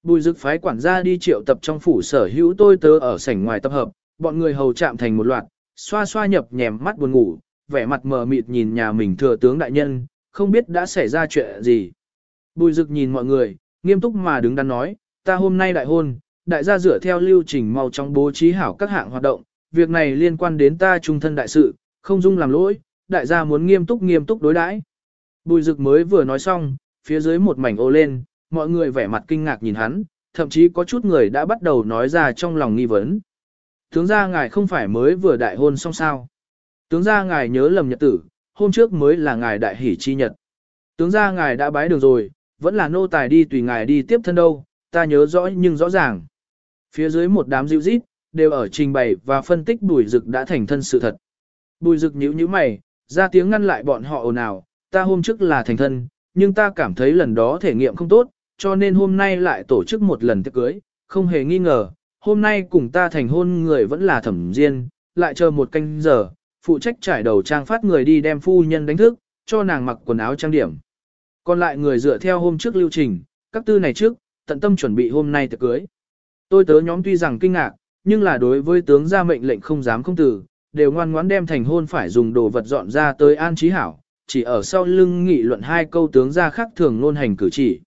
Bùi dực phái quản gia đi triệu tập trong phủ sở hữu tôi tớ ở sảnh ngoài tập hợp, bọn người hầu chạm thành một loạt, xoa xoa nhập nhèm mắt buồn ngủ, vẻ mặt mờ mịt nhìn nhà mình thừa tướng đại nhân, không biết đã xảy ra chuyện gì. Bùi dực nhìn mọi người, nghiêm túc mà đứng đắn nói, ta hôm nay đại hôn, đại gia dựa theo lưu trình mau trong bố trí hảo các hạng hoạt động, việc này liên quan đến ta trung thân đại sự, không dung làm lỗi, đại gia muốn nghiêm túc nghiêm túc đối đãi. Bùi dực mới vừa nói xong, phía dưới một mảnh ô lên, mọi người vẻ mặt kinh ngạc nhìn hắn, thậm chí có chút người đã bắt đầu nói ra trong lòng nghi vấn. Tướng gia ngài không phải mới vừa đại hôn xong sao? Tướng gia ngài nhớ lầm nhật tử, hôm trước mới là ngài đại hỷ chi nhật. Tướng gia ngài đã bái đường rồi, vẫn là nô tài đi tùy ngài đi tiếp thân đâu, ta nhớ rõ nhưng rõ ràng. Phía dưới một đám dịu rít, đều ở trình bày và phân tích bùi rực đã thành thân sự thật. Bùi rực nhíu nhíu mày, ra tiếng ngăn lại bọn họ ồn ào, ta hôm trước là thành thân, nhưng ta cảm thấy lần đó thể nghiệm không tốt, cho nên hôm nay lại tổ chức một lần tiệc cưới, không hề nghi ngờ, hôm nay cùng ta thành hôn người vẫn là thẩm diên, lại chờ một canh giờ, phụ trách trải đầu trang phát người đi đem phu nhân đánh thức, cho nàng mặc quần áo trang điểm. Còn lại người dựa theo hôm trước lưu trình, các tư này trước, tận tâm chuẩn bị hôm nay tiệc cưới. Tôi tớ nhóm tuy rằng kinh ngạc, nhưng là đối với tướng ra mệnh lệnh không dám không từ, đều ngoan ngoãn đem thành hôn phải dùng đồ vật dọn ra tới an trí hảo, chỉ ở sau lưng nghị luận hai câu tướng ra khác thường luôn hành cử chỉ.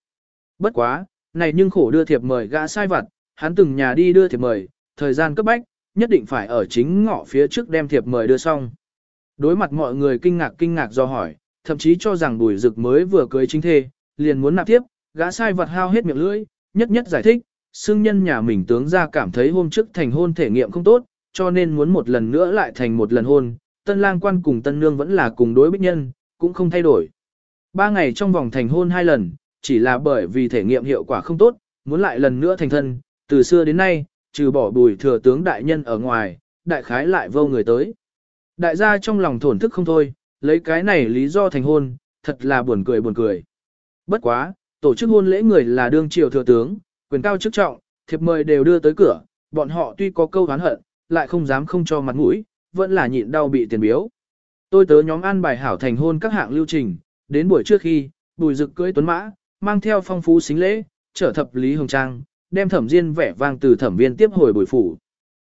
Bất quá, này nhưng khổ đưa thiệp mời gã sai vặt, hắn từng nhà đi đưa thiệp mời, thời gian cấp bách, nhất định phải ở chính ngõ phía trước đem thiệp mời đưa xong. Đối mặt mọi người kinh ngạc kinh ngạc do hỏi, thậm chí cho rằng bùi rực mới vừa cưới chính thê, liền muốn nạp tiếp, gã sai vật hao hết miệng lưỡi, nhất nhất giải thích, xương nhân nhà mình tướng ra cảm thấy hôm trước thành hôn thể nghiệm không tốt, cho nên muốn một lần nữa lại thành một lần hôn, tân lang quan cùng tân nương vẫn là cùng đối bích nhân, cũng không thay đổi. Ba ngày trong vòng thành hôn hai lần, chỉ là bởi vì thể nghiệm hiệu quả không tốt, muốn lại lần nữa thành thân, từ xưa đến nay, trừ bỏ bùi thừa tướng đại nhân ở ngoài, đại khái lại vô người tới. Đại gia trong lòng thổn thức không thôi, lấy cái này lý do thành hôn, thật là buồn cười buồn cười. Bất quá, tổ chức hôn lễ người là đương triều thừa tướng, quyền cao chức trọng, thiệp mời đều đưa tới cửa, bọn họ tuy có câu hán hận, lại không dám không cho mặt mũi, vẫn là nhịn đau bị tiền biếu. Tôi tớ nhóm an bài hảo thành hôn các hạng lưu trình, đến buổi trước khi, bùi rực cưỡi tuấn mã, mang theo phong phú xính lễ, trở thập Lý Hồng Trang, đem thẩm diên vẻ vang từ thẩm viên tiếp hồi bồi phủ.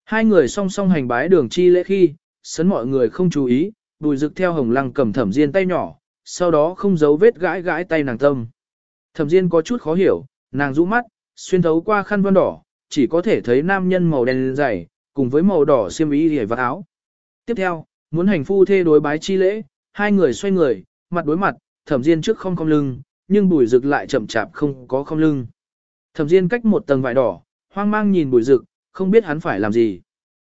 Hai người song song hành bái đường chi lễ khi, sấn mọi người không chú ý, bùi rực theo hồng lăng cầm thẩm diên tay nhỏ, sau đó không giấu vết gãi gãi tay nàng tâm. Thẩm diên có chút khó hiểu, nàng rũ mắt, xuyên thấu qua khăn vân đỏ, chỉ có thể thấy nam nhân màu đen dày, cùng với màu đỏ xiêm y hề và áo. Tiếp theo, muốn hành phu thê đối bái chi lễ, hai người xoay người, mặt đối mặt, thẩm diên trước không cong lưng, nhưng bùi rực lại chậm chạp không có không lưng. Thẩm diên cách một tầng vải đỏ, hoang mang nhìn bùi rực, không biết hắn phải làm gì.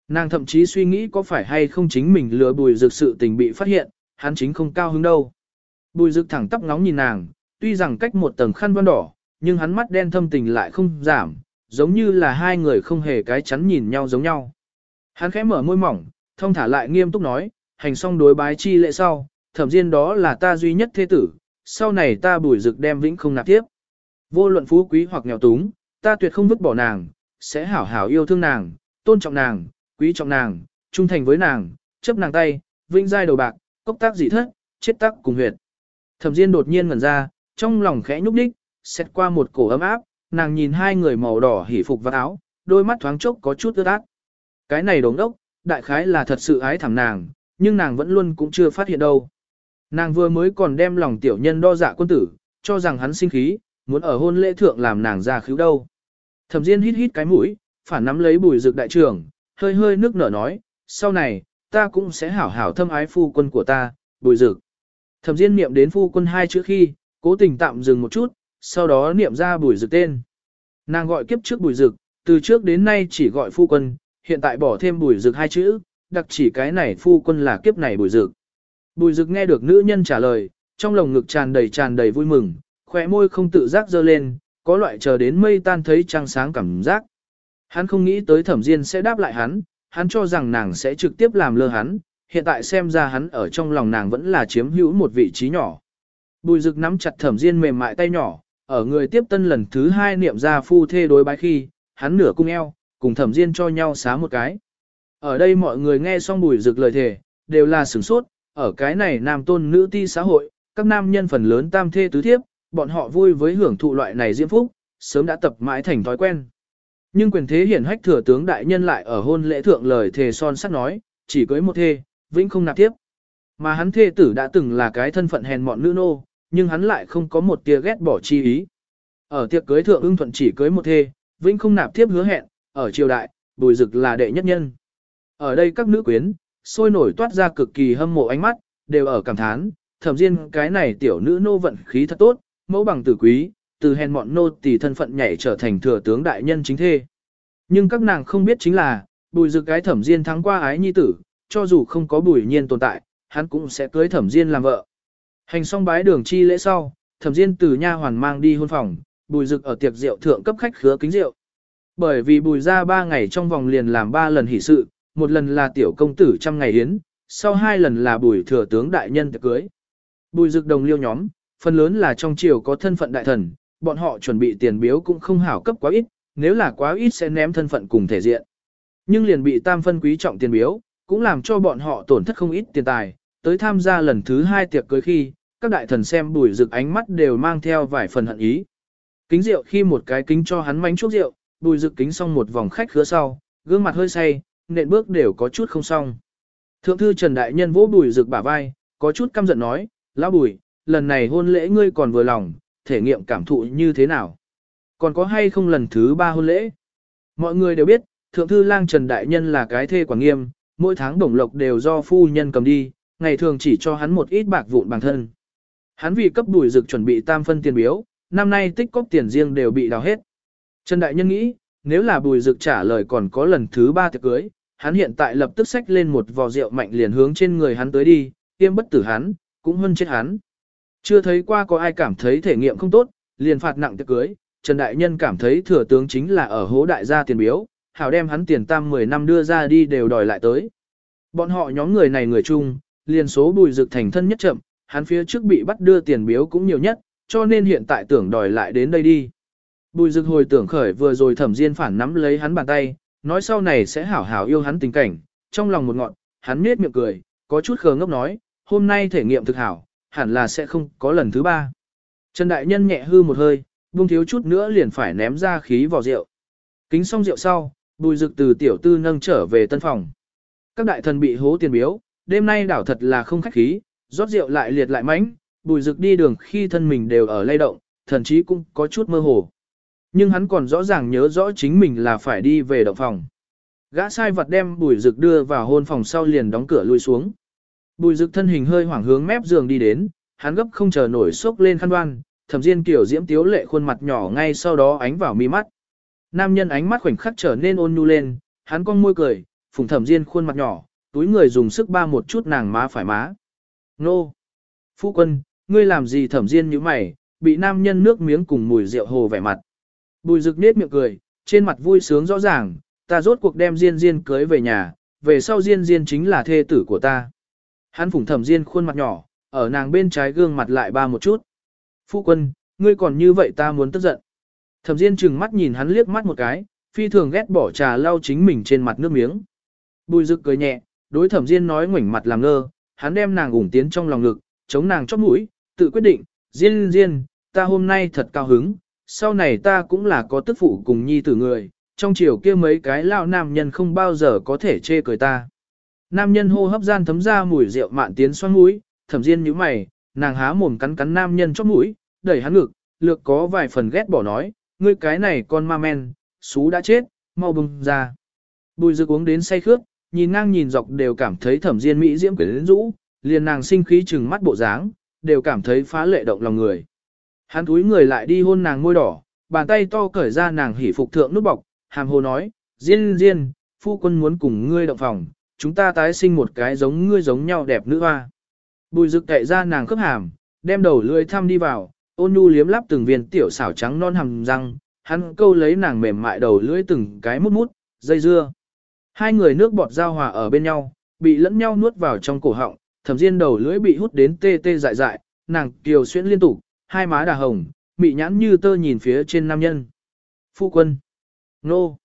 Nàng thậm chí suy nghĩ có phải hay không chính mình lừa bùi rực sự tình bị phát hiện, hắn chính không cao hứng đâu. Bùi rực thẳng tóc ngóng nhìn nàng, tuy rằng cách một tầng khăn văn đỏ, nhưng hắn mắt đen thâm tình lại không giảm, giống như là hai người không hề cái chắn nhìn nhau giống nhau. Hắn khẽ mở môi mỏng, thông thả lại nghiêm túc nói, hành xong đối bái chi lệ sau, thẩm diên đó là ta duy nhất thế tử, sau này ta bùi rực đem vĩnh không nạp tiếp. Vô luận phú quý hoặc nghèo túng, ta tuyệt không vứt bỏ nàng, sẽ hảo hảo yêu thương nàng, tôn trọng nàng, quý trọng nàng, trung thành với nàng, chấp nàng tay, vinh giai đầu bạc, cốc tác dị thất, chết tác cùng huyệt. Thẩm Diên đột nhiên ngẩn ra, trong lòng khẽ nhúc đích, xét qua một cổ ấm áp, nàng nhìn hai người màu đỏ hỉ phục và áo, đôi mắt thoáng chốc có chút ướt át. Cái này đống đốc, đại khái là thật sự ái thảm nàng, nhưng nàng vẫn luôn cũng chưa phát hiện đâu. Nàng vừa mới còn đem lòng tiểu nhân đo dạ quân tử, cho rằng hắn sinh khí, muốn ở hôn lễ thượng làm nàng ra khíu đâu. Thẩm Diên hít hít cái mũi, phản nắm lấy bùi rực đại trưởng, hơi hơi nước nở nói, sau này, ta cũng sẽ hảo hảo thâm ái phu quân của ta, bùi rực. Thẩm Diên niệm đến phu quân hai chữ khi, cố tình tạm dừng một chút, sau đó niệm ra bùi rực tên. Nàng gọi kiếp trước bùi rực, từ trước đến nay chỉ gọi phu quân, hiện tại bỏ thêm bùi rực hai chữ, đặc chỉ cái này phu quân là kiếp này bùi rực. Bùi rực nghe được nữ nhân trả lời, trong lồng ngực tràn đầy tràn đầy vui mừng, khỏe môi không tự giác dơ lên, có loại chờ đến mây tan thấy trăng sáng cảm giác. Hắn không nghĩ tới thẩm diên sẽ đáp lại hắn, hắn cho rằng nàng sẽ trực tiếp làm lơ hắn, hiện tại xem ra hắn ở trong lòng nàng vẫn là chiếm hữu một vị trí nhỏ. Bùi rực nắm chặt thẩm diên mềm mại tay nhỏ, ở người tiếp tân lần thứ hai niệm ra phu thê đối bái khi, hắn nửa cung eo, cùng thẩm diên cho nhau xá một cái. Ở đây mọi người nghe xong bùi rực lời thề, đều là sửng sốt, ở cái này nam tôn nữ ti xã hội, các nam nhân phần lớn tam thê tứ thiếp, bọn họ vui với hưởng thụ loại này diễm phúc, sớm đã tập mãi thành thói quen. Nhưng quyền thế hiển hách thừa tướng đại nhân lại ở hôn lễ thượng lời thề son sắt nói, chỉ cưới một thê, vĩnh không nạp tiếp. Mà hắn thê tử đã từng là cái thân phận hèn mọn nữ nô, nhưng hắn lại không có một tia ghét bỏ chi ý. Ở tiệc cưới thượng ưng thuận chỉ cưới một thê, vĩnh không nạp tiếp hứa hẹn, ở triều đại, bùi dực là đệ nhất nhân. Ở đây các nữ quyến, sôi nổi toát ra cực kỳ hâm mộ ánh mắt, đều ở cảm thán, thẩm diên cái này tiểu nữ nô vận khí thật tốt, mẫu bằng tử quý, từ hèn mọn nô tỳ thân phận nhảy trở thành thừa tướng đại nhân chính thê. Nhưng các nàng không biết chính là, bùi dực cái thẩm diên thắng qua ái nhi tử, cho dù không có bùi nhiên tồn tại, hắn cũng sẽ cưới thẩm diên làm vợ. Hành xong bái đường chi lễ sau, thẩm diên từ nha hoàn mang đi hôn phòng, bùi dực ở tiệc rượu thượng cấp khách khứa kính rượu. Bởi vì bùi ra ba ngày trong vòng liền làm ba lần hỷ sự, một lần là tiểu công tử trăm ngày yến, sau hai lần là bùi thừa tướng đại nhân tiệc cưới. Bùi dực đồng liêu nhóm, phần lớn là trong triều có thân phận đại thần, bọn họ chuẩn bị tiền biếu cũng không hảo cấp quá ít, nếu là quá ít sẽ ném thân phận cùng thể diện. Nhưng liền bị tam phân quý trọng tiền biếu, cũng làm cho bọn họ tổn thất không ít tiền tài, tới tham gia lần thứ hai tiệc cưới khi, các đại thần xem bùi rực ánh mắt đều mang theo vài phần hận ý. Kính rượu khi một cái kính cho hắn mánh chuốc rượu, bùi rực kính xong một vòng khách khứa sau, gương mặt hơi say, nện bước đều có chút không xong. Thượng thư Trần Đại Nhân vỗ bùi rực bả vai, có chút căm giận nói, lão bùi, lần này hôn lễ ngươi còn vừa lòng, thể nghiệm cảm thụ như thế nào? Còn có hay không lần thứ ba hôn lễ? Mọi người đều biết, Thượng thư lang Trần Đại Nhân là cái thê quản nghiêm, mỗi tháng đồng lộc đều do phu nhân cầm đi, ngày thường chỉ cho hắn một ít bạc vụn bằng thân. Hắn vì cấp bùi rực chuẩn bị tam phân tiền biếu, năm nay tích cóp tiền riêng đều bị đào hết. Trần Đại Nhân nghĩ, nếu là bùi Dực trả lời còn có lần thứ ba tiệc cưới, hắn hiện tại lập tức xách lên một vò rượu mạnh liền hướng trên người hắn tới đi, tiêm bất tử hắn, cũng hơn chết hắn. Chưa thấy qua có ai cảm thấy thể nghiệm không tốt, liền phạt nặng tiệc cưới, Trần Đại Nhân cảm thấy thừa tướng chính là ở hố đại gia tiền biếu, hảo đem hắn tiền tam 10 năm đưa ra đi đều đòi lại tới. Bọn họ nhóm người này người chung, liền số bùi Dực thành thân nhất chậm, hắn phía trước bị bắt đưa tiền biếu cũng nhiều nhất, cho nên hiện tại tưởng đòi lại đến đây đi. Bùi rực hồi tưởng khởi vừa rồi thẩm diên phản nắm lấy hắn bàn tay, nói sau này sẽ hảo hảo yêu hắn tình cảnh, trong lòng một ngọn, hắn nết miệng cười, có chút khờ ngốc nói, hôm nay thể nghiệm thực hảo, hẳn là sẽ không có lần thứ ba. Trần Đại Nhân nhẹ hư một hơi, buông thiếu chút nữa liền phải ném ra khí vào rượu. Kính xong rượu sau, bùi rực từ tiểu tư nâng trở về tân phòng. Các đại thần bị hố tiền biếu, đêm nay đảo thật là không khách khí, rót rượu lại liệt lại mánh, bùi rực đi đường khi thân mình đều ở lay động, thần chí cũng có chút mơ hồ. Nhưng hắn còn rõ ràng nhớ rõ chính mình là phải đi về động phòng. Gã sai vật đem bùi rực đưa vào hôn phòng sau liền đóng cửa lui xuống. Bùi rực thân hình hơi hoảng hướng mép giường đi đến, hắn gấp không chờ nổi sốc lên khăn đoan, thẩm diên kiểu diễm tiếu lệ khuôn mặt nhỏ ngay sau đó ánh vào mi mắt. Nam nhân ánh mắt khoảnh khắc trở nên ôn nhu lên, hắn cong môi cười, phùng thẩm diên khuôn mặt nhỏ, túi người dùng sức ba một chút nàng má phải má. Nô! Phu quân, ngươi làm gì thẩm diên như mày, bị nam nhân nước miếng cùng mùi rượu hồ vẻ mặt. Bùi rực nết miệng cười, trên mặt vui sướng rõ ràng, ta rốt cuộc đem diên diên cưới về nhà, về sau diên diên chính là thê tử của ta. Hắn phủng thẩm diên khuôn mặt nhỏ, ở nàng bên trái gương mặt lại ba một chút. Phu quân, ngươi còn như vậy ta muốn tức giận. Thẩm diên chừng mắt nhìn hắn liếc mắt một cái, phi thường ghét bỏ trà lau chính mình trên mặt nước miếng. Bùi rực cười nhẹ, đối thẩm diên nói ngoảnh mặt làm ngơ, hắn đem nàng ủng tiến trong lòng ngực, chống nàng chóp mũi, tự quyết định, diên diên, ta hôm nay thật cao hứng, sau này ta cũng là có tức phụ cùng nhi tử người, trong chiều kia mấy cái lao nam nhân không bao giờ có thể chê cười ta. Nam nhân hô hấp gian thấm ra mùi rượu mạn tiến xoan mũi, thẩm diên như mày, nàng há mồm cắn cắn nam nhân chóp mũi, đẩy hắn ngực, lược có vài phần ghét bỏ nói, ngươi cái này con ma men, xú đã chết, mau bùng ra. Bùi dược uống đến say khước, nhìn ngang nhìn dọc đều cảm thấy thẩm diên mỹ diễm quyến rũ, liền nàng sinh khí chừng mắt bộ dáng, đều cảm thấy phá lệ động lòng người. Hắn túi người lại đi hôn nàng môi đỏ, bàn tay to cởi ra nàng hỉ phục thượng nút bọc, hàm hồ nói, Diên Diên, phu quân muốn cùng ngươi động phòng, chúng ta tái sinh một cái giống ngươi giống nhau đẹp nữ hoa. Bùi rực cậy ra nàng khớp hàm, đem đầu lưỡi thăm đi vào, ôn nhu liếm lắp từng viên tiểu xảo trắng non hầm răng, hắn câu lấy nàng mềm mại đầu lưỡi từng cái mút mút, dây dưa. Hai người nước bọt giao hòa ở bên nhau, bị lẫn nhau nuốt vào trong cổ họng, thẩm diên đầu lưỡi bị hút đến tê tê dại dại, nàng kiều xuyên liên tục, hai má đà hồng, mị nhãn như tơ nhìn phía trên nam nhân. Phu quân. Nô.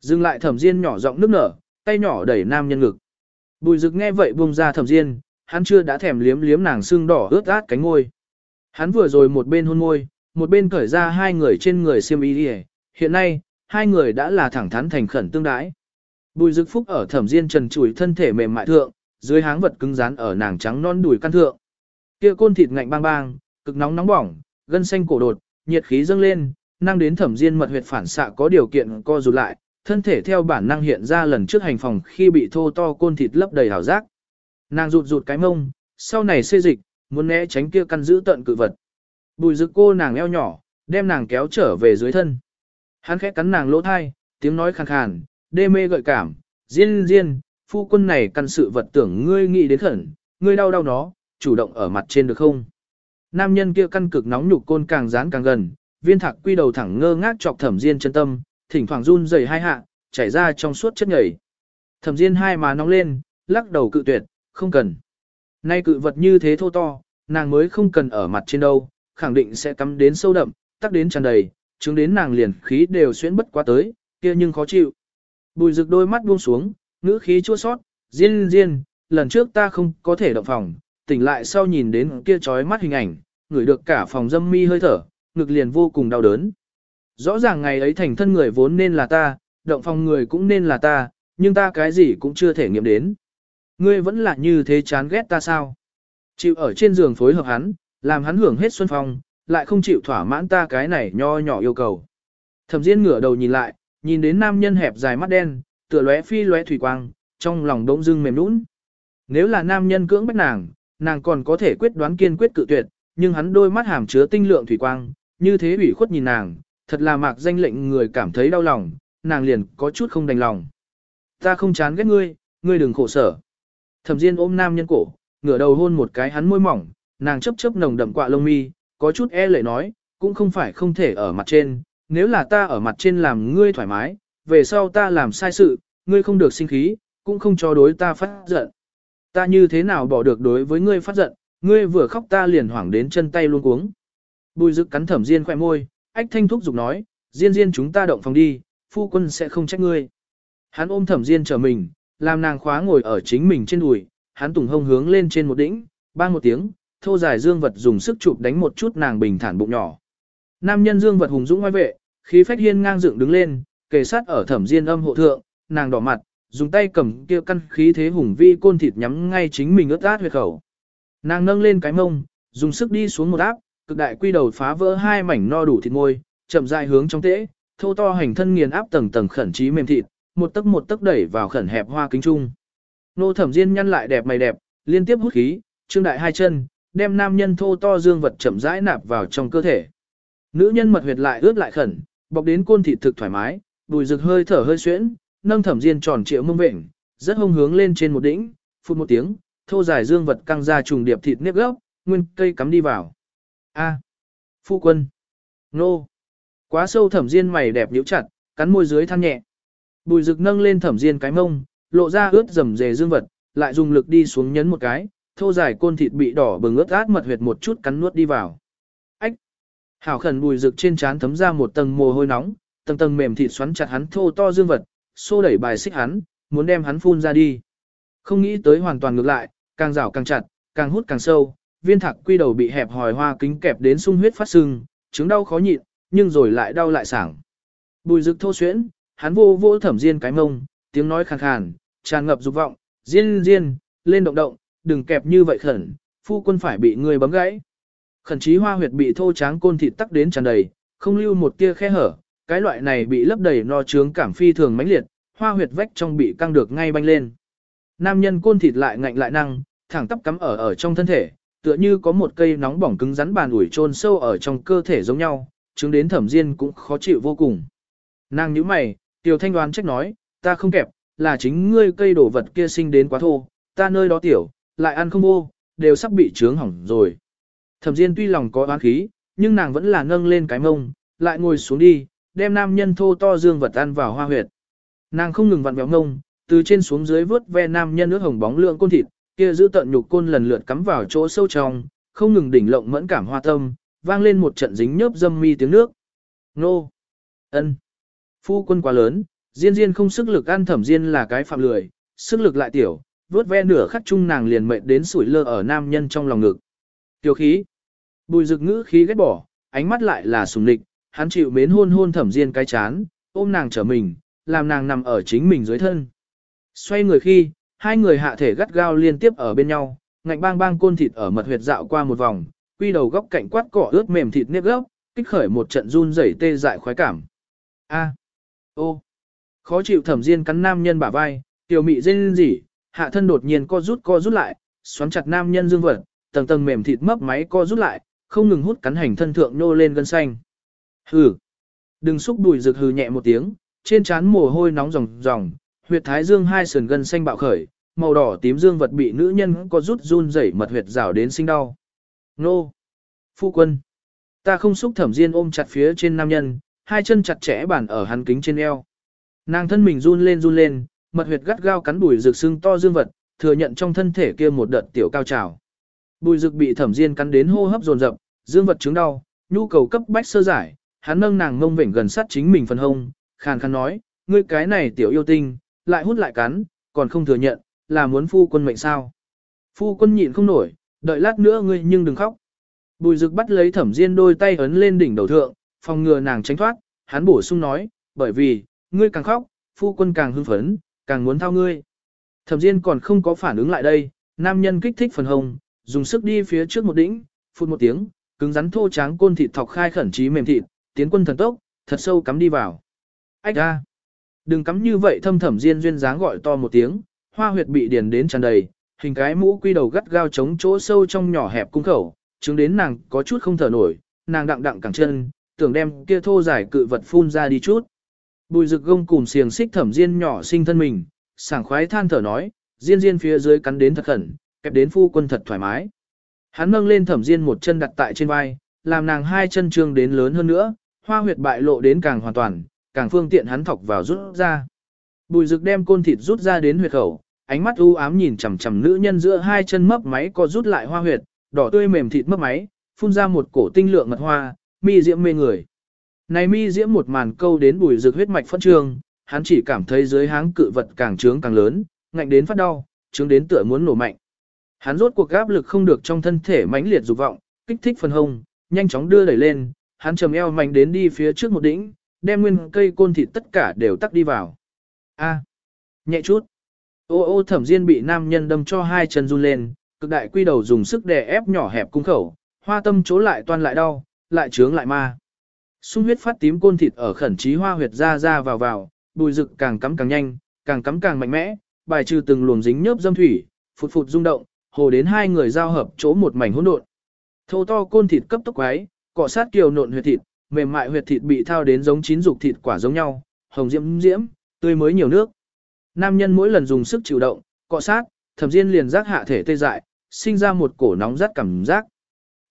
Dừng lại thẩm diên nhỏ giọng nước nở, tay nhỏ đẩy nam nhân ngực. Bùi rực nghe vậy buông ra thẩm diên, hắn chưa đã thèm liếm liếm nàng xương đỏ ướt át cánh ngôi. Hắn vừa rồi một bên hôn môi, một bên cởi ra hai người trên người xiêm y đi hiện nay, hai người đã là thẳng thắn thành khẩn tương đái. Bùi rực phúc ở thẩm diên trần trụi thân thể mềm mại thượng, dưới háng vật cứng rắn ở nàng trắng non đùi căn thượng. Kia côn thịt ngạnh bang bang, cực nóng nóng bỏng, gân xanh cổ đột, nhiệt khí dâng lên, năng đến thẩm diên mật huyệt phản xạ có điều kiện co rụt lại, thân thể theo bản năng hiện ra lần trước hành phòng khi bị thô to côn thịt lấp đầy hào giác. Nàng rụt rụt cái mông, sau này xê dịch, muốn né tránh kia căn giữ tận cự vật. Bùi rực cô nàng eo nhỏ, đem nàng kéo trở về dưới thân. Hắn khẽ cắn nàng lỗ thai, tiếng nói khàn khàn, đê mê gợi cảm, diên diên, phu quân này căn sự vật tưởng ngươi nghĩ đến khẩn, ngươi đau đau nó, chủ động ở mặt trên được không? Nam nhân kia căn cực nóng nhục côn càng dán càng gần, viên thạc quy đầu thẳng ngơ ngác chọc thẩm diên chân tâm, thỉnh thoảng run rẩy hai hạ, chảy ra trong suốt chất nhảy. Thẩm diên hai má nóng lên, lắc đầu cự tuyệt, không cần. Nay cự vật như thế thô to, nàng mới không cần ở mặt trên đâu, khẳng định sẽ cắm đến sâu đậm, tắc đến tràn đầy, chứng đến nàng liền khí đều xuyễn bất quá tới, kia nhưng khó chịu. Bùi rực đôi mắt buông xuống, ngữ khí chua sót, diên diên, lần trước ta không có thể động phòng, tỉnh lại sau nhìn đến kia trói mắt hình ảnh, ngửi được cả phòng dâm mi hơi thở, ngực liền vô cùng đau đớn. Rõ ràng ngày ấy thành thân người vốn nên là ta, động phòng người cũng nên là ta, nhưng ta cái gì cũng chưa thể nghiệm đến. Ngươi vẫn là như thế chán ghét ta sao? Chịu ở trên giường phối hợp hắn, làm hắn hưởng hết xuân phong, lại không chịu thỏa mãn ta cái này nho nhỏ yêu cầu. Thẩm Diên ngửa đầu nhìn lại, nhìn đến nam nhân hẹp dài mắt đen, tựa lóe phi lóe thủy quang, trong lòng đống dưng mềm nũng. Nếu là nam nhân cưỡng bách nàng, nàng còn có thể quyết đoán kiên quyết cự tuyệt, nhưng hắn đôi mắt hàm chứa tinh lượng thủy quang, như thế ủy khuất nhìn nàng, thật là mạc danh lệnh người cảm thấy đau lòng, nàng liền có chút không đành lòng. Ta không chán ghét ngươi, ngươi đừng khổ sở. Thẩm Diên ôm nam nhân cổ, ngửa đầu hôn một cái hắn môi mỏng, nàng chấp chấp nồng đậm quạ lông mi, có chút e lệ nói, cũng không phải không thể ở mặt trên, nếu là ta ở mặt trên làm ngươi thoải mái, về sau ta làm sai sự, ngươi không được sinh khí, cũng không cho đối ta phát giận. Ta như thế nào bỏ được đối với ngươi phát giận, ngươi vừa khóc ta liền hoảng đến chân tay luôn cuống. Bùi dực cắn thẩm diên khoe môi, ách thanh thúc giục nói, diên diên chúng ta động phòng đi, phu quân sẽ không trách ngươi. Hắn ôm thẩm diên trở mình, làm nàng khóa ngồi ở chính mình trên đùi, hắn tùng hông hướng lên trên một đỉnh, bang một tiếng, thô dài dương vật dùng sức chụp đánh một chút nàng bình thản bụng nhỏ. Nam nhân dương vật hùng dũng ngoài vệ, khí phách hiên ngang dựng đứng lên, kề sát ở thẩm diên âm hộ thượng, nàng đỏ mặt, dùng tay cầm kia căn khí thế hùng vi côn thịt nhắm ngay chính mình ướt át huyệt khẩu. Nàng nâng lên cái mông, dùng sức đi xuống một áp, cực đại quy đầu phá vỡ hai mảnh no đủ thịt môi, chậm rãi hướng trong tễ, thô to hành thân nghiền áp tầng tầng khẩn trí mềm thịt, một tấc một tấc đẩy vào khẩn hẹp hoa kính trung. Nô thẩm diên nhăn lại đẹp mày đẹp, liên tiếp hút khí, trương đại hai chân, đem nam nhân thô to dương vật chậm rãi nạp vào trong cơ thể. Nữ nhân mật huyệt lại ướt lại khẩn, bọc đến côn thịt thực thoải mái, đùi rực hơi thở hơi xuyễn, nâng thẩm diên tròn trịa mông vẹn, rất hông hướng lên trên một đỉnh, phun một tiếng, thô dài dương vật căng ra trùng điệp thịt nếp gốc, nguyên cây cắm đi vào. A. Phu quân. Nô. Quá sâu thẩm diên mày đẹp nhíu chặt, cắn môi dưới than nhẹ. Bùi rực nâng lên thẩm diên cái mông, lộ ra ướt rầm rề dương vật, lại dùng lực đi xuống nhấn một cái, thô dài côn thịt bị đỏ bừng ướt át mật huyệt một chút cắn nuốt đi vào. Ách! Hảo khẩn bùi rực trên trán thấm ra một tầng mồ hôi nóng, tầng tầng mềm thịt xoắn chặt hắn thô to dương vật, xô đẩy bài xích hắn, muốn đem hắn phun ra đi. Không nghĩ tới hoàn toàn ngược lại, càng rào càng chặt, càng hút càng sâu, viên thạc quy đầu bị hẹp hòi hoa kính kẹp đến sung huyết phát sưng, chứng đau khó nhịn, nhưng rồi lại đau lại sảng. Bùi rực thô xuyễn, hắn vô vô thẩm diên cái mông, tiếng nói khàn khàn, tràn ngập dục vọng, diên diên, lên động động, đừng kẹp như vậy khẩn, phu quân phải bị người bấm gãy. Khẩn chí hoa huyệt bị thô tráng côn thịt tắc đến tràn đầy, không lưu một tia khe hở, cái loại này bị lấp đầy no trướng cảm phi thường mãnh liệt, hoa huyệt vách trong bị căng được ngay banh lên. Nam nhân côn thịt lại ngạnh lại năng, thẳng tắp cắm ở ở trong thân thể, tựa như có một cây nóng bỏng cứng rắn bàn ủi chôn sâu ở trong cơ thể giống nhau, chứng đến thẩm diên cũng khó chịu vô cùng. Nàng nhíu mày, tiểu thanh đoán trách nói, ta không kẹp, là chính ngươi cây đổ vật kia sinh đến quá thô, ta nơi đó tiểu, lại ăn không vô, đều sắp bị trướng hỏng rồi. Thẩm Diên tuy lòng có oán khí, nhưng nàng vẫn là nâng lên cái mông, lại ngồi xuống đi, đem nam nhân thô to dương vật ăn vào hoa huyệt. Nàng không ngừng vặn béo ngông, từ trên xuống dưới vớt ve nam nhân nước hồng bóng lượng côn thịt, kia giữ tận nhục côn lần lượt cắm vào chỗ sâu trong, không ngừng đỉnh lộng mẫn cảm hoa tâm, vang lên một trận dính nhớp dâm mi tiếng nước. Nô! ân, Phu quân quá lớn, Diên Diên không sức lực ăn thẩm Diên là cái phạm lười, sức lực lại tiểu, vớt ve nửa khắc chung nàng liền mệt đến sủi lơ ở nam nhân trong lòng ngực. Tiểu khí. Bùi rực ngữ khí ghét bỏ, ánh mắt lại là sùng lịch, hắn chịu mến hôn hôn thẩm Diên cái chán, ôm nàng trở mình, làm nàng nằm ở chính mình dưới thân. Xoay người khi, hai người hạ thể gắt gao liên tiếp ở bên nhau, ngạnh bang bang côn thịt ở mật huyệt dạo qua một vòng, quy đầu góc cạnh quát cỏ ướt mềm thịt nếp gốc, kích khởi một trận run rẩy tê dại khoái cảm. A. Ô. Khó chịu thẩm diên cắn nam nhân bả vai, tiểu mị rên rỉ, hạ thân đột nhiên co rút co rút lại, xoắn chặt nam nhân dương vật, tầng tầng mềm thịt mấp máy co rút lại, không ngừng hút cắn hành thân thượng nô lên gân xanh. Hừ. Đừng xúc đùi rực hừ nhẹ một tiếng, trên trán mồ hôi nóng ròng ròng, huyệt thái dương hai sườn gân xanh bạo khởi, màu đỏ tím dương vật bị nữ nhân có rút run rẩy mật huyệt rào đến sinh đau. Nô! Phu quân! Ta không xúc thẩm diên ôm chặt phía trên nam nhân, hai chân chặt chẽ bản ở hắn kính trên eo. Nàng thân mình run lên run lên, mật huyệt gắt gao cắn bùi rực xương to dương vật, thừa nhận trong thân thể kia một đợt tiểu cao trào. Bùi rực bị thẩm diên cắn đến hô hấp dồn dập, dương vật chứng đau, nhu cầu cấp bách sơ giải, hắn nâng nàng ngông vểnh gần sát chính mình phần hông, khàn khàn nói, ngươi cái này tiểu yêu tinh, lại hút lại cắn, còn không thừa nhận, là muốn phu quân mệnh sao. Phu quân nhịn không nổi, đợi lát nữa ngươi nhưng đừng khóc. Bùi rực bắt lấy thẩm diên đôi tay ấn lên đỉnh đầu thượng, phòng ngừa nàng tránh thoát, hắn bổ sung nói, bởi vì, ngươi càng khóc, phu quân càng hưng phấn, càng muốn thao ngươi. Thẩm diên còn không có phản ứng lại đây, nam nhân kích thích phần hồng, dùng sức đi phía trước một đỉnh, phút một tiếng, cứng rắn thô tráng côn thịt thọc khai khẩn trí mềm thịt, tiến quân thần tốc, thật sâu cắm đi vào. Ách ra! Đừng cắm như vậy thâm thẩm diên duyên dáng gọi to một tiếng, hoa huyệt bị điền đến tràn đầy, hình cái mũ quy đầu gắt gao chống chỗ sâu trong nhỏ hẹp cung khẩu, chứng đến nàng có chút không thở nổi, nàng đặng đặng cẳng chân, tưởng đem kia thô giải cự vật phun ra đi chút. Bùi rực gông cùng xiềng xích thẩm diên nhỏ sinh thân mình, sảng khoái than thở nói, diên diên phía dưới cắn đến thật khẩn, kẹp đến phu quân thật thoải mái. Hắn nâng lên thẩm diên một chân đặt tại trên vai, làm nàng hai chân trương đến lớn hơn nữa, hoa huyệt bại lộ đến càng hoàn toàn, càng phương tiện hắn thọc vào rút ra. Bùi rực đem côn thịt rút ra đến huyệt khẩu, ánh mắt u ám nhìn chằm chằm nữ nhân giữa hai chân mấp máy co rút lại hoa huyệt, đỏ tươi mềm thịt mấp máy, phun ra một cổ tinh lượng mật hoa, mi diễm mê người. Này mi diễm một màn câu đến bùi rực huyết mạch phân trường, hắn chỉ cảm thấy dưới háng cự vật càng trướng càng lớn, ngạnh đến phát đau, trướng đến tựa muốn nổ mạnh. Hắn rốt cuộc áp lực không được trong thân thể mãnh liệt dục vọng, kích thích phần hông, nhanh chóng đưa đẩy lên, hắn trầm eo mạnh đến đi phía trước một đỉnh, đem nguyên cây côn thịt tất cả đều tắc đi vào. A, nhẹ chút. Ô ô thẩm diên bị nam nhân đâm cho hai chân run lên, cực đại quy đầu dùng sức đè ép nhỏ hẹp cung khẩu, hoa tâm chỗ lại toan lại đau, lại trướng lại ma. Xung huyết phát tím côn thịt ở khẩn trí hoa huyệt ra ra vào vào, bùi rực càng cắm càng nhanh, càng cắm càng mạnh mẽ, bài trừ từng luồng dính nhớp dâm thủy, phụt phụt rung động, hồ đến hai người giao hợp chỗ một mảnh hỗn độn. Thô to côn thịt cấp tốc quái, cọ sát kiều nộn huyệt thịt, mềm mại huyệt thịt bị thao đến giống chín dục thịt quả giống nhau, hồng diễm diễm, tươi mới nhiều nước. Nam nhân mỗi lần dùng sức chịu động, cọ sát, thẩm diên liền giác hạ thể tê dại, sinh ra một cổ nóng rát cảm giác.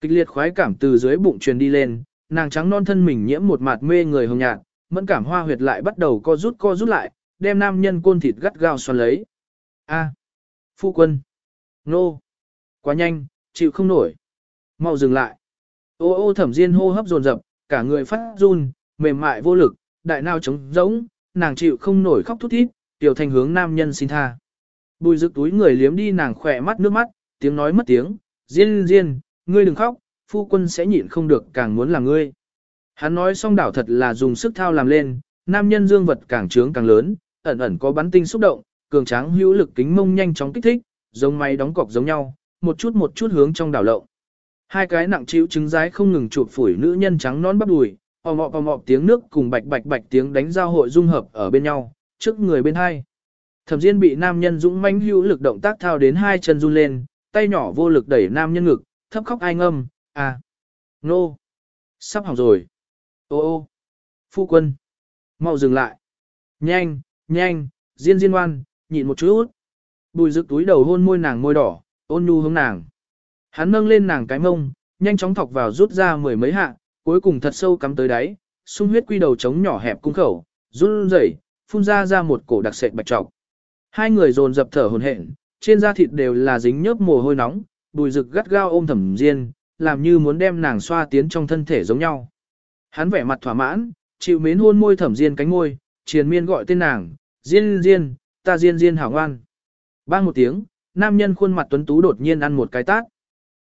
Kịch liệt khoái cảm từ dưới bụng truyền đi lên, nàng trắng non thân mình nhiễm một mạt mê người hồng nhạt, mẫn cảm hoa huyệt lại bắt đầu co rút co rút lại, đem nam nhân côn thịt gắt gao xoắn lấy. A, phu quân, nô, quá nhanh, chịu không nổi, mau dừng lại. Ô ô thẩm diên hô hấp dồn dập, cả người phát run, mềm mại vô lực, đại nao trống rỗng, nàng chịu không nổi khóc thút thít, tiểu thành hướng nam nhân xin tha. Bùi rực túi người liếm đi nàng khỏe mắt nước mắt, tiếng nói mất tiếng, diên diên, ngươi đừng khóc, phu quân sẽ nhịn không được càng muốn là ngươi. Hắn nói xong đảo thật là dùng sức thao làm lên, nam nhân dương vật càng trướng càng lớn, ẩn ẩn có bắn tinh xúc động, cường tráng hữu lực kính mông nhanh chóng kích thích, giống máy đóng cọc giống nhau, một chút một chút hướng trong đảo lộng. Hai cái nặng chịu trứng rái không ngừng chụp phủi nữ nhân trắng nón bắp đùi, ò mọ ò mọ tiếng nước cùng bạch bạch bạch tiếng đánh giao hội dung hợp ở bên nhau, trước người bên hai. Thẩm Diên bị nam nhân dũng mãnh hữu lực động tác thao đến hai chân run lên, tay nhỏ vô lực đẩy nam nhân ngực, thấp khóc ai ngâm, à, nô, sắp hỏng rồi, ô ô, phu quân, mau dừng lại, nhanh, nhanh, Diên Diên ngoan, nhịn một chút. Bùi rực túi đầu hôn môi nàng môi đỏ, ôn nhu hướng nàng. Hắn nâng lên nàng cái mông, nhanh chóng thọc vào rút ra mười mấy hạ, cuối cùng thật sâu cắm tới đáy, sung huyết quy đầu trống nhỏ hẹp cung khẩu, run rẩy, phun ra ra một cổ đặc sệt bạch trọc. Hai người dồn dập thở hổn hển, trên da thịt đều là dính nhớp mồ hôi nóng, bùi rực gắt gao ôm thẩm diên, làm như muốn đem nàng xoa tiến trong thân thể giống nhau. Hắn vẻ mặt thỏa mãn, chịu mến hôn môi thẩm diên cánh môi, triền miên gọi tên nàng, diên diên, ta diên diên hảo ngoan. Bang một tiếng, nam nhân khuôn mặt tuấn tú đột nhiên ăn một cái tát.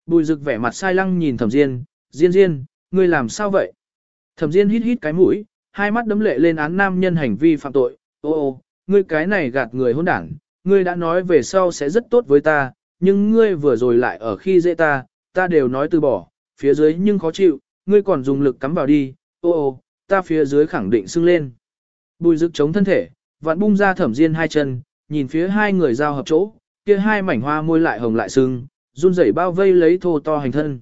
Bùi rực vẻ mặt sai lăng nhìn thẩm diên, diên diên, ngươi làm sao vậy? Thẩm diên hít hít cái mũi, hai mắt đấm lệ lên án nam nhân hành vi phạm tội, ô ô, ngươi cái này gạt người hôn đảng, ngươi đã nói về sau sẽ rất tốt với ta, nhưng ngươi vừa rồi lại ở khi dễ ta, ta đều nói từ bỏ, phía dưới nhưng khó chịu, ngươi còn dùng lực cắm vào đi, ô ô, ta phía dưới khẳng định sưng lên. Bùi rực chống thân thể, vặn bung ra thẩm diên hai chân, nhìn phía hai người giao hợp chỗ, kia hai mảnh hoa môi lại hồng lại sưng, run rẩy bao vây lấy thô to hành thân.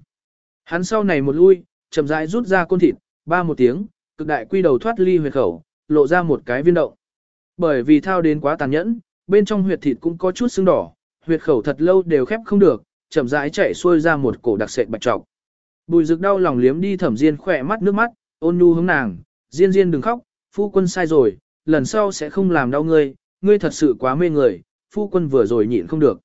Hắn sau này một lui, chậm rãi rút ra côn thịt, ba một tiếng, cực đại quy đầu thoát ly huyệt khẩu, lộ ra một cái viên động. Bởi vì thao đến quá tàn nhẫn, bên trong huyệt thịt cũng có chút sưng đỏ, huyệt khẩu thật lâu đều khép không được, chậm rãi chảy xuôi ra một cổ đặc sệt bạch trọc. Bùi rực đau lòng liếm đi thẩm diên khỏe mắt nước mắt, ôn nhu hướng nàng, diên diên đừng khóc, phu quân sai rồi, lần sau sẽ không làm đau ngươi, ngươi thật sự quá mê người, phu quân vừa rồi nhịn không được.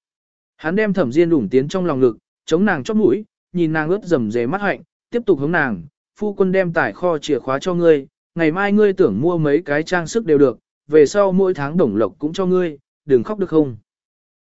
Hắn đem thẩm diên đủng tiến trong lòng ngực, chống nàng chóp mũi, nhìn nàng ướt rầm rề mắt hạnh, tiếp tục hướng nàng, phu quân đem tải kho chìa khóa cho ngươi, ngày mai ngươi tưởng mua mấy cái trang sức đều được, về sau mỗi tháng đồng lộc cũng cho ngươi, đừng khóc được không.